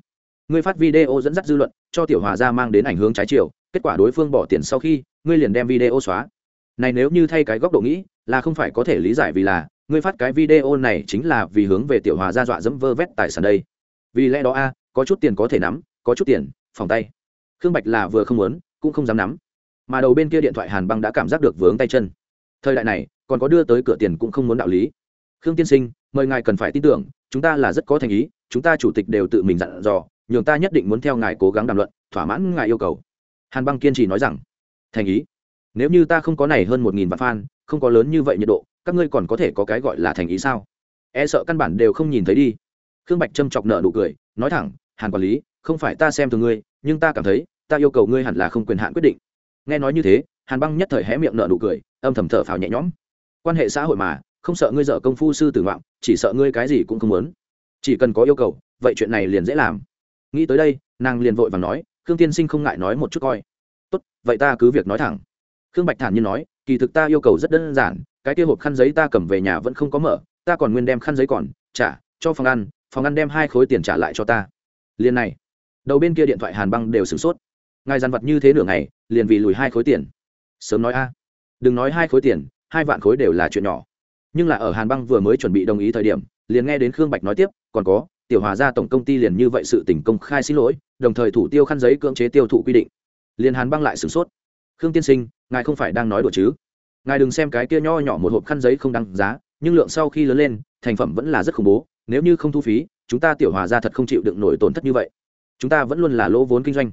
Ngươi phát video dẫn dắt dư luận, cho tiểu hòa ra mang đến ảnh hướng trái chiều, kết quả đối phương bỏ tiền sau khi, ngươi liền đem video xóa. Này nếu như thay cái góc độ nghĩ, là không phải có thể lý giải vì là, ngươi phát cái video này chính là vì hướng về tiểu hòa ra dọa dẫm vơ vét tài sản đây vì lẽ đó a, có chút tiền có thể nắm, có chút tiền, phòng tay. Khương bạch là vừa không muốn, cũng không dám nắm. Mà đầu bên kia điện thoại hàn băng đã cảm giác được vướng tay chân. Thời đại này, còn có đưa tới cửa tiền cũng không muốn đạo lý. Khương tiên sinh, mời ngài cần phải tin tưởng, chúng ta là rất có thành ý, chúng ta chủ tịch đều tự mình dặn dò, nhường ta nhất định muốn theo ngài cố gắng đàm luận, thỏa mãn ngài yêu cầu. Hàn băng kiên trì nói rằng, thành ý. Nếu như ta không có này hơn một nghìn vạn fan, không có lớn như vậy nhiệt độ, các ngươi còn có thể có cái gọi là thành ý sao? E sợ căn bản đều không nhìn thấy đi khương bạch trâm chọc nợ nụ cười, nói thẳng, hàn quản lý, không phải ta xem thường ngươi, nhưng ta cảm thấy, ta yêu cầu ngươi hẳn là không quyền hạn quyết định. Nghe nói như thế, hàn băng nhất thời hé miệng nợ nụ cười, âm thầm thở phào nhẹ nhõm. Quan hệ xã hội mà, không sợ ngươi dở công phu sư tử ngoạm, chỉ sợ ngươi cái gì cũng không muốn. Chỉ cần có yêu cầu, vậy chuyện này liền dễ làm. Nghĩ tới đây, nàng liền vội và nói, khương tiên sinh không ngại nói một chút coi. Tốt, vậy ta cứ việc nói thẳng. Khương bạch thản nhiên nói, kỳ thực ta yêu cầu rất đơn giản, cái kia hộp khăn giấy ta cầm về nhà vẫn không có mở, ta còn nguyên đem khăn giấy còn, trả, cho phòng ăn phòng ăn đem hai khối tiền trả lại cho ta. Liền này. Đầu bên kia điện thoại hàn băng đều sửng sốt. Ngài dàn vật như thế nửa ngày, liền vì lùi hai khối tiền. Sớm nói a. Đừng nói hai khối tiền, hai vạn khối đều là chuyện nhỏ. Nhưng là ở hàn băng vừa mới chuẩn bị đồng ý thời điểm, liền nghe đến khương bạch nói tiếp, còn có, tiểu hòa ra tổng công ty liền như vậy sự tỉnh công khai xin lỗi, đồng thời thủ tiêu khăn giấy cưỡng chế tiêu thụ quy định. Liền hàn băng lại sửng sốt. Khương tiên sinh, ngài không phải đang nói đùa chứ? Ngài đừng xem cái kia nho nhỏ một hộp khăn giấy không đăng giá, nhưng lượng sau khi lớn lên, thành phẩm vẫn là rất khủng bố nếu như không thu phí, chúng ta tiểu hòa ra thật không chịu đựng nổi tổn thất như vậy. Chúng ta vẫn luôn là lỗ vốn kinh doanh.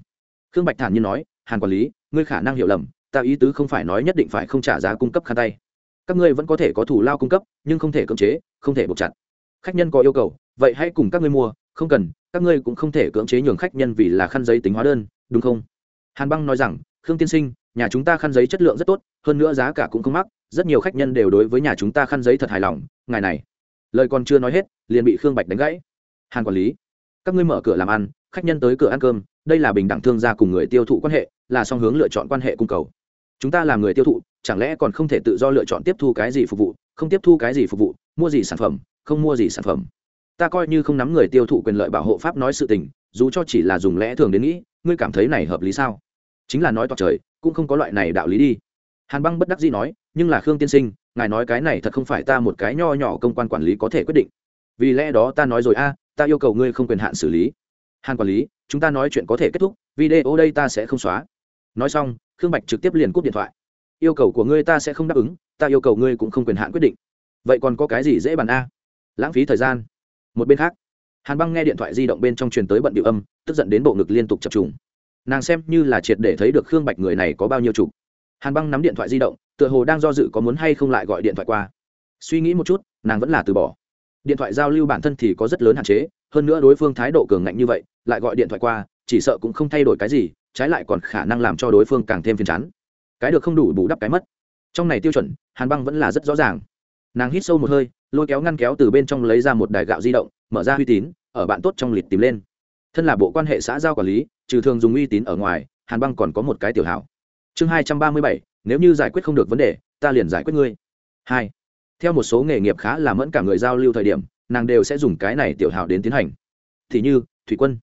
Khương bạch thản nhiên nói, hàn quản lý, ngươi khả năng hiểu lầm, ta ý tứ không phải nói nhất định phải không trả giá cung cấp khăn tay. Các ngươi vẫn có thể có thủ lao cung cấp, nhưng không thể cưỡng chế, không thể buộc chặt. Khách nhân có yêu cầu, vậy hãy cùng các ngươi mua, không cần, các ngươi cũng không thể cưỡng chế nhường khách nhân vì là khăn giấy tính hóa đơn, đúng không? Hàn băng nói rằng, khương tiên sinh, nhà chúng ta khăn giấy chất lượng rất tốt, hơn nữa giá cả cũng không mắc, rất nhiều khách nhân đều đối với nhà chúng ta khăn giấy thật hài lòng, ngài này lời còn chưa nói hết, liền bị khương bạch đánh gãy. Hàn quản lý, các ngươi mở cửa làm ăn, khách nhân tới cửa ăn cơm, đây là bình đẳng thương gia cùng người tiêu thụ quan hệ, là song hướng lựa chọn quan hệ cung cầu. Chúng ta là người tiêu thụ, chẳng lẽ còn không thể tự do lựa chọn tiếp thu cái gì phục vụ, không tiếp thu cái gì phục vụ, mua gì sản phẩm, không mua gì sản phẩm. Ta coi như không nắm người tiêu thụ quyền lợi bảo hộ pháp nói sự tình, dù cho chỉ là dùng lẽ thường đến nghĩ, ngươi cảm thấy này hợp lý sao? Chính là nói toạc trời, cũng không có loại này đạo lý đi. Hàn băng bất đắc dĩ nói, nhưng là khương tiên sinh ngài nói cái này thật không phải ta một cái nho nhỏ công quan quản lý có thể quyết định. Vì lẽ đó ta nói rồi, a, ta yêu cầu ngươi không quyền hạn xử lý. Hàn quản lý, chúng ta nói chuyện có thể kết thúc, video đây ta sẽ không xóa. Nói xong, khương bạch trực tiếp liền cúp điện thoại. Yêu cầu của ngươi ta sẽ không đáp ứng, ta yêu cầu ngươi cũng không quyền hạn quyết định. Vậy còn có cái gì dễ bàn a? Lãng phí thời gian. Một bên khác, hàn băng nghe điện thoại di động bên trong truyền tới bận điệu âm, tức giận đến bộ ngực liên tục chập trùng. Nàng xem như là triệt để thấy được khương bạch người này có bao nhiêu chục hàn băng nắm điện thoại di động tựa hồ đang do dự có muốn hay không lại gọi điện thoại qua. Suy nghĩ một chút, nàng vẫn là từ bỏ. Điện thoại giao lưu bản thân thì có rất lớn hạn chế, hơn nữa đối phương thái độ cường ngạnh như vậy, lại gọi điện thoại qua, chỉ sợ cũng không thay đổi cái gì, trái lại còn khả năng làm cho đối phương càng thêm phiền chán. Cái được không đủ bù đắp cái mất. Trong này tiêu chuẩn, hàn băng vẫn là rất rõ ràng. Nàng hít sâu một hơi, lôi kéo ngăn kéo từ bên trong lấy ra một đài gạo di động, mở ra uy tín, ở bạn tốt trong lịch tìm lên. Thân là bộ quan hệ xã giao quản lý, trừ thường dùng uy tín ở ngoài, hàn băng còn có một cái tiểu hảo. Chương hai trăm ba mươi bảy nếu như giải quyết không được vấn đề, ta liền giải quyết ngươi. Hai, theo một số nghề nghiệp khá là mẫn cả người giao lưu thời điểm, nàng đều sẽ dùng cái này tiểu hảo đến tiến hành. Thì như, thủy quân.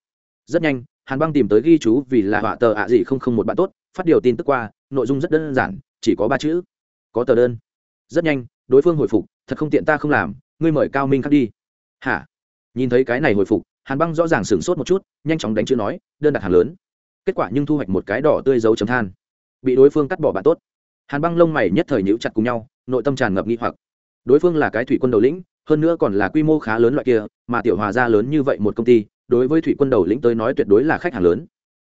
Rất nhanh, hàn băng tìm tới ghi chú vì là họa tờ ạ gì không không một bạn tốt, phát điều tin tức qua, nội dung rất đơn giản, chỉ có ba chữ. Có tờ đơn. Rất nhanh, đối phương hồi phục, thật không tiện ta không làm, ngươi mời cao minh khắc đi. Hả? Nhìn thấy cái này hồi phục, hàn băng rõ ràng sửng sốt một chút, nhanh chóng đánh chữ nói, đơn đặt hàng lớn. Kết quả nhưng thu hoạch một cái đỏ tươi dấu chấm than bị đối phương cắt bỏ bạn tốt. Hàn băng lông mày nhất thời nhíu chặt cùng nhau, nội tâm tràn ngập nghi hoặc. Đối phương là cái thủy quân đầu lĩnh, hơn nữa còn là quy mô khá lớn loại kia, mà tiểu hòa ra lớn như vậy một công ty, đối với thủy quân đầu lĩnh tới nói tuyệt đối là khách hàng lớn.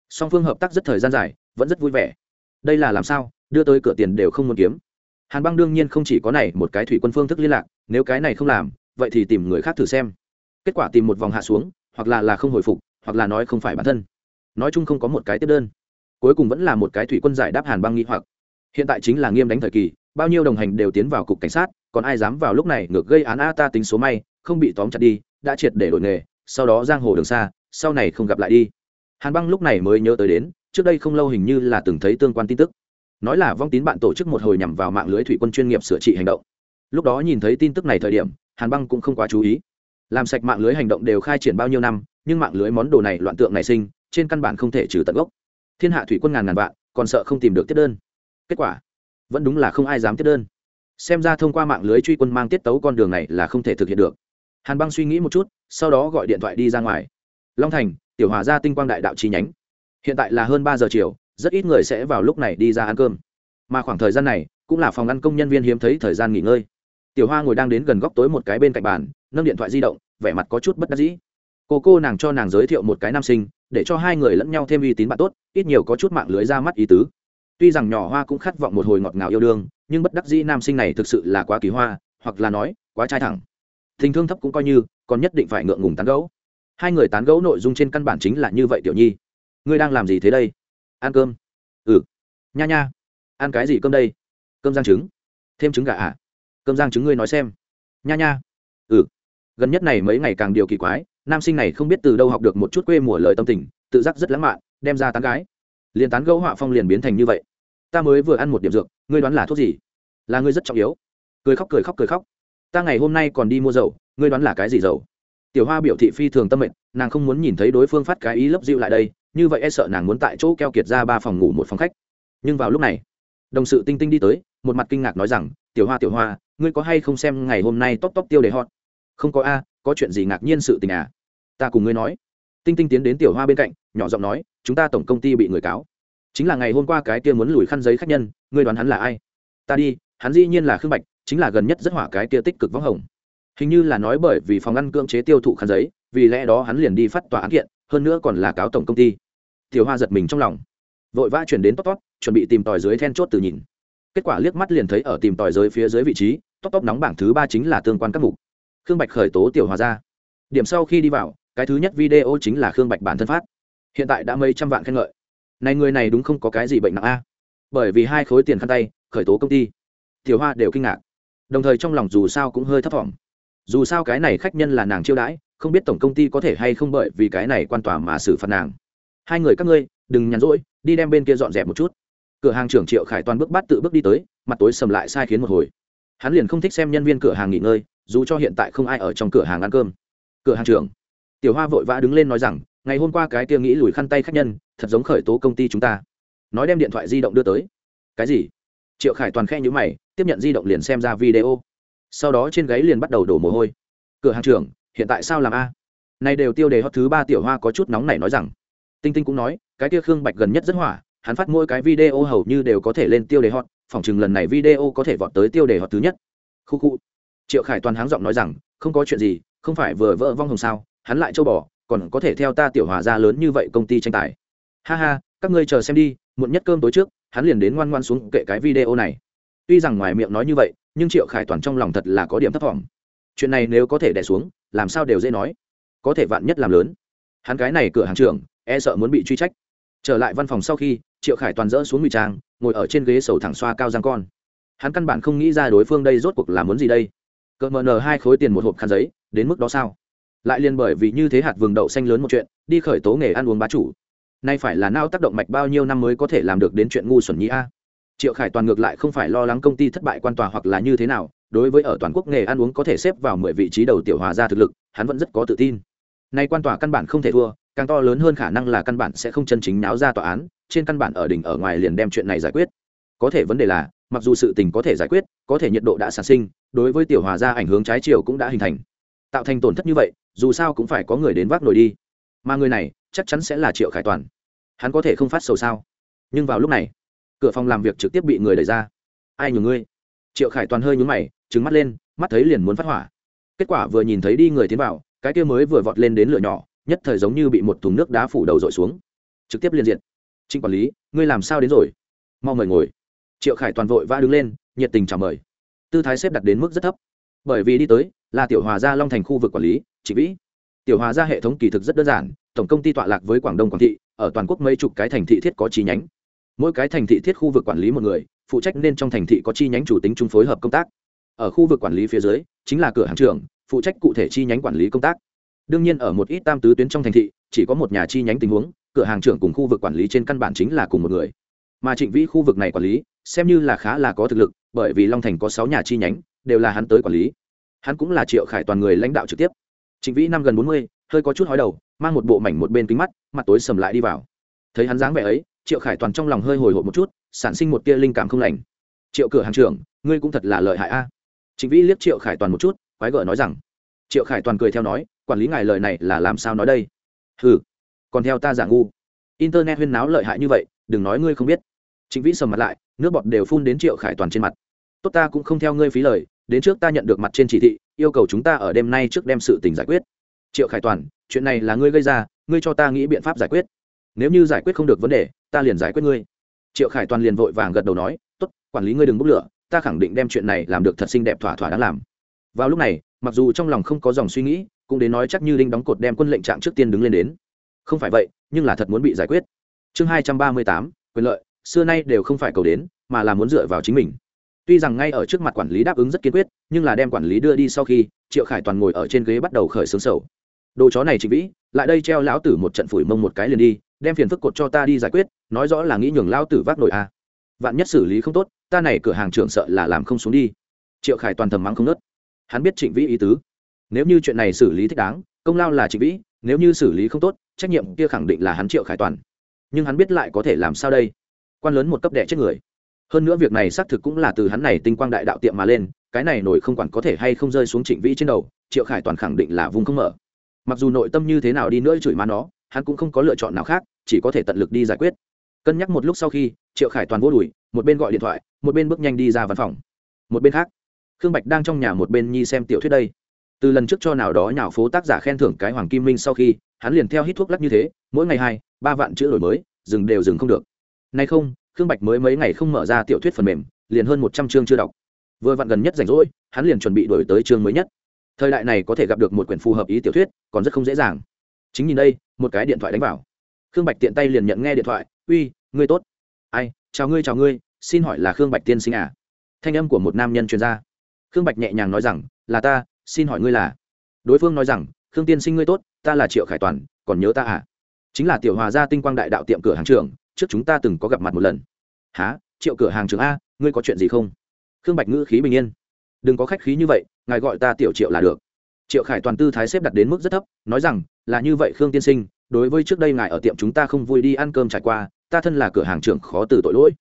Song phương hợp tác rất thời gian dài, vẫn rất vui vẻ. Đây là làm sao, đưa tới cửa tiền đều không muốn kiếm. Hàn băng đương nhiên không chỉ có này, một cái thủy quân phương thức liên lạc, nếu cái này không làm, vậy thì tìm người khác thử xem. Kết quả tìm một vòng hạ xuống, hoặc là là không hồi phục, hoặc là nói không phải bản thân. Nói chung không có một cái tiếp đơn cuối cùng vẫn là một cái thủy quân giải đáp hàn băng nghi hoặc. Hiện tại chính là nghiêm đánh thời kỳ, bao nhiêu đồng hành đều tiến vào cục cảnh sát, còn ai dám vào lúc này ngược gây án a ta tính số may, không bị tóm chặt đi, đã triệt để đổi nghề, sau đó giang hồ đường xa, sau này không gặp lại đi. Hàn băng lúc này mới nhớ tới đến, trước đây không lâu hình như là từng thấy tương quan tin tức. Nói là vong tín bạn tổ chức một hồi nhằm vào mạng lưới thủy quân chuyên nghiệp sửa trị hành động. Lúc đó nhìn thấy tin tức này thời điểm, hàn băng cũng không quá chú ý. Làm sạch mạng lưới hành động đều khai triển bao nhiêu năm, nhưng mạng lưới món đồ này loạn tượng nảy sinh, trên căn bản không thể trừ tận gốc thiên hạ thủy quân ngàn ngàn vạn, còn sợ không tìm được tiết đơn. Kết quả, vẫn đúng là không ai dám tiết đơn. Xem ra thông qua mạng lưới truy quân mang tiết tấu con đường này là không thể thực hiện được. Hàn băng suy nghĩ một chút, sau đó gọi điện thoại đi ra ngoài. Long thành, tiểu hòa gia tinh quang đại đạo chi nhánh. Hiện tại là hơn ba giờ chiều, rất ít người sẽ vào lúc này đi ra ăn cơm. Mà khoảng thời gian này, cũng là phòng ăn công nhân viên hiếm thấy thời gian nghỉ ngơi. Tiểu hoa ngồi đang đến gần góc tối một cái bên cạnh bàn, nâng điện thoại di động, vẻ mặt có chút bất đắc dĩ. Cô cô nàng cho nàng giới thiệu một cái nam sinh để cho hai người lẫn nhau thêm uy tín bạn tốt, ít nhiều có chút mạng lưới ra mắt ý tứ. Tuy rằng nhỏ hoa cũng khát vọng một hồi ngọt ngào yêu đương, nhưng bất đắc dĩ nam sinh này thực sự là quá kỳ hoa, hoặc là nói, quá trai thẳng. Tình thương thấp cũng coi như, còn nhất định phải ngượng ngùng tán gẫu. Hai người tán gẫu nội dung trên căn bản chính là như vậy, tiểu nhi. Ngươi đang làm gì thế đây? Ăn cơm. Ừ. Nha nha. Ăn cái gì cơm đây? Cơm giang trứng. Thêm trứng gà à? Cơm giang trứng ngươi nói xem. Nha nha. Ừ. Gần nhất này mấy ngày càng điều kỳ quái nam sinh này không biết từ đâu học được một chút quê mùa lời tâm tình, tự giác rất lãng mạn, đem ra tán gái. Liền tán gẫu họa phong liền biến thành như vậy. Ta mới vừa ăn một điểm dược, ngươi đoán là thuốc gì? Là ngươi rất trọng yếu. Cười khóc cười khóc cười khóc. Ta ngày hôm nay còn đi mua dầu, ngươi đoán là cái gì dầu? Tiểu hoa biểu thị phi thường tâm mệnh nàng không muốn nhìn thấy đối phương phát cái ý lấp dịu lại đây, như vậy e sợ nàng muốn tại chỗ keo kiệt ra ba phòng ngủ một phòng khách. Nhưng vào lúc này, đồng sự tinh tinh đi tới, một mặt kinh ngạc nói rằng, tiểu hoa tiểu hoa, ngươi có hay không xem ngày hôm nay tóc tóc tiêu đề hot? Không có a, có chuyện gì ngạc nhiên sự tình à? Ta cùng ngươi nói. Tinh tinh tiến đến tiểu hoa bên cạnh, nhỏ giọng nói, chúng ta tổng công ty bị người cáo. Chính là ngày hôm qua cái kia muốn lùi khăn giấy khách nhân, ngươi đoán hắn là ai? Ta đi, hắn dĩ nhiên là khương bạch, chính là gần nhất rất hỏa cái kia tích cực võng hồng. Hình như là nói bởi vì phòng ngăn cưỡng chế tiêu thụ khăn giấy, vì lẽ đó hắn liền đi phát tòa án kiện, hơn nữa còn là cáo tổng công ty. Tiểu hoa giật mình trong lòng. Vội vã chuyển đến tóc tóc chuẩn bị tìm tòi dưới then chốt từ nhìn. Kết quả liếc mắt liền thấy ở tìm tòi dưới phía dưới vị trí tóc tóc nóng bảng thứ ba chính là tương quan các mục. Khương bạch khởi tố tiểu hòa ra. Điểm sau khi đi vào cái thứ nhất video chính là khương bạch bản thân phát. Hiện tại đã mấy trăm vạn khen ngợi. Này người này đúng không có cái gì bệnh nặng a? Bởi vì hai khối tiền khăn tay, khởi tố công ty. Tiểu hoa đều kinh ngạc. Đồng thời trong lòng dù sao cũng hơi thấp thỏm. Dù sao cái này khách nhân là nàng chiêu đãi, không biết tổng công ty có thể hay không bởi vì cái này quan tòa mà xử phạt nàng. Hai người các ngươi, đừng nhàn rỗi, đi đem bên kia dọn dẹp một chút. Cửa hàng trưởng triệu khải toàn bước bắt tự bước đi tới, mặt tối sầm lại sai khiến một hồi. Hắn liền không thích xem nhân viên cửa hàng nghỉ ngơi, dù cho hiện tại không ai ở trong cửa hàng ăn cơm. Cửa hàng trưởng tiểu hoa vội vã đứng lên nói rằng, ngày hôm qua cái kia nghĩ lùi khăn tay khách nhân, thật giống khởi tố công ty chúng ta. Nói đem điện thoại di động đưa tới. Cái gì? Triệu khải toàn khe nhữ mày, tiếp nhận di động liền xem ra video. Sau đó trên gáy liền bắt đầu đổ mồ hôi. Cửa hàng trưởng, hiện tại sao làm a? Này đều tiêu đề hot thứ ba tiểu hoa có chút nóng này nói rằng. Tinh tinh cũng nói, cái kia khương bạch gần nhất rất hỏa, hắn phát mỗi cái video hầu như đều có thể lên tiêu đề hot, phỏng chừng lần này video có thể vọt tới tiêu đề hot thứ nhất. Khu khu. Triệu khải toàn háng giọng nói rằng, không có chuyện gì, không phải vừa vỡ vong hồng sao? Hắn lại châu bò, còn có thể theo ta tiểu hòa ra lớn như vậy công ty tranh tài. Ha ha, các ngươi chờ xem đi, muộn nhất cơm tối trước, hắn liền đến ngoan ngoan xuống kệ cái video này. Tuy rằng ngoài miệng nói như vậy, nhưng triệu khải toàn trong lòng thật là có điểm thấp vọng chuyện này nếu có thể đẻ xuống, làm sao đều dễ nói. Có thể vạn nhất làm lớn. Hắn cái này cửa hàng trưởng e sợ muốn bị truy trách. Trở lại văn phòng sau khi, triệu khải toàn dỡ xuống ngụy trang, ngồi ở trên ghế sầu thẳng xoa cao giang con. Hắn căn bản không nghĩ ra đối phương đây rốt cuộc là muốn gì đây. Cỡ mờ nờ hai khối tiền một hộp khăn giấy, đến mức đó sao? Lại liền bởi vì như thế hạt vườn đậu xanh lớn một chuyện, đi khởi tố nghề ăn uống bá chủ. Nay phải là nao tác động mạch bao nhiêu năm mới có thể làm được đến chuyện ngu xuẩn nhĩ a? Triệu khải toàn ngược lại không phải lo lắng công ty thất bại quan tòa hoặc là như thế nào, đối với ở toàn quốc nghề ăn uống có thể xếp vào mười vị trí đầu tiểu hòa ra thực lực, hắn vẫn rất có tự tin. Nay quan tòa căn bản không thể thua, càng to lớn hơn khả năng là căn bản sẽ không chân chính náo ra tòa án, trên căn bản ở đỉnh ở ngoài liền đem chuyện này giải quyết. Có thể vấn đề là, mặc dù sự tình có thể giải quyết, có thể nhiệt độ đã sản sinh, đối với tiểu hòa ra ảnh hướng trái chiều cũng đã hình thành tạo thành tổn thất như vậy, dù sao cũng phải có người đến vác nổi đi. Mà người này, chắc chắn sẽ là triệu khải toàn. Hắn có thể không phát sầu sao? Nhưng vào lúc này, cửa phòng làm việc trực tiếp bị người đẩy ra. Ai nhường ngươi? Triệu khải toàn hơi nhúng mày trứng mắt lên, mắt thấy liền muốn phát hỏa. Kết quả vừa nhìn thấy đi người tiến vào, cái kia mới vừa vọt lên đến lửa nhỏ, nhất thời giống như bị một thùng nước đá phủ đầu dội xuống. Trực tiếp liên diện trịnh quản lý, ngươi làm sao đến rồi? Mau mời ngồi. Triệu khải toàn vội vã đứng lên, nhiệt tình chào mời. Tư thái xếp đặt đến mức rất thấp bởi vì đi tới là tiểu hòa gia long thành khu vực quản lý chỉ vĩ. Tiểu hòa gia hệ thống kỳ thực rất đơn giản, tổng công ty tọa lạc với quảng đông quảng thị, ở toàn quốc mấy chục cái thành thị thiết có chi nhánh. Mỗi cái thành thị thiết khu vực quản lý một người, phụ trách nên trong thành thị có chi nhánh chủ tính chung phối hợp công tác. Ở khu vực quản lý phía dưới, chính là cửa hàng trưởng, phụ trách cụ thể chi nhánh quản lý công tác. Đương nhiên ở một ít tam tứ tuyến trong thành thị, chỉ có một nhà chi nhánh tình huống, cửa hàng trưởng cùng khu vực quản lý trên căn bản chính là cùng một người. Mà trịnh vĩ khu vực này quản lý, xem như là khá là có thực lực, bởi vì long thành có sáu nhà chi nhánh đều là hắn tới quản lý. Hắn cũng là triệu khải toàn người lãnh đạo trực tiếp. Trịnh vĩ năm gần bốn mươi, hơi có chút hói đầu, mang một bộ mảnh một bên kính mắt, mặt tối sầm lại đi vào. Thấy hắn dáng vẻ ấy, triệu khải toàn trong lòng hơi hồi hộp một chút, sản sinh một tia linh cảm không lành. Triệu cửa hàng trưởng, ngươi cũng thật là lợi hại a. Trịnh vĩ liếc triệu khải toàn một chút, quái gở nói rằng. Triệu khải toàn cười theo nói, quản lý ngài lời này là làm sao nói đây? Ừ còn theo ta giả ngu. Internet huyên náo lợi hại như vậy, đừng nói ngươi không biết. Trịnh vĩ sầm mặt lại, nước bọt đều phun đến triệu khải toàn trên mặt. Tốt ta cũng không theo ngươi phí lời đến trước ta nhận được mặt trên chỉ thị, yêu cầu chúng ta ở đêm nay trước đem sự tình giải quyết. Triệu khải toàn, chuyện này là ngươi gây ra, ngươi cho ta nghĩ biện pháp giải quyết. Nếu như giải quyết không được vấn đề, ta liền giải quyết ngươi. Triệu khải toàn liền vội vàng gật đầu nói, tốt, quản lý ngươi đừng bốc lửa, ta khẳng định đem chuyện này làm được thật xinh đẹp thỏa thỏa đáng làm. Vào lúc này, mặc dù trong lòng không có dòng suy nghĩ, cũng đến nói chắc như đinh đóng cột đem quân lệnh trạng trước tiên đứng lên đến. Không phải vậy, nhưng là thật muốn bị giải quyết. Chương hai trăm ba mươi tám, quyền lợi, xưa nay đều không phải cầu đến, mà là muốn dựa vào chính mình tuy rằng ngay ở trước mặt quản lý đáp ứng rất kiên quyết, nhưng là đem quản lý đưa đi sau khi, triệu khải toàn ngồi ở trên ghế bắt đầu khởi xướng sầu. Đồ chó này trịnh vĩ, lại đây treo lão tử một trận phủi mông một cái liền đi, đem phiền phức cột cho ta đi giải quyết, nói rõ là nghĩ nhường lão tử vác nổi a. À. vạn nhất xử lý không tốt, ta này cửa hàng trưởng sợ là làm không xuống đi. Triệu khải toàn thầm mắng không nớt hắn biết trịnh vĩ ý tứ. Nếu như chuyện này xử lý thích đáng, công lao là trịnh vĩ, nếu như xử lý không tốt, trách nhiệm kia khẳng định là hắn triệu khải toàn. Nhưng hắn biết lại có thể làm sao đây? Quan lớn một cấp đẻ chết người hơn nữa việc này xác thực cũng là từ hắn này tinh quang đại đạo tiệm mà lên, cái này nổi không quản có thể hay không rơi xuống trịnh vĩ trên đầu, triệu khải toàn khẳng định là vùng không mở. Mặc dù nội tâm như thế nào đi nữa chửi má nó, hắn cũng không có lựa chọn nào khác, chỉ có thể tận lực đi giải quyết. Cân nhắc một lúc sau khi, triệu khải toàn vô đùi một bên gọi điện thoại, một bên bước nhanh đi ra văn phòng. Một bên khác, khương bạch đang trong nhà một bên nhi xem tiểu thuyết đây. Từ lần trước cho nào đó nhào phố tác giả khen thưởng cái hoàng kim minh sau khi, hắn liền theo hít thuốc lắc như thế, mỗi ngày hai, ba vạn chữ đổi mới, dừng đều dừng không được. Nay không khương bạch mới mấy ngày không mở ra tiểu thuyết phần mềm, liền hơn một trăm chương chưa đọc. Vừa vặn gần nhất rảnh rỗi, hắn liền chuẩn bị đổi tới chương mới nhất. Thời đại này có thể gặp được một quyển phù hợp ý tiểu thuyết, còn rất không dễ dàng. Chính nhìn đây, một cái điện thoại đánh vào. Khương bạch tiện tay liền nhận nghe điện thoại, uy, ngươi tốt. Ai, chào ngươi chào ngươi, xin hỏi là khương bạch tiên sinh à? Thanh âm của một nam nhân chuyên gia khương bạch nhẹ nhàng nói rằng, là ta, xin hỏi ngươi là? Đối phương nói rằng, khương tiên sinh ngươi tốt, ta là triệu khải toàn, còn nhớ ta à? Chính là tiểu hòa gia tinh quang đại đạo tiệm cửa hàng trưởng trước chúng ta từng có gặp mặt một lần. Há triệu cửa hàng trường a, ngươi có chuyện gì không? Khương bạch ngữ khí bình yên. Đừng có khách khí như vậy, ngài gọi ta tiểu triệu là được. Triệu khải toàn tư thái xếp đặt đến mức rất thấp, nói rằng, là như vậy khương tiên sinh, đối với trước đây ngài ở tiệm chúng ta không vui đi ăn cơm trải qua, ta thân là cửa hàng trưởng khó từ tội lỗi.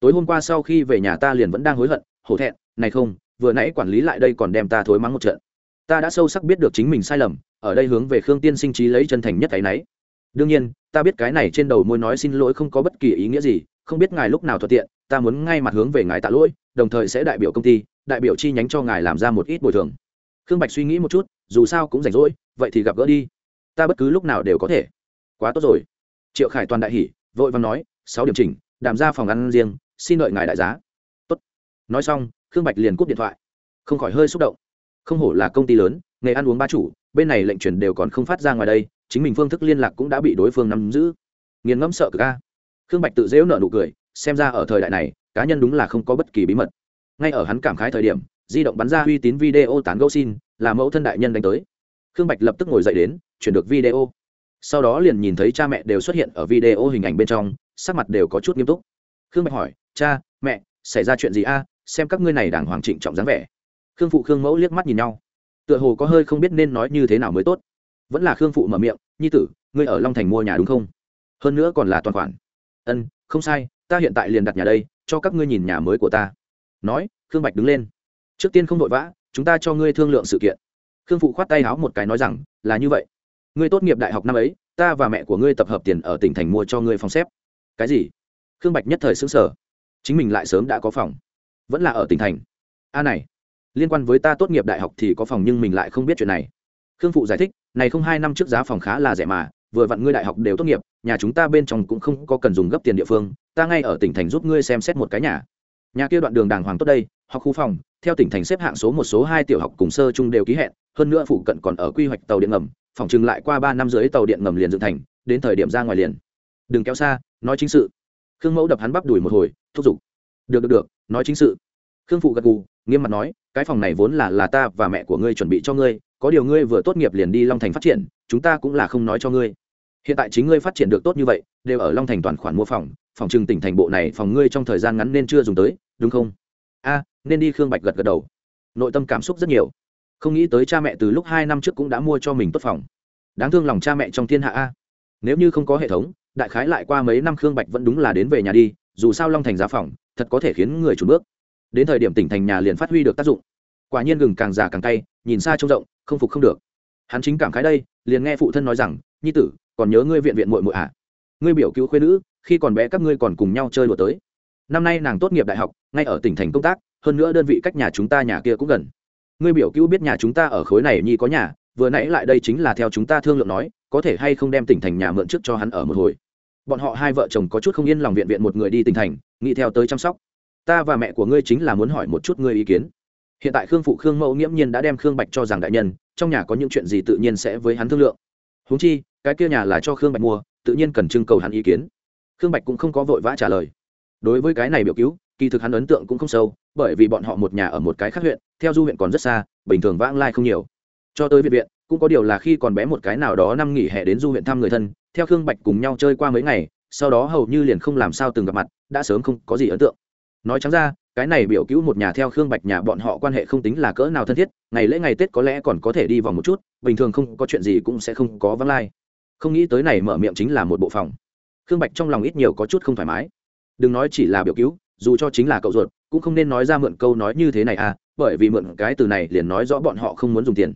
Tối hôm qua sau khi về nhà ta liền vẫn đang hối hận, hổ thẹn, này không, vừa nãy quản lý lại đây còn đem ta thối mắng một trận. Ta đã sâu sắc biết được chính mình sai lầm, ở đây hướng về khương tiên sinh trí lấy chân thành nhất cái nấy. Đương nhiên ta biết cái này trên đầu môi nói xin lỗi không có bất kỳ ý nghĩa gì, không biết ngài lúc nào thuận tiện, ta muốn ngay mặt hướng về ngài tạ lỗi, đồng thời sẽ đại biểu công ty, đại biểu chi nhánh cho ngài làm ra một ít bồi thường. Khương bạch suy nghĩ một chút, dù sao cũng rảnh rỗi, vậy thì gặp gỡ đi. Ta bất cứ lúc nào đều có thể. Quá tốt rồi. Triệu khải toàn đại hỉ, vội vàng nói, sáu điểm chỉnh, đảm ra phòng ăn riêng, xin đợi ngài đại giá. Tốt. Nói xong, khương bạch liền cúp điện thoại. Không khỏi hơi xúc động. Không hổ là công ty lớn, nghề ăn uống ba chủ, bên này lệnh truyền đều còn không phát ra ngoài đây chính mình phương thức liên lạc cũng đã bị đối phương nắm giữ. Nghiền ngẫm sợ cực ca khương bạch tự dễu nợ nụ cười, xem ra ở thời đại này, cá nhân đúng là không có bất kỳ bí mật. Ngay ở hắn cảm khái thời điểm, di động bắn ra uy tín video tán gẫu xin, là mẫu thân đại nhân đánh tới. Khương bạch lập tức ngồi dậy đến, chuyển được video. Sau đó liền nhìn thấy cha mẹ đều xuất hiện ở video hình ảnh bên trong, sắc mặt đều có chút nghiêm túc. Khương bạch hỏi, cha, mẹ, xảy ra chuyện gì a? Xem các ngươi này đàng hoàng trịnh trọng dáng vẻ. Khương phụ khương mẫu liếc mắt nhìn nhau. Tựa hồ có hơi không biết nên nói như thế nào mới tốt vẫn là khương phụ mở miệng, nhi tử, ngươi ở long thành mua nhà đúng không? Hơn nữa còn là toàn khoản. Ân, không sai, ta hiện tại liền đặt nhà đây, cho các ngươi nhìn nhà mới của ta. Nói, khương bạch đứng lên. Trước tiên không vội vã, chúng ta cho ngươi thương lượng sự kiện. Khương phụ khoát tay háo một cái nói rằng, là như vậy. Ngươi tốt nghiệp đại học năm ấy, ta và mẹ của ngươi tập hợp tiền ở tỉnh thành mua cho ngươi phòng xếp. Cái gì? Khương bạch nhất thời xứng sở chính mình lại sớm đã có phòng. Vẫn là ở tỉnh thành. A này, liên quan với ta tốt nghiệp đại học thì có phòng nhưng mình lại không biết chuyện này. Khương phụ giải thích này không hai năm trước giá phòng khá là rẻ mà, vừa vặn ngươi đại học đều tốt nghiệp, nhà chúng ta bên trong cũng không có cần dùng gấp tiền địa phương, ta ngay ở tỉnh thành giúp ngươi xem xét một cái nhà. Nhà kia đoạn đường đàng hoàng tốt đây, học khu phòng, theo tỉnh thành xếp hạng số một số hai tiểu học cùng sơ chung đều ký hẹn, hơn nữa phụ cận còn ở quy hoạch tàu điện ngầm, phòng trừng lại qua ba năm dưới tàu điện ngầm liền dựng thành, đến thời điểm ra ngoài liền. Đừng kéo xa, nói chính sự. Khương mẫu đập hắn bắp đùi một hồi, thúc giục. Được được được, nói chính sự. Khương phụ gật gù, nghiêm mặt nói, cái phòng này vốn là là ta và mẹ của ngươi chuẩn bị cho ngươi có điều ngươi vừa tốt nghiệp liền đi long thành phát triển, chúng ta cũng là không nói cho ngươi. Hiện tại chính ngươi phát triển được tốt như vậy, đều ở long thành toàn khoản mua phòng phòng trừng tỉnh thành bộ này phòng ngươi trong thời gian ngắn nên chưa dùng tới, đúng không? A, nên đi khương bạch gật gật đầu. Nội tâm cảm xúc rất nhiều. Không nghĩ tới cha mẹ từ lúc hai năm trước cũng đã mua cho mình tốt phòng. Đáng thương lòng cha mẹ trong thiên hạ a. Nếu như không có hệ thống, đại khái lại qua mấy năm khương bạch vẫn đúng là đến về nhà đi, dù sao long thành giá phòng, thật có thể khiến người trùn bước. Đến thời điểm tỉnh thành nhà liền phát huy được tác dụng quả nhiên gừng càng già càng cay, nhìn xa trông rộng, không phục không được. Hắn chính cảm khái đây, liền nghe phụ thân nói rằng, nhi tử, còn nhớ ngươi viện viện muội muội à? Ngươi biểu cứu khuyên nữ, khi còn bé các ngươi còn cùng nhau chơi đùa tới. Năm nay nàng tốt nghiệp đại học, ngay ở tỉnh thành công tác, hơn nữa đơn vị cách nhà chúng ta nhà kia cũng gần. Ngươi biểu cứu biết nhà chúng ta ở khối này nhi có nhà, vừa nãy lại đây chính là theo chúng ta thương lượng nói, có thể hay không đem tỉnh thành nhà mượn trước cho hắn ở một hồi. Bọn họ hai vợ chồng có chút không yên lòng viện viện một người đi tỉnh thành, nghĩ theo tới chăm sóc. Ta và mẹ của ngươi chính là muốn hỏi một chút ngươi ý kiến hiện tại khương phụ khương mẫu nghiễm nhiên đã đem khương bạch cho rằng đại nhân, trong nhà có những chuyện gì tự nhiên sẽ với hắn thương lượng. Húng chi, cái kia nhà là cho khương bạch mua, tự nhiên cần trưng cầu hắn ý kiến. Khương bạch cũng không có vội vã trả lời. Đối với cái này biểu cứu, kỳ thực hắn ấn tượng cũng không sâu, bởi vì bọn họ một nhà ở một cái khác huyện, theo du huyện còn rất xa, bình thường vãng lai không nhiều. Cho tới viện viện, cũng có điều là khi còn bé một cái nào đó năm nghỉ hè đến du huyện thăm người thân, theo khương bạch cùng nhau chơi qua mấy ngày, sau đó hầu như liền không làm sao từng gặp mặt, đã sớm không có gì ấn tượng. Nói trắng ra cái này biểu cứu một nhà theo khương bạch nhà bọn họ quan hệ không tính là cỡ nào thân thiết, ngày lễ ngày tết có lẽ còn có thể đi vòng một chút, bình thường không có chuyện gì cũng sẽ không có vắng lai. Không nghĩ tới này mở miệng chính là một bộ phòng. Khương bạch trong lòng ít nhiều có chút không thoải mái. Đừng nói chỉ là biểu cứu, dù cho chính là cậu ruột, cũng không nên nói ra mượn câu nói như thế này à bởi vì mượn cái từ này liền nói rõ bọn họ không muốn dùng tiền.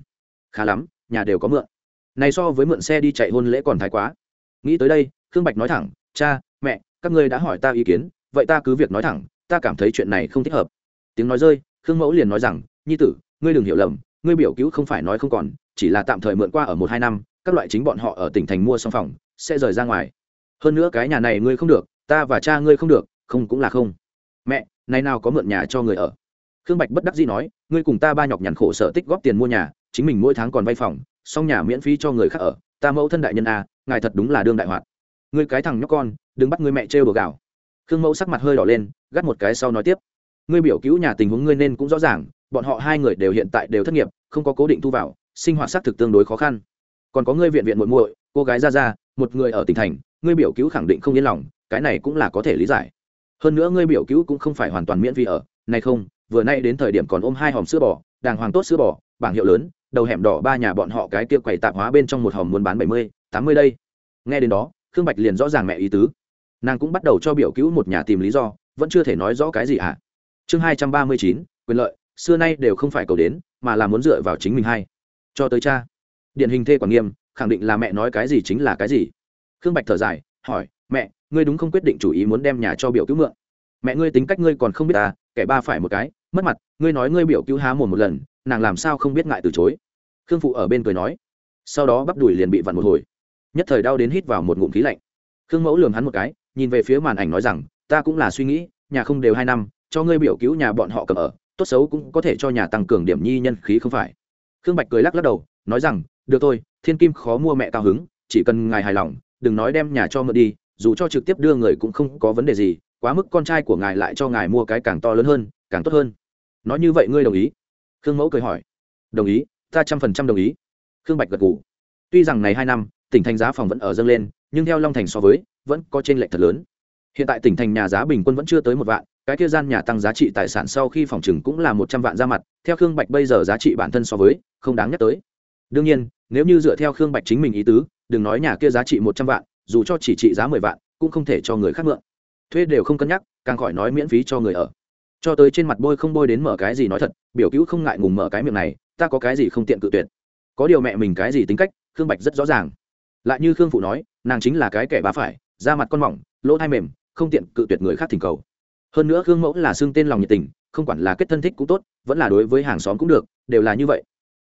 Khá lắm, nhà đều có mượn. Này so với mượn xe đi chạy hôn lễ còn thái quá. Nghĩ tới đây, khương bạch nói thẳng, cha, mẹ, các ngươi đã hỏi ta ý kiến, vậy ta cứ việc nói thẳng ta cảm thấy chuyện này không thích hợp. Tiếng nói rơi, khương mẫu liền nói rằng, nhi tử, ngươi đừng hiểu lầm, ngươi biểu cứu không phải nói không còn, chỉ là tạm thời mượn qua ở một hai năm, các loại chính bọn họ ở tỉnh thành mua xong phòng, sẽ rời ra ngoài. Hơn nữa cái nhà này ngươi không được, ta và cha ngươi không được, không cũng là không. Mẹ nay nào có mượn nhà cho người ở? Khương bạch bất đắc dĩ nói, ngươi cùng ta ba nhọc nhằn khổ sở tích góp tiền mua nhà, chính mình mỗi tháng còn vay phòng, xong nhà miễn phí cho người khác ở, ta mẫu thân đại nhân a, ngài thật đúng là đương đại hoạt. Ngươi cái thằng nhóc con, đừng bắt ngươi mẹ trêu đồ gạo khương mẫu sắc mặt hơi đỏ lên gắt một cái sau nói tiếp. Ngươi biểu cứu nhà tình huống ngươi nên cũng rõ ràng, bọn họ hai người đều hiện tại đều thất nghiệp, không có cố định thu vào, sinh hoạt xác thực tương đối khó khăn. Còn có ngươi viện viện muội muội, cô gái ra ra một người ở tỉnh thành, ngươi biểu cứu khẳng định không yên lòng, cái này cũng là có thể lý giải. Hơn nữa ngươi biểu cứu cũng không phải hoàn toàn miễn phí ở, này không, vừa nay đến thời điểm còn ôm hai hòm sữa bò, đàng hoàng tốt sữa bò, bảng hiệu lớn, đầu hẻm đỏ ba nhà bọn họ cái kia quầy tạp hóa bên trong một hòm muốn bán bảy mươi, tám mươi đây. Nghe đến đó, khương bạch liền rõ ràng mẹ ý tứ. Nàng cũng bắt đầu cho biểu cứu một nhà tìm lý do vẫn chưa thể nói rõ cái gì ạ. À. chương hai trăm ba mươi chín, quyền lợi, xưa nay đều không phải cầu đến, mà là muốn dựa vào chính mình hay. Cho tới cha. Điển hình thê quản nghiêm, khẳng định là mẹ nói cái gì chính là cái gì. Khương bạch thở dài, hỏi, mẹ, ngươi đúng không quyết định chủ ý muốn đem nhà cho biểu cứu mượn? Mẹ ngươi tính cách ngươi còn không biết ta kẻ ba phải một cái, mất mặt, ngươi nói ngươi biểu cứu há mồm một lần, nàng làm sao không biết ngại từ chối? Khương phụ ở bên cười nói. Sau đó bắp đùi liền bị vặn một hồi. Nhất thời đau đến hít vào một ngụm khí lạnh. Khương mẫu lường hắn một cái, nhìn về phía màn ảnh nói rằng ta cũng là suy nghĩ, nhà không đều hai năm, cho ngươi biểu cứu nhà bọn họ cầm ở, tốt xấu cũng có thể cho nhà tăng cường điểm nhi nhân khí không phải. Khương bạch cười lắc lắc đầu, nói rằng, được thôi, thiên kim khó mua mẹ cao hứng, chỉ cần ngài hài lòng, đừng nói đem nhà cho mượn đi, dù cho trực tiếp đưa người cũng không có vấn đề gì, quá mức con trai của ngài lại cho ngài mua cái càng to lớn hơn, càng tốt hơn. Nói như vậy ngươi đồng ý? Khương mẫu cười hỏi. Đồng ý, ta trăm phần trăm đồng ý. Khương bạch gật g ủ tuy rằng này hai năm, tỉnh thành giá phòng vẫn ở dâng lên, nhưng theo long thành so với, vẫn có t r ê n lệch thật lớn hiện tại tỉnh thành nhà giá bình quân vẫn chưa tới một vạn, cái kia gian nhà tăng giá trị tài sản sau khi phòng trừng cũng là một trăm vạn ra mặt, theo khương bạch bây giờ giá trị bản thân so với, không đáng nhắc tới. Đương nhiên, nếu như dựa theo khương bạch chính mình ý tứ, đừng nói nhà kia giá trị một trăm vạn, dù cho chỉ trị giá mười vạn, cũng không thể cho người khác mượn. Thuê đều không cân nhắc, càng khỏi nói miễn phí cho người ở. Cho tới trên mặt bôi không bôi đến mở cái gì nói thật, biểu cứu không ngại ngùng mở cái miệng này, ta có cái gì không tiện cự tuyệt. Có điều mẹ mình cái gì tính cách, khương bạch rất rõ ràng. Lại như khương phụ nói, nàng chính là cái kẻ bá phải, da mặt con mỏng, lỗ thai mềm không tiện cự tuyệt người khác thỉnh cầu. Hơn nữa gương mẫu là xương tên lòng nhiệt tình, không quản là kết thân thích cũng tốt, vẫn là đối với hàng xóm cũng được, đều là như vậy.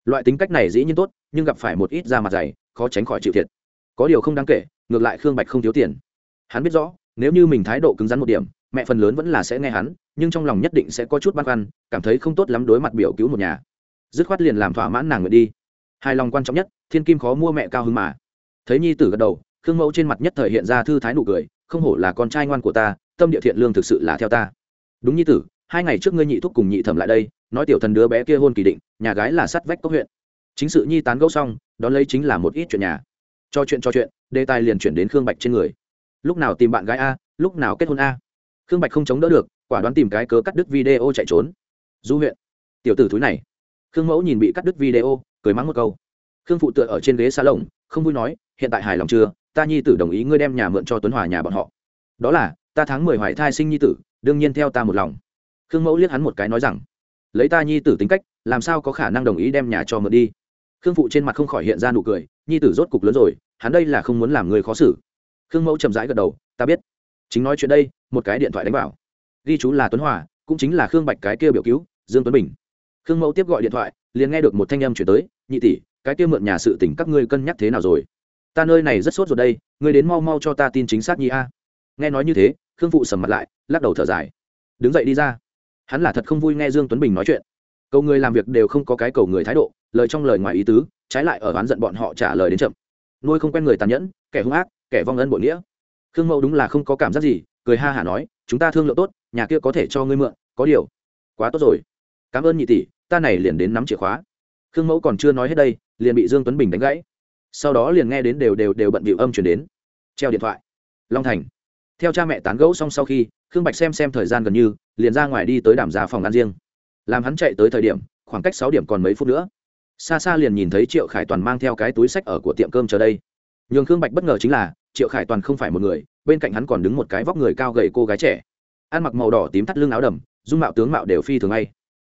Loại tính cách này dĩ nhiên tốt, nhưng gặp phải một ít da mặt dày, khó tránh khỏi chịu thiệt. Có điều không đáng kể, ngược lại khương bạch không thiếu tiền. Hắn biết rõ, nếu như mình thái độ cứng rắn một điểm, mẹ phần lớn vẫn là sẽ nghe hắn, nhưng trong lòng nhất định sẽ có chút băn khoăn, cảm thấy không tốt lắm đối mặt biểu cứu một nhà. Dứt khoát liền làm thỏa mãn nàng nguyện đi. Hài lòng quan trọng nhất, thiên kim khó mua mẹ cao hứng mà. Thấy nhi tử gật đầu khương mẫu trên mặt nhất thời hiện ra thư thái nụ cười, không hổ là con trai ngoan của ta, tâm địa thiện lương thực sự là theo ta. Đúng như tử, hai ngày trước ngươi nhị thúc cùng nhị thẩm lại đây, nói tiểu thần đứa bé kia hôn kỳ định, nhà gái là sắt vách cốc huyện. Chính sự nhi tán gẫu xong, đón lấy chính là một ít chuyện nhà. Cho chuyện cho chuyện, đề tài liền chuyển đến khương bạch trên người. Lúc nào tìm bạn gái a, lúc nào kết hôn a. Khương bạch không chống đỡ được, quả đoán tìm cái cớ cắt đứt video chạy trốn. Du huyện, tiểu tử thúi này. Khương mẫu nhìn bị cắt đứt video, cười mắng một câu. Khương phụ tựa ở trên ghế xa lồng không vui nói, hiện tại hài lòng chưa? Ta nhi tử đồng ý ngươi đem nhà mượn cho tuấn hòa nhà bọn họ. Đó là, ta tháng mười hoài thai sinh nhi tử, đương nhiên theo ta một lòng. Khương mẫu liếc hắn một cái nói rằng, lấy ta nhi tử tính cách, làm sao có khả năng đồng ý đem nhà cho mượn đi? Khương phụ trên mặt không khỏi hiện ra nụ cười, nhi tử rốt cục lớn rồi, hắn đây là không muốn làm người khó xử. Khương mẫu chậm rãi gật đầu, ta biết. Chính nói chuyện đây, một cái điện thoại đánh vào. Ghi chú là tuấn hòa, cũng chính là khương bạch cái kia biểu cứu, dương tuấn bình. Khương mẫu tiếp gọi điện thoại, liền nghe được một thanh âm chuyển tới, nhị tỷ, cái kia mượn nhà sự tỉnh các ngươi cân nhắc thế nào rồi? Ta nơi này rất sốt rồi đây, ngươi đến mau mau cho ta tin chính xác nhi a. Nghe nói như thế, khương phụ sầm mặt lại, lắc đầu thở dài. Đứng dậy đi ra. Hắn là thật không vui nghe dương tuấn bình nói chuyện. Cầu người làm việc đều không có cái cầu người thái độ, lời trong lời ngoài ý tứ, trái lại ở oán giận bọn họ trả lời đến chậm. Nuôi không quen người tàn nhẫn, kẻ hung ác, kẻ vong ân bội nghĩa. Khương mẫu đúng là không có cảm giác gì, cười ha hả nói, chúng ta thương lượng tốt, nhà kia có thể cho ngươi mượn, có điều. Quá tốt rồi. Cảm ơn nhị tỷ, ta này liền đến nắm chìa khóa. Khương mẫu còn chưa nói hết đây, liền bị dương tuấn bình đánh gãy sau đó liền nghe đến đều đều đều bận bịu âm chuyển đến. Treo điện thoại. Long thành. Theo cha mẹ tán gẫu xong sau khi, khương bạch xem xem thời gian gần như, liền ra ngoài đi tới đảm gia phòng ăn riêng. Làm hắn chạy tới thời điểm, khoảng cách sáu điểm còn mấy phút nữa. Xa xa liền nhìn thấy triệu khải toàn mang theo cái túi sách ở của tiệm cơm chờ đây. Nhường khương bạch bất ngờ chính là, triệu khải toàn không phải một người, bên cạnh hắn còn đứng một cái vóc người cao gầy cô gái trẻ. Ăn mặc màu đỏ tím thắt lưng áo đầm, dung mạo tướng mạo đều phi thường ngay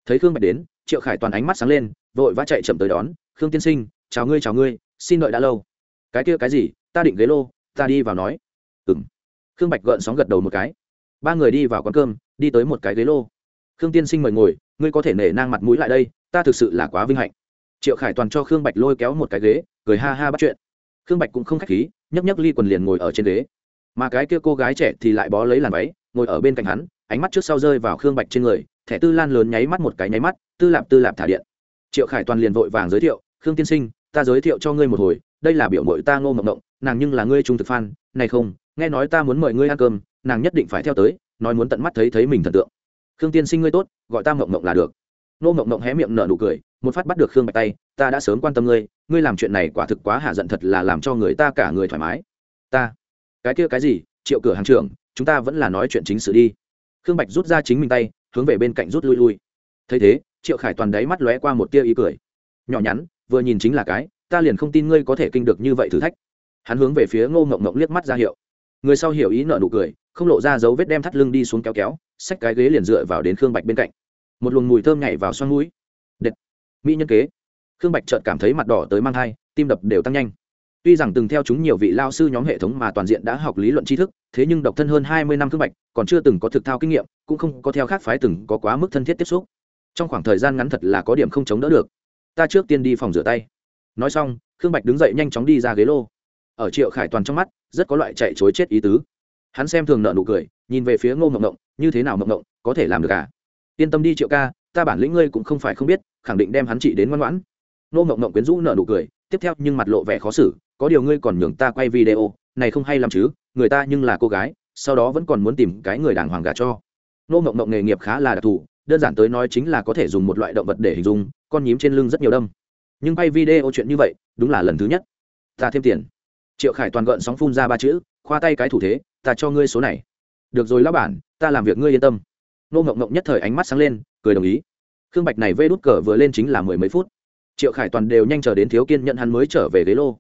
thấy khương bạch đến, triệu khải toàn ánh mắt sáng lên, vội vã chạy chậm tới đón, khương tiên sinh, chào ngươi chào ngươi xin đợi đã lâu. Cái kia cái gì? Ta định ghế lô, ta đi vào nói. Ừng khương bạch gợn sóng gật đầu một cái. Ba người đi vào quán cơm, đi tới một cái ghế lô. Khương tiên sinh mời ngồi, ngươi có thể nể nang mặt mũi lại đây, ta thực sự là quá vinh hạnh. Triệu khải toàn cho khương bạch lôi kéo một cái ghế, cười ha ha bắt chuyện. Khương bạch cũng không k h á c h khí, nhấc nhấc ly quần liền ngồi ở trên ghế. Mà cái kia cô gái trẻ thì lại bó lấy làn váy, ngồi ở bên cạnh hắn, ánh mắt trước sau rơi vào khương bạch trên người, thẻ tư lan lớn nháy mắt một cái nháy mắt, tư lạp tư lạp thả điện. Triệu khải toàn liền vội vàng giới thiệu, khương tiên sinh ta giới thiệu cho ngươi một hồi, đây là biểu mội ta ngô mộng động nàng nhưng là ngươi trung thực phan này không, nghe nói ta muốn mời ngươi ăn cơm, nàng nhất định phải theo tới, nói muốn tận mắt thấy thấy mình thần tượng. Khương tiên sinh ngươi tốt, gọi ta mộng mộng là được. Ngô mộng mộng hé miệng nở nụ cười, một phát bắt được khương bạch tay, ta đã sớm quan tâm ngươi ngươi làm chuyện này quả thực quá hạ giận thật là làm cho người ta cả người thoải mái. Ta, cái kia cái gì, triệu cửa hàng trưởng, chúng ta vẫn là nói chuyện chính sự đi. Khương bạch rút ra chính mình tay, hướng về bên cạnh rút lui lui. Thấy thế, triệu khải toàn đáy mắt lóe qua một tia ý cười. Nhỏ nhắn vừa nhìn chính là cái, ta liền không tin ngươi có thể kinh được như vậy thử thách. Hắn hướng về phía ngô ngộng ngộng liếc mắt ra hiệu. Người sau hiểu ý nợ nụ cười, không lộ ra dấu vết đem thắt lưng đi xuống kéo kéo, xách cái ghế liền dựa vào đến khương bạch bên cạnh. Một luồng mùi thơm nhảy vào xoăn mũi. Đệt. Mỹ nhân kế. Khương bạch chợt cảm thấy mặt đỏ tới mang thai, tim đập đều tăng nhanh. Tuy rằng từng theo chúng nhiều vị lao sư nhóm hệ thống mà toàn diện đã học lý luận tri thức, thế nhưng độc thân hơn hai mươi năm khương bạch, còn chưa từng có thực thao kinh nghiệm, cũng không có theo khác phái từng có quá mức thân thiết tiếp xúc. Trong khoảng thời gian ngắn thật là có điểm không chống đỡ được ta trước tiên đi phòng rửa tay. Nói xong, khương bạch đứng dậy nhanh chóng đi ra ghế lô. Ở triệu khải toàn trong mắt, rất có loại chạy chối chết ý tứ. Hắn xem thường nợ nụ cười, nhìn về phía ngô mộng mộng như thế nào mộng mộng có thể làm được à? Yên tâm đi triệu ca, ta bản lĩnh ngươi cũng không phải không biết, khẳng định đem hắn chị đến ngoan ngoãn. Ngô mộng mộng quyến rũ nợ nụ cười, tiếp theo nhưng mặt lộ vẻ khó xử, có điều ngươi còn nhường ta quay video, này không hay làm chứ, người ta nhưng là cô gái, sau đó vẫn còn muốn tìm cái người đàng hoàng gà cho. Ngô mộng mộng nghề nghiệp khá là đặc thù đơn giản tới nói chính là có thể dùng một loại động vật để hình dung, con nhím trên lưng rất nhiều đâm. Nhưng quay video chuyện như vậy, đúng là lần thứ nhất. Ta thêm tiền. Triệu khải toàn gợn sóng phun ra ba chữ, khoa tay cái thủ thế, ta cho ngươi số này. Được rồi lão bản, ta làm việc ngươi yên tâm. Nô ngộng ngộng nhất thời ánh mắt sáng lên, cười đồng ý. Khương bạch này vê đút cờ vừa lên chính là mười mấy phút. Triệu khải toàn đều nhanh chờ đến thiếu kiên nhận hắn mới trở về ghế lô.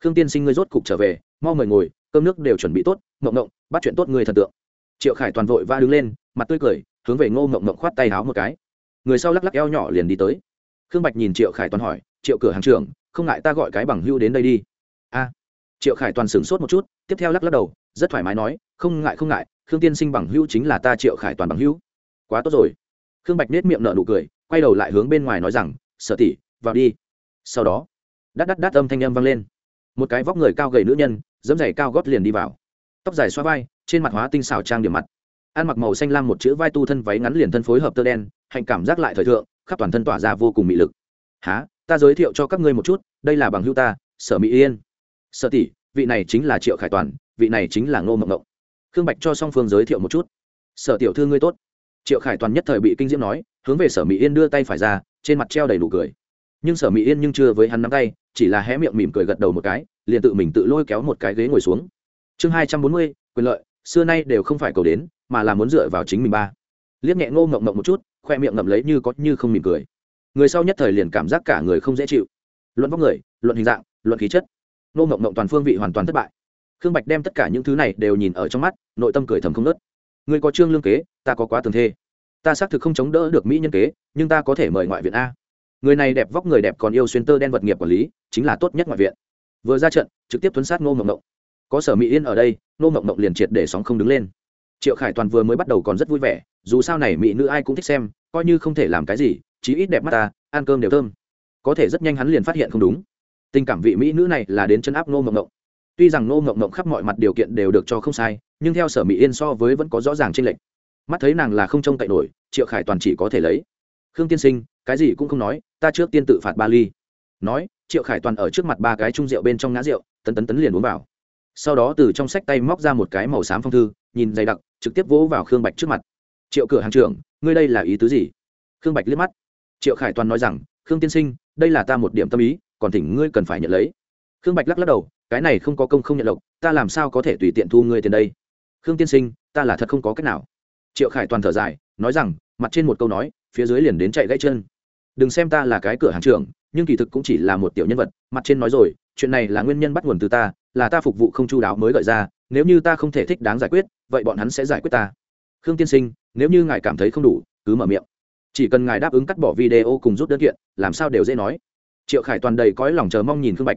Khương tiên sinh ngươi rốt cục trở về, mau mời ngồi, cơm nước đều chuẩn bị tốt. Ngộng ngộng, bắt chuyện tốt người thần tượng. Triệu khải toàn vội va đứng lên, mặt tươi cười hướng về ngô mộng mộng khoát tay háo một cái. Người sau lắc lắc eo nhỏ liền đi tới. Khương bạch nhìn triệu khải toàn hỏi, triệu cửa hàng trưởng, không ngại ta gọi cái bằng hưu đến đây đi? A. Triệu khải toàn sửng sốt một chút, tiếp theo lắc lắc đầu, rất thoải mái nói, không ngại không ngại, khương tiên sinh bằng hữu chính là ta triệu khải toàn bằng hữu. Quá tốt rồi. Khương bạch nết miệng nở nụ cười, quay đầu lại hướng bên ngoài nói rằng sợ tỷ, vào đi. Sau đó đắt đắt đắt âm thanh âm vang lên. Một cái vóc người cao gầy nữ nhân dẫm giày cao gót liền đi vào. Tóc dài xoa vai, trên mặt hóa tinh xảo trang điểm mặt ăn mặc màu xanh lam một chữ vai tu thân váy ngắn liền thân phối hợp tơ đen, hạnh cảm giác lại thời thượng, khắp toàn thân tỏa ra vô cùng mị lực. Há ta giới thiệu cho các ngươi một chút, đây là bằng hữu ta, sở mỹ yên. Sở tỷ, vị này chính là triệu khải toàn, vị này chính là ngô mộng mộng khương bạch cho song phương giới thiệu một chút. Sở tiểu thư ngươi tốt. Triệu khải toàn nhất thời bị kinh diễm nói, hướng về sở mỹ yên đưa tay phải ra, trên mặt treo đầy đủ cười. Nhưng sở mỹ yên nhưng chưa với hắn nắm tay, chỉ là hé miệng mỉm cười gật đầu một cái, liền tự mình tự lôi kéo một cái ghế ngồi xuống. Chương hai trăm bốn mươi, quyền lợi, xưa nay đều không phải cầu đến mà là muốn dựa vào chính mình ba. Liếc nhẹ ngô ngộng ngộng một chút, khoe miệng ngậm lấy như có như không mỉm cười. Người sau nhất thời liền cảm giác cả người không dễ chịu. Luận vóc người, luận hình dạng, luận khí chất. Ngô ngộng ngộng toàn phương vị hoàn toàn thất bại. Khương bạch đem tất cả những thứ này đều nhìn ở trong mắt, nội tâm cười thầm không nớt ngươi có trương lương kế, ta có quá tường thê. Ta xác thực không chống đỡ được mỹ nhân kế, nhưng ta có thể mời ngoại viện a. Người này đẹp vóc người đẹp còn yêu xuyên tơ đen vật nghiệp quản lý, chính là tốt nhất ngoại viện. Vừa ra trận, trực tiếp tuấn sát ngô mộng mộng có sở mỹ yên ở đây, ngô mộng mộng liền triệt để sóng không đứng lên triệu khải toàn vừa mới bắt đầu còn rất vui vẻ, dù sao này mỹ nữ ai cũng thích xem, coi như không thể làm cái gì, chí ít đẹp mắt ta, ăn cơm đều thơm. Có thể rất nhanh hắn liền phát hiện không đúng. Tình cảm vị mỹ nữ này là đến chân áp nô mộng mộng tuy rằng nô mộng mộng khắp mọi mặt điều kiện đều được cho không sai, nhưng theo sở mỹ yên so với vẫn có rõ ràng trên lệch. mắt thấy nàng là không trông cậy nổi, triệu khải toàn chỉ có thể lấy. Khương tiên sinh, cái gì cũng không nói, ta trước tiên tự phạt ba ly. Nói, triệu khải toàn ở trước mặt ba cái chung rượu bên trong ngã rượu, tấn tấn tấn liền uống vào sau đó từ trong sách tay móc ra một cái màu xám phong thư, nhìn dày đặc, trực tiếp vỗ vào khương bạch trước mặt. Triệu cửa hàng trưởng, ngươi đây là ý tứ gì? Khương bạch liếc mắt. Triệu khải toàn nói rằng, khương tiên sinh, đây là ta một điểm tâm ý, còn thỉnh ngươi cần phải nhận lấy. Khương bạch lắc lắc đầu, cái này không có công không nhận lộc, ta làm sao có thể tùy tiện thu ngươi tiền đây? Khương tiên sinh, ta là thật không có cách nào. Triệu khải toàn thở dài, nói rằng, mặt trên một câu nói, phía dưới liền đến chạy gãy chân. Đừng xem ta là cái cửa hàng trưởng, nhưng kỳ thực cũng chỉ là một tiểu nhân vật, mặt trên nói rồi, chuyện này là nguyên nhân bắt nguồn từ ta là ta phục vụ không chu đáo mới gợi ra, nếu như ta không thể thích đáng giải quyết, vậy bọn hắn sẽ giải quyết ta. Khương tiên sinh, nếu như ngài cảm thấy không đủ, cứ mở miệng. Chỉ cần ngài đáp ứng cắt bỏ video cùng rút đơn kiện, làm sao đều dễ nói. Triệu khải toàn đầy cõi lòng chờ mong nhìn khương bạch.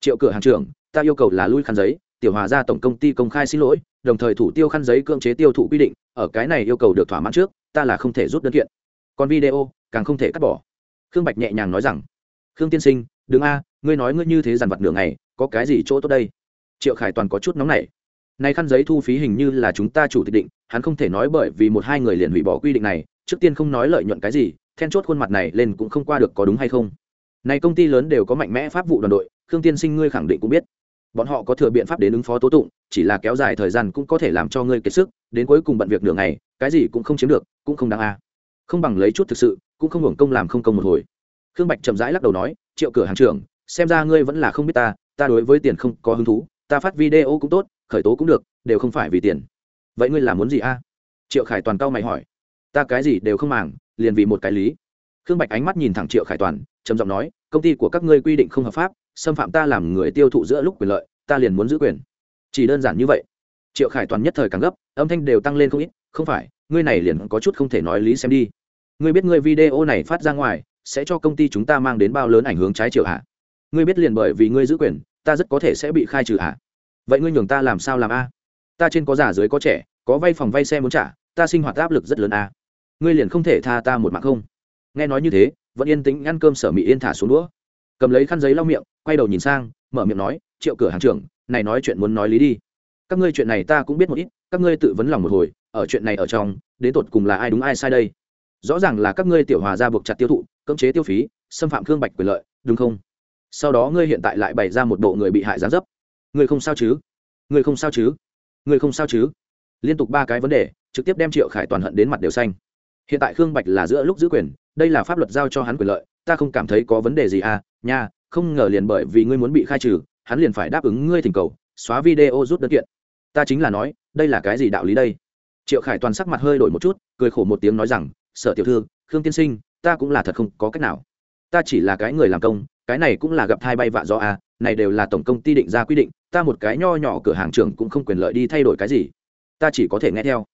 Triệu cửa hàng trưởng, ta yêu cầu là lui khăn giấy, tiểu hòa ra tổng công ty công khai xin lỗi, đồng thời thủ tiêu khăn giấy cưỡng chế tiêu thụ quy định, ở cái này yêu cầu được thỏa mãn trước, ta là không thể rút đơn kiện. Còn video, càng không thể cắt bỏ. Khương bạch nhẹ nhàng nói rằng, khương tiên sinh, đứng a ngươi nói ngươi như thế dằn vặt nửa ngày, có cái gì chỗ tốt đây? Triệu khải toàn có chút nóng nảy. Nay khăn giấy thu phí hình như là chúng ta chủ tịch định, hắn không thể nói bởi vì một hai người liền hủy bỏ quy định này, trước tiên không nói lợi nhuận cái gì, then chốt khuôn mặt này lên cũng không qua được có đúng hay không. Này công ty lớn đều có mạnh mẽ pháp vụ đoàn đội, khương tiên sinh ngươi khẳng định cũng biết. Bọn họ có thừa biện pháp đến ứng phó tố tụng, chỉ là kéo dài thời gian cũng có thể làm cho ngươi kiệt sức, đến cuối cùng bận việc nửa ngày, cái gì cũng không chiếm được, cũng không đáng a. Không bằng lấy chút thực sự, cũng không hưởng công làm không công một hồi. Khương bạch chậm rãi lắc đầu nói, triệu cửa hàng trưởng xem ra ngươi vẫn là không biết ta ta đối với tiền không có hứng thú, ta phát video cũng tốt, khởi tố cũng được, đều không phải vì tiền. Vậy ngươi làm muốn gì a? Triệu khải toàn cao mày hỏi. Ta cái gì đều không màng, liền vì một cái lý. Khương bạch ánh mắt nhìn thẳng triệu khải toàn, trầm giọng nói, công ty của các ngươi quy định không hợp pháp, xâm phạm ta làm người tiêu thụ giữa lúc quyền lợi, ta liền muốn giữ quyền. Chỉ đơn giản như vậy. Triệu khải toàn nhất thời càng gấp, âm thanh đều tăng lên không ít, không phải, ngươi này liền có chút không thể nói lý xem đi. Ngươi biết ngươi video này phát ra ngoài, sẽ cho công ty chúng ta mang đến bao lớn ảnh hưởng trái chiều hạ ngươi biết liền bởi vì ngươi giữ quyền, ta rất có thể sẽ bị khai trừ à? vậy ngươi nhường ta làm sao làm a? Ta trên có già dưới có trẻ, có vay phòng vay xe muốn trả, ta sinh hoạt áp lực rất lớn a. Ngươi liền không thể tha ta một mạng không? Nghe nói như thế, vẫn yên tĩnh ăn cơm sở mỹ yên thả xuống đũa. Cầm lấy khăn giấy lau miệng, quay đầu nhìn sang, mở miệng nói, triệu cửa hàng trưởng, này nói chuyện muốn nói lý đi. Các ngươi chuyện này ta cũng biết một ít, các ngươi tự vấn lòng một hồi, ở chuyện này ở trong, đến tột cùng là ai đúng ai sai đây? Rõ ràng là các ngươi tiểu hòa ra buộc chặt tiêu thụ, cưỡng chế tiêu phí, xâm phạm thương bạch quyền lợi, đúng không? Sau đó ngươi hiện tại lại bày ra một bộ người bị hại gián dấp. Ngươi không sao chứ? Ngươi không sao chứ? Ngươi không sao chứ? Liên tục ba cái vấn đề, trực tiếp đem triệu khải toàn hận đến mặt đều xanh. Hiện tại khương bạch là giữa lúc giữ quyền, đây là pháp luật giao cho hắn quyền lợi, ta không cảm thấy có vấn đề gì à nha, không ngờ liền bởi vì ngươi muốn bị khai trừ, hắn liền phải đáp ứng ngươi thỉnh cầu, xóa video rút đơn kiện. Ta chính là nói, đây là cái gì đạo lý đây? Triệu khải toàn sắc mặt hơi đổi một chút, cười khổ một tiếng nói rằng, sở tiểu thư, khương tiên sinh, ta cũng là thật không có cách nào. Ta chỉ là cái người làm công cái này cũng là gặp thai bay vạ do a à, này đều là tổng công ty định ra quy định, ta một cái nho nhỏ cửa hàng trưởng cũng không quyền lợi đi thay đổi cái gì. Ta chỉ có thể nghe theo.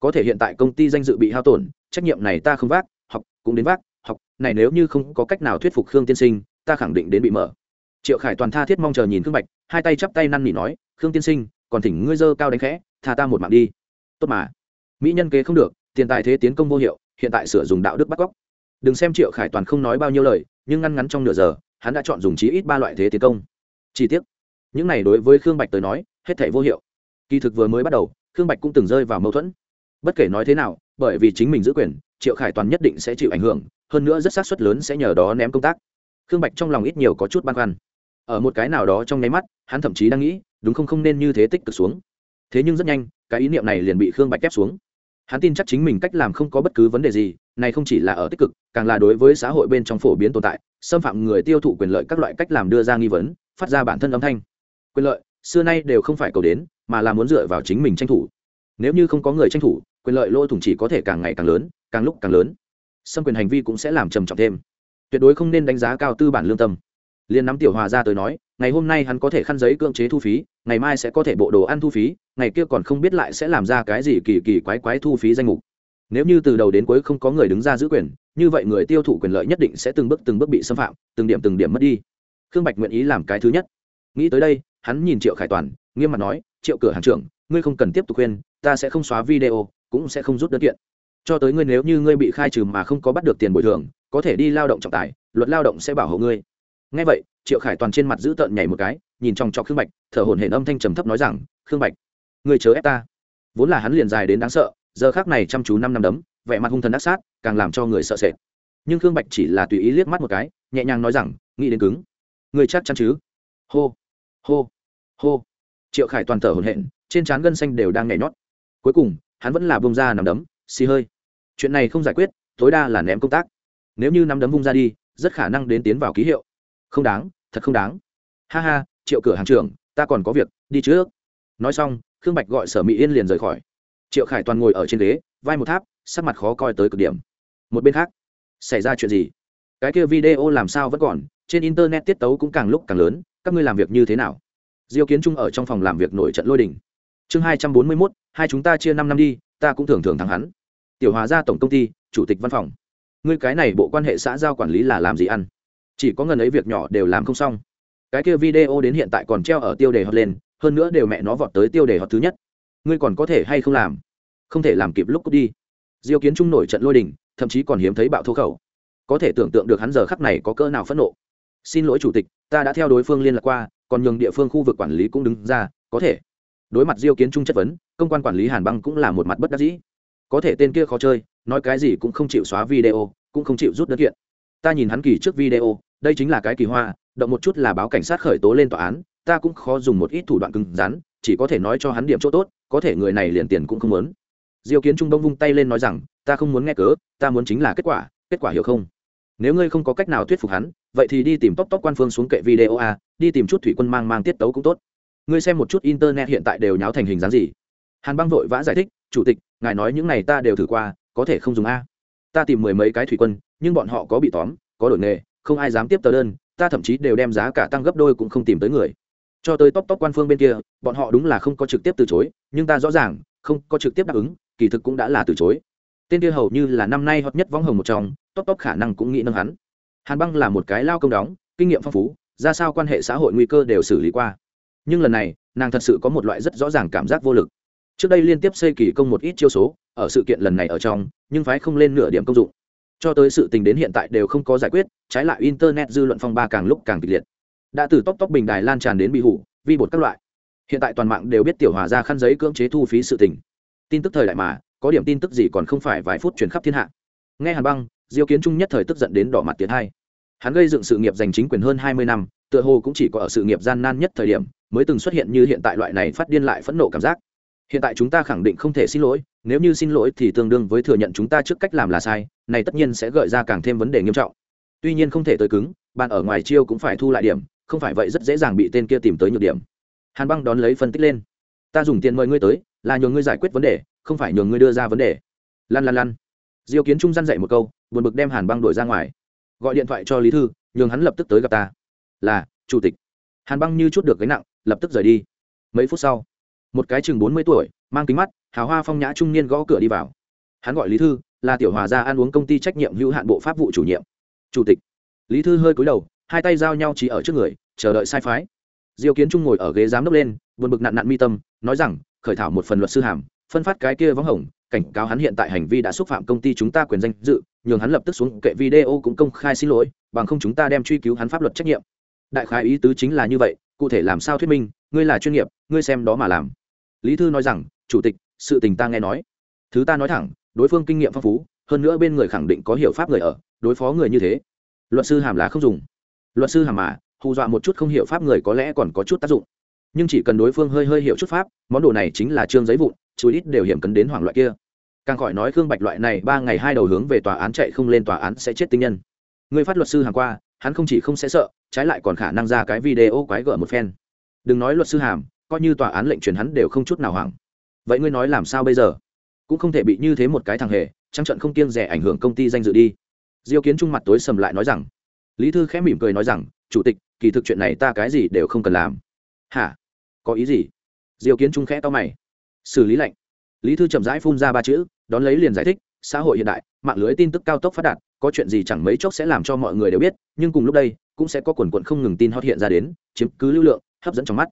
Có thể hiện tại công ty danh dự bị hao tổn, trách nhiệm này ta không vác, học cũng đến vác, học, này nếu như không có cách nào thuyết phục khương tiên sinh, ta khẳng định đến bị mở. Triệu khải toàn tha thiết mong chờ nhìn khương bạch, hai tay chắp tay năn nỉ nói, khương tiên sinh, còn thỉnh ngươi dơ cao đánh khẽ, tha ta một mạng đi. Tốt mà. Mỹ nhân kế không được, tiền tài thế tiến công vô hiệu, hiện tại sửa dùng đạo đức bắt cóc. Đừng xem triệu khải toàn không nói bao nhiêu lời, nhưng ngăn ngắn trong nửa giờ hắn đã chọn dùng chí ít ba loại thế tiến công. Chi tiết những này đối với khương bạch tới nói, hết thể vô hiệu. Kỳ thực vừa mới bắt đầu, khương bạch cũng từng rơi vào mâu thuẫn. Bất kể nói thế nào, bởi vì chính mình giữ quyền, triệu khải toàn nhất định sẽ chịu ảnh hưởng, hơn nữa rất sát suất lớn sẽ nhờ đó ném công tác. Khương bạch trong lòng ít nhiều có chút băn khoăn. Ở một cái nào đó trong nháy mắt, hắn thậm chí đang nghĩ, đúng không không nên như thế tích cực xuống. Thế nhưng rất nhanh, cái ý niệm này liền bị khương bạch kép xuống hắn tin chắc chính mình cách làm không có bất cứ vấn đề gì, này không chỉ là ở tích cực, càng là đối với xã hội bên trong phổ biến tồn tại, xâm phạm người tiêu thụ quyền lợi các loại cách làm đưa ra nghi vấn, phát ra bản thân âm thanh. Quyền lợi, xưa nay đều không phải cầu đến, mà là muốn dựa vào chính mình tranh thủ. Nếu như không có người tranh thủ, quyền lợi lỗ thủng chỉ có thể càng ngày càng lớn, càng lúc càng lớn. Xâm quyền hành vi cũng sẽ làm trầm trọng thêm. Tuyệt đối không nên đánh giá cao tư bản lương tâm. Liên nắm tiểu hòa ra tới nói ngày hôm nay hắn có thể khăn giấy cưỡng chế thu phí, ngày mai sẽ có thể bộ đồ ăn thu phí, ngày kia còn không biết lại sẽ làm ra cái gì kỳ kỳ quái quái thu phí danh mục. Nếu như từ đầu đến cuối không có người đứng ra giữ quyền, như vậy người tiêu thụ quyền lợi nhất định sẽ từng bước từng bước bị xâm phạm, từng điểm từng điểm mất đi. Khương bạch nguyện ý làm cái thứ nhất. Nghĩ tới đây, hắn nhìn triệu khải toàn, nghiêm mặt nói, triệu cửa hàng trưởng, ngươi không cần tiếp tục khuyên, ta sẽ không xóa video, cũng sẽ không rút đơn kiện. Cho tới ngươi nếu như ngươi bị khai trừ mà không có bắt được tiền bồi thường, có thể đi lao động trọng tài, luật lao động sẽ bảo hộ ngươi ngay vậy, triệu khải toàn trên mặt giữ tợn nhảy một cái, nhìn trong trọc khương bạch, thở hổn hển âm thanh trầm thấp nói rằng, khương bạch, ngươi chớ ép ta. Vốn là hắn liền dài đến đáng sợ, giờ khác này chăm chú năm năm đấm, vẻ mặt hung thần ác sát, càng làm cho người sợ sệt. Nhưng khương bạch chỉ là tùy ý liếc mắt một cái, nhẹ nhàng nói rằng, nghĩ đến cứng. Người chắc chắn chứ? Hô hô hô. Triệu khải toàn thở hổn hển, trên trán gân xanh đều đang nhảy nhót. Cuối cùng, hắn vẫn là bông ra nằm đấm, xì hơi. Chuyện này không giải quyết, tối đa là ném công tác. Nếu như nắm đấm vung ra đi, rất khả năng đến tiến vào ký hiệu không đáng, thật không đáng. Ha ha, triệu cửa hàng trưởng, ta còn có việc, đi trước. Nói xong, khương bạch gọi sở mỹ yên liền rời khỏi. Triệu khải toàn ngồi ở trên ghế, vai một tháp, sắc mặt khó coi tới cực điểm. Một bên khác, xảy ra chuyện gì? Cái kia video làm sao vẫn còn, trên internet tiết tấu cũng càng lúc càng lớn, các ngươi làm việc như thế nào? Diêu kiến trung ở trong phòng làm việc nổi trận lôi đình. Chương hai trăm bốn mươi mốt, hai chúng ta chia năm năm đi, ta cũng thường thường thắng hắn. Tiểu hòa ra tổng công ty, chủ tịch văn phòng. Ngươi cái này bộ quan hệ xã giao quản lý là làm gì ăn? Chỉ có ngần ấy việc nhỏ đều làm không xong. Cái kia video đến hiện tại còn treo ở tiêu đề hot lên, hơn nữa đều mẹ nó vọt tới tiêu đề hot thứ nhất. Ngươi còn có thể hay không làm? Không thể làm kịp lúc cút đi. Diêu kiến trung nổi trận lôi đình, thậm chí còn hiếm thấy bạo thô khẩu. Có thể tưởng tượng được hắn giờ khắc này có cỡ nào phẫn nộ. Xin lỗi chủ tịch, ta đã theo đối phương liên lạc qua, còn nhường địa phương khu vực quản lý cũng đứng ra, có thể. Đối mặt diêu kiến trung chất vấn, công quan quản lý hàn băng cũng là một mặt bất đắc dĩ. Có thể tên kia khó chơi, nói cái gì cũng không chịu xóa video, cũng không chịu rút đơn kiện. Ta nhìn hắn kỳ trước video đây chính là cái kỳ hoa, động một chút là báo cảnh sát khởi tố lên tòa án, ta cũng khó dùng một ít thủ đoạn cứng rắn, chỉ có thể nói cho hắn điểm chỗ tốt, có thể người này liền tiền cũng không muốn. Diêu kiến trung đông vung tay lên nói rằng, ta không muốn nghe cớ, ta muốn chính là kết quả kết quả hiểu không? Nếu ngươi không có cách nào thuyết phục hắn, vậy thì đi tìm tóc tóc quan phương xuống kệ video a, đi tìm chút thủy quân mang mang tiết tấu cũng tốt. Ngươi xem một chút internet hiện tại đều nháo thành hình dáng gì? Hàn băng vội vã giải thích, chủ tịch, ngài nói những này ta đều thử qua, có thể không dùng a. Ta tìm mười mấy cái thủy quân, nhưng bọn họ có bị tóm, có đổi nghề không ai dám tiếp tờ đơn, ta thậm chí đều đem giá cả tăng gấp đôi cũng không tìm tới người. Cho tới top top quan phương bên kia, bọn họ đúng là không có trực tiếp từ chối, nhưng ta rõ ràng, không có trực tiếp đáp ứng, kỳ thực cũng đã là từ chối. Tên kia hầu như là năm nay hot nhất võng hồng một trong, top top khả năng cũng nghĩ nâng hắn. Hàn băng là một cái lao công đóng, kinh nghiệm phong phú, ra sao quan hệ xã hội nguy cơ đều xử lý qua. Nhưng lần này, nàng thật sự có một loại rất rõ ràng cảm giác vô lực. Trước đây liên tiếp xây kỳ công một ít chiêu số, ở sự kiện lần này ở trong, nhưng phái không lên nửa điểm công dụng cho tới sự tình đến hiện tại đều không có giải quyết, trái lại internet dư luận phong ba càng lúc càng kịch liệt. Đã từ tóc tóc bình đài lan tràn đến bị hủ, vi bột các loại. Hiện tại toàn mạng đều biết tiểu hòa ra khăn giấy cưỡng chế thu phí sự tình. Tin tức thời đại mà, có điểm tin tức gì còn không phải vài phút truyền khắp thiên hạ. Nghe hàn băng, diêu kiến trung nhất thời tức giận đến đỏ mặt tiến hai. Hắn gây dựng sự nghiệp giành chính quyền hơn hai mươi năm, tựa hồ cũng chỉ có ở sự nghiệp gian nan nhất thời điểm, mới từng xuất hiện như hiện tại loại này phát điên lại phẫn nộ cảm giác hiện tại chúng ta khẳng định không thể xin lỗi, nếu như xin lỗi thì tương đương với thừa nhận chúng ta trước cách làm là sai, này tất nhiên sẽ gợi ra càng thêm vấn đề nghiêm trọng. Tuy nhiên không thể tới cứng, bạn ở ngoài chiêu cũng phải thu lại điểm, không phải vậy rất dễ dàng bị tên kia tìm tới nhược điểm. Hàn băng đón lấy phân tích lên. Ta dùng tiền mời ngươi tới, là nhường ngươi giải quyết vấn đề, không phải nhường ngươi đưa ra vấn đề. Lăn lăn lăn diêu kiến trung dăn dậy một câu, buồn bực đem hàn băng đuổi ra ngoài. Gọi điện thoại cho lý thư, nhường hắn lập tức tới gặp ta. Là, chủ tịch. Hàn băng như chút được gánh nặng, lập tức rời đi. Mấy phút sau một cái chừng bốn mươi tuổi, mang kính mắt, hào hoa phong nhã trung niên gõ cửa đi vào. Hắn gọi lý thư, là tiểu hòa gia ăn uống công ty trách nhiệm hữu hạn bộ pháp vụ chủ nhiệm. Chủ tịch. Lý thư hơi cúi đầu, hai tay giao nhau chỉ ở trước người, chờ đợi sai phái. Diêu kiến trung ngồi ở ghế giám đốc lên, buồn bực nặn nặn mi tâm, nói rằng, khởi thảo một phần luật sư hàm, phân phát cái kia vắng hồng, cảnh cáo hắn hiện tại hành vi đã xúc phạm công ty chúng ta quyền danh dự, nhường hắn lập tức xuống kệ video cũng công khai xin lỗi, bằng không chúng ta đem truy cứu hắn pháp luật trách nhiệm. Đại khái ý tứ chính là như vậy, cụ thể làm sao thuyết minh, ngươi là chuyên nghiệp, ngươi xem đó mà làm lý thư nói rằng, chủ tịch, sự tình ta nghe nói. Thứ ta nói thẳng, đối phương kinh nghiệm phong phú, hơn nữa bên người khẳng định có hiểu pháp người ở, đối phó người như thế. Luật sư hàm là không dùng. Luật sư hàm mà, hù dọa một chút không hiểu pháp người có lẽ còn có chút tác dụng. Nhưng chỉ cần đối phương hơi hơi hiểu chút pháp, món đồ này chính là trương giấy vụn, chú ít đều hiểm cấn đến hoảng loại kia. Càng khỏi nói khương bạch loại này ba ngày hai đầu hướng về tòa án chạy không lên tòa án sẽ chết tinh nhân. Người phát luật sư hàng qua, hắn không chỉ không sẽ sợ, trái lại còn khả năng ra cái video quái gở một phen. Đừng nói luật sư hàm coi như tòa án lệnh truyền hắn đều không chút nào hoảng. Vậy ngươi nói làm sao bây giờ? Cũng không thể bị như thế một cái thằng hề trăng trận không kiêng rẻ ảnh hưởng công ty danh dự đi. Diêu kiến trung mặt tối sầm lại nói rằng, lý thư khẽ mỉm cười nói rằng, chủ tịch, kỳ thực chuyện này ta cái gì đều không cần làm. Hả? Có ý gì? Diêu kiến trung khẽ to mày. Xử lý lệnh. Lý thư chậm rãi phun ra ba chữ, đón lấy liền giải thích, xã hội hiện đại, mạng lưới tin tức cao tốc phát đạt, có chuyện gì chẳng mấy chốc sẽ làm cho mọi người đều biết, nhưng cùng lúc đây, cũng sẽ có quần quận không ngừng tin hot hiện ra đến, chiếm cứ lưu lượng, hấp dẫn trong mắt.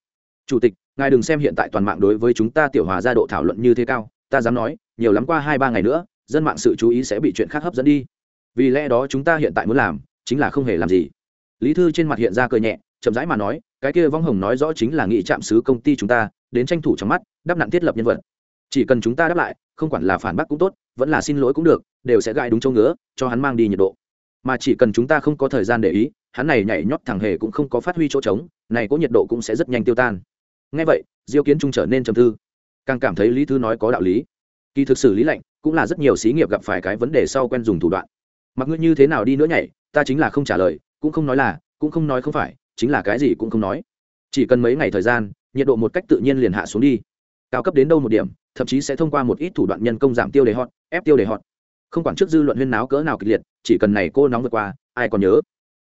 Chủ tịch ngài đừng xem hiện tại toàn mạng đối với chúng ta tiểu hòa ra độ thảo luận như thế cao, ta dám nói, nhiều lắm qua hai ba ngày nữa, dân mạng sự chú ý sẽ bị chuyện khác hấp dẫn đi. Vì lẽ đó chúng ta hiện tại muốn làm, chính là không hề làm gì. Lý thư trên mặt hiện ra cười nhẹ, chậm rãi mà nói, cái kia vong hồng nói rõ chính là nghị trạm sứ công ty chúng ta, đến tranh thủ trong mắt đắp nặng thiết lập nhân vật. Chỉ cần chúng ta đáp lại, không quản là phản bác cũng tốt, vẫn là xin lỗi cũng được, đều sẽ gai đúng châu ngứa, cho hắn mang đi nhiệt độ. Mà chỉ cần chúng ta không có thời gian để ý, hắn này nhảy nhót thẳng hề cũng không có phát huy chỗ trống, này có nhiệt độ cũng sẽ rất nhanh tiêu tan ngay vậy, diêu kiến trung trở nên trầm tư. Càng cảm thấy lý thư nói có đạo lý. Kỳ thực xử lý lạnh cũng là rất nhiều xí nghiệp gặp phải cái vấn đề sau quen dùng thủ đoạn. Mặc ngươi như thế nào đi nữa nhảy, ta chính là không trả lời, cũng không nói là, cũng không nói không phải, chính là cái gì cũng không nói. Chỉ cần mấy ngày thời gian, nhiệt độ một cách tự nhiên liền hạ xuống đi. Cao cấp đến đâu một điểm, thậm chí sẽ thông qua một ít thủ đoạn nhân công giảm tiêu đề hot, ép tiêu đề hot. Không quản trước dư luận huyên náo cỡ nào kịch liệt, chỉ cần này cô nóng vượt qua, ai còn nhớ?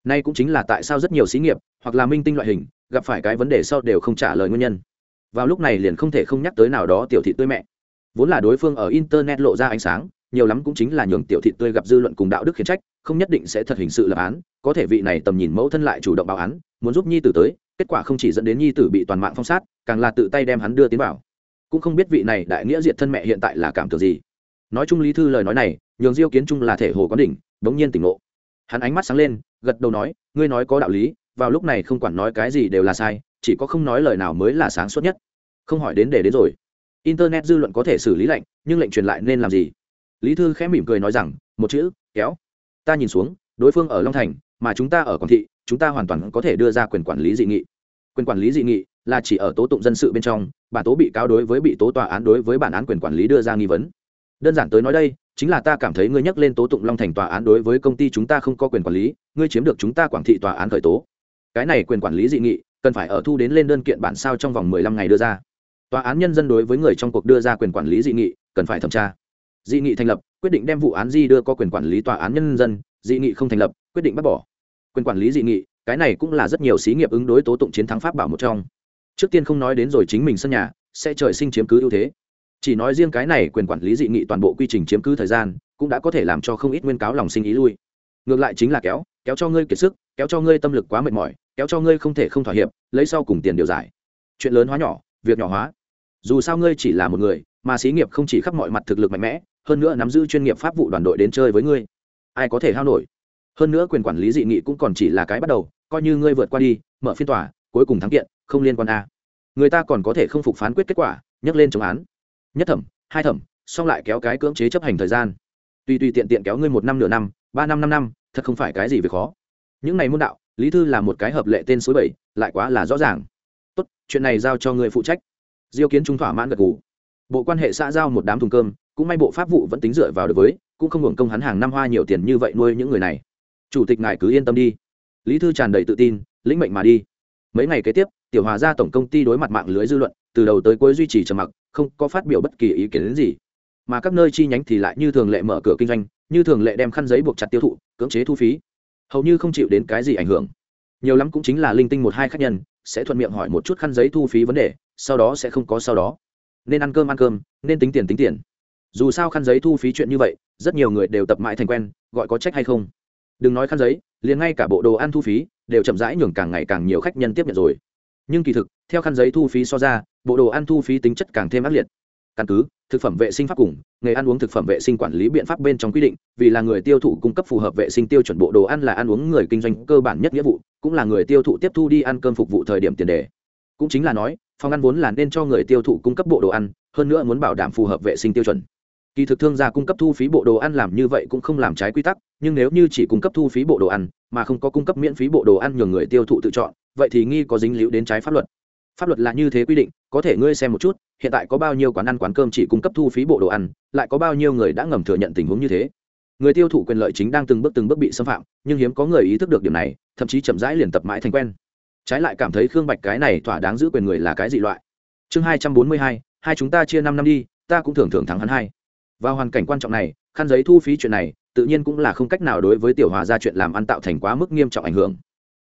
Nay cũng chính là tại sao rất nhiều xí nghiệp, hoặc là minh tinh loại hình gặp phải cái vấn đề sau đều không trả lời nguyên nhân. Vào lúc này liền không thể không nhắc tới nào đó tiểu thị tươi mẹ. Vốn là đối phương ở internet lộ ra ánh sáng, nhiều lắm cũng chính là nhường tiểu thị tươi gặp dư luận cùng đạo đức khiển trách, không nhất định sẽ thật hình sự lập án, có thể vị này tầm nhìn mẫu thân lại chủ động báo án, muốn giúp nhi tử tới, kết quả không chỉ dẫn đến nhi tử bị toàn mạng phong sát, càng là tự tay đem hắn đưa tiến vào. Cũng không biết vị này đại nghĩa diệt thân mẹ hiện tại là cảm tưởng gì. Nói chung lý thư lời nói này, nhường diêu kiến trung là thể hồ có đỉnh đống nhiên tỉnh ngộ. Hắn ánh mắt sáng lên, gật đầu nói, ngươi nói có đạo lý vào lúc này không quản nói cái gì đều là sai, chỉ có không nói lời nào mới là sáng suốt nhất. Không hỏi đến để đến rồi. Internet dư luận có thể xử lý lệnh nhưng lệnh truyền lại nên làm gì? Lý thư khẽ mỉm cười nói rằng, một chữ, kéo. Ta nhìn xuống, đối phương ở long thành, mà chúng ta ở quảng thị, chúng ta hoàn toàn có thể đưa ra quyền quản lý dị nghị. Quyền quản lý dị nghị là chỉ ở tố tụng dân sự bên trong, bản tố bị cáo đối với bị tố tòa án đối với bản án quyền quản lý đưa ra nghi vấn. Đơn giản tới nói đây, chính là ta cảm thấy ngươi nhắc lên tố tụng long thành tòa án đối với công ty chúng ta không có quyền quản lý, ngươi chiếm được chúng ta quảng thị tòa án khởi tố cái này quyền quản lý dị nghị, cần phải ở thu đến lên đơn kiện bản sao trong vòng mười lăm ngày đưa ra. Tòa án nhân dân đối với người trong cuộc đưa ra quyền quản lý dị nghị, cần phải thẩm tra. Dị nghị thành lập, quyết định đem vụ án di đưa có quyền quản lý tòa án nhân dân, dị nghị không thành lập, quyết định bắt bỏ. Quyền quản lý dị nghị, cái này cũng là rất nhiều xí nghiệp ứng đối tố tụng chiến thắng pháp bảo một trong. Trước tiên không nói đến rồi chính mình sân nhà, sẽ trời sinh chiếm cứ ưu thế. Chỉ nói riêng cái này quyền quản lý dị nghị toàn bộ quy trình chiếm cứ thời gian, cũng đã có thể làm cho không ít nguyên cáo lòng sinh ý lui. Ngược lại chính là kéo kéo cho ngươi kiệt sức, kéo cho ngươi tâm lực quá mệt mỏi kéo cho ngươi không thể không thỏa hiệp, lấy sau cùng tiền điều giải. Chuyện lớn hóa nhỏ, việc nhỏ hóa. Dù sao ngươi chỉ là một người, mà xí nghiệp không chỉ khắp mọi mặt thực lực mạnh mẽ, hơn nữa nắm giữ chuyên nghiệp pháp vụ đoàn đội đến chơi với ngươi. Ai có thể hao nổi? Hơn nữa quyền quản lý dị nghị cũng còn chỉ là cái bắt đầu, coi như ngươi vượt qua đi, mở phiên tòa, cuối cùng thắng kiện, không liên quan a. Người ta còn có thể không phục phán quyết kết quả nhắc lên chống án. Nhất thẩm, hai thẩm, xong lại kéo cái cưỡng chế chấp hành thời gian. Tùy tùy tiện tiện kéo ngươi một năm nửa năm, ba năm năm năm, thật không phải cái gì việc khó. Những này môn đạo lý thư là một cái hợp lệ tên số bảy, lại quá là rõ ràng. Tốt, chuyện này giao cho người phụ trách. Diêu kiến trung thỏa mãn gật gù. Bộ quan hệ xã giao một đám thùng cơm, cũng may bộ pháp vụ vẫn tính dựa vào được với, cũng không hưởng công hắn hàng năm hoa nhiều tiền như vậy nuôi những người này. Chủ tịch ngài cứ yên tâm đi. Lý thư tràn đầy tự tin, lĩnh mệnh mà đi. Mấy ngày kế tiếp, tiểu hòa ra tổng công ty đối mặt mạng lưới dư luận, từ đầu tới cuối duy trì trầm mặc, không có phát biểu bất kỳ ý kiến đến gì. Mà các nơi chi nhánh thì lại như thường lệ mở cửa kinh doanh, như thường lệ đem khăn giấy buộc chặt tiêu thụ, cưỡng chế thu phí hầu như không chịu đến cái gì ảnh hưởng. Nhiều lắm cũng chính là linh tinh một hai khách nhân, sẽ thuận miệng hỏi một chút khăn giấy thu phí vấn đề, sau đó sẽ không có sau đó. Nên ăn cơm ăn cơm, nên tính tiền tính tiền. Dù sao khăn giấy thu phí chuyện như vậy, rất nhiều người đều tập mãi thành quen, gọi có trách hay không? Đừng nói khăn giấy, liền ngay cả bộ đồ ăn thu phí, đều chậm rãi nhường càng ngày càng nhiều khách nhân tiếp nhận rồi. Nhưng kỳ thực, theo khăn giấy thu phí so ra, bộ đồ ăn thu phí tính chất càng thêm ác liệt căn cứ, thực phẩm vệ sinh pháp cùng, nghề ăn uống thực phẩm vệ sinh quản lý biện pháp bên trong quy định, vì là người tiêu thụ cung cấp phù hợp vệ sinh tiêu chuẩn bộ đồ ăn là ăn uống người kinh doanh cơ bản nhất nghĩa vụ, cũng là người tiêu thụ tiếp thu đi ăn cơm phục vụ thời điểm tiền đề. Cũng chính là nói, phòng ăn vốn là nên cho người tiêu thụ cung cấp bộ đồ ăn, hơn nữa muốn bảo đảm phù hợp vệ sinh tiêu chuẩn. Kỳ thực thương gia cung cấp thu phí bộ đồ ăn làm như vậy cũng không làm trái quy tắc, nhưng nếu như chỉ cung cấp thu phí bộ đồ ăn, mà không có cung cấp miễn phí bộ đồ ăn nhường người tiêu thụ tự chọn, vậy thì nghi có dính líu đến trái pháp luật. Pháp luật là như thế quy định, có thể ngươi xem một chút hiện tại có bao nhiêu quán ăn quán cơm chỉ cung cấp thu phí bộ đồ ăn, lại có bao nhiêu người đã ngầm thừa nhận tình huống như thế. Người tiêu thụ quyền lợi chính đang từng bước từng bước bị xâm phạm, nhưng hiếm có người ý thức được điểm này, thậm chí chậm rãi liền tập mãi thành quen. Trái lại cảm thấy khương bạch cái này thỏa đáng giữ quyền người là cái dị loại. Chương hai trăm bốn mươi hai hai chúng ta chia năm năm đi, ta cũng thường thường thắng hắn hai. Vào hoàn cảnh quan trọng này, khăn giấy thu phí chuyện này, tự nhiên cũng là không cách nào đối với tiểu hòa ra chuyện làm ăn tạo thành quá mức nghiêm trọng ảnh hưởng.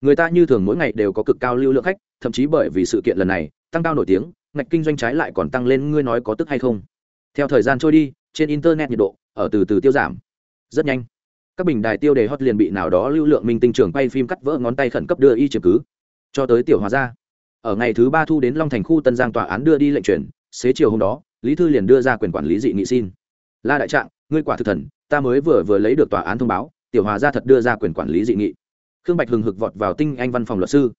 Người ta như thường mỗi ngày đều có cực cao lưu lượng khách, thậm chí bởi vì sự kiện lần này, tăng cao nổi tiếng ngạch kinh doanh trái lại còn tăng lên ngươi nói có tức hay không? Theo thời gian trôi đi trên internet nhiệt độ ở từ từ tiêu giảm. Rất nhanh. Các bình đài tiêu đề hot liền bị nào đó lưu lượng minh tinh trưởng quay phim cắt vỡ ngón tay khẩn cấp đưa y chứng cứ. Cho tới tiểu hòa ra ở ngày thứ ba thu đến long thành khu tân giang tòa án đưa đi lệnh truyền, xế chiều hôm đó lý thư liền đưa ra quyền quản lý dị nghị xin. La đại trạng ngươi quả thực thần ta mới vừa vừa lấy được tòa án thông báo tiểu hòa ra thật đưa ra quyền quản lý dị nghị. Khương bạch hừng hực vọt vào tinh anh văn phòng luật sư.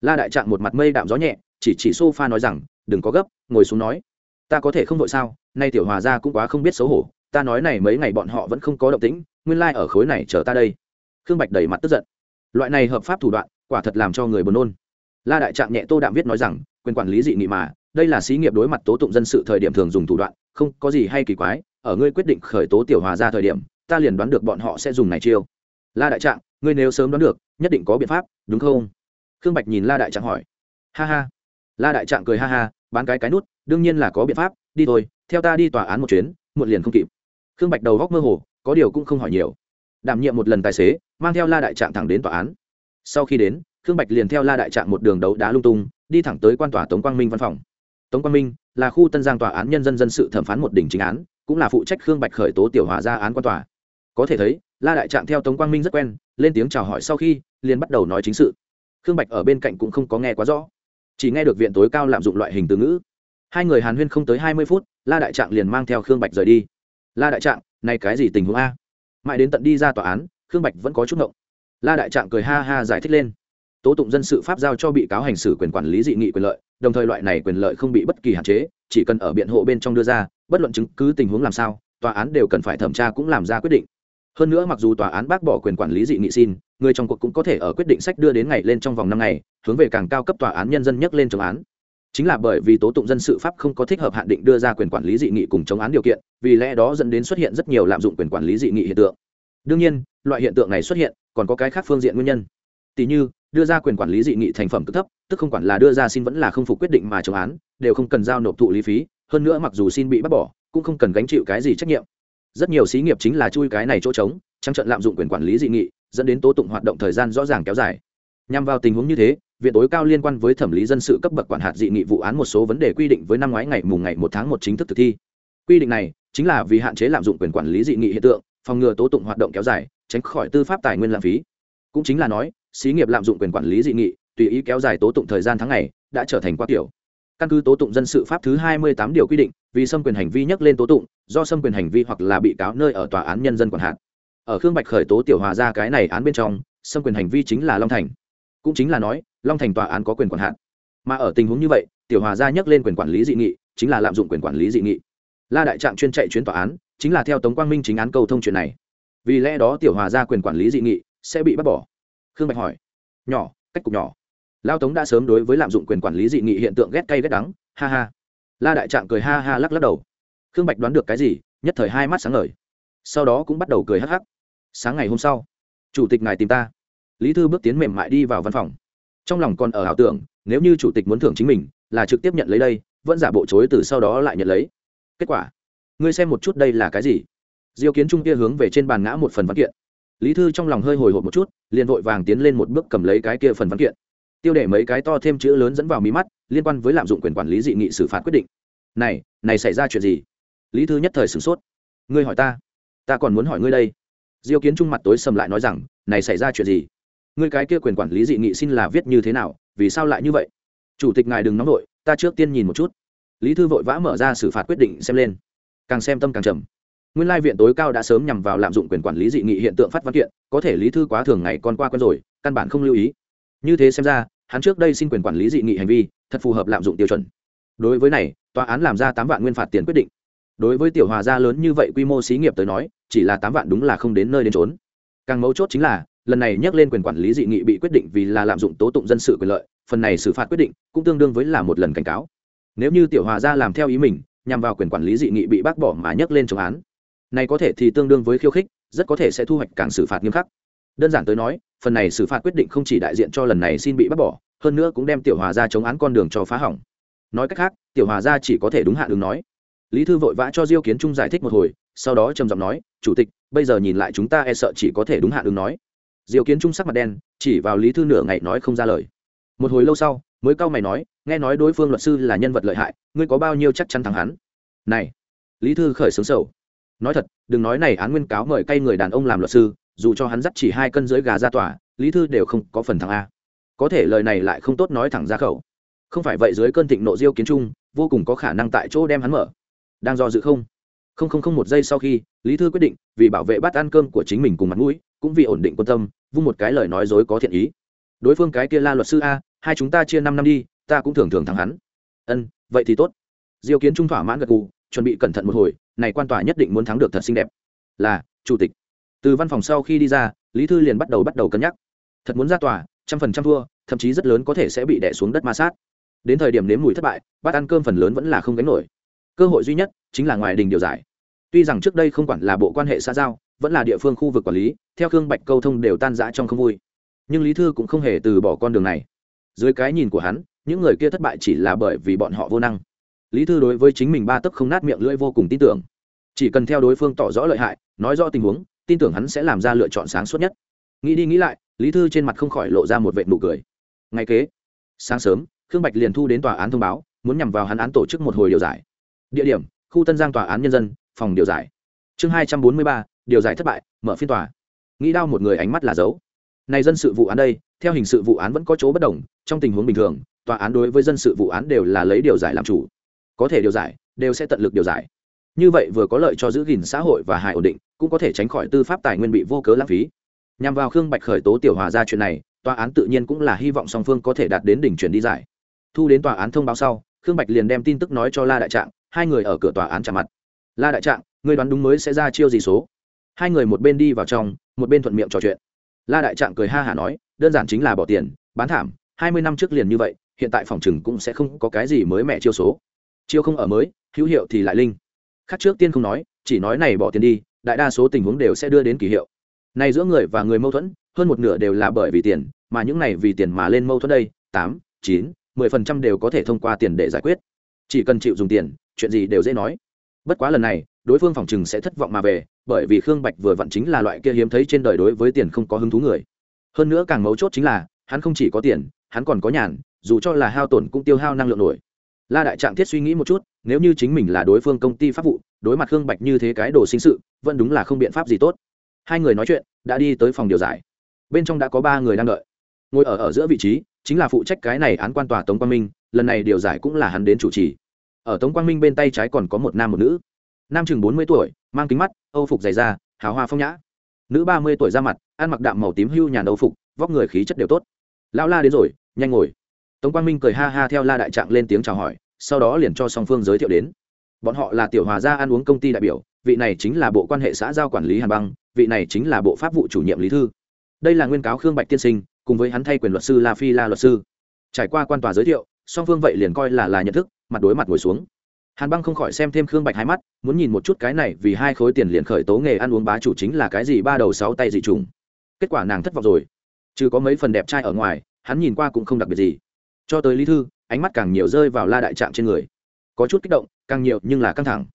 La đại trạng một mặt mây đạm gió nhẹ chỉ chỉ s o f a nói rằng đừng có gấp, ngồi xuống nói. Ta có thể không vội sao? Nay tiểu hòa ra cũng quá không biết xấu hổ. Ta nói này mấy ngày bọn họ vẫn không có động tĩnh, nguyên lai、like、ở khối này chờ ta đây. Khương bạch đẩy mặt tức giận. Loại này hợp pháp thủ đoạn, quả thật làm cho người buồn nôn. La đại trạng nhẹ tô đạm viết nói rằng, quyền quản lý dị nghị mà, đây là xí nghiệp đối mặt tố tụng dân sự thời điểm thường dùng thủ đoạn, không có gì hay kỳ quái, ở ngươi quyết định khởi tố tiểu hòa ra thời điểm, ta liền đoán được bọn họ sẽ dùng này chiêu. La đại trạng ngươi nếu sớm đoán được, nhất định có biện pháp, đúng không? Khương bạch nhìn la đại trạng hỏi. Ha ha la đại trạng cười ha ha, bán cái cái nút, đương nhiên là có biện pháp, đi thôi, theo ta đi tòa án một chuyến, muộn liền không kịp. Khương bạch đầu góc mơ hồ, có điều cũng không hỏi nhiều. Đảm nhiệm một lần tài xế, mang theo la đại trạng thẳng đến tòa án. Sau khi đến, khương bạch liền theo la đại trạng một đường đấu đá lung tung, đi thẳng tới quan tòa tống quang minh văn phòng. Tống quang minh là khu tân giang tòa án nhân dân dân sự thẩm phán một đỉnh chính án, cũng là phụ trách khương bạch khởi tố tiểu hòa ra án quan tòa. Có thể thấy, la đại trạng theo tống quang minh rất quen, lên tiếng chào hỏi sau khi, liền bắt đầu nói chính sự. Khương bạch ở bên cạnh cũng không có nghe quá rõ chỉ nghe được viện tối cao lạm dụng loại hình từ ngữ. Hai người hàn huyên không tới hai mươi phút, la đại trạng liền mang theo khương bạch rời đi. La đại trạng, này cái gì tình huống a? Mãi đến tận đi ra tòa án, khương bạch vẫn có chút ngộng. La đại trạng cười ha ha giải thích lên. Tố tụng dân sự pháp giao cho bị cáo hành xử quyền quản lý dị nghị quyền lợi, đồng thời loại này quyền lợi không bị bất kỳ hạn chế, chỉ cần ở biện hộ bên trong đưa ra, bất luận chứng cứ tình huống làm sao, tòa án đều cần phải thẩm tra cũng làm ra quyết định. Hơn nữa mặc dù tòa án bác bỏ quyền quản lý dị nghị xin người trong cuộc cũng có thể ở quyết định sách đưa đến ngày lên trong vòng năm ngày, hướng về càng cao cấp tòa án nhân dân nhắc lên chống án. Chính là bởi vì tố tụng dân sự pháp không có thích hợp hạn định đưa ra quyền quản lý dị nghị cùng chống án điều kiện, vì lẽ đó dẫn đến xuất hiện rất nhiều lạm dụng quyền quản lý dị nghị hiện tượng. Đương nhiên, loại hiện tượng này xuất hiện, còn có cái khác phương diện nguyên nhân. Tỷ như, đưa ra quyền quản lý dị nghị thành phẩm cực thấp, tức không quản là đưa ra xin vẫn là không phục quyết định mà chống án, đều không cần giao nộp thụ lý phí, hơn nữa mặc dù xin bị bắt bỏ, cũng không cần gánh chịu cái gì trách nhiệm. Rất nhiều xí nghiệp chính là chui cái này chỗ trống trăng trận lạm dụng quyền quản lý dị nghị dẫn đến tố tụng hoạt động thời gian rõ ràng kéo dài. Nhằm vào tình huống như thế, viện tối cao liên quan với thẩm lý dân sự cấp bậc quản hạt dị nghị vụ án một số vấn đề quy định với năm ngoái ngày mùng ngày một tháng một chính thức thực thi. Quy định này chính là vì hạn chế lạm dụng quyền quản lý dị nghị hiện tượng, phòng ngừa tố tụng hoạt động kéo dài, tránh khỏi tư pháp tài nguyên lãng phí. Cũng chính là nói, xí nghiệp lạm dụng quyền quản lý dị nghị, tùy ý kéo dài tố tụng thời gian tháng ngày, đã trở thành quá kiểu căn cứ tố tụng dân sự pháp thứ hai mươi tám điều quy định, vì xâm quyền hành vi nhắc lên tố tụng, do xâm quyền hành vi hoặc là bị cáo nơi ở tòa án nhân dân quản hạt ở khương bạch khởi tố tiểu hòa ra cái này án bên trong, xâm quyền hành vi chính là long thành. Cũng chính là nói, long thành tòa án có quyền quản hạn. Mà ở tình huống như vậy, tiểu hòa ra nhắc lên quyền quản lý dị nghị, chính là lạm dụng quyền quản lý dị nghị. La đại trạng chuyên chạy chuyến tòa án, chính là theo tống quang minh chính án cầu thông chuyện này. Vì lẽ đó tiểu hòa ra quyền quản lý dị nghị sẽ bị bắt bỏ. Khương bạch hỏi, nhỏ, cách cục nhỏ? Lao tống đã sớm đối với lạm dụng quyền quản lý dị nghị hiện tượng ghét cay ghét đắng, ha ha. La đại trạng cười ha ha lắc lắc đầu. Khương bạch đoán được cái gì, nhất thời hai mắt sáng ngời. Sau đó cũng bắt đầu cười hắc hắc sáng ngày hôm sau, chủ tịch ngài tìm ta. Lý thư bước tiến mềm mại đi vào văn phòng. Trong lòng còn ở ảo tưởng, nếu như chủ tịch muốn thưởng chính mình, là trực tiếp nhận lấy đây, vẫn giả bộ chối từ sau đó lại nhận lấy. Kết quả, ngươi xem một chút đây là cái gì? Diêu kiến trung kia hướng về trên bàn ngã một phần văn kiện. Lý thư trong lòng hơi hồi hộp một chút, liền vội vàng tiến lên một bước cầm lấy cái kia phần văn kiện. Tiêu để mấy cái to thêm chữ lớn dẫn vào mí mắt, liên quan với lạm dụng quyền quản lý dị nghị xử phạt quyết định. Này này xảy ra chuyện gì? Lý thư nhất thời sửng sốt. Ngươi hỏi ta. Ta còn muốn hỏi ngươi đây diêu kiến trung mặt tối sầm lại nói rằng, này xảy ra chuyện gì? Ngươi cái kia quyền quản lý dị nghị xin là viết như thế nào? Vì sao lại như vậy? Chủ tịch ngài đừng nóng vội, ta trước tiên nhìn một chút. Lý thư vội vã mở ra xử phạt quyết định xem lên. Càng xem tâm càng trầm. Nguyên lai viện tối cao đã sớm nhằm vào lạm dụng quyền quản lý dị nghị hiện tượng phát văn kiện, có thể lý thư quá thường ngày con qua quen rồi, căn bản không lưu ý. Như thế xem ra, hắn trước đây xin quyền quản lý dị nghị hành vi, thật phù hợp lạm dụng tiêu chuẩn. Đối với này, tòa án làm ra tám vạn nguyên phạt tiền quyết định. Đối với tiểu hòa gia lớn như vậy quy mô xí nghiệp tới nói chỉ là tám vạn đúng là không đến nơi đến trốn. Càng mấu chốt chính là, lần này nhắc lên quyền quản lý dị nghị bị quyết định vì là lạm dụng tố tụng dân sự quyền lợi, phần này xử phạt quyết định cũng tương đương với là một lần cảnh cáo. Nếu như tiểu hòa gia làm theo ý mình, nhằm vào quyền quản lý dị nghị bị bác bỏ mà nhắc lên chống án, này có thể thì tương đương với khiêu khích, rất có thể sẽ thu hoạch càng xử phạt nghiêm khắc. Đơn giản tới nói, phần này xử phạt quyết định không chỉ đại diện cho lần này xin bị bác bỏ, hơn nữa cũng đem tiểu hòa Gia chống án con đường cho phá hỏng. Nói cách khác, tiểu hòa Gia chỉ có thể đúng hạ đường nói. Lý thư vội vã cho diêu kiến trung giải thích một hồi, sau đó trầm giọng nói chủ tịch, bây giờ nhìn lại chúng ta e sợ chỉ có thể đúng hạ đường nói. Diêu kiến trung sắc mặt đen, chỉ vào lý thư nửa ngày nói không ra lời. Một hồi lâu sau, mới cau mày nói, nghe nói đối phương luật sư là nhân vật lợi hại, ngươi có bao nhiêu chắc chắn thắng hắn? Này, lý thư khởi sướng sầu. Nói thật, đừng nói này, án nguyên cáo mời cay người đàn ông làm luật sư, dù cho hắn dắt chỉ hai cân dưới gà ra tòa, lý thư đều không có phần thắng a. Có thể lời này lại không tốt nói thẳng ra khẩu. Không phải vậy dưới cơn thịnh nộ diêu kiến trung, vô cùng có khả năng tại chỗ đem hắn mở. Đang do dự không? Không không không một giây sau khi, lý thư quyết định vì bảo vệ bát ăn cơm của chính mình cùng mặt mũi, cũng vì ổn định quan tâm, vung một cái lời nói dối có thiện ý. Đối phương cái kia la luật sư a, hai chúng ta chia năm năm đi, ta cũng thường thường thắng hắn. Ân, vậy thì tốt. Diêu kiến trung thỏa mãn gật gù, chuẩn bị cẩn thận một hồi, này quan tòa nhất định muốn thắng được thật xinh đẹp. Là, chủ tịch. Từ văn phòng sau khi đi ra, lý thư liền bắt đầu bắt đầu cân nhắc. Thật muốn ra tòa, trăm phần trăm thua, thậm chí rất lớn có thể sẽ bị đẻ xuống đất ma sát. Đến thời điểm nếm mùi thất bại, bát ăn cơm phần lớn vẫn là không gánh nổi. Cơ hội duy nhất chính là ngoài đình điều giải tuy rằng trước đây không quản là bộ quan hệ xã giao, vẫn là địa phương khu vực quản lý, theo khương bạch câu thông đều tan rã trong không vui. Nhưng lý thư cũng không hề từ bỏ con đường này. Dưới cái nhìn của hắn, những người kia thất bại chỉ là bởi vì bọn họ vô năng. Lý thư đối với chính mình ba tấc không nát miệng lưỡi vô cùng tin tưởng. Chỉ cần theo đối phương tỏ rõ lợi hại, nói rõ tình huống, tin tưởng hắn sẽ làm ra lựa chọn sáng suốt nhất. Nghĩ đi nghĩ lại, lý thư trên mặt không khỏi lộ ra một vệ nụ cười. Ngay kế, sáng sớm, khương bạch liền thu đến tòa án thông báo, muốn nhằm vào hắn án tổ chức một hồi điều giải. Địa điểm, khu tân giang tòa án nhân dân phòng điều giải. Chương hai trăm bốn mươi ba, điều giải thất bại, mở phiên tòa. Nghĩ đau một người ánh mắt là dấu. Này dân sự vụ án đây, theo hình sự vụ án vẫn có chỗ bất đồng, trong tình huống bình thường, tòa án đối với dân sự vụ án đều là lấy điều giải làm chủ. Có thể điều giải, đều sẽ tận lực điều giải. Như vậy vừa có lợi cho giữ gìn xã hội và hài ổn định, cũng có thể tránh khỏi tư pháp tài nguyên bị vô cớ lãng phí. Nhằm vào khương bạch khởi tố tiểu hòa ra chuyện này, tòa án tự nhiên cũng là hy vọng song phương có thể đạt đến đỉnh chuyển đi giải. Thu đến tòa án thông báo sau, khương bạch liền đem tin tức nói cho la đại trạng, hai người ở cửa tòa án trả mặt la đại trạng người đoán đúng mới sẽ ra chiêu gì số? Hai người một bên đi vào trong, một bên thuận miệng trò chuyện. La đại trạng cười ha hả nói, đơn giản chính là bỏ tiền, bán thảm, hai mươi năm trước liền như vậy, hiện tại phòng chừng cũng sẽ không có cái gì mới mẹ chiêu số. Chiêu không ở mới, hữu hiệu thì lại linh. Khác trước tiên không nói, chỉ nói này bỏ tiền đi, đại đa số tình huống đều sẽ đưa đến kỳ hiệu. Này giữa người và người mâu thuẫn, hơn một nửa đều là bởi vì tiền, mà những này vì tiền mà lên mâu thuẫn đây, tám, chín, mười phần trăm đều có thể thông qua tiền để giải quyết. Chỉ cần chịu dùng tiền, chuyện gì đều dễ nói bất quá lần này, đối phương phòng chừng sẽ thất vọng mà về, bởi vì khương bạch vừa vặn chính là loại kia hiếm thấy trên đời đối với tiền không có hứng thú người. Hơn nữa càng mấu chốt chính là, hắn không chỉ có tiền, hắn còn có nhàn, dù cho là hao tổn cũng tiêu hao năng lượng nổi. La đại trạng thiết suy nghĩ một chút, nếu như chính mình là đối phương công ty pháp vụ, đối mặt khương bạch như thế cái đồ sinh sự, vẫn đúng là không biện pháp gì tốt. Hai người nói chuyện, đã đi tới phòng điều giải. Bên trong đã có ba người đang đợi. Ngồi ở ở giữa vị trí, chính là phụ trách cái này án quan tòa tống quang minh, lần này điều giải cũng là hắn đến chủ trì ở tống quang minh bên tay trái còn có một nam một nữ. Nam chừng bốn mươi tuổi, mang kính mắt, âu phục dày da, hào hoa phong nhã. Nữ ba mươi tuổi ra mặt, ăn mặc đạm màu tím hưu nhàn âu phục, vóc người khí chất đều tốt. Lão la đến rồi, nhanh ngồi. Tống quang minh cười ha ha theo la đại trạng lên tiếng chào hỏi, sau đó liền cho song phương giới thiệu đến. Bọn họ là tiểu hòa gia ăn uống công ty đại biểu, vị này chính là bộ quan hệ xã giao quản lý hàn băng, vị này chính là bộ pháp vụ chủ nhiệm lý thư. Đây là nguyên cáo khương bạch tiên sinh, cùng với hắn thay quyền luật sư la phi la luật sư. Trải qua quan tòa giới thiệu, song phương vậy liền coi là là nhận thức mặt đối mặt ngồi xuống. Hàn băng không khỏi xem thêm khương bạch hai mắt, muốn nhìn một chút cái này vì hai khối tiền liền khởi tố nghề ăn uống bá chủ chính là cái gì ba đầu sáu tay dị trùng. Kết quả nàng thất vọng rồi. Chứ có mấy phần đẹp trai ở ngoài, hắn nhìn qua cũng không đặc biệt gì. Cho tới lý thư, ánh mắt càng nhiều rơi vào la đại trạng trên người. Có chút kích động, càng nhiều nhưng là căng thẳng.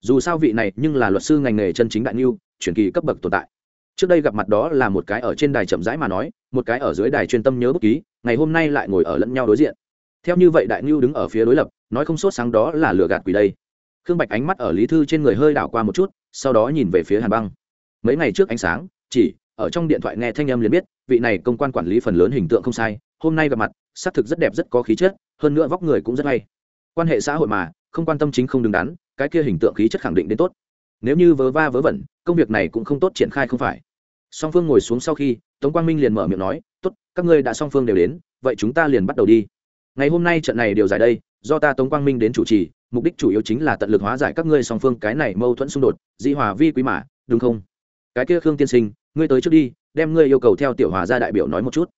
Dù sao vị này nhưng là luật sư ngành nghề chân chính đại niu chuyển kỳ cấp bậc tồn tại. Trước đây gặp mặt đó là một cái ở trên đài chậm rãi mà nói, một cái ở dưới đài chuyên tâm nhớ bút ký, ngày hôm nay lại ngồi ở lẫn nhau đối diện theo như vậy đại ngưu đứng ở phía đối lập, nói không sốt sáng đó là lừa gạt quỷ đây. Khương bạch ánh mắt ở lý thư trên người hơi đảo qua một chút, sau đó nhìn về phía hàn băng. Mấy ngày trước ánh sáng, chỉ, ở trong điện thoại nghe thanh âm liền biết, vị này công quan quản lý phần lớn hình tượng không sai, hôm nay gặp mặt, xác thực rất đẹp rất có khí chất, hơn nữa vóc người cũng rất hay. Quan hệ xã hội mà, không quan tâm chính không đứng đắn, cái kia hình tượng khí chất khẳng định đến tốt. Nếu như vớ va vớ vẩn, công việc này cũng không tốt triển khai không phải. Song phương ngồi xuống sau khi, tống quang minh liền mở miệng nói, tốt, các ngươi đã song phương đều đến, vậy chúng ta liền bắt đầu đi ngày hôm nay trận này điều giải đây, do ta tống quang minh đến chủ trì, mục đích chủ yếu chính là tận lực hóa giải các ngươi song phương cái này mâu thuẫn xung đột di hòa vi quý mã đúng không? Cái kia khương tiên sinh, ngươi tới trước đi, đem ngươi yêu cầu theo tiểu hòa ra đại biểu nói một chút.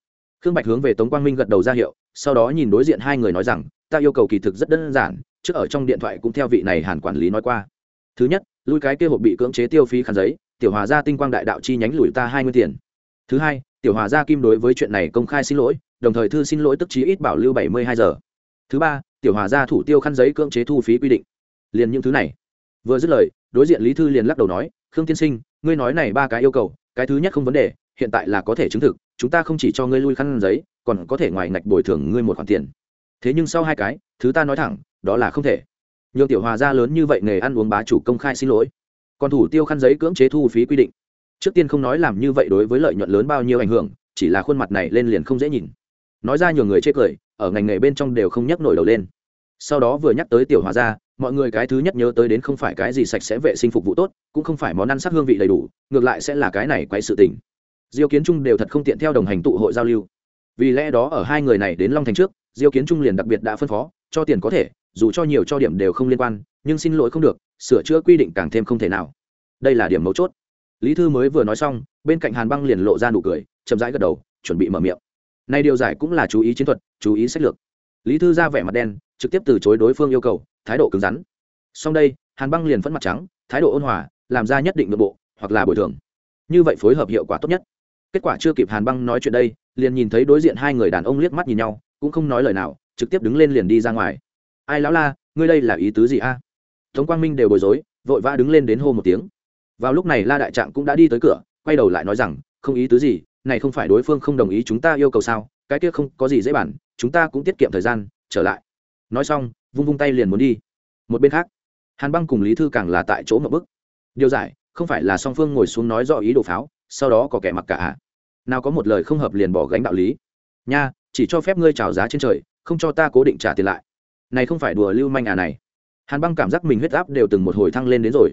Khương bạch hướng về tống quang minh gật đầu ra hiệu, sau đó nhìn đối diện hai người nói rằng, ta yêu cầu kỳ thực rất đơn giản, trước ở trong điện thoại cũng theo vị này hàn quản lý nói qua. Thứ nhất, lui cái kia hộp bị cưỡng chế tiêu phí khăn giấy, tiểu hòa gia tinh quang đại đạo chi nhánh lùi ta hai mươi tiền. Thứ hai, tiểu hòa gia kim đối với chuyện này công khai xin lỗi đồng thời thư xin lỗi tức chí ít bảo lưu bảy mươi hai giờ. Thứ ba, tiểu hòa gia thủ tiêu khăn giấy cưỡng chế thu phí quy định. Liền những thứ này. Vừa dứt lời, đối diện lý thư liền lắc đầu nói, khương tiên sinh, ngươi nói này ba cái yêu cầu, cái thứ nhất không vấn đề, hiện tại là có thể chứng thực, chúng ta không chỉ cho ngươi lui khăn giấy, còn có thể ngoài ngạch bồi thường ngươi một khoản tiền. Thế nhưng sau hai cái, thứ ta nói thẳng, đó là không thể. Nhường tiểu hòa gia lớn như vậy nghề ăn uống bá chủ công khai xin lỗi. Còn thủ tiêu khăn giấy cưỡng chế thu phí quy định. Trước tiên không nói làm như vậy đối với lợi nhuận lớn bao nhiêu ảnh hưởng, chỉ là khuôn mặt này lên liền không dễ nhìn nói ra nhiều người chê cười, ở ngành nghề bên trong đều không nhắc nổi đầu lên. Sau đó vừa nhắc tới tiểu hòa gia, mọi người cái thứ nhất nhớ tới đến không phải cái gì sạch sẽ vệ sinh phục vụ tốt, cũng không phải món ăn sắc hương vị đầy đủ, ngược lại sẽ là cái này quấy sự tình. Diêu kiến trung đều thật không tiện theo đồng hành tụ hội giao lưu. Vì lẽ đó ở hai người này đến long thành trước, diêu kiến trung liền đặc biệt đã phân phó, cho tiền có thể, dù cho nhiều cho điểm đều không liên quan, nhưng xin lỗi không được, sửa chữa quy định càng thêm không thể nào. Đây là điểm mấu chốt. Lý thư mới vừa nói xong, bên cạnh hàn băng liền lộ ra nụ cười, chậm rãi gật đầu, chuẩn bị mở miệng này điều giải cũng là chú ý chiến thuật, chú ý sách lược. Lý thư ra vẻ mặt đen, trực tiếp từ chối đối phương yêu cầu, thái độ cứng rắn. Sau đây, hàn băng liền phẫn mặt trắng, thái độ ôn hòa, làm ra nhất định nội bộ, hoặc là bồi thường. Như vậy phối hợp hiệu quả tốt nhất. Kết quả chưa kịp hàn băng nói chuyện đây, liền nhìn thấy đối diện hai người đàn ông liếc mắt nhìn nhau, cũng không nói lời nào, trực tiếp đứng lên liền đi ra ngoài. Ai lão la, ngươi đây là ý tứ gì a? Tống quang minh đều bối rối, vội vã đứng lên đến hô một tiếng. Vào lúc này la đại trạng cũng đã đi tới cửa, quay đầu lại nói rằng, không ý tứ gì này không phải đối phương không đồng ý chúng ta yêu cầu sao? Cái kia không có gì dễ bản chúng ta cũng tiết kiệm thời gian, trở lại. Nói xong, vung vung tay liền muốn đi. Một bên khác, hàn băng cùng lý thư càng là tại chỗ một bức. Điều giải, không phải là song phương ngồi xuống nói rõ ý đồ pháo, sau đó có kẻ mặc cả nào có một lời không hợp liền bỏ gánh đạo lý. Nha, chỉ cho phép ngươi trào giá trên trời, không cho ta cố định trả tiền lại. Này không phải đùa lưu manh à này. Hàn băng cảm giác mình huyết áp đều từng một hồi thăng lên đến rồi.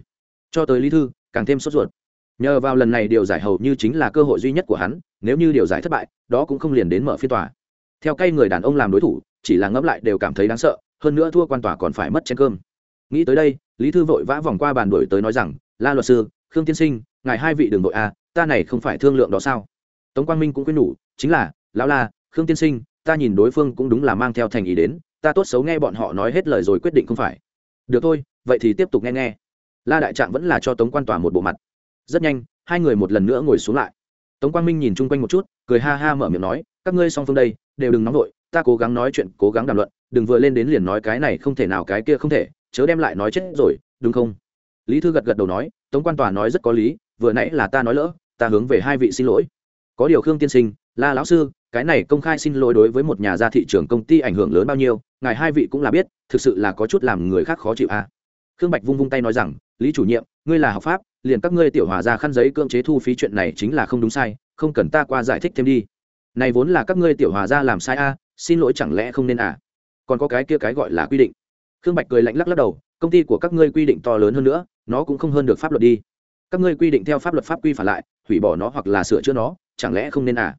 Cho tới lý thư, càng thêm sốt ruột nhờ vào lần này điều giải hầu như chính là cơ hội duy nhất của hắn, nếu như điều giải thất bại, đó cũng không liền đến mở phiên tòa. Theo cây người đàn ông làm đối thủ, chỉ là ngẫm lại đều cảm thấy đáng sợ, hơn nữa thua quan tòa còn phải mất chén cơm. Nghĩ tới đây, lý thư vội vã vòng qua bàn đổi tới nói rằng, la luật sư, khương tiên sinh, ngài hai vị đường nội a à, ta này không phải thương lượng đó sao? Tống quang minh cũng quyết nhủ, chính là, lão la, khương tiên sinh, ta nhìn đối phương cũng đúng là mang theo thành ý đến, ta tốt xấu nghe bọn họ nói hết lời rồi quyết định không phải. Được thôi, vậy thì tiếp tục nghe nghe. La đại trạng vẫn là cho tống quan tòa một bộ mặt rất nhanh, hai người một lần nữa ngồi xuống lại. Tống quang minh nhìn chung quanh một chút, cười ha ha mở miệng nói, các ngươi song phương đây, đều đừng nóng vội, ta cố gắng nói chuyện, cố gắng đàm luận, đừng vừa lên đến liền nói cái này không thể nào, cái kia không thể, chớ đem lại nói chết rồi, đúng không? Lý thư gật gật đầu nói, tống quan tòa nói rất có lý, vừa nãy là ta nói lỡ, ta hướng về hai vị xin lỗi. Có điều khương tiên sinh, la lão sư, cái này công khai xin lỗi đối với một nhà ra thị trường công ty ảnh hưởng lớn bao nhiêu, ngài hai vị cũng là biết, thực sự là có chút làm người khác khó chịu a à. khương bạch vung vung tay nói rằng, lý chủ nhiệm, ngươi là học pháp liền các ngươi tiểu hòa ra khăn giấy cưỡng chế thu phí chuyện này chính là không đúng sai, không cần ta qua giải thích thêm đi. Này vốn là các ngươi tiểu hòa ra làm sai a, xin lỗi chẳng lẽ không nên à? Còn có cái kia cái gọi là quy định. Khương bạch cười lạnh lắc lắc đầu, công ty của các ngươi quy định to lớn hơn nữa, nó cũng không hơn được pháp luật đi. Các ngươi quy định theo pháp luật pháp quy phản lại, hủy bỏ nó hoặc là sửa chữa nó, chẳng lẽ không nên à?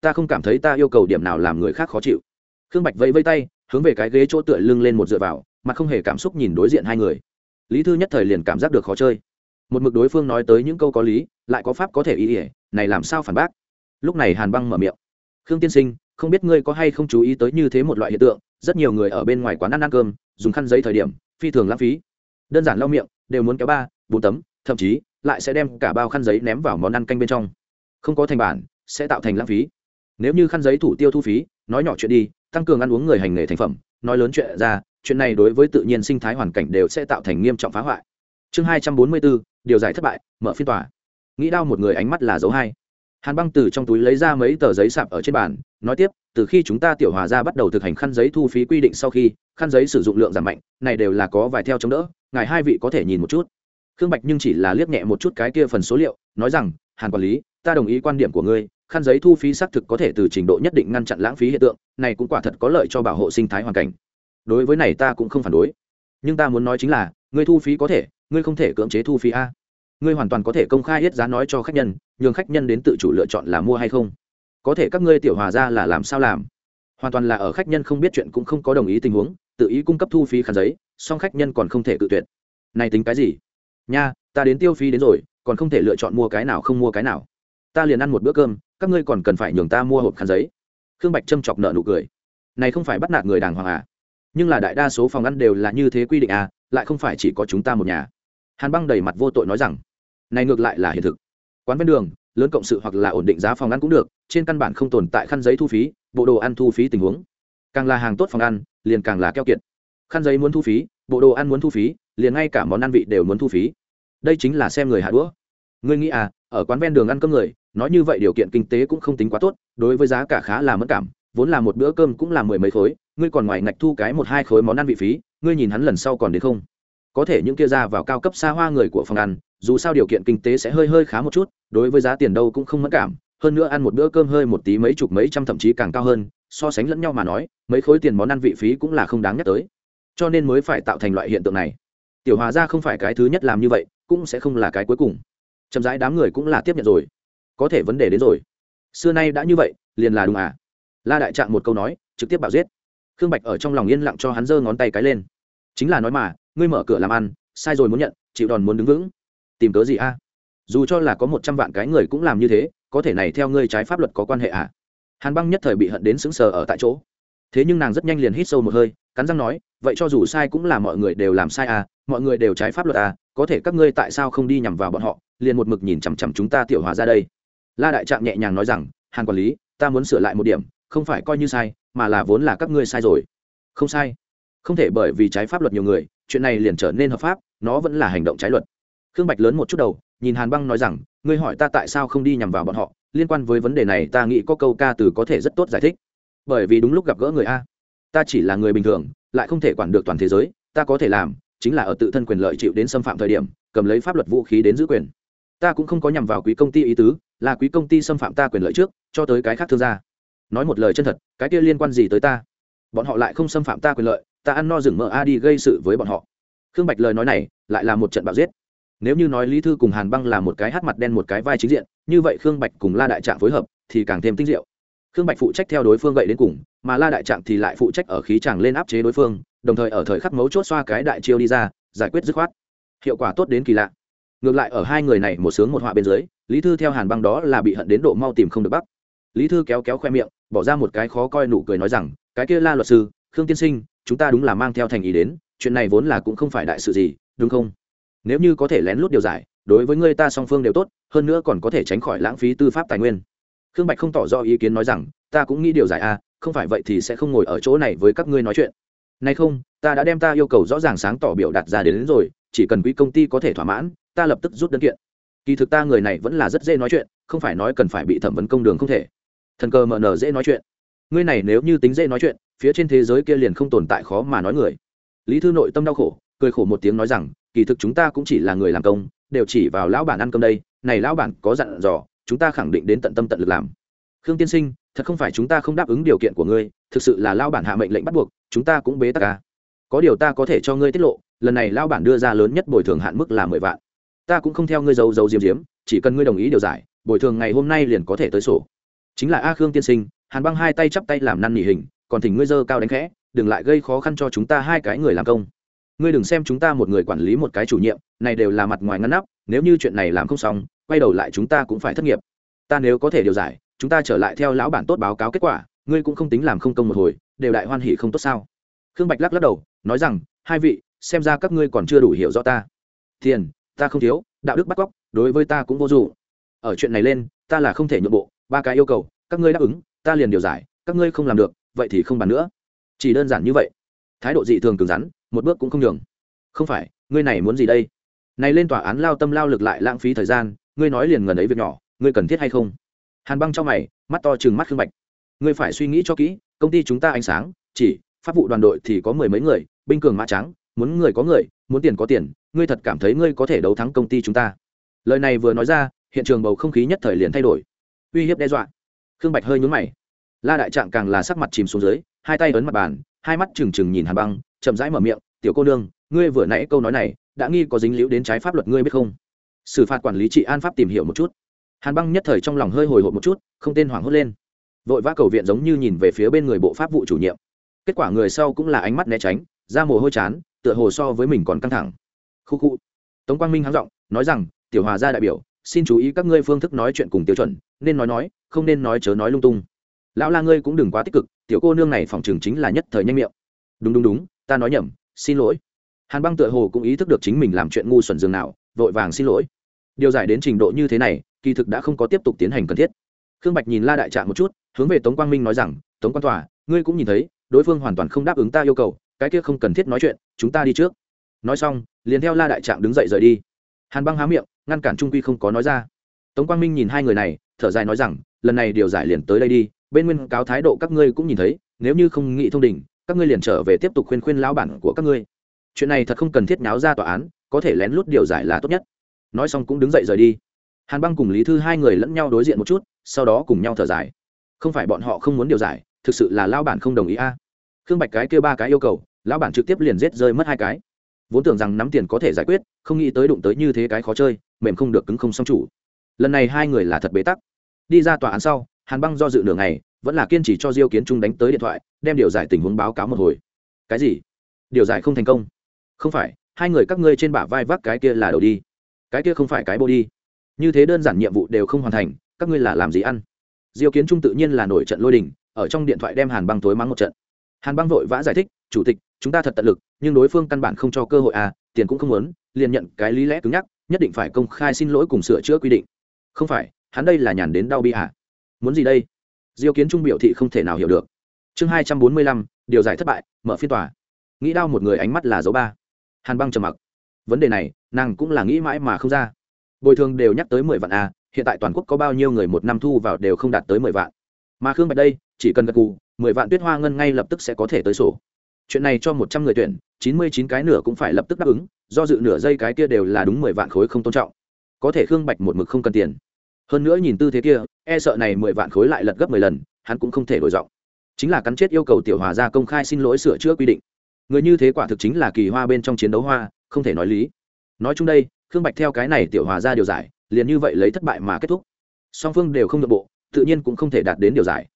Ta không cảm thấy ta yêu cầu điểm nào làm người khác khó chịu. Khương bạch vẫy vây tay, hướng về cái ghế chỗ tựa lưng lên một dựa vào, mặt không hề cảm xúc nhìn đối diện hai người. Lý thư nhất thời liền cảm giác được khó chơi một mực đối phương nói tới những câu có lý, lại có pháp có thể ý ỉa này làm sao phản bác? Lúc này hàn băng mở miệng. Khương tiên sinh, không biết ngươi có hay không chú ý tới như thế một loại hiện tượng, rất nhiều người ở bên ngoài quán ăn ăn cơm, dùng khăn giấy thời điểm, phi thường lãng phí. Đơn giản lau miệng, đều muốn kéo ba, bốn tấm, thậm chí, lại sẽ đem cả bao khăn giấy ném vào món ăn canh bên trong. Không có thành bản, sẽ tạo thành lãng phí. Nếu như khăn giấy thủ tiêu thu phí, nói nhỏ chuyện đi, tăng cường ăn uống người hành nghề thành phẩm, nói lớn chuyện ra, chuyện này đối với tự nhiên sinh thái hoàn cảnh đều sẽ tạo thành nghiêm trọng phá hoại. Chương hai trăm bốn mươi bốn điều giải thất bại, mở phiên tòa. Nghĩ đau một người ánh mắt là dấu hai. Hàn băng từ trong túi lấy ra mấy tờ giấy sạp ở trên bàn, nói tiếp, từ khi chúng ta tiểu hòa ra bắt đầu thực hành khăn giấy thu phí quy định sau khi, khăn giấy sử dụng lượng giảm mạnh, này đều là có vài theo chống đỡ, ngài hai vị có thể nhìn một chút. Khương bạch nhưng chỉ là liếc nhẹ một chút cái kia phần số liệu, nói rằng, hàn quản lý, ta đồng ý quan điểm của ngươi, khăn giấy thu phí xác thực có thể từ trình độ nhất định ngăn chặn lãng phí hiện tượng, này cũng quả thật có lợi cho bảo hộ sinh thái hoàn cảnh. Đối với này ta cũng không phản đối. Nhưng ta muốn nói chính là, ngươi thu phí có thể ngươi không thể cưỡng chế thu phí a. Ngươi hoàn toàn có thể công khai hết giá nói cho khách nhân, nhường khách nhân đến tự chủ lựa chọn là mua hay không. Có thể các ngươi tiểu hòa ra là làm sao làm? Hoàn toàn là ở khách nhân không biết chuyện cũng không có đồng ý tình huống, tự ý cung cấp thu phí khăn giấy, song khách nhân còn không thể tự tuyệt. Này tính cái gì? Nha, ta đến tiêu phí đến rồi, còn không thể lựa chọn mua cái nào không mua cái nào. Ta liền ăn một bữa cơm, các ngươi còn cần phải nhường ta mua hộp khăn giấy. Khương bạch châm chọc nợ nụ cười. Này không phải bắt nạt người đàng hoàng à? Nhưng là đại đa số phòng ăn đều là như thế quy định à lại không phải chỉ có chúng ta một nhà hàn băng đầy mặt vô tội nói rằng, này ngược lại là hiện thực. Quán ven đường, lớn cộng sự hoặc là ổn định giá phòng ăn cũng được, trên căn bản không tồn tại khăn giấy thu phí, bộ đồ ăn thu phí tình huống. Càng là hàng tốt phòng ăn, liền càng là keo kiệt. Khăn giấy muốn thu phí, bộ đồ ăn muốn thu phí, liền ngay cả món ăn vị đều muốn thu phí. Đây chính là xem người hạ đũa. Ngươi nghĩ à ở quán ven đường ăn cơm người, nói như vậy điều kiện kinh tế cũng không tính quá tốt, đối với giá cả khá là mất cảm, vốn là một bữa cơm cũng là mười mấy khối, ngươi còn ngoài ngạch thu cái một hai khối món ăn vị phí, ngươi nhìn hắn lần sau còn đến không? Có thể những kia ra vào cao cấp xa hoa người của phòng ăn, dù sao điều kiện kinh tế sẽ hơi hơi khá một chút, đối với giá tiền đâu cũng không mất cảm, hơn nữa ăn một bữa cơm hơi một tí mấy chục mấy trăm thậm chí càng cao hơn, so sánh lẫn nhau mà nói, mấy khối tiền món ăn vị phí cũng là không đáng nhắc tới. Cho nên mới phải tạo thành loại hiện tượng này. Tiểu hòa ra không phải cái thứ nhất làm như vậy, cũng sẽ không là cái cuối cùng. Chậm rãi đám người cũng là tiếp nhận rồi. Có thể vấn đề đến rồi. Xưa nay đã như vậy, liền là đúng à? La đại trạng một câu nói, trực tiếp bảo giết. Khương bạch ở trong lòng yên lặng cho hắn giơ ngón tay cái lên. Chính là nói mà ngươi mở cửa làm ăn, sai rồi muốn nhận, chịu đòn muốn đứng vững. Tìm cớ gì a? Dù cho là có một trăm vạn cái người cũng làm như thế, có thể này theo ngươi trái pháp luật có quan hệ à? Hàn băng nhất thời bị hận đến sững sờ ở tại chỗ. Thế nhưng nàng rất nhanh liền hít sâu một hơi, cắn răng nói, vậy cho dù sai cũng là mọi người đều làm sai à mọi người đều trái pháp luật à có thể các ngươi tại sao không đi nhằm vào bọn họ, liền một mực nhìn chằm chằm chúng ta tiểu hòa ra đây. La đại trạng nhẹ nhàng nói rằng, hàn quản lý, ta muốn sửa lại một điểm, không phải coi như sai, mà là vốn là các ngươi sai rồi. Không sai. Không thể bởi vì trái pháp luật nhiều người chuyện này liền trở nên hợp pháp, nó vẫn là hành động trái luật. Khương bạch lớn một chút đầu, nhìn hàn băng nói rằng, ngươi hỏi ta tại sao không đi nhằm vào bọn họ, liên quan với vấn đề này ta nghĩ có câu ca từ có thể rất tốt giải thích. Bởi vì đúng lúc gặp gỡ người a. Ta chỉ là người bình thường, lại không thể quản được toàn thế giới, ta có thể làm chính là ở tự thân quyền lợi chịu đến xâm phạm thời điểm, cầm lấy pháp luật vũ khí đến giữ quyền. Ta cũng không có nhằm vào quý công ty ý tứ, là quý công ty xâm phạm ta quyền lợi trước, cho tới cái khác thương gia. Nói một lời chân thật, cái kia liên quan gì tới ta? Bọn họ lại không xâm phạm ta quyền lợi ta ăn no rừng mỡ a đi gây sự với bọn họ. Khương bạch lời nói này lại là một trận bạo giết. Nếu như nói lý thư cùng hàn băng là một cái hát mặt đen một cái vai chính diện, như vậy khương bạch cùng la đại trạng phối hợp thì càng thêm tinh diệu. Khương bạch phụ trách theo đối phương gậy đến cùng, mà la đại trạng thì lại phụ trách ở khí tràng lên áp chế đối phương, đồng thời ở thời khắc mấu chốt xoa cái đại chiêu đi ra, giải quyết dứt khoát. Hiệu quả tốt đến kỳ lạ. Ngược lại ở hai người này một sướng một họa bên dưới, lý thư theo hàn băng đó là bị hận đến độ mau tìm không được bắc. Lý thư kéo kéo khoe miệng, bỏ ra một cái khó coi nụ cười nói rằng, cái kia la luật sư, khương tiên sinh chúng ta đúng là mang theo thành ý đến chuyện này vốn là cũng không phải đại sự gì đúng không? Nếu như có thể lén lút điều giải đối với người ta song phương đều tốt hơn nữa còn có thể tránh khỏi lãng phí tư pháp tài nguyên. Khương bạch không tỏ rõ ý kiến nói rằng ta cũng nghĩ điều giải a à, không phải vậy thì sẽ không ngồi ở chỗ này với các ngươi nói chuyện. Nay không ta đã đem ta yêu cầu rõ ràng sáng tỏ biểu đạt ra đến, đến rồi chỉ cần quỹ công ty có thể thỏa mãn ta lập tức rút đơn kiện. Kỳ thực ta người này vẫn là rất dễ nói chuyện không phải nói cần phải bị thẩm vấn công đường không thể. Thần cơ mờ nở dễ nói chuyện. Ngươi này nếu như tính dễ nói chuyện phía trên thế giới kia liền không tồn tại khó mà nói người. Lý thư nội tâm đau khổ, cười khổ một tiếng nói rằng, kỳ thực chúng ta cũng chỉ là người làm công, đều chỉ vào lão bản ăn cơm đây, này lão bản có dặn dò, chúng ta khẳng định đến tận tâm tận lực làm. Khương tiên sinh, thật không phải chúng ta không đáp ứng điều kiện của ngươi, thực sự là lão bản hạ mệnh lệnh bắt buộc, chúng ta cũng bế tắc ca có điều ta có thể cho ngươi tiết lộ, lần này lão bản đưa ra lớn nhất bồi thường hạn mức là mười vạn. Ta cũng không theo ngươi giấu giấu diếm diếm chỉ cần ngươi đồng ý điều giải, bồi thường ngày hôm nay liền có thể tới sổ. Chính là a khương tiên sinh, hàn băng hai tay chắp tay làm năn nỉ hình còn thỉnh ngươi dơ cao đánh khẽ, đừng lại gây khó khăn cho chúng ta hai cái người làm công. Ngươi đừng xem chúng ta một người quản lý một cái chủ nhiệm, này đều là mặt ngoài ngăn nắp, nếu như chuyện này làm không xong, quay đầu lại chúng ta cũng phải thất nghiệp. Ta nếu có thể điều giải, chúng ta trở lại theo lão bản tốt báo cáo kết quả, ngươi cũng không tính làm không công một hồi, đều đại hoan hỉ không tốt sao? Khương bạch lắc lắc đầu, nói rằng, hai vị, xem ra các ngươi còn chưa đủ hiểu rõ ta. Tiền, ta không thiếu, đạo đức bắt cóc, đối với ta cũng vô dụng. Ở chuyện này lên, ta là không thể nhượng bộ, ba cái yêu cầu, các ngươi đáp ứng, ta liền điều giải, các ngươi không làm được vậy thì không bàn nữa. Chỉ đơn giản như vậy. Thái độ dị thường cứng rắn, một bước cũng không nhường. Không phải, ngươi này muốn gì đây? Này lên tòa án lao tâm lao lực lại lãng phí thời gian, ngươi nói liền ngần ấy việc nhỏ, ngươi cần thiết hay không? Hàn băng cho mày, mắt to chừng mắt khương bạch. Ngươi phải suy nghĩ cho kỹ, công ty chúng ta ánh sáng, chỉ, pháp vụ đoàn đội thì có mười mấy người, binh cường mã trắng, muốn người có người, muốn tiền có tiền, ngươi thật cảm thấy ngươi có thể đấu thắng công ty chúng ta. Lời này vừa nói ra, hiện trường bầu không khí nhất thời liền thay đổi. Uy hiếp đe dọa. Khương bạch hơi nhún mày la đại trạng càng là sắc mặt chìm xuống dưới, hai tay ấn mặt bàn, hai mắt trừng trừng nhìn hàn băng, chậm rãi mở miệng, tiểu cô nương, ngươi vừa nãy câu nói này, đã nghi có dính liễu đến trái pháp luật ngươi biết không? Xử phạt quản lý trị an pháp tìm hiểu một chút. Hàn băng nhất thời trong lòng hơi hồi hộp một chút, không tên hoảng hốt lên. Vội vã cầu viện giống như nhìn về phía bên người bộ pháp vụ chủ nhiệm. Kết quả người sau cũng là ánh mắt né tránh ra mồ hôi chán, tựa hồ so với mình còn căng thẳng. Khu khu. Tống quang minh hắng giọng, nói rằng, tiểu hòa gia đại biểu, xin chú ý các ngươi phương thức nói chuyện cùng tiêu chuẩn, nên nói nói, không nên nói chớ nói lung tung lão la ngươi cũng đừng quá tích cực, tiểu cô nương này phòng trường chính là nhất thời nhanh miệng. Đúng đúng đúng, ta nói nhầm, xin lỗi. Hàn băng tựa hồ cũng ý thức được chính mình làm chuyện ngu xuẩn dường nào, vội vàng xin lỗi. Điều giải đến trình độ như thế này, kỳ thực đã không có tiếp tục tiến hành cần thiết. Khương bạch nhìn la đại trạng một chút, hướng về tống quang minh nói rằng, tống quan tòa, ngươi cũng nhìn thấy, đối phương hoàn toàn không đáp ứng ta yêu cầu, cái kia không cần thiết nói chuyện, chúng ta đi trước. Nói xong, liền theo la đại trạng đứng dậy rời đi. Hàn băng há miệng, ngăn cản trung quy không có nói ra. Tống quang minh nhìn hai người này, thở dài nói rằng, lần này điều giải liền tới đây đi bên nguyên cáo thái độ các ngươi cũng nhìn thấy, nếu như không nghị thông đình, các ngươi liền trở về tiếp tục khuyên khuyên lão bản của các ngươi. Chuyện này thật không cần thiết nháo ra tòa án, có thể lén lút điều giải là tốt nhất. Nói xong cũng đứng dậy rời đi. Hàn băng cùng lý thư hai người lẫn nhau đối diện một chút, sau đó cùng nhau thở dài. Không phải bọn họ không muốn điều giải, thực sự là lão bản không đồng ý a. Khương bạch cái kêu ba cái yêu cầu, lão bản trực tiếp liền giết rơi mất hai cái. Vốn tưởng rằng nắm tiền có thể giải quyết, không nghĩ tới đụng tới như thế cái khó chơi, mềm không được cứng không xong chủ. Lần này hai người là thật bế tắc. Đi ra tòa án sau hàn băng do dự nửa ngày, vẫn là kiên trì cho diêu kiến trung đánh tới điện thoại, đem điều giải tình huống báo cáo một hồi. Cái gì? Điều giải không thành công? Không phải, hai người các ngươi trên bả vai vác cái kia là đầu đi. Cái kia không phải cái bô đi. Như thế đơn giản nhiệm vụ đều không hoàn thành, các ngươi là làm gì ăn? Diêu kiến trung tự nhiên là nổi trận lôi đình, ở trong điện thoại đem hàn băng tối mắng một trận. Hàn băng vội vã giải thích, chủ tịch, chúng ta thật tận lực, nhưng đối phương căn bản không cho cơ hội à tiền cũng không muốn, liền nhận cái lý lẽ cứng nhắc, nhất định phải công khai xin lỗi cùng sửa chữa quy định. Không phải, hắn đây là nhàn đến đau bi à? Muốn gì đây? Diêu kiến trung biểu thị không thể nào hiểu được. Chương hai trăm bốn mươi lăm, điều giải thất bại, mở phiên tòa. Nghĩ đau một người ánh mắt là dấu ba. Hàn băng trầm mặc. Vấn đề này, nàng cũng là nghĩ mãi mà không ra. Bồi thường đều nhắc tới mười vạn a hiện tại toàn quốc có bao nhiêu người một năm thu vào đều không đạt tới mười vạn. Mà khương bạch đây, chỉ cần gật cù mười vạn tuyết hoa ngân ngay lập tức sẽ có thể tới sổ. Chuyện này cho một trăm người tuyển, chín mươi chín cái nửa cũng phải lập tức đáp ứng, do dự nửa giây cái kia đều là đúng mười vạn khối không tôn trọng. Có thể khương bạch một mực không cần tiền hơn nữa nhìn tư thế kia e sợ này mười vạn khối lại lật gấp mười lần, hắn cũng không thể đổi giọng. Chính là cắn chết yêu cầu tiểu hòa ra công khai xin lỗi sửa chữa quy định. Người như thế quả thực chính là kỳ hoa bên trong chiến đấu hoa, không thể nói lý. Nói chung đây, khương bạch theo cái này tiểu hòa ra điều giải, liền như vậy lấy thất bại mà kết thúc. Song phương đều không nội bộ, tự nhiên cũng không thể đạt đến điều giải.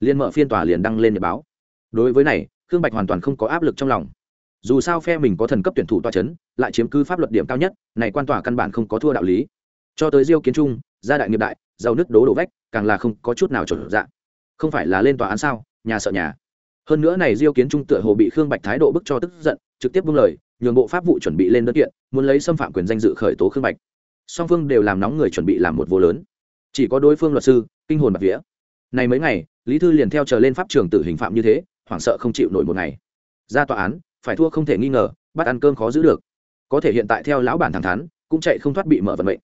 Liên mở phiên tòa liền đăng lên nhật báo. Đối với này, khương bạch hoàn toàn không có áp lực trong lòng. Dù sao phe mình có thần cấp tuyển thủ toa c h ấ n lại chiếm cứ pháp luật điểm cao nhất, này quan tòa căn bản không có thua đạo lý. Cho tới diêu kiến trung gia đại nghiệp đại, giàu nước đố đổ vách, càng là không có chút nào trở dạng. Không phải là lên tòa án sao, nhà sợ nhà. Hơn nữa này diêu kiến trung tựa hồ bị khương bạch thái độ bức cho tức giận, trực tiếp buông lời, nhường bộ pháp vụ chuẩn bị lên đơn kiện, muốn lấy xâm phạm quyền danh dự khởi tố khương bạch. Song phương đều làm nóng người chuẩn bị làm một vô lớn. Chỉ có đối phương luật sư, kinh hồn bạc vía. Này mấy ngày, lý thư liền theo chờ lên pháp trường tử hình phạm như thế, hoảng sợ không chịu nổi một ngày. Ra tòa án, phải thua không thể nghi ngờ, bắt ăn cơm khó giữ được. Có thể hiện tại theo lão bản thẳng thắn, cũng chạy không thoát bị mở vận mệnh.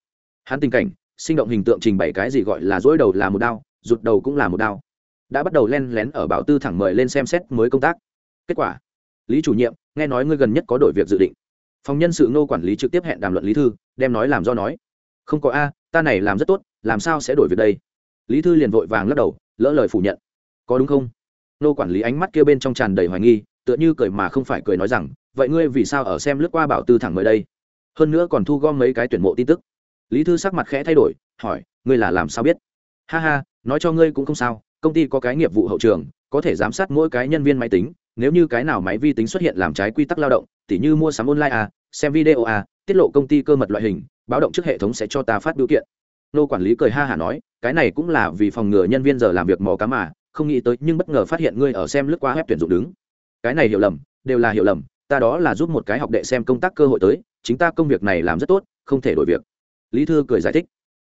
Hắn tình cảnh sinh động hình tượng trình bày cái gì gọi là dỗi đầu là một đao, rụt đầu cũng là một đao. Đã bắt đầu len lén ở bảo tư thẳng mời lên xem xét mới công tác. Kết quả, lý chủ nhiệm, nghe nói ngươi gần nhất có đổi việc dự định. Phòng nhân sự ngô quản lý trực tiếp hẹn đàm luận lý thư, đem nói làm do nói. Không có a, ta này làm rất tốt, làm sao sẽ đổi việc đây? Lý thư liền vội vàng lắc đầu, lỡ lời phủ nhận. Có đúng không? Nô quản lý ánh mắt kia bên trong tràn đầy hoài nghi, tựa như cười mà không phải cười nói rằng, vậy ngươi vì sao ở xem lướt qua bảo tư thẳng mới đây? Hơn nữa còn thu gom mấy cái tuyển mộ tin tức lý thư sắc mặt khẽ thay đổi, hỏi, ngươi là làm sao biết? Ha ha, nói cho ngươi cũng không sao, công ty có cái nghiệp vụ hậu trường, có thể giám sát mỗi cái nhân viên máy tính, nếu như cái nào máy vi tính xuất hiện làm trái quy tắc lao động, tỉ như mua sắm online à xem video à tiết lộ công ty cơ mật loại hình, báo động trước hệ thống sẽ cho ta phát biểu kiện. Nô quản lý cười ha hả nói, cái này cũng là vì phòng ngừa nhân viên giờ làm việc mò cá mà, không nghĩ tới nhưng bất ngờ phát hiện ngươi ở xem lướt qua web tuyển dụng đứng. Cái này hiểu lầm, đều là hiểu lầm, ta đó là giúp một cái học đệ xem công tác cơ hội tới, chính ta công việc này làm rất tốt, không thể đổi việc lý thư cười giải thích.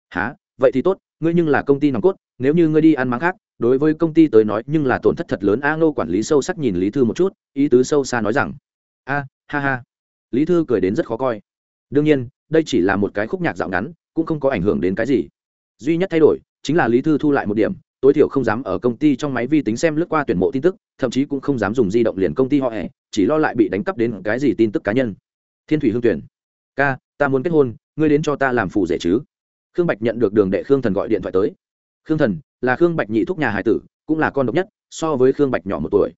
Há vậy thì tốt, ngươi nhưng là công ty nòng cốt, nếu như ngươi đi ăn máng khác, đối với công ty tới nói nhưng là tổn thất thật lớn. A ngô quản lý sâu sắc nhìn lý thư một chút, ý tứ sâu xa nói rằng, a, ha ha. Lý thư cười đến rất khó coi. Đương nhiên, đây chỉ là một cái khúc nhạc dạo ngắn, cũng không có ảnh hưởng đến cái gì. Duy nhất thay đổi, chính là lý thư thu lại một điểm, tối thiểu không dám ở công ty trong máy vi tính xem lướt qua tuyển mộ tin tức, thậm chí cũng không dám dùng di động liền công ty họ hẹ chỉ lo lại bị đánh cắp đến cái gì tin tức cá nhân. Thiên thủy hương tuyển, ca, ta muốn kết hôn ngươi đến cho ta làm phù rể chứ? Khương bạch nhận được đường đệ khương thần gọi điện thoại tới. Khương thần là khương bạch nhị thúc nhà hải tử, cũng là con độc nhất, so với khương bạch nhỏ một tuổi.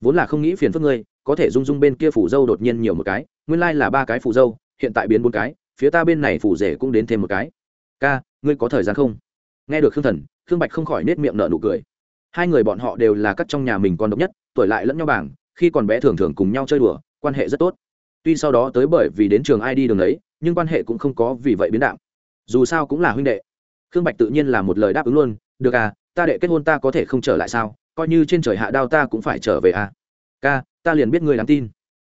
Vốn là không nghĩ phiền phức ngươi, có thể dung dung bên kia phủ dâu đột nhiên nhiều một cái, nguyên lai là ba cái phủ dâu, hiện tại biến bốn cái, phía ta bên này phủ rể cũng đến thêm một cái. Ca, ngươi có thời gian không? Nghe được khương thần, khương bạch không khỏi nết miệng nở nụ cười. Hai người bọn họ đều là các trong nhà mình con độc nhất, tuổi lại lẫn nhau bảng, khi còn bé thường thường cùng nhau chơi đùa, quan hệ rất tốt. Tuy sau đó tới bởi vì đến trường ai đi đường ấy nhưng quan hệ cũng không có vì vậy biến đạo dù sao cũng là huynh đệ. Khương bạch tự nhiên là một lời đáp ứng luôn, được à ta đệ kết hôn ta có thể không trở lại sao? Coi như trên trời hạ đao ta cũng phải trở về à. Ca, ta liền biết ngươi đáng tin.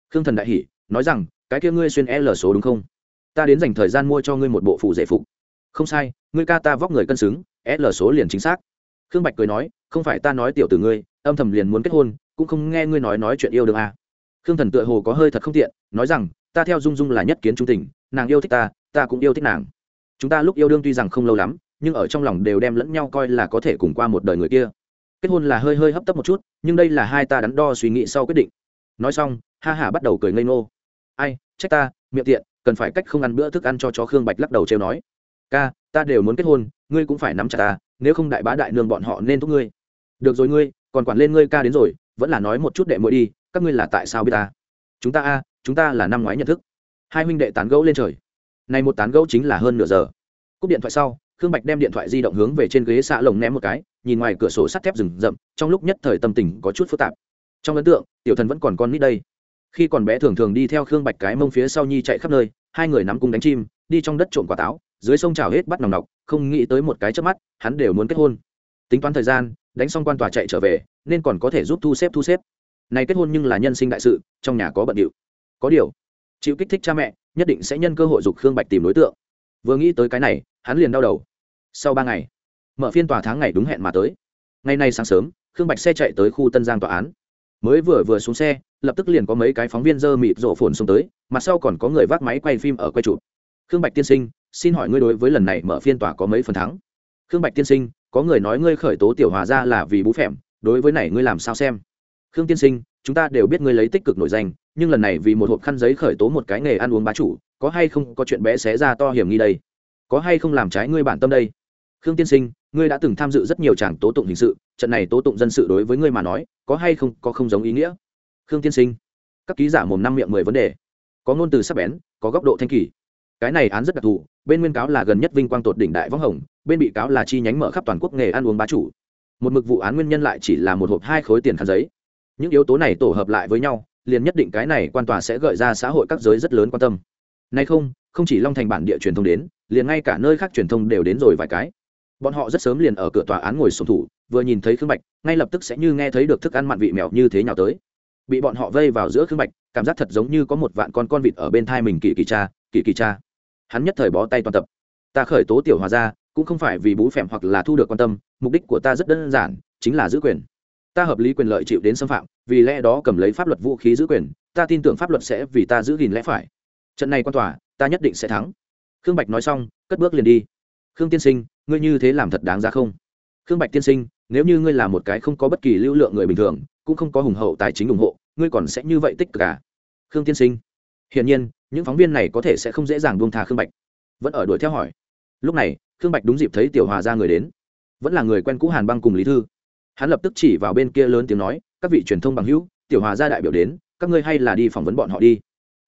Khương thần đại hỉ, nói rằng, cái kia ngươi xuyên l số đúng không? Ta đến dành thời gian mua cho ngươi một bộ phụ dễ phục. Không sai, ngươi ca ta vóc người cân xứng, l số liền chính xác. Khương bạch cười nói, không phải ta nói tiểu từ ngươi, âm thầm liền muốn kết hôn, cũng không nghe ngươi nói nói chuyện yêu đương à. khương thần tựa hồ có hơi thật không tiện, nói rằng, ta theo dung dung là nhất kiến trung tình nàng yêu thích ta ta cũng yêu thích nàng. Chúng ta lúc yêu đương tuy rằng không lâu lắm, nhưng ở trong lòng đều đem lẫn nhau coi là có thể cùng qua một đời người kia. Kết hôn là hơi hơi hấp tấp một chút, nhưng đây là hai ta đắn đo suy nghĩ sau quyết định. Nói xong, ha hả bắt đầu cười ngây ngô. Ai, trách ta, miệng tiện, cần phải cách không ăn bữa thức ăn cho chó khương bạch lắc đầu trêu nói. Ca, ta đều muốn kết hôn, ngươi cũng phải nắm chặt ta, nếu không đại bá đại nương bọn họ nên thúc ngươi. Được rồi ngươi, còn quản lên ngươi ca đến rồi, vẫn là nói một chút đệ muội đi, các ngươi là tại sao biết ta? Chúng ta a, chúng ta là năm ngoái nhận thức hai huynh đệ tán gẫu lên trời. Này một tán gẫu chính là hơn nửa giờ. Cúp điện thoại sau, khương bạch đem điện thoại di động hướng về trên ghế xạ lồng ném một cái, nhìn ngoài cửa sổ sắt thép rừng rậm, trong lúc nhất thời tâm tình có chút phức tạp. Trong ấn tượng, tiểu thần vẫn còn con nít đây. Khi còn bé thường thường đi theo khương bạch cái mông phía sau nhi chạy khắp nơi, hai người nắm cung đánh chim, đi trong đất trộm quả táo, dưới sông trào hết bắt nòng nọc, không nghĩ tới một cái trước mắt, hắn đều muốn kết hôn. Tính toán thời gian, đánh xong quan tòa chạy trở về, nên còn có thể giúp thu xếp thu xếp. Này kết hôn nhưng là nhân sinh đại sự, trong nhà có bận điệu. Có điều chịu kích thích cha mẹ, nhất định sẽ nhân cơ hội dục khương bạch tìm đối tượng. Vừa nghĩ tới cái này, hắn liền đau đầu. Sau ba ngày, mở phiên tòa tháng ngày đúng hẹn mà tới. Ngày nay sáng sớm, khương bạch xe chạy tới khu tân giang tòa án. Mới vừa vừa xuống xe, lập tức liền có mấy cái phóng viên dơ mịt rộ phồn xông tới, mặt sau còn có người vác máy quay phim ở quay chụp. Khương bạch tiên sinh, xin hỏi ngươi đối với lần này mở phiên tòa có mấy phần thắng? Khương bạch tiên sinh, có người nói ngươi khởi tố tiểu hòa ra là vì bú phèm, đối với này ngươi làm sao xem? Khương tiên sinh, chúng ta đều biết ngươi lấy tích cực nổi danh nhưng lần này vì một hộp khăn giấy khởi tố một cái nghề ăn uống bá chủ, có hay không có chuyện bé xé ra to hiểm nghi đây? Có hay không làm trái ngươi bản tâm đây? Khương tiên sinh, ngươi đã từng tham dự rất nhiều tràng tố tụng hình sự, trận này tố tụng dân sự đối với ngươi mà nói, có hay không có không giống ý nghĩa? Khương tiên sinh, các ký giả mồm năm miệng mười vấn đề. Có ngôn từ sắc bén, có góc độ thanh kỳ. Cái này án rất đặc thù, bên nguyên cáo là gần nhất vinh quang tột đỉnh đại võng hồng, bên bị cáo là chi nhánh mở khắp toàn quốc nghề ăn uống bá chủ. Một mực vụ án nguyên nhân lại chỉ là một hộp hai khối tiền khăn giấy. Những yếu tố này tổ hợp lại với nhau liền nhất định cái này quan tòa sẽ gợi ra xã hội các giới rất lớn quan tâm. Nay không không chỉ long thành bản địa truyền thông đến, liền ngay cả nơi khác truyền thông đều đến rồi vài cái. Bọn họ rất sớm liền ở cửa tòa án ngồi sùng thủ, vừa nhìn thấy khương bạch, ngay lập tức sẽ như nghe thấy được thức ăn mặn vị mèo như thế nào tới. Bị bọn họ vây vào giữa khương bạch, cảm giác thật giống như có một vạn con con vịt ở bên thai mình kỳ kỳ cha, kỳ kỳ cha. Hắn nhất thời bó tay toàn tập. Ta khởi tố tiểu hòa ra cũng không phải vì bú phèm hoặc là thu được quan tâm, mục đích của ta rất đơn giản, chính là giữ quyền ta hợp lý quyền lợi chịu đến xâm phạm, vì lẽ đó cầm lấy pháp luật vũ khí giữ quyền, ta tin tưởng pháp luật sẽ vì ta giữ gìn lẽ phải. Trận này quan tòa, ta nhất định sẽ thắng. Khương bạch nói xong, cất bước liền đi. Khương tiên sinh, ngươi như thế làm thật đáng ra không? Khương bạch tiên sinh, nếu như ngươi là một cái không có bất kỳ lưu lượng người bình thường, cũng không có hùng hậu tài chính ủng hộ, ngươi còn sẽ như vậy tích cực à? Khương tiên sinh. Hiển nhiên, những phóng viên này có thể sẽ không dễ dàng buông tha khương bạch. Vẫn ở đuổi theo hỏi. Lúc này, khương bạch đúng dịp thấy tiểu hòa ra người đến. Vẫn là người quen cũ hàn băng cùng lý thư hắn lập tức chỉ vào bên kia lớn tiếng nói, các vị truyền thông bằng hữu, tiểu hòa gia đại biểu đến, các ngươi hay là đi phỏng vấn bọn họ đi.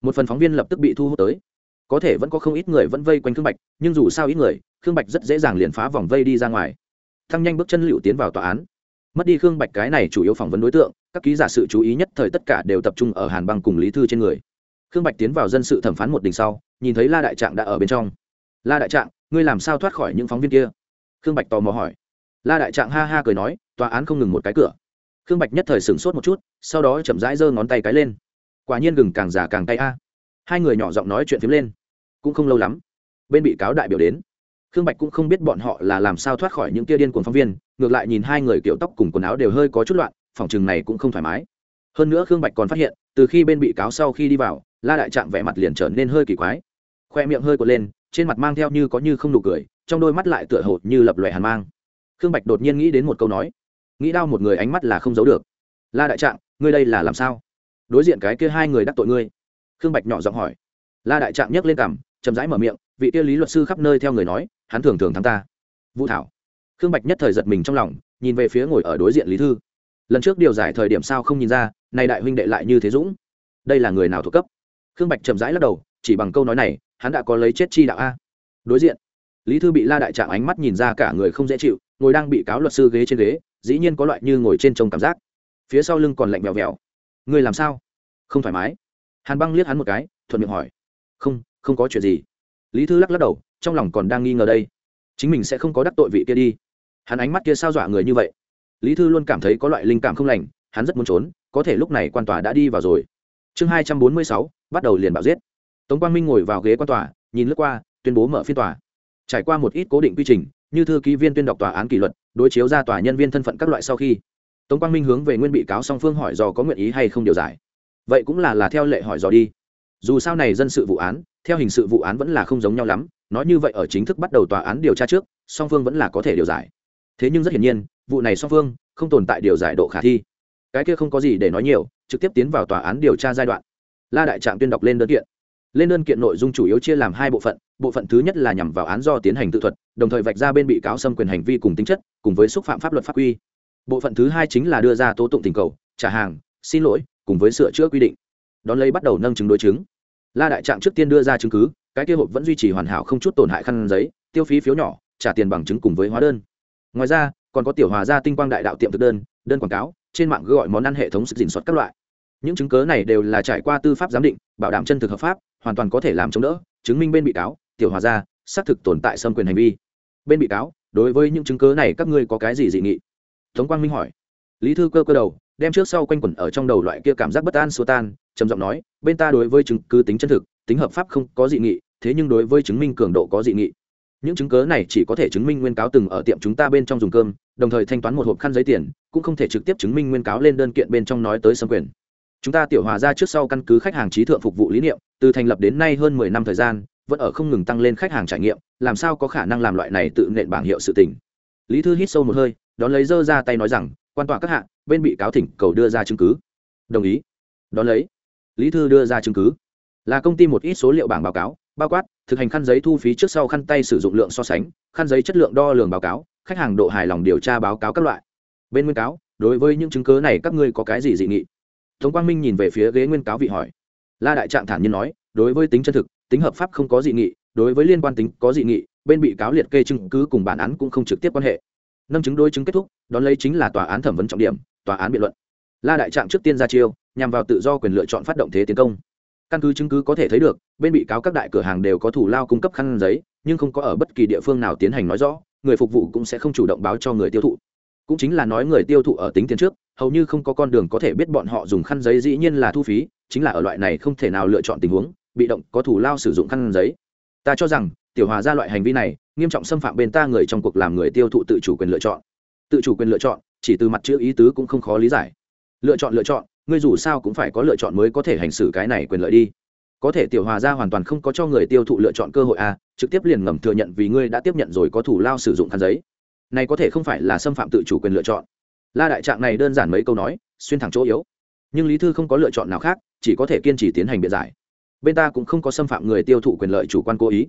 Một phần phóng viên lập tức bị thu hút tới. Có thể vẫn có không ít người vẫn vây quanh khương bạch, nhưng dù sao ít người, khương bạch rất dễ dàng liền phá vòng vây đi ra ngoài. Thăng nhanh bước chân liệu tiến vào tòa án. Mất đi khương bạch cái này chủ yếu phỏng vấn đối tượng, các ký giả sự chú ý nhất thời tất cả đều tập trung ở hàn băng cùng lý thư trên người. Khương bạch tiến vào dân sự thẩm phán một đình sau, nhìn thấy la đại trạng đã ở bên trong. La đại trạng, ngươi làm sao thoát khỏi những phóng viên kia? Khương bạch tò mò hỏi la đại trạng ha ha cười nói, tòa án không ngừng một cái cửa. Khương bạch nhất thời sửng sốt một chút, sau đó chậm rãi giơ ngón tay cái lên. Quả nhiên gừng càng già càng tay a. Hai người nhỏ giọng nói chuyện phím lên. Cũng không lâu lắm, bên bị cáo đại biểu đến. Khương bạch cũng không biết bọn họ là làm sao thoát khỏi những tia điên cuồng phóng viên, ngược lại nhìn hai người kiểu tóc cùng quần áo đều hơi có chút loạn, phòng chừng này cũng không thoải mái. Hơn nữa khương bạch còn phát hiện, từ khi bên bị cáo sau khi đi vào, la đại trạng vẻ mặt liền trở nên hơi kỳ quái. Khoe miệng hơi cột lên, trên mặt mang theo như có như không nụ cười, trong đôi mắt lại tựa hột như lập lòe hàn mang khương bạch đột nhiên nghĩ đến một câu nói. Nghĩ đau một người ánh mắt là không giấu được. La đại trạng, ngươi đây là làm sao? Đối diện cái kia hai người đắc tội ngươi? Khương bạch nhỏ giọng hỏi. La đại trạng nhấc lên cằm, chậm rãi mở miệng, vị kia lý luật sư khắp nơi theo người nói, hắn thường thường thắng ta. Vũ thảo. Khương bạch nhất thời giật mình trong lòng, nhìn về phía ngồi ở đối diện lý thư. Lần trước điều giải thời điểm sao không nhìn ra nay đại huynh đệ lại như thế dũng. Đây là người nào thuộc cấp? Khương bạch chậm rãi lắc đầu, chỉ bằng câu nói này, hắn đã có lấy chết chi đạo a. Đối diện, lý thư bị la đại trạng ánh mắt nhìn ra cả người không dễ chịu ngồi đang bị cáo luật sư ghế trên ghế, dĩ nhiên có loại như ngồi trên trông cảm giác. Phía sau lưng còn lạnh vèo vèo. Người làm sao? Không thoải mái. Hàn băng liếc hắn một cái, thuận miệng hỏi. Không không có chuyện gì. Lý thư lắc lắc đầu, trong lòng còn đang nghi ngờ đây. Chính mình sẽ không có đắc tội vị kia đi. Hắn ánh mắt kia sao dọa người như vậy? Lý thư luôn cảm thấy có loại linh cảm không lành, hắn rất muốn trốn, có thể lúc này quan tòa đã đi vào rồi. Chương hai trăm bốn mươi sáu, bắt đầu liền bảo giết. Tống quang minh ngồi vào ghế quan tòa, nhìn lướt qua, tuyên bố mở phiên tòa. Trải qua một ít cố định quy trình như thư ký viên tuyên đọc tòa án kỷ luật, đối chiếu ra tòa nhân viên thân phận các loại sau khi, tống quang minh hướng về nguyên bị cáo song phương hỏi dò có nguyện ý hay không điều giải. Vậy cũng là là theo lệ hỏi dò đi. Dù sao này dân sự vụ án, theo hình sự vụ án vẫn là không giống nhau lắm, nói như vậy ở chính thức bắt đầu tòa án điều tra trước, song phương vẫn là có thể điều giải. Thế nhưng rất hiển nhiên, vụ này song phương không tồn tại điều giải độ khả thi. Cái kia không có gì để nói nhiều, trực tiếp tiến vào tòa án điều tra giai đoạn. La đại trạm tuyên đọc lên đơn kiện lên đơn kiện nội dung chủ yếu chia làm hai bộ phận bộ phận thứ nhất là nhằm vào án do tiến hành tự thuật, đồng thời vạch ra bên bị cáo xâm quyền hành vi cùng tính chất, cùng với xúc phạm pháp luật pháp quy. Bộ phận thứ hai chính là đưa ra tố tụng tình cầu, trả hàng, xin lỗi, cùng với sửa chữa quy định. Đón lấy bắt đầu nâng chứng đối chứng. La đại trạng trước tiên đưa ra chứng cứ, cái kia hộp vẫn duy trì hoàn hảo không chút tổn hại khăn giấy, tiêu phí phiếu nhỏ, trả tiền bằng chứng cùng với hóa đơn. Ngoài ra, còn có tiểu hòa gia tinh quang đại đạo tiệm thực đơn đơn quảng cáo, trên mạng gọi món ăn hệ thống sự dình xuất các loại. Những chứng cớ này đều là trải qua tư pháp giám định bảo đảm chân thực hợp pháp, hoàn toàn có thể làm chống đỡ, chứng minh bên bị cáo, tiểu hòa gia, xác thực tồn tại xâm quyền hành vi. Bên bị cáo, đối với những chứng cớ này các ngươi có cái gì dị nghị? Tống quang minh hỏi. Lý thư cơ cơ đầu, đem trước sau quanh quẩn ở trong đầu loại kia cảm giác bất an xô tan, trầm giọng nói, bên ta đối với chứng cứ tính chân thực, tính hợp pháp không có dị nghị, thế nhưng đối với chứng minh cường độ có dị nghị. Những chứng cớ này chỉ có thể chứng minh nguyên cáo từng ở tiệm chúng ta bên trong dùng cơm, đồng thời thanh toán một hộp khăn giấy tiền, cũng không thể trực tiếp chứng minh nguyên cáo lên đơn kiện bên trong nói tới xâm quyền chúng ta tiểu hòa ra trước sau căn cứ khách hàng trí thượng phục vụ lý niệm, từ thành lập đến nay hơn mười năm thời gian, vẫn ở không ngừng tăng lên khách hàng trải nghiệm, làm sao có khả năng làm loại này tự nện bảng hiệu sự tình. Lý thư hít sâu một hơi, đón lấy dơ ra tay nói rằng, quan tòa các hạ, bên bị cáo thỉnh cầu đưa ra chứng cứ. Đồng ý. Đón lấy, lý thư đưa ra chứng cứ. Là công ty một ít số liệu bảng báo cáo, bao quát, thực hành khăn giấy thu phí trước sau khăn tay sử dụng lượng so sánh, khăn giấy chất lượng đo lường báo cáo, khách hàng độ hài lòng điều tra báo cáo các loại. Bên nguyên cáo, đối với những chứng cứ này các ngươi có cái gì dị nghị? Tống quang minh nhìn về phía ghế nguyên cáo vị hỏi. La đại trạng thản nhiên nói, đối với tính chân thực, tính hợp pháp không có dị nghị, đối với liên quan tính có dị nghị, bên bị cáo liệt kê chứng cứ cùng bản án cũng không trực tiếp quan hệ. Nâng chứng đối chứng kết thúc, đón lấy chính là tòa án thẩm vấn trọng điểm, tòa án biện luận. La đại trạng trước tiên ra chiêu, nhằm vào tự do quyền lựa chọn phát động thế tiến công. Căn cứ chứng cứ có thể thấy được, bên bị cáo các đại cửa hàng đều có thủ lao cung cấp khăn giấy, nhưng không có ở bất kỳ địa phương nào tiến hành nói rõ, người phục vụ cũng sẽ không chủ động báo cho người tiêu thụ. Cũng chính là nói người tiêu thụ ở tính tiền trước hầu như không có con đường có thể biết bọn họ dùng khăn giấy dĩ nhiên là thu phí chính là ở loại này không thể nào lựa chọn tình huống bị động có thủ lao sử dụng khăn giấy. Ta cho rằng tiểu hòa ra loại hành vi này nghiêm trọng xâm phạm bên ta người trong cuộc làm người tiêu thụ tự chủ quyền lựa chọn. Tự chủ quyền lựa chọn chỉ từ mặt chữ ý tứ cũng không khó lý giải. Lựa chọn lựa chọn ngươi dù sao cũng phải có lựa chọn mới có thể hành xử cái này quyền lợi đi. Có thể tiểu hòa ra hoàn toàn không có cho người tiêu thụ lựa chọn cơ hội a à, trực tiếp liền ngầm thừa nhận vì ngươi đã tiếp nhận rồi có thủ lao sử dụng khăn giấy. Này có thể không phải là xâm phạm tự chủ quyền lựa chọn la đại trạng này đơn giản mấy câu nói, xuyên thẳng chỗ yếu. Nhưng lý thư không có lựa chọn nào khác, chỉ có thể kiên trì tiến hành biện giải. Bên ta cũng không có xâm phạm người tiêu thụ quyền lợi chủ quan cố ý.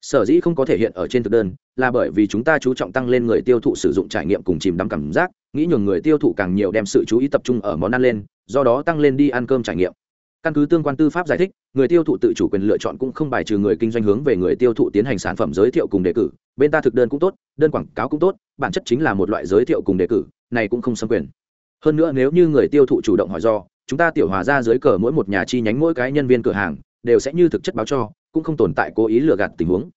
Sở dĩ không có thể hiện ở trên thực đơn, là bởi vì chúng ta chú trọng tăng lên người tiêu thụ sử dụng trải nghiệm cùng chìm đắm cảm giác, nghĩ nhường người tiêu thụ càng nhiều đem sự chú ý tập trung ở món ăn lên, do đó tăng lên đi ăn cơm trải nghiệm căn cứ tương quan tư pháp giải thích, người tiêu thụ tự chủ quyền lựa chọn cũng không bài trừ người kinh doanh hướng về người tiêu thụ tiến hành sản phẩm giới thiệu cùng đề cử. Bên ta thực đơn cũng tốt, đơn quảng cáo cũng tốt, bản chất chính là một loại giới thiệu cùng đề cử, này cũng không xâm quyền. Hơn nữa nếu như người tiêu thụ chủ động hỏi do, chúng ta tiểu hòa ra dưới cờ mỗi một nhà chi nhánh mỗi cái nhân viên cửa hàng, đều sẽ như thực chất báo cho, cũng không tồn tại cố ý lừa gạt tình huống.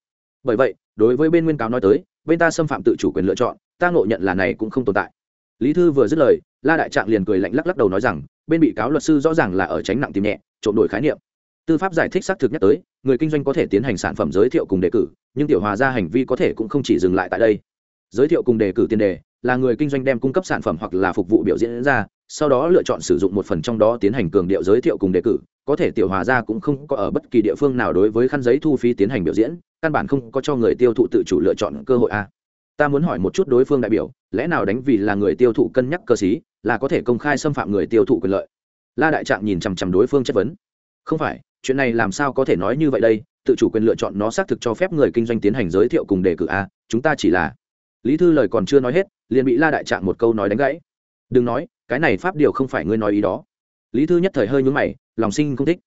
Bởi vậy, đối với bên nguyên cáo nói tới, bên ta xâm phạm tự chủ quyền lựa chọn, ta ngộ nhận là này cũng không tồn tại. Lý thư vừa dứt lời, la đại trạng liền cười lạnh lắc lắc đầu nói rằng bên bị cáo luật sư rõ ràng là ở tránh nặng tìm nhẹ, trộm đổi khái niệm. Tư pháp giải thích xác thực nhắc tới, người kinh doanh có thể tiến hành sản phẩm giới thiệu cùng đề cử, nhưng tiểu hòa ra hành vi có thể cũng không chỉ dừng lại tại đây. Giới thiệu cùng đề cử tiền đề là người kinh doanh đem cung cấp sản phẩm hoặc là phục vụ biểu diễn ra, sau đó lựa chọn sử dụng một phần trong đó tiến hành cường điệu giới thiệu cùng đề cử, có thể tiểu hòa ra cũng không có ở bất kỳ địa phương nào đối với khăn giấy thu phí tiến hành biểu diễn, căn bản không có cho người tiêu thụ tự chủ lựa chọn cơ hội a. Ta muốn hỏi một chút đối phương đại biểu, lẽ nào đánh vì là người tiêu thụ cân nhắc cơ sĩ là có thể công khai xâm phạm người tiêu thụ quyền lợi. La đại trạng nhìn chằm chằm đối phương chất vấn. Không phải, chuyện này làm sao có thể nói như vậy đây? Tự chủ quyền lựa chọn nó xác thực cho phép người kinh doanh tiến hành giới thiệu cùng đề cử a chúng ta chỉ là lý thư lời còn chưa nói hết, liền bị la đại trạng một câu nói đánh gãy. Đừng nói, cái này pháp điều không phải ngươi nói ý đó. Lý thư nhất thời hơi nhún mày, lòng sinh không thích.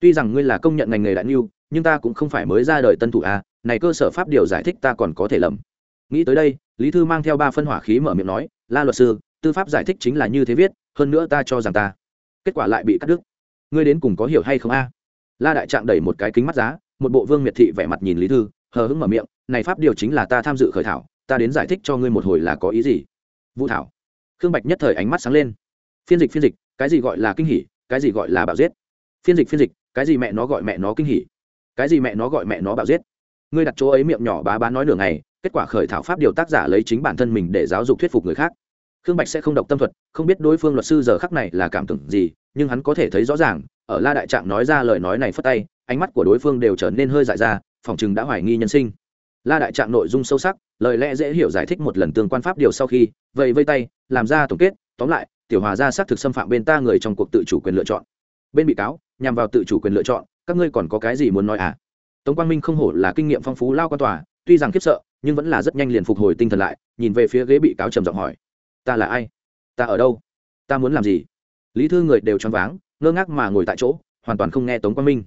Tuy rằng ngươi là công nhận ngành nghề đại niu nhưng ta cũng không phải mới ra đời tân thủ a này cơ sở pháp điều giải thích ta còn có thể lầm. Nghĩ tới đây, lý thư mang theo ba phân hỏa khí mở miệng nói, la luật sư tư pháp giải thích chính là như thế viết, hơn nữa ta cho rằng ta, kết quả lại bị cắt đứt. Ngươi đến cùng có hiểu hay không a? La đại trạng đẩy một cái kính mắt giá, một bộ vương miệt thị vẻ mặt nhìn lý thư, hờ hững mở miệng, này pháp điều chính là ta tham dự khởi thảo, ta đến giải thích cho ngươi một hồi là có ý gì. Vũ thảo. Khương bạch nhất thời ánh mắt sáng lên. Phiên dịch phiên dịch, cái gì gọi là kinh hỉ, cái gì gọi là bạo giết? Phiên dịch phiên dịch, cái gì mẹ nó gọi mẹ nó kinh hỉ? Cái gì mẹ nó gọi mẹ nó bạo giết? Ngươi đặt chỗ ấy miệng nhỏ bá bá nói nửa ngày, kết quả khởi thảo pháp điều tác giả lấy chính bản thân mình để giáo dục thuyết phục người khác khương bạch sẽ không độc tâm thuật, không biết đối phương luật sư giờ khắc này là cảm tưởng gì, nhưng hắn có thể thấy rõ ràng, ở la đại trạng nói ra lời nói này phất tay, ánh mắt của đối phương đều trở nên hơi dại ra, phòng chừng đã hoài nghi nhân sinh. La đại trạng nội dung sâu sắc, lời lẽ dễ hiểu giải thích một lần tương quan pháp điều sau khi vậy vây tay, làm ra tổng kết, tóm lại, tiểu hòa ra xác thực xâm phạm bên ta người trong cuộc tự chủ quyền lựa chọn. Bên bị cáo, nhằm vào tự chủ quyền lựa chọn, các ngươi còn có cái gì muốn nói à? Tống quang minh không hổ là kinh nghiệm phong phú lao quan tòa, tuy rằng khiếp sợ, nhưng vẫn là rất nhanh liền phục hồi tinh thần lại, nhìn về phía ghế bị cáo trầm giọng hỏi ta là ai? Ta ở đâu? Ta muốn làm gì? Lý thư người đều choáng váng, ngơ ngác mà ngồi tại chỗ, hoàn toàn không nghe tống quang minh.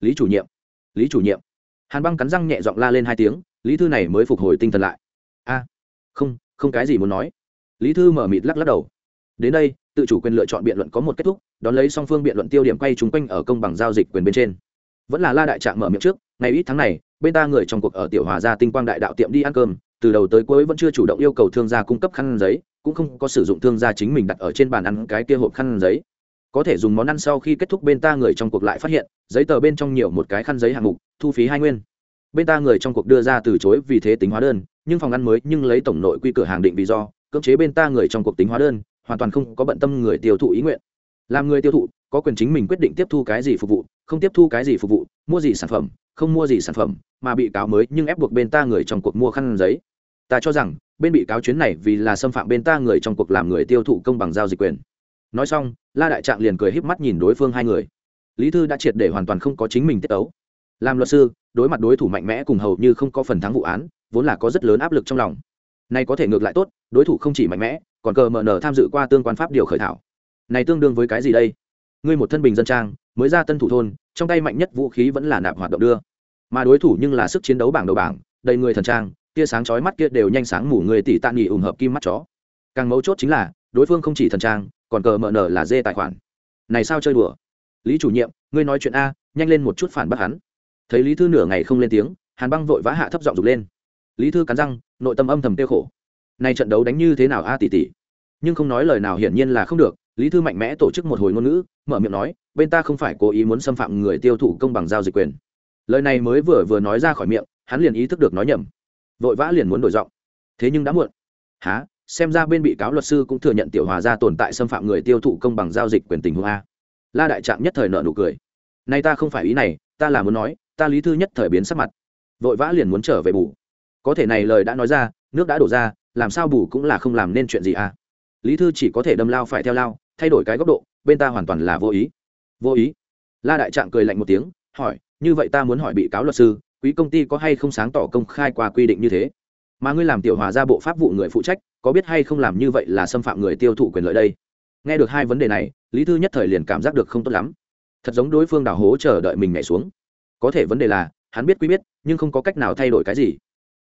Lý chủ nhiệm, lý chủ nhiệm. Hàn băng cắn răng nhẹ giọng la lên hai tiếng, lý thư này mới phục hồi tinh thần lại. A, không không cái gì muốn nói. Lý thư mở mịt lắc lắc đầu. Đến đây, tự chủ quyền lựa chọn biện luận có một kết thúc, đón lấy song phương biện luận tiêu điểm quay trúng quanh ở công bằng giao dịch quyền bên trên. Vẫn là la đại trạng mở miệng trước, ngày ít tháng này, bên ta người trong cuộc ở tiểu hòa gia tinh quang đại đạo tiệm đi ăn cơm, từ đầu tới cuối vẫn chưa chủ động yêu cầu thương gia cung cấp khăn giấy cũng không có sử dụng thương gia chính mình đặt ở trên bàn ăn cái kia hộp khăn giấy. Có thể dùng món ăn sau khi kết thúc bên ta người trong cuộc lại phát hiện, giấy tờ bên trong nhiều một cái khăn giấy hạng mục, thu phí hai nguyên. Bên ta người trong cuộc đưa ra từ chối vì thế tính hóa đơn, nhưng phòng ăn mới nhưng lấy tổng nội quy cửa hàng định vì do, cưỡng chế bên ta người trong cuộc tính hóa đơn, hoàn toàn không có bận tâm người tiêu thụ ý nguyện. Làm người tiêu thụ, có quyền chính mình quyết định tiếp thu cái gì phục vụ, không tiếp thu cái gì phục vụ, mua gì sản phẩm, không mua gì sản phẩm, mà bị cáo mới nhưng ép buộc bên ta người trong cuộc mua khăn giấy. Ta cho rằng bên bị cáo chuyến này vì là xâm phạm bên ta người trong cuộc làm người tiêu thụ công bằng giao dịch quyền. Nói xong, la đại trạng liền cười híp mắt nhìn đối phương hai người. Lý thư đã triệt để hoàn toàn không có chính mình tiết ấu làm luật sư, đối mặt đối thủ mạnh mẽ cùng hầu như không có phần thắng vụ án, vốn là có rất lớn áp lực trong lòng. Nay có thể ngược lại tốt, đối thủ không chỉ mạnh mẽ, còn cờ mở nở tham dự qua tương quan pháp điều khởi thảo. Này tương đương với cái gì đây? Ngươi một thân bình dân trang, mới ra tân thủ thôn, trong tay mạnh nhất vũ khí vẫn là nạp hoạt động đưa. Mà đối thủ nhưng là sức chiến đấu bảng đầu bảng, đầy người thần trang tia sáng chói mắt kia đều nhanh sáng mủ người tỷ tạ nghỉ ủng hợp kim mắt chó. Càng mấu chốt chính là, đối phương không chỉ thần trang, còn cờ mở nở là dê tài khoản. Này sao chơi đùa? Lý chủ nhiệm, ngươi nói chuyện a, nhanh lên một chút phản bác hắn. Thấy lý thư nửa ngày không lên tiếng, hàn băng vội vã hạ thấp giọng rụt lên. Lý thư cắn răng, nội tâm âm thầm tiêu khổ. Nay trận đấu đánh như thế nào a tỷ tỷ? Nhưng không nói lời nào hiển nhiên là không được, lý thư mạnh mẽ tổ chức một hồi ngôn ngữ, mở miệng nói, bên ta không phải cố ý muốn xâm phạm người tiêu thụ công bằng giao dịch quyền. Lời này mới vừa vừa nói ra khỏi miệng, hắn liền ý thức được nói nhầm vội vã liền muốn đổi giọng. Thế nhưng đã muộn. Há xem ra bên bị cáo luật sư cũng thừa nhận tiểu hòa ra tồn tại xâm phạm người tiêu thụ công bằng giao dịch quyền tình huống a. La đại trạm nhất thời nợ nụ cười. Nay ta không phải ý này, ta là muốn nói, ta lý thư nhất thời biến sắc mặt. Vội vã liền muốn trở về bù. Có thể này lời đã nói ra, nước đã đổ ra, làm sao bù cũng là không làm nên chuyện gì à lý thư chỉ có thể đâm lao phải theo lao, thay đổi cái góc độ, bên ta hoàn toàn là vô ý. Vô ý? La đại trạng cười lạnh một tiếng, hỏi, như vậy ta muốn hỏi bị cáo luật sư quý công ty có hay không sáng tỏ công khai qua quy định như thế? Mà ngươi làm tiểu hòa ra bộ pháp vụ người phụ trách, có biết hay không làm như vậy là xâm phạm người tiêu thụ quyền lợi đây? Nghe được hai vấn đề này, lý thư nhất thời liền cảm giác được không tốt lắm. Thật giống đối phương đào hố chờ đợi mình nhảy xuống. Có thể vấn đề là, hắn biết quý biết, nhưng không có cách nào thay đổi cái gì.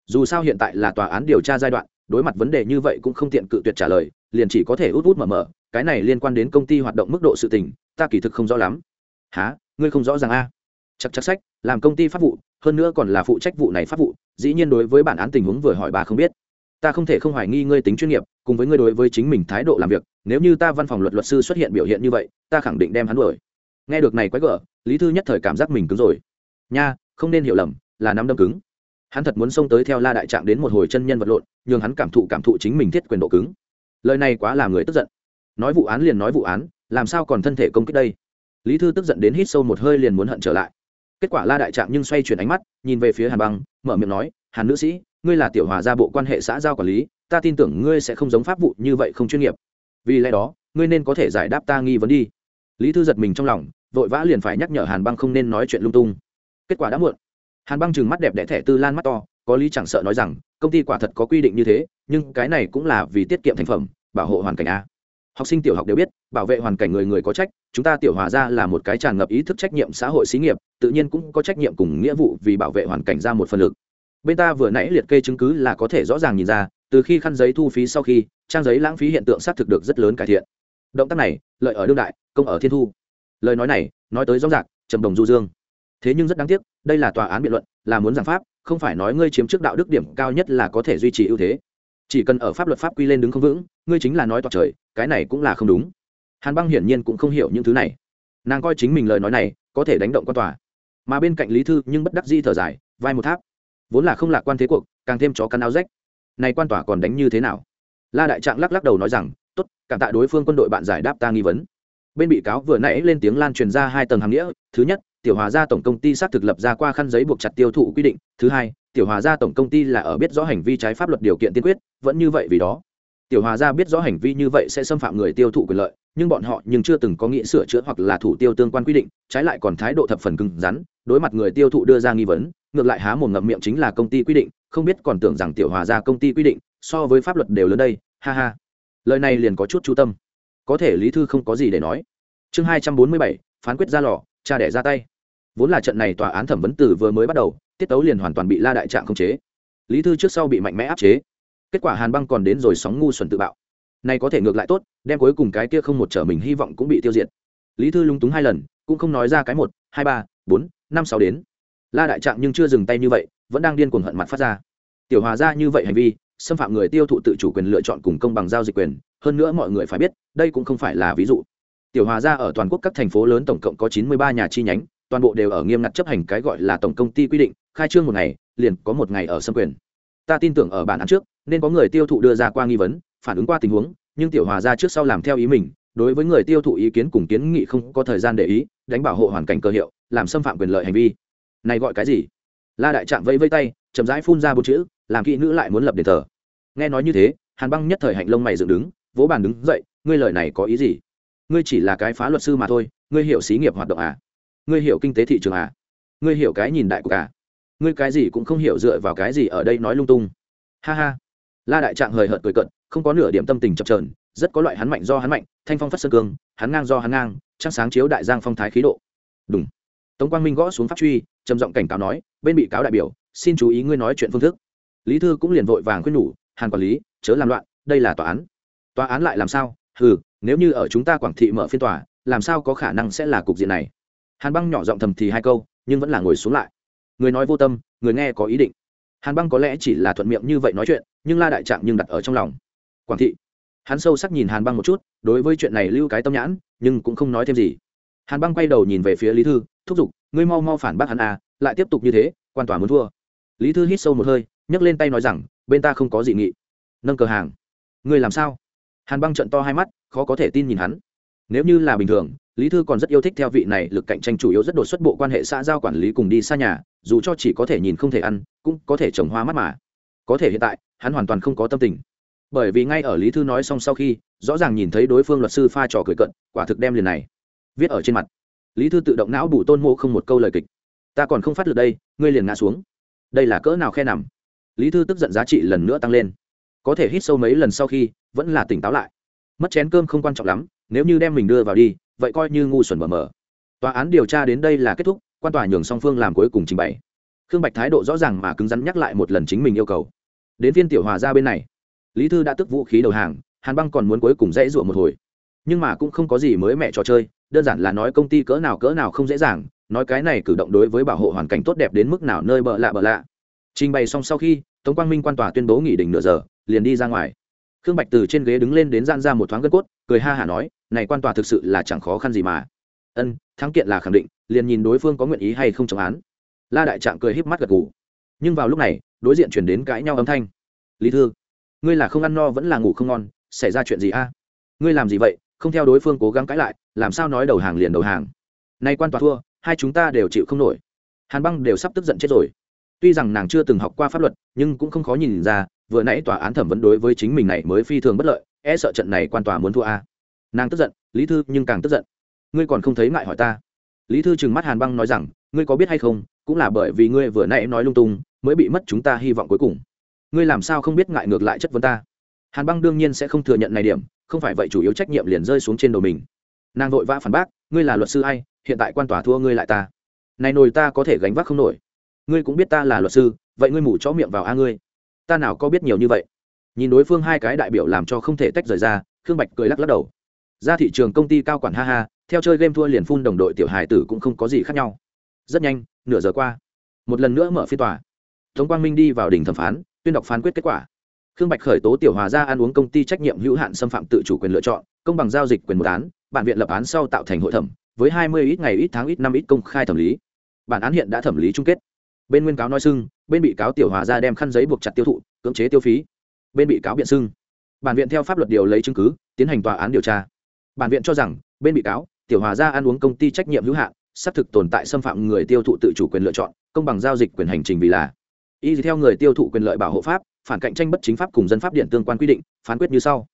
Dù sao hiện tại là tòa án điều tra giai đoạn, đối mặt vấn đề như vậy cũng không tiện cự tuyệt trả lời, liền chỉ có thể út út mở mở. Cái này liên quan đến công ty hoạt động mức độ sự tình, ta kỳ thực không rõ lắm. Há ngươi không rõ ràng a chắc chắc sách làm công ty pháp vụ, hơn nữa còn là phụ trách vụ này pháp vụ, dĩ nhiên đối với bản án tình huống vừa hỏi bà không biết. Ta không thể không hoài nghi ngươi tính chuyên nghiệp, cùng với ngươi đối với chính mình thái độ làm việc, nếu như ta văn phòng luật luật sư xuất hiện biểu hiện như vậy, ta khẳng định đem hắn đuổi. Nghe được này quái gở, lý thư nhất thời cảm giác mình cứng rồi. Nha, không nên hiểu lầm, là nắm đâm cứng. Hắn thật muốn xông tới theo la đại trạng đến một hồi chân nhân vật lộn, nhường hắn cảm thụ cảm thụ chính mình thiết quyền độ cứng. Lời này quá làm người tức giận. Nói vụ án liền nói vụ án, làm sao còn thân thể công kích đây? Lý thư tức giận đến hít sâu một hơi liền muốn hận trở lại kết quả la đại trạng nhưng xoay chuyển ánh mắt, nhìn về phía hàn băng, mở miệng nói, hàn nữ sĩ, ngươi là tiểu hòa gia bộ quan hệ xã giao quản lý, ta tin tưởng ngươi sẽ không giống pháp vụ như vậy không chuyên nghiệp. Vì lẽ đó, ngươi nên có thể giải đáp ta nghi vấn đi. Lý thư giật mình trong lòng, vội vã liền phải nhắc nhở hàn băng không nên nói chuyện lung tung. Kết quả đã muộn. Hàn băng chừng mắt đẹp đẽ thẻ tư lan mắt to, có lý chẳng sợ nói rằng, công ty quả thật có quy định như thế, nhưng cái này cũng là vì tiết kiệm thành phẩm, bảo hộ hoàn cảnh a học sinh tiểu học đều biết, bảo vệ hoàn cảnh người người có trách, chúng ta tiểu hòa ra là một cái tràn ngập ý thức trách nhiệm xã hội xí nghiệp, tự nhiên cũng có trách nhiệm cùng nghĩa vụ vì bảo vệ hoàn cảnh ra một phần lực. Bên ta vừa nãy liệt kê chứng cứ là có thể rõ ràng nhìn ra, từ khi khăn giấy thu phí sau khi, trang giấy lãng phí hiện tượng xác thực được rất lớn cải thiện. Động tác này, lợi ở đương đại, công ở thiên thu. Lời nói này, nói tới rõ ràng, trầm đồng du dương. Thế nhưng rất đáng tiếc, đây là tòa án biện luận, là muốn giảng pháp, không phải nói ngươi chiếm trước đạo đức điểm cao nhất là có thể duy trì ưu thế chỉ cần ở pháp luật pháp quy lên đứng không vững, ngươi chính là nói toạc trời, cái này cũng là không đúng. Hàn băng hiển nhiên cũng không hiểu những thứ này. Nàng coi chính mình lời nói này có thể đánh động quan tòa. Mà bên cạnh lý thư nhưng bất đắc di thở dài, vai một tháp. Vốn là không lạc quan thế cuộc, càng thêm chó cắn áo rách. Này quan tòa còn đánh như thế nào? La đại trạng lắc lắc đầu nói rằng, tốt, cảm tạ đối phương quân đội bạn giải đáp ta nghi vấn. Bên bị cáo vừa nãy lên tiếng lan truyền ra hai tầng hàm nghĩa. Thứ nhất, tiểu hòa gia tổng công ty xác thực lập ra qua khăn giấy buộc chặt tiêu thụ quy định. Thứ hai tiểu hòa gia tổng công ty là ở biết rõ hành vi trái pháp luật điều kiện tiên quyết, vẫn như vậy vì đó. Tiểu hòa gia biết rõ hành vi như vậy sẽ xâm phạm người tiêu thụ quyền lợi, nhưng bọn họ nhưng chưa từng có nghĩ sửa chữa hoặc là thủ tiêu tương quan quy định, trái lại còn thái độ thập phần cứng rắn, đối mặt người tiêu thụ đưa ra nghi vấn, ngược lại há mồm ngậm miệng chính là công ty quy định, không biết còn tưởng rằng tiểu hòa gia công ty quy định, so với pháp luật đều lớn đây, ha ha. Lời này liền có chút chú tâm. Có thể lý thư không có gì để nói. Chương hai trăm bốn mươi bảy, phán quyết ra lò, cha đẻ ra tay. Vốn là trận này tòa án thẩm vấn tử vừa mới bắt đầu tiết tấu liền hoàn toàn bị la đại trạng khống chế. Lý thư trước sau bị mạnh mẽ áp chế. Kết quả hàn băng còn đến rồi sóng ngu xuẩn tự bạo. Này có thể ngược lại tốt, đem cuối cùng cái kia không một trở mình hy vọng cũng bị tiêu diệt. Lý thư lúng túng hai lần, cũng không nói ra cái một, hai ba, bốn, năm sáu đến. La đại trạng nhưng chưa dừng tay như vậy, vẫn đang điên cuồng hận mặt phát ra. Tiểu hòa ra như vậy hành vi, xâm phạm người tiêu thụ tự chủ quyền lựa chọn cùng công bằng giao dịch quyền, hơn nữa mọi người phải biết, đây cũng không phải là ví dụ. Tiểu hòa ra ở toàn quốc các thành phố lớn tổng cộng có chín mươi ba nhà chi nhánh, toàn bộ đều ở nghiêm ngặt chấp hành cái gọi là tổng công ty quy định khai trương một ngày, liền có một ngày ở xâm quyền. Ta tin tưởng ở bản án trước, nên có người tiêu thụ đưa ra qua nghi vấn, phản ứng qua tình huống, nhưng tiểu hòa ra trước sau làm theo ý mình, đối với người tiêu thụ ý kiến cùng kiến nghị không có thời gian để ý, đánh bảo hộ hoàn cảnh cơ hiệu, làm xâm phạm quyền lợi hành vi. Này gọi cái gì? La đại trạng vẫy vây tay, chậm rãi phun ra bốn chữ, làm kỹ nữ lại muốn lập đền thờ. Nghe nói như thế, hàn băng nhất thời hạnh lông mày dựng đứng, vỗ bàn đứng dậy, ngươi lời này có ý gì? Ngươi chỉ là cái phá luật sư mà thôi, ngươi hiểu xí nghiệp hoạt động à? Ngươi hiểu kinh tế thị trường à? Ngươi hiểu cái nhìn đại của cả à? Ngươi cái gì cũng không hiểu dựa vào cái gì ở đây nói lung tung. Ha ha. La đại trạng hời hợt cười cận không có nửa điểm tâm tình chập trờn rất có loại hắn mạnh do hắn mạnh, thanh phong phát sơn cương, hắn ngang do hắn ngang, trăng sáng chiếu đại giang phong thái khí độ. Đúng tống quang minh gõ xuống pháp truy, trầm giọng cảnh cáo nói, bên bị cáo đại biểu, xin chú ý ngươi nói chuyện phương thức. Lý thư cũng liền vội vàng khuyên nhủ, hàn quản lý, chớ làm loạn, đây là tòa án. Tòa án lại làm sao? Ừ nếu như ở chúng ta quảng thị mở phiên tòa, làm sao có khả năng sẽ là cục diện này? Hàn băng nhỏ giọng thầm thì hai câu, nhưng vẫn là ngồi xuống lại người nói vô tâm, người nghe có ý định. Hàn băng có lẽ chỉ là thuận miệng như vậy nói chuyện, nhưng la đại trạng nhưng đặt ở trong lòng. Quảng thị. Hắn sâu sắc nhìn hàn băng một chút, đối với chuyện này lưu cái tâm nhãn, nhưng cũng không nói thêm gì. Hàn băng quay đầu nhìn về phía lý thư, thúc giục, ngươi mau mau phản bác hắn à lại tiếp tục như thế, quan tòa muốn thua. Lý thư hít sâu một hơi, nhấc lên tay nói rằng, bên ta không có gì nghị. Nâng cờ hàng. Ngươi làm sao? Hàn băng trận to hai mắt, khó có thể tin nhìn hắn nếu như là bình thường, lý thư còn rất yêu thích theo vị này lực cạnh tranh chủ yếu rất đột xuất bộ quan hệ xã giao quản lý cùng đi xa nhà, dù cho chỉ có thể nhìn không thể ăn, cũng có thể trồng hoa mắt mà. Có thể hiện tại, hắn hoàn toàn không có tâm tình. Bởi vì ngay ở lý thư nói xong sau khi, rõ ràng nhìn thấy đối phương luật sư pha trò cười cận, quả thực đem liền này, viết ở trên mặt. Lý thư tự động não bù tôn mô không một câu lời kịch. Ta còn không phát được đây, ngươi liền ngã xuống. Đây là cỡ nào khe nằm? Lý thư tức giận giá trị lần nữa tăng lên. Có thể hít sâu mấy lần sau khi, vẫn là tỉnh táo lại. Mất chén cơm không quan trọng lắm nếu như đem mình đưa vào đi, vậy coi như ngu xuẩn mờ mờ. Tòa án điều tra đến đây là kết thúc, quan tòa nhường song phương làm cuối cùng trình bày. Khương bạch thái độ rõ ràng mà cứng rắn nhắc lại một lần chính mình yêu cầu. Đến viên tiểu hòa ra bên này, lý thư đã tức vũ khí đầu hàng, hàn băng còn muốn cuối cùng dễ dụa một hồi. Nhưng mà cũng không có gì mới mẹ trò chơi, đơn giản là nói công ty cỡ nào cỡ nào không dễ dàng, nói cái này cử động đối với bảo hộ hoàn cảnh tốt đẹp đến mức nào nơi bợ lạ bợ lạ. Trình bày xong sau khi, tống quang minh quan tòa tuyên bố nghỉ đỉnh nửa giờ, liền đi ra ngoài. Khương bạch từ trên ghế đứng lên đến gian ra một thoáng gân cốt cười ha hả nói, này quan tòa thực sự là chẳng khó khăn gì mà. Ân, thắng kiện là khẳng định, liền nhìn đối phương có nguyện ý hay không chống án. La đại trạng cười híp mắt gật gù. Nhưng vào lúc này, đối diện chuyển đến cãi nhau âm thanh. Lý thư, ngươi là không ăn no vẫn là ngủ không ngon, xảy ra chuyện gì a? Ngươi làm gì vậy, không theo đối phương cố gắng cãi lại, làm sao nói đầu hàng liền đầu hàng? Nay quan tòa thua, hai chúng ta đều chịu không nổi. Hàn băng đều sắp tức giận chết rồi. Tuy rằng nàng chưa từng học qua pháp luật, nhưng cũng không khó nhìn ra, vừa nãy tòa án thẩm vấn đối với chính mình này mới phi thường bất lợi e sợ trận này quan tòa muốn thua a. Nàng tức giận, lý thư nhưng càng tức giận. Ngươi còn không thấy ngại hỏi ta? Lý thư trừng mắt hàn băng nói rằng, ngươi có biết hay không, cũng là bởi vì ngươi vừa nãy nói lung tung, mới bị mất chúng ta hy vọng cuối cùng. Ngươi làm sao không biết ngại ngược lại chất vấn ta? Hàn băng đương nhiên sẽ không thừa nhận này điểm, không phải vậy chủ yếu trách nhiệm liền rơi xuống trên đầu mình. Nàng vội vã phản bác, ngươi là luật sư ai, hiện tại quan tòa thua ngươi lại ta. Này nồi ta có thể gánh vác không nổi. Ngươi cũng biết ta là luật sư, vậy ngươi mủ chó miệng vào a ngươi. Ta nào có biết nhiều như vậy? Nhìn đối phương hai cái đại biểu làm cho không thể tách rời ra, khương bạch cười lắc lắc đầu. Ra thị trường công ty cao quản ha ha, theo chơi game thua liền phun đồng đội tiểu hài tử cũng không có gì khác nhau. Rất nhanh, nửa giờ qua, một lần nữa mở phiên tòa. Tống quang minh đi vào đỉnh thẩm phán, tuyên đọc phán quyết kết quả. Khương bạch khởi tố tiểu hòa ra ăn uống công ty trách nhiệm hữu hạn xâm phạm tự chủ quyền lựa chọn, công bằng giao dịch quyền một án, bản viện lập án sau tạo thành hội thẩm, với hai mươi ít ngày, ít tháng, ít năm, ít công khai thẩm lý. Bản án hiện đã thẩm lý chung kết. Bên nguyên cáo nói xưng, bên bị cáo tiểu hòa ra đem khăn giấy buộc chặt tiêu thụ, cưỡng chế tiêu phí bên bị cáo biện xưng. Bản viện theo pháp luật điều lấy chứng cứ, tiến hành tòa án điều tra. Bản viện cho rằng, bên bị cáo, tiểu hòa ra ăn uống công ty trách nhiệm hữu hạn, xác thực tồn tại xâm phạm người tiêu thụ tự chủ quyền lựa chọn, công bằng giao dịch quyền hành trình vì là. Y theo người tiêu thụ quyền lợi bảo hộ pháp, phản cạnh tranh bất chính pháp cùng dân pháp điện tương quan quy định, phán quyết như sau.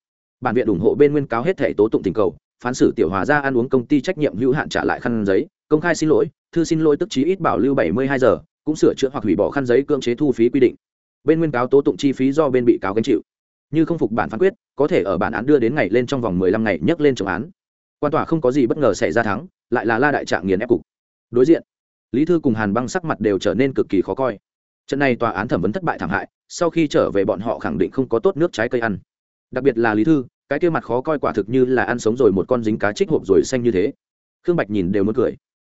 Bản viện ủng hộ bên nguyên cáo hết thể tố tụng tình cầu, phán xử tiểu hòa ra ăn uống công ty trách nhiệm hữu hạn trả lại khăn giấy, công khai xin lỗi, thư xin lỗi tức chí ít bảo lưu bảy mươi hai giờ, cũng sửa chữa hoặc hủy bỏ khăn giấy cưỡng chế thu phí quy định bên nguyên cáo tố tụng chi phí do bên bị cáo gánh chịu. Như không phục bản phán quyết, có thể ở bản án đưa đến ngày lên trong vòng mười lăm ngày nhắc lên trọng án. Quan tòa không có gì bất ngờ xảy ra thắng, lại là la đại trạng nghiền ép cục. Đối diện, lý thư cùng hàn băng sắc mặt đều trở nên cực kỳ khó coi. Trận này tòa án thẩm vấn thất bại thảm hại, sau khi trở về bọn họ khẳng định không có tốt nước trái cây ăn. Đặc biệt là lý thư, cái kia mặt khó coi quả thực như là ăn sống rồi một con dính cá trích hộp rồi xanh như thế. Khương bạch nhìn đều muốn cười.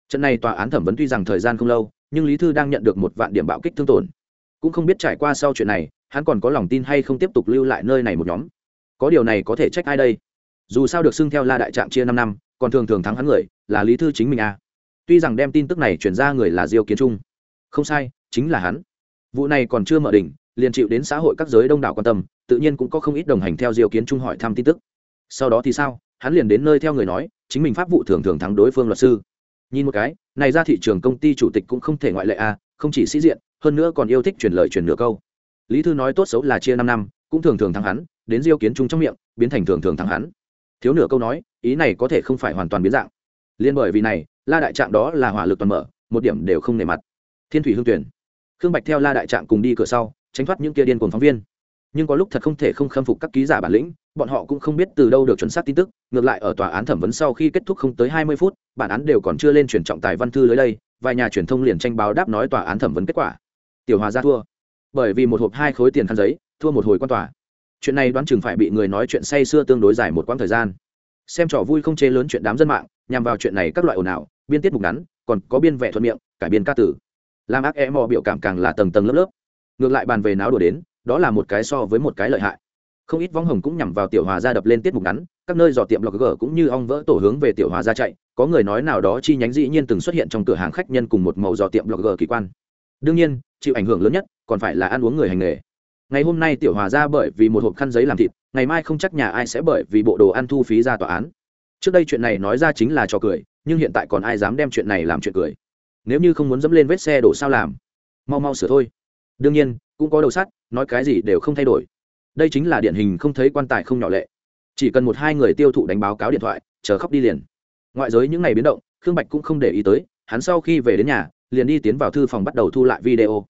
Trận này tòa án thẩm vấn tuy rằng thời gian không lâu, nhưng lý thư đang nhận được một vạn điểm bạo kích thương tổn cũng không biết trải qua sau chuyện này, hắn còn có lòng tin hay không tiếp tục lưu lại nơi này một nhóm. Có điều này có thể trách ai đây? Dù sao được xưng theo la đại trạng chia năm năm, còn thường thường thắng hắn người, là lý thư chính mình à. tuy rằng đem tin tức này chuyển ra người là diêu kiến trung. Không sai, chính là hắn. Vụ này còn chưa mở đỉnh, liền chịu đến xã hội các giới đông đảo quan tâm, tự nhiên cũng có không ít đồng hành theo diêu kiến trung hỏi thăm tin tức. Sau đó thì sao? Hắn liền đến nơi theo người nói, chính mình pháp vụ thường thường thắng đối phương luật sư. Nhìn một cái, này ra thị trường công ty chủ tịch cũng không thể ngoại lệ à không chỉ sĩ diện hơn nữa còn yêu thích truyền lời truyền nửa câu. Lý thư nói tốt xấu là chia năm năm, cũng thường thường thắng hắn, đến diêu kiến trung trong miệng, biến thành thường thường thắng hắn. Thiếu nửa câu nói, ý này có thể không phải hoàn toàn biến dạng. Liên bởi vì này, la đại trạng đó là hỏa lực toàn mở, một điểm đều không nề mặt. Thiên thủy hương tuyển. Khương bạch theo la đại trạng cùng đi cửa sau, tránh thoát những kia điên cuồng phóng viên. Nhưng có lúc thật không thể không khâm phục các ký giả bản lĩnh, bọn họ cũng không biết từ đâu được chuẩn xác tin tức, ngược lại ở tòa án thẩm vấn sau khi kết thúc không tới hai mươi phút, bản án đều còn chưa lên chuyển trọng tài văn thư lưới đây, vài nhà truyền thông liền tranh báo đáp nói tòa án thẩm vấn kết quả tiểu hòa ra thua. Bởi vì một hộp hai khối tiền khăn giấy, thua một hồi quan tòa. Chuyện này đoán chừng phải bị người nói chuyện say xưa tương đối dài một quãng thời gian. Xem trò vui không chê lớn chuyện đám dân mạng, nhằm vào chuyện này các loại ồn ào, biên tiết mục ngắn, còn có biên vẽ thuận miệng, cải biên ca tử. Làm ác e mò biểu cảm càng là tầng tầng lớp lớp. Ngược lại bàn về náo đùa đến, đó là một cái so với một cái lợi hại. Không ít võng hồng cũng nhằm vào tiểu hòa ra đập lên tiết mục ngắn, các nơi dò tiệm lọc gở cũng như ong vỡ tổ hướng về tiểu hòa ra chạy, có người nói nào đó chi nhánh dĩ nhiên từng xuất hiện trong cửa hàng khách nhân cùng một màu dò tiệm lọc gở kỳ quan. Đương nhiên chịu ảnh hưởng lớn nhất, còn phải là ăn uống người hành nghề. Ngày hôm nay tiểu hòa ra bởi vì một hộp khăn giấy làm thịt, ngày mai không chắc nhà ai sẽ bởi vì bộ đồ ăn thu phí ra tòa án. Trước đây chuyện này nói ra chính là trò cười, nhưng hiện tại còn ai dám đem chuyện này làm chuyện cười? Nếu như không muốn dẫm lên vết xe đổ sao làm? Mau mau sửa thôi. Đương nhiên, cũng có đầu sắt, nói cái gì đều không thay đổi. Đây chính là điển hình không thấy quan tài không nhỏ lệ. Chỉ cần một hai người tiêu thụ đánh báo cáo điện thoại, chờ khóc đi liền. Ngoại giới những ngày biến động, khương bạch cũng không để ý tới hắn sau khi về đến nhà, liền đi tiến vào thư phòng bắt đầu thu lại video.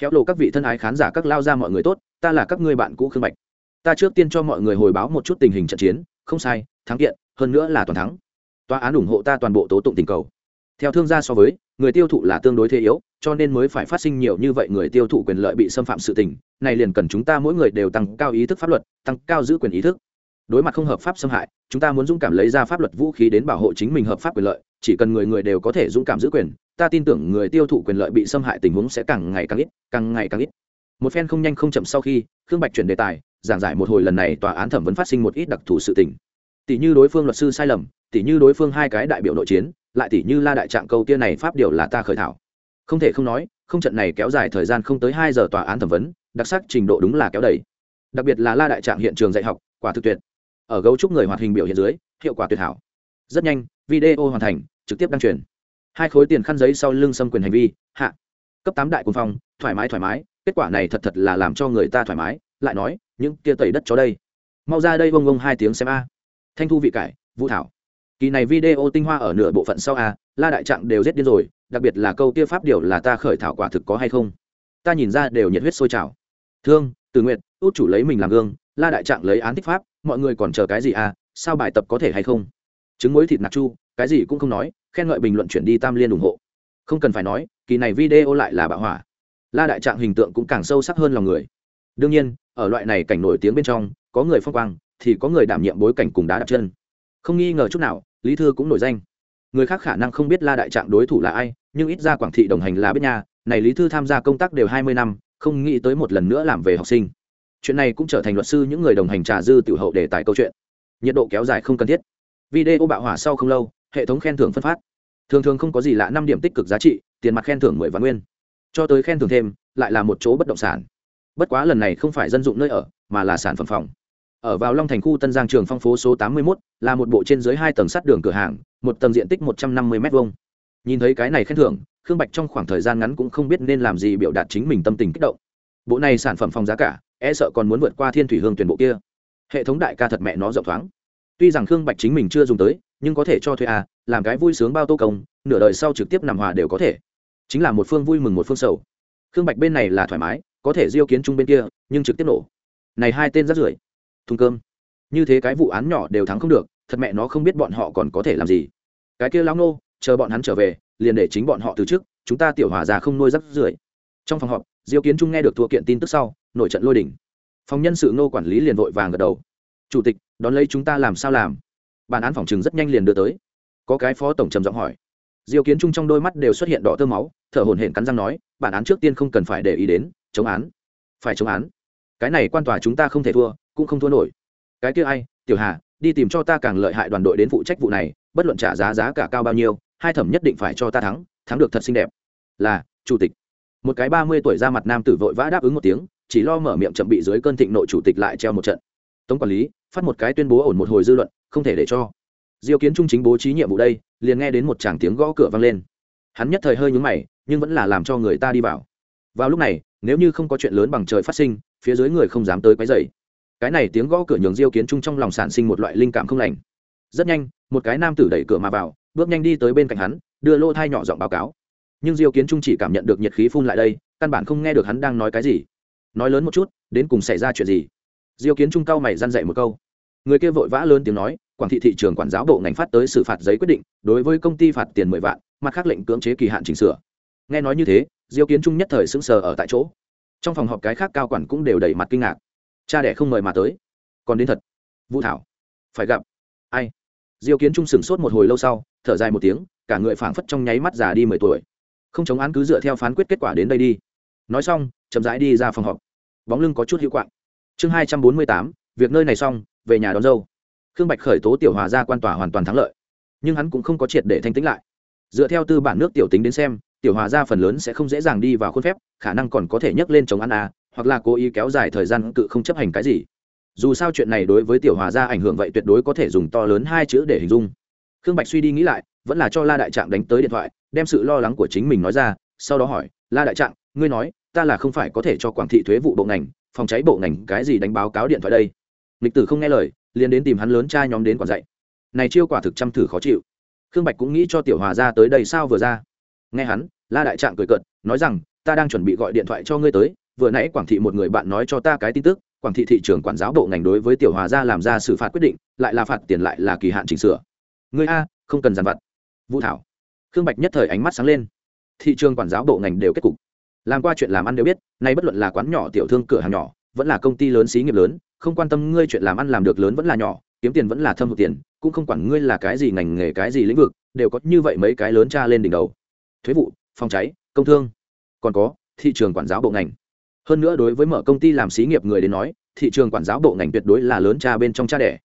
Khéo lộ các vị thân ái khán giả các lao ra mọi người tốt, ta là các ngươi bạn cũ khương bạch. Ta trước tiên cho mọi người hồi báo một chút tình hình trận chiến, không sai, thắng kiện, hơn nữa là toàn thắng. Tòa án ủng hộ ta toàn bộ tố tụng tình cầu. Theo thương gia so với, người tiêu thụ là tương đối thế yếu, cho nên mới phải phát sinh nhiều như vậy người tiêu thụ quyền lợi bị xâm phạm sự tình. Này liền cần chúng ta mỗi người đều tăng cao ý thức pháp luật, tăng cao giữ quyền ý thức đối mặt không hợp pháp xâm hại, chúng ta muốn dũng cảm lấy ra pháp luật vũ khí đến bảo hộ chính mình hợp pháp quyền lợi, chỉ cần người người đều có thể dũng cảm giữ quyền, ta tin tưởng người tiêu thụ quyền lợi bị xâm hại tình huống sẽ càng ngày càng ít, càng ngày càng ít. Một phen không nhanh không chậm sau khi, khương bạch chuyển đề tài, giảng giải một hồi lần này tòa án thẩm vấn phát sinh một ít đặc thù sự tình. Tỷ như đối phương luật sư sai lầm, tỷ như đối phương hai cái đại biểu nội chiến, lại tỷ như la đại trạng câu tiên này pháp điều là ta khởi thảo. Không thể không nói, không trận này kéo dài thời gian không tới hai giờ tòa án thẩm vấn, đặc sắc trình độ đúng là kéo đầy. Đặc biệt là la đại trạng hiện trường dạy học, quả thực tuyệt ở gấu trúc người hoạt hình biểu hiện dưới, hiệu quả tuyệt hảo. Rất nhanh, video hoàn thành, trực tiếp đăng truyền. Hai khối tiền khăn giấy sau lưng xâm quyền hành vi, hạ. Cấp tám đại quân phong, thoải mái thoải mái, kết quả này thật thật là làm cho người ta thoải mái, lại nói, những kia tẩy đất chó đây. Mau ra đây vông vông hai tiếng xem a. Thanh thu vị cải, vũ thảo. Kỳ này video tinh hoa ở nửa bộ phận sau a, la đại trạng đều rét điên rồi, đặc biệt là câu kia pháp điều là ta khởi thảo quả thực có hay không? Ta nhìn ra đều nhiệt huyết sôi trào. Thương, từ nguyện út chủ lấy mình làm gương, la đại trạng lấy án thích pháp mọi người còn chờ cái gì à sao bài tập có thể hay không? Trứng muối thịt nạc chu, cái gì cũng không nói, khen ngợi bình luận chuyển đi tam liên ủng hộ. Không cần phải nói, kỳ này video lại là bạo hỏa. La đại trạng hình tượng cũng càng sâu sắc hơn lòng người. Đương nhiên, ở loại này cảnh nổi tiếng bên trong, có người phong quang, thì có người đảm nhiệm bối cảnh cùng đá đặt chân. Không nghi ngờ chút nào, lý thư cũng nổi danh. Người khác khả năng không biết la đại trạng đối thủ là ai, nhưng ít ra quảng thị đồng hành là biết nhà này lý thư tham gia công tác đều hai mươi năm, không nghĩ tới một lần nữa làm về học sinh chuyện này cũng trở thành luật sư những người đồng hành trà dư tiểu hậu để tài câu chuyện. Nhiệt độ kéo dài không cần thiết. Video bạo hỏa sau không lâu hệ thống khen thưởng phân phát. Thường thường không có gì lạ năm điểm tích cực giá trị tiền mặt khen thưởng mười vạn nguyên. Cho tới khen thưởng thêm lại là một chỗ bất động sản. Bất quá lần này không phải dân dụng nơi ở mà là sản phẩm phòng. Ở vào long thành khu tân giang trường phong phố số tám mươi 81, là một bộ trên dưới hai tầng sắt đường cửa hàng một tầng diện tích một trăm năm mươi m hai nhìn thấy cái này khen thưởng khương bạch trong khoảng thời gian ngắn cũng không biết nên làm gì biểu đạt chính mình tâm tình kích động. Bộ này sản phẩm phòng giá cả e sợ còn muốn vượt qua thiên thủy hương tuyển bộ kia. Hệ thống đại ca thật mẹ nó rộng thoáng. Tuy rằng khương bạch chính mình chưa dùng tới, nhưng có thể cho thuê à làm cái vui sướng bao tô công, nửa đời sau trực tiếp nằm hòa đều có thể. Chính là một phương vui mừng một phương sầu. Khương bạch bên này là thoải mái, có thể diêu kiến chung bên kia, nhưng trực tiếp nổ. Này hai tên rắt rưởi, thùng cơm. Như thế cái vụ án nhỏ đều thắng không được, thật mẹ nó không biết bọn họ còn có thể làm gì. Cái kia lão nô, chờ bọn hắn trở về, liền để chính bọn họ từ trước, chúng ta tiểu hòa già không nuôi rắc rưởi. Trong phòng họp, diêu kiến trung nghe được thua kiện tin tức sau nổi trận lôi đỉnh. Phòng nhân sự nô quản lý liền vội vàng gật đầu. Chủ tịch, đón lấy chúng ta làm sao làm? Bản án phòng chừng rất nhanh liền đưa tới. Có cái phó tổng trầm giọng hỏi. Diêu kiến trung trong đôi mắt đều xuất hiện đỏ tơ máu, thở hổn hển cắn răng nói, bản án trước tiên không cần phải để ý đến, chống án. Phải chống án. Cái này quan tòa chúng ta không thể thua, cũng không thua nổi. Cái kia ai, tiểu hà, đi tìm cho ta càng lợi hại đoàn đội đến phụ trách vụ này, bất luận trả giá giá cả cao bao nhiêu, hai thẩm nhất định phải cho ta thắng thắng được thật xinh đẹp. Là, chủ tịch. Một cái ba mươi tuổi ra mặt nam tử vội vã đáp ứng một tiếng chỉ lo mở miệng chậm bị dưới cơn thịnh nội chủ tịch lại treo một trận. Tống quản lý, phát một cái tuyên bố ổn một hồi dư luận, không thể để cho. Diêu kiến trung chính bố trí nhiệm vụ đây, liền nghe đến một tràng tiếng gõ cửa vang lên. Hắn nhất thời hơi nhúng mày, nhưng vẫn là làm cho người ta đi vào. Vào lúc này, nếu như không có chuyện lớn bằng trời phát sinh, phía dưới người không dám tới quấy dày cái này tiếng gõ cửa nhường diêu kiến trung trong lòng sản sinh một loại linh cảm không lành. Rất nhanh, một cái nam tử đẩy cửa mà vào, bước nhanh đi tới bên cạnh hắn, đưa lô thai nhỏ giọng báo cáo. Nhưng diêu kiến trung chỉ cảm nhận được nhiệt khí phun lại đây, căn bản không nghe được hắn đang nói cái gì nói lớn một chút, đến cùng xảy ra chuyện gì? Diêu kiến trung cao mày răn dậy một câu. Người kia vội vã lớn tiếng nói quảng thị thị trường quản giáo bộ ngành phát tới xử phạt giấy quyết định, đối với công ty phạt tiền mười vạn, mặt khác lệnh cưỡng chế kỳ hạn chỉnh sửa. Nghe nói như thế, diêu kiến trung nhất thời sững sờ ở tại chỗ. Trong phòng họp cái khác cao quản cũng đều đầy mặt kinh ngạc. Cha đẻ không mời mà tới. Còn đến thật. Vũ thảo, phải gặp. Ai? Diêu kiến trung sửng sốt một hồi lâu sau, thở dài một tiếng, cả người phảng phất trong nháy mắt già đi mười tuổi. Không chống án cứ dựa theo phán quyết kết quả đến đây đi nói xong chậm rãi đi ra phòng họp. Bóng lưng có chút hữu quạng. Chương hai trăm bốn mươi tám việc nơi này xong về nhà đón dâu. Khương bạch khởi tố tiểu hòa ra quan tòa hoàn toàn thắng lợi. Nhưng hắn cũng không có triệt để thanh tĩnh lại. Dựa theo tư bản nước tiểu tính đến xem tiểu hòa ra phần lớn sẽ không dễ dàng đi vào khuôn phép khả năng còn có thể nhấc lên chống ăn à, hoặc là cố ý kéo dài thời gian cự không chấp hành cái gì. Dù sao chuyện này đối với tiểu hòa ra ảnh hưởng vậy tuyệt đối có thể dùng to lớn hai chữ để hình dung. Khương bạch suy đi nghĩ lại vẫn là cho la đại trạng đánh tới điện thoại đem sự lo lắng của chính mình nói ra sau đó hỏi la đại trạng ngươi nói, ta là không phải có thể cho quảng thị thuế vụ bộ ngành, phòng cháy bộ ngành cái gì đánh báo cáo điện thoại đây? Lịch tử không nghe lời, liền đến tìm hắn lớn cha nhóm đến quản dạy. Này chiêu quả thực chăm thử khó chịu. Khương bạch cũng nghĩ cho tiểu hòa ra tới đây sao vừa ra. Nghe hắn, la đại trạng cười cợt, nói rằng, ta đang chuẩn bị gọi điện thoại cho ngươi tới, vừa nãy quảng thị một người bạn nói cho ta cái tin tức, quảng thị thị trường quản giáo bộ ngành đối với tiểu hòa gia làm ra xử phạt quyết định, lại là phạt tiền lại là kỳ hạn chỉnh sửa. Ngươi a, không cần dàn vặt. Vũ thảo. Khương bạch nhất thời ánh mắt sáng lên. Thị trường quản giáo bộ ngành đều kết cục làm qua chuyện làm ăn đều biết, nay bất luận là quán nhỏ, tiểu thương, cửa hàng nhỏ, vẫn là công ty lớn, xí nghiệp lớn, không quan tâm ngươi chuyện làm ăn làm được lớn vẫn là nhỏ, kiếm tiền vẫn là thâm hụt tiền, cũng không quản ngươi là cái gì ngành nghề, cái gì lĩnh vực, đều có như vậy mấy cái lớn tra lên đỉnh đầu. Thuế vụ, phòng cháy, công thương, còn có thị trường quản giáo bộ ngành. Hơn nữa đối với mở công ty làm xí nghiệp người đến nói, thị trường quản giáo bộ ngành tuyệt đối là lớn cha bên trong cha đẻ.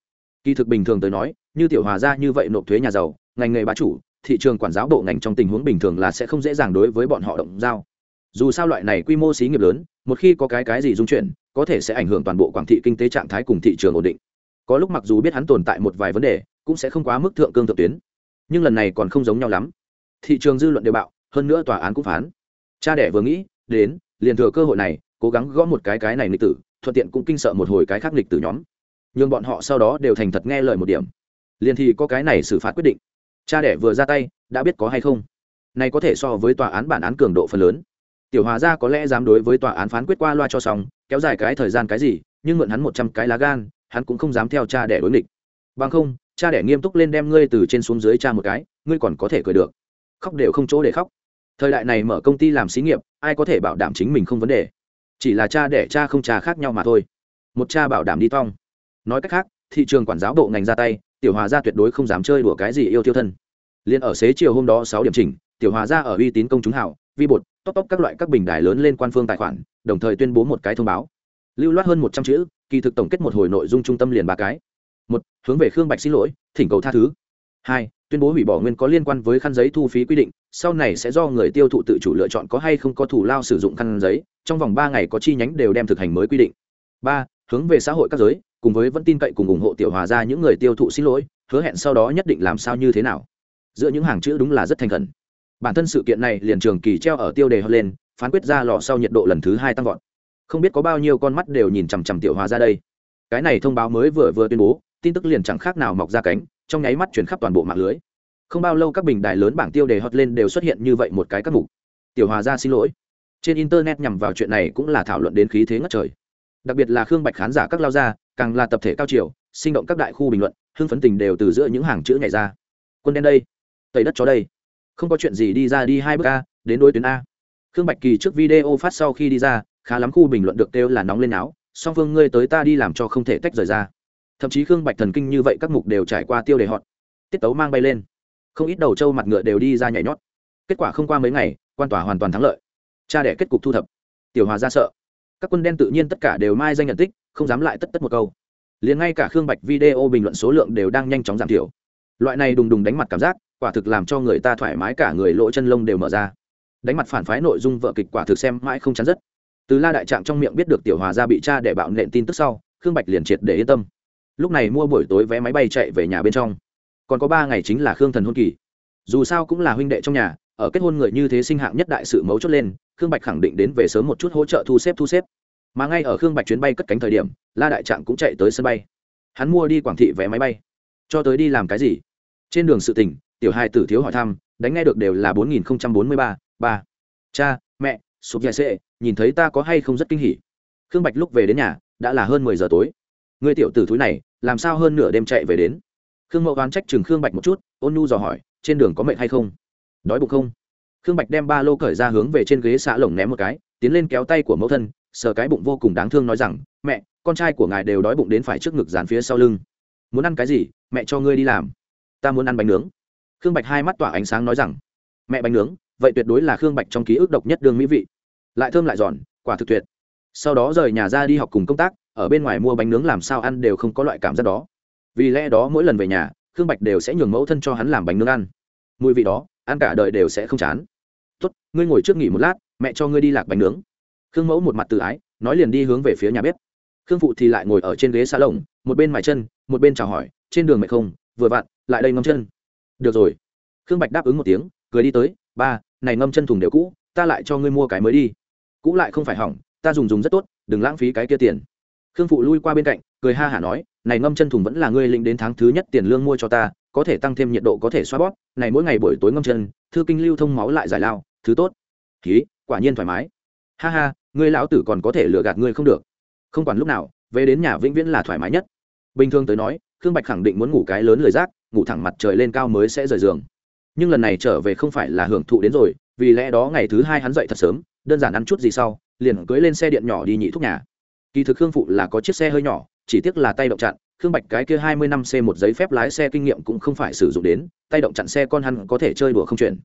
Kỳ thực bình thường tới nói, như tiểu hòa ra như vậy nộp thuế nhà giàu, ngành nghề bá chủ, thị trường quản giáo bộ ngành trong tình huống bình thường là sẽ không dễ dàng đối với bọn họ động giao dù sao loại này quy mô xí nghiệp lớn, một khi có cái cái gì dung chuyển, có thể sẽ ảnh hưởng toàn bộ quảng thị kinh tế trạng thái cùng thị trường ổn định. Có lúc mặc dù biết hắn tồn tại một vài vấn đề, cũng sẽ không quá mức thượng cương thượng tuyến. Nhưng lần này còn không giống nhau lắm. Thị trường dư luận đều bạo, hơn nữa tòa án cũng phán. Cha đẻ vừa nghĩ, đến, liền thừa cơ hội này, cố gắng gõ một cái cái này nghịch tử, thuận tiện cũng kinh sợ một hồi cái khác nghịch tử nhóm. Nhưng bọn họ sau đó đều thành thật nghe lời một điểm. Liền thì có cái này xử phạt quyết định. Cha đẻ vừa ra tay, đã biết có hay không. Này có thể so với tòa án bản án cường độ phần lớn tiểu hòa Gia có lẽ dám đối với tòa án phán quyết qua loa cho xong, kéo dài cái thời gian cái gì, nhưng mượn hắn một trăm cái lá gan, hắn cũng không dám theo cha đẻ đối nghịch. Bằng không, cha đẻ nghiêm túc lên đem ngươi từ trên xuống dưới cha một cái, ngươi còn có thể cười được. Khóc đều không chỗ để khóc. Thời đại này mở công ty làm xí nghiệp, ai có thể bảo đảm chính mình không vấn đề? Chỉ là cha đẻ cha không cha khác nhau mà thôi. Một cha bảo đảm đi thong. Nói cách khác, thị trường quản giáo bộ ngành ra tay, tiểu hòa gia tuyệt đối không dám chơi đùa cái gì yêu tiêu thân. Liền ở xế chiều hôm đó sáu điểm chỉnh, tiểu hòa gia ở uy tín công chúng hảo vi bột, tóc tóc các loại các bình đài lớn lên quan phương tài khoản, đồng thời tuyên bố một cái thông báo. Lưu loát hơn một trăm chữ, kỳ thực tổng kết một hồi nội dung trung tâm liền ba cái. Một, hướng về khương bạch xin lỗi, thỉnh cầu tha thứ. Hai, tuyên bố hủy bỏ nguyên có liên quan với khăn giấy thu phí quy định, sau này sẽ do người tiêu thụ tự chủ lựa chọn có hay không có thủ lao sử dụng khăn giấy, trong vòng ba ngày có chi nhánh đều đem thực hành mới quy định. Ba, hướng về xã hội các giới, cùng với vẫn tin cậy cùng ủng hộ tiểu hòa ra những người tiêu thụ xin lỗi, hứa hẹn sau đó nhất định làm sao như thế nào. Giữa những hàng chữ đúng là rất thành khẩn bản thân sự kiện này liền trường kỳ treo ở tiêu đề lên, phán quyết ra lò sau nhiệt độ lần thứ hai tăng vọt. Không biết có bao nhiêu con mắt đều nhìn chằm chằm tiểu hòa ra đây. Cái này thông báo mới vừa vừa tuyên bố, tin tức liền chẳng khác nào mọc ra cánh, trong nháy mắt chuyển khắp toàn bộ mạng lưới. Không bao lâu các bình đài lớn bảng tiêu đề hot lên đều xuất hiện như vậy một cái các mục. Tiểu hòa ra xin lỗi. Trên internet nhằm vào chuyện này cũng là thảo luận đến khí thế ngất trời. Đặc biệt là khương bạch khán giả các lao gia, càng là tập thể cao triều, sinh động các đại khu bình luận, hưng phấn tình đều từ giữa những hàng chữ nhảy ra. Quân đen đây tây đất chó đây không có chuyện gì đi ra đi hai bước a, đến đối tuyến a. Khương bạch kỳ trước video phát sau khi đi ra, khá lắm khu bình luận được kêu là nóng lên áo song phương ngươi tới ta đi làm cho không thể tách rời ra. Thậm chí khương bạch thần kinh như vậy các mục đều trải qua tiêu đề họt tiết tấu mang bay lên. Không ít đầu trâu mặt ngựa đều đi ra nhảy nhót. Kết quả không qua mấy ngày, quan tòa hoàn toàn thắng lợi. Cha đẻ kết cục thu thập. Tiểu hòa ra sợ. Các quân đen tự nhiên tất cả đều mai danh nhận tích, không dám lại tất tất một câu. Liền ngay cả khương bạch video bình luận số lượng đều đang nhanh chóng giảm thiểu loại này đùng đùng đánh mặt cảm giác, quả thực làm cho người ta thoải mái cả người lỗ chân lông đều mở ra. Đánh mặt phản phái nội dung vợ kịch quả thực xem mãi không chán dứt từ la đại trạng trong miệng biết được tiểu hòa gia bị cha để bạo nện tin tức sau, khương bạch liền triệt để yên tâm. Lúc này mua buổi tối vé máy bay chạy về nhà bên trong. Còn có ba ngày chính là khương thần hôn kỳ. Dù sao cũng là huynh đệ trong nhà, ở kết hôn người như thế sinh hạng nhất đại sự mấu chốt lên, khương bạch khẳng định đến về sớm một chút hỗ trợ thu xếp thu xếp. Mà ngay ở khương bạch chuyến bay cất cánh thời điểm, la đại trạng cũng chạy tới sân bay. Hắn mua đi quảng thị vé máy bay. Cho tới đi làm cái gì? Trên đường sự tỉnh tiểu hai tử thiếu hỏi thăm, đánh nghe được đều là bốn nghìn không trăm bốn mươi ba ba. Cha, mẹ, sụp dài sệ, nhìn thấy ta có hay không rất kinh hỉ. Khương bạch lúc về đến nhà, đã là hơn mười giờ tối. Người tiểu tử thúi này, làm sao hơn nửa đêm chạy về đến? Khương mậu oán trách chừng khương bạch một chút, ôn nhu dò hỏi, trên đường có mệt hay không? Đói bụng không? Khương bạch đem ba lô cởi ra hướng về trên ghế xã lồng ném một cái, tiến lên kéo tay của mẫu thân, sờ cái bụng vô cùng đáng thương nói rằng, mẹ, con trai của ngài đều đói bụng đến phải trước ngực dán phía sau lưng. Muốn ăn cái gì, mẹ cho ngươi đi làm ta muốn ăn bánh nướng. Khương bạch hai mắt tỏa ánh sáng nói rằng, mẹ bánh nướng, vậy tuyệt đối là khương bạch trong ký ức độc nhất đương mỹ vị. Lại thơm lại giòn, quả thực tuyệt. Sau đó rời nhà ra đi học cùng công tác, ở bên ngoài mua bánh nướng làm sao ăn đều không có loại cảm giác đó. Vì lẽ đó mỗi lần về nhà, khương bạch đều sẽ nhường mẫu thân cho hắn làm bánh nướng ăn. Mùi vị đó, ăn cả đời đều sẽ không chán. Tốt, ngươi ngồi trước nghỉ một lát, mẹ cho ngươi đi lạc bánh nướng. Khương mẫu một mặt tự ái, nói liền đi hướng về phía nhà bếp. Khương phụ thì lại ngồi ở trên ghế xa lồng một bên mài chân, một bên chào hỏi, trên đường mẹ không? Vừa vặn, lại đây ngâm chân. Được rồi. Khương bạch đáp ứng một tiếng, cười đi tới, ba, này ngâm chân thùng đều cũ, ta lại cho ngươi mua cái mới đi. Cũ lại không phải hỏng, ta dùng dùng rất tốt, đừng lãng phí cái kia tiền. Khương phụ lui qua bên cạnh, cười ha hả nói, này ngâm chân thùng vẫn là ngươi lĩnh đến tháng thứ nhất tiền lương mua cho ta, có thể tăng thêm nhiệt độ có thể xoa bóp, này mỗi ngày buổi tối ngâm chân, thư kinh lưu thông máu lại giải lao, thứ tốt. Ký quả nhiên thoải mái. Ha ha, ngươi lão tử còn có thể lừa gạt ngươi không được. Không quản lúc nào, về đến nhà vĩnh viễn là thoải mái nhất. Bình thường tới nói khương bạch khẳng định muốn ngủ cái lớn lời rác, ngủ thẳng mặt trời lên cao mới sẽ rời giường. Nhưng lần này trở về không phải là hưởng thụ đến rồi, vì lẽ đó ngày thứ hai hắn dậy thật sớm, đơn giản ăn chút gì sau, liền cưới lên xe điện nhỏ đi nhị thuốc nhà. Kỳ thực khương phụ là có chiếc xe hơi nhỏ, chỉ tiếc là tay động chặn, khương bạch cái kia hai mươi năm c một giấy phép lái xe kinh nghiệm cũng không phải sử dụng đến, tay động chặn xe con hắn có thể chơi đùa không chuyển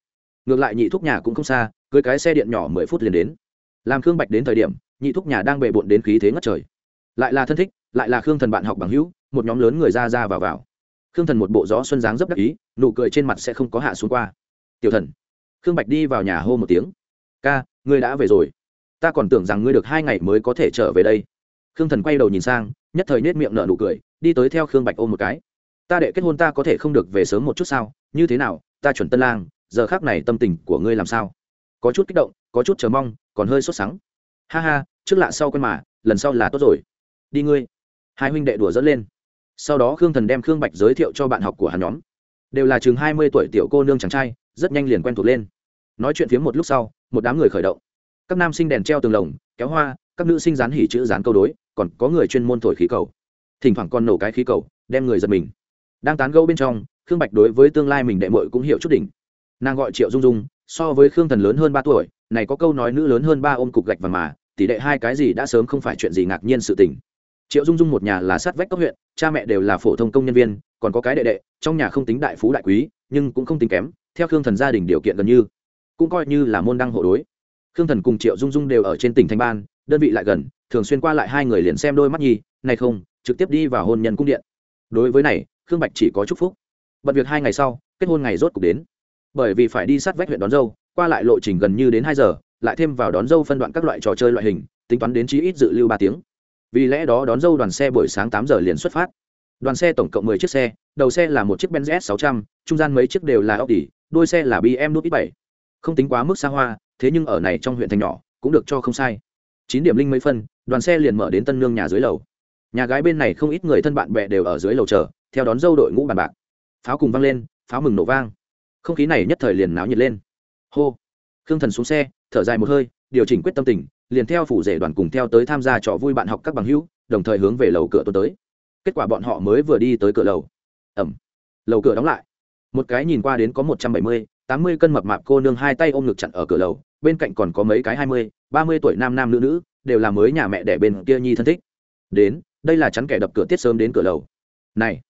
ngược lại nhị thuốc nhà cũng không xa, cưới cái xe điện nhỏ mười phút liền đến. Làm khương bạch đến thời điểm, nhị thuốc nhà đang bề bộn đến khí thế ngất trời lại là thân thích, lại là khương thần bạn học bằng hữu, một nhóm lớn người ra ra vào vào. Khương thần một bộ gió xuân dáng rất đắc ý, nụ cười trên mặt sẽ không có hạ xuống qua. Tiểu thần. Khương bạch đi vào nhà hô một tiếng. Ca, ngươi đã về rồi. Ta còn tưởng rằng ngươi được hai ngày mới có thể trở về đây. Khương thần quay đầu nhìn sang, nhất thời nết miệng nở nụ cười, đi tới theo khương bạch ôm một cái. Ta đệ kết hôn ta có thể không được về sớm một chút sao? Như thế nào? Ta chuẩn tân lang, giờ khác này tâm tình của ngươi làm sao? Có chút kích động, có chút chờ mong, còn hơi sốt sắng. Ha ha, trước lạ sau quen mà, lần sau là tốt rồi đi ngươi. Hai huynh đệ đùa dẫn lên. Sau đó khương thần đem khương bạch giới thiệu cho bạn học của hắn nhóm. Đều là chừng hai mươi tuổi tiểu cô nương chàng trai, rất nhanh liền quen thuộc lên. Nói chuyện phiếm một lúc sau, một đám người khởi động. Các nam sinh đèn treo tường lồng, kéo hoa, các nữ sinh dán hỉ chữ, dán câu đối, còn có người chuyên môn thổi khí cầu. Thỉnh thoảng còn nổ cái khí cầu, đem người giật mình. Đang tán gẫu bên trong, khương bạch đối với tương lai mình đệ mội cũng hiểu chút đỉnh. Nàng gọi triệu dung dung, so với khương thần lớn hơn ba tuổi, này có câu nói nữ lớn hơn ba ôm cục gạch và mà, tỷ đệ hai cái gì đã sớm không phải chuyện gì ngạc nhiên sự tình triệu dung dung một nhà là sát vách cấp huyện, cha mẹ đều là phổ thông công nhân viên, còn có cái đệ đệ, trong nhà không tính đại phú đại quý, nhưng cũng không tính kém, theo khương thần gia đình điều kiện gần như, cũng coi như là môn đăng hộ đối. Khương thần cùng triệu dung dung đều ở trên tỉnh thanh ban, đơn vị lại gần, thường xuyên qua lại hai người liền xem đôi mắt nhi, này không, trực tiếp đi vào hôn nhân cung điện. Đối với này, khương bạch chỉ có chúc phúc. Bận việc hai ngày sau, kết hôn ngày rốt cục đến. Bởi vì phải đi sát vách huyện đón dâu, qua lại lộ trình gần như đến hai giờ, lại thêm vào đón dâu phân đoạn các loại trò chơi loại hình, tính toán đến chí ít dự lưu ba tiếng vì lẽ đó đón dâu đoàn xe buổi sáng tám giờ liền xuất phát. Đoàn xe tổng cộng mười chiếc xe, đầu xe là một chiếc benz s sáu trăm, trung gian mấy chiếc đều là audi đuôi xe là bm nút ít bảy. Không tính quá mức xa hoa, thế nhưng ở này trong huyện thành nhỏ, cũng được cho không sai. Chín điểm linh mấy phân, đoàn xe liền mở đến tân nương nhà dưới lầu. Nhà gái bên này không ít người thân bạn bè đều ở dưới lầu chờ, theo đón dâu đội ngũ bàn bạc. Pháo cùng vang lên, pháo mừng nổ vang. Không khí này nhất thời liền náo nhiệt lên. Hô. Khương thần xuống xe, thở dài một hơi, điều chỉnh quyết tâm tình liền theo phủ rể đoàn cùng theo tới tham gia trò vui bạn học các bằng hữu, đồng thời hướng về lầu cửa tôi tới. Kết quả bọn họ mới vừa đi tới cửa lầu. Ẩm. Lầu cửa đóng lại. Một cái nhìn qua đến có một trăm bảy mươi, tám mươi cân mập mạp cô nương hai tay ôm ngực chặn ở cửa lầu, bên cạnh còn có mấy cái hai mươi, ba mươi tuổi nam nam nữ nữ, đều là mới nhà mẹ đẻ bên kia nhi thân thích. Đến, đây là chắn kẻ đập cửa tiết sớm đến cửa lầu. Này,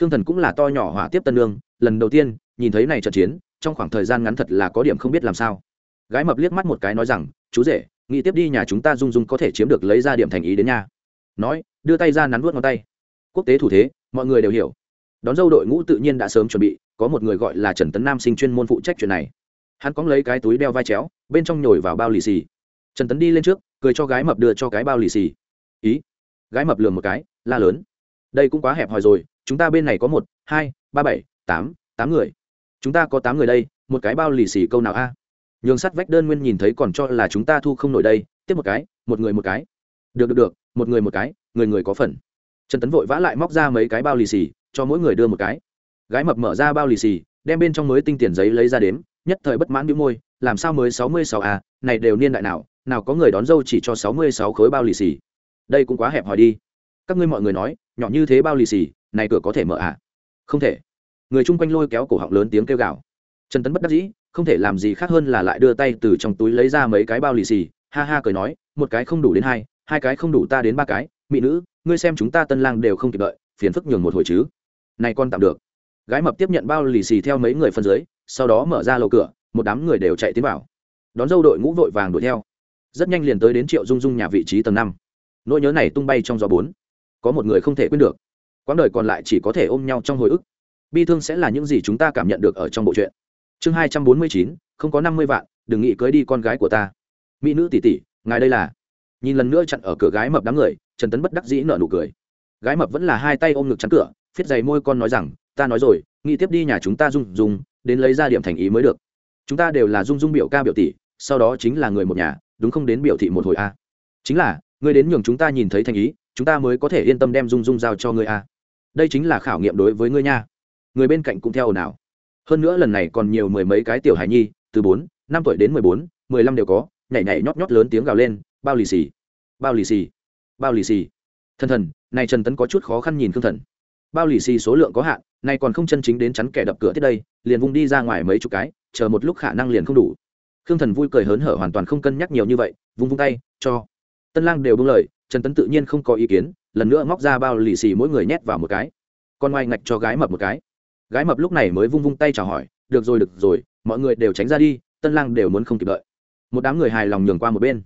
khương thần cũng là to nhỏ hỏa tiếp tân lương lần đầu tiên, nhìn thấy này trận chiến, trong khoảng thời gian ngắn thật là có điểm không biết làm sao. Gái mập liếc mắt một cái nói rằng, chú rể nghĩ tiếp đi nhà chúng ta dung dung có thể chiếm được lấy ra điểm thành ý đến nhà. Nói, đưa tay ra nắn vuốt ngón tay. Quốc tế thủ thế, mọi người đều hiểu. Đón dâu đội ngũ tự nhiên đã sớm chuẩn bị, có một người gọi là trần tấn nam sinh chuyên môn phụ trách chuyện này. Hắn cóng lấy cái túi đeo vai chéo, bên trong nhồi vào bao lì xì. Trần tấn đi lên trước, cười cho gái mập đưa cho cái bao lì xì. Ý, gái mập lừa một cái, la lớn. Đây cũng quá hẹp hòi rồi, chúng ta bên này có một, hai, ba, bảy, tám tám người. Chúng ta có tám người đây, một cái bao lì xì câu nào a? Nhường sắt vách đơn nguyên nhìn thấy còn cho là chúng ta thu không nổi đây, tiếp một cái, một người một cái. Được được được, một người một cái, người người có phần. Trần tấn vội vã lại móc ra mấy cái bao lì xì, cho mỗi người đưa một cái. Gái mập mở ra bao lì xì, đem bên trong mới tinh tiền giấy lấy ra đếm, nhất thời bất mãn đĩu môi, làm sao mới sáu mươi sáu à này đều niên đại nào nào có người đón dâu chỉ cho sáu mươi sáu khối bao lì xì. Đây cũng quá hẹp hòi đi. Các ngươi mọi người nói, nhỏ như thế bao lì xì, này cửa có thể mở à? Không thể. Người chung quanh lôi kéo cổ họng lớn tiếng kêu gào. Trần tấn bất đắc dĩ không thể làm gì khác hơn là lại đưa tay từ trong túi lấy ra mấy cái bao lì xì, ha ha cười nói, một cái không đủ đến hai hai cái không đủ ta đến ba cái, mỹ nữ, ngươi xem chúng ta tân lang đều không kịp đợi, phiền phức nhường một hồi chứ. Này con tạm được. Gái mập tiếp nhận bao lì xì theo mấy người phân dưới, sau đó mở ra lầu cửa, một đám người đều chạy tiến vào. Đón dâu đội ngũ vội vàng đuổi theo. Rất nhanh liền tới đến triệu dung dung nhà vị trí tầng năm. Nỗi nhớ này tung bay trong gió bốn. Có một người không thể quên được. Quãng đời còn lại chỉ có thể ôm nhau trong hồi ức. Bi thương sẽ là những gì chúng ta cảm nhận được ở trong bộ truyện chương hai trăm bốn mươi chín, không có năm mươi vạn, đừng nghĩ cưới đi con gái của ta. Mỹ nữ tỷ tỷ, ngài đây là? Nhìn lần nữa chặn ở cửa gái mập đám người, trần tấn bất đắc dĩ nợ nụ cười. Gái mập vẫn là hai tay ôm ngực chắn cửa, phiết giày môi con nói rằng, ta nói rồi, nghĩ tiếp đi nhà chúng ta dung dung, đến lấy ra điểm thành ý mới được. Chúng ta đều là dung dung biểu ca biểu tỷ, sau đó chính là người một nhà, đúng không đến biểu thị một hồi a? Chính là người đến nhường chúng ta nhìn thấy thành ý, chúng ta mới có thể yên tâm đem dung dung giao cho ngươi a. Đây chính là khảo nghiệm đối với ngươi nha. Người bên cạnh cũng theo ồn ào hơn nữa lần này còn nhiều mười mấy cái tiểu hài nhi, từ bốn, năm tuổi đến mười bốn, mười lăm đều có, nhảy nhảy nhót nhót lớn tiếng gào lên, bao lì xì, bao lì xì, bao lì xì. Thần thần, này trần tấn có chút khó khăn nhìn khương thần. Bao lì xì số lượng có hạn, này còn không chân chính đến chắn kẻ đập cửa tiếp đây, liền vung đi ra ngoài mấy chục cái, chờ một lúc khả năng liền không đủ. Khương thần vui cười hớn hở hoàn toàn không cân nhắc nhiều như vậy, vung vung tay, cho. Tân lang đều bưng lời, trần tấn tự nhiên không có ý kiến, lần nữa móc ra bao lì xì mỗi người nhét vào một cái. Con ngoài ngạch cho gái mập một cái gái mập lúc này mới vung vung tay chào hỏi, được rồi được rồi, mọi người đều tránh ra đi, tân lang đều muốn không kịp đợi. Một đám người hài lòng nhường qua một bên.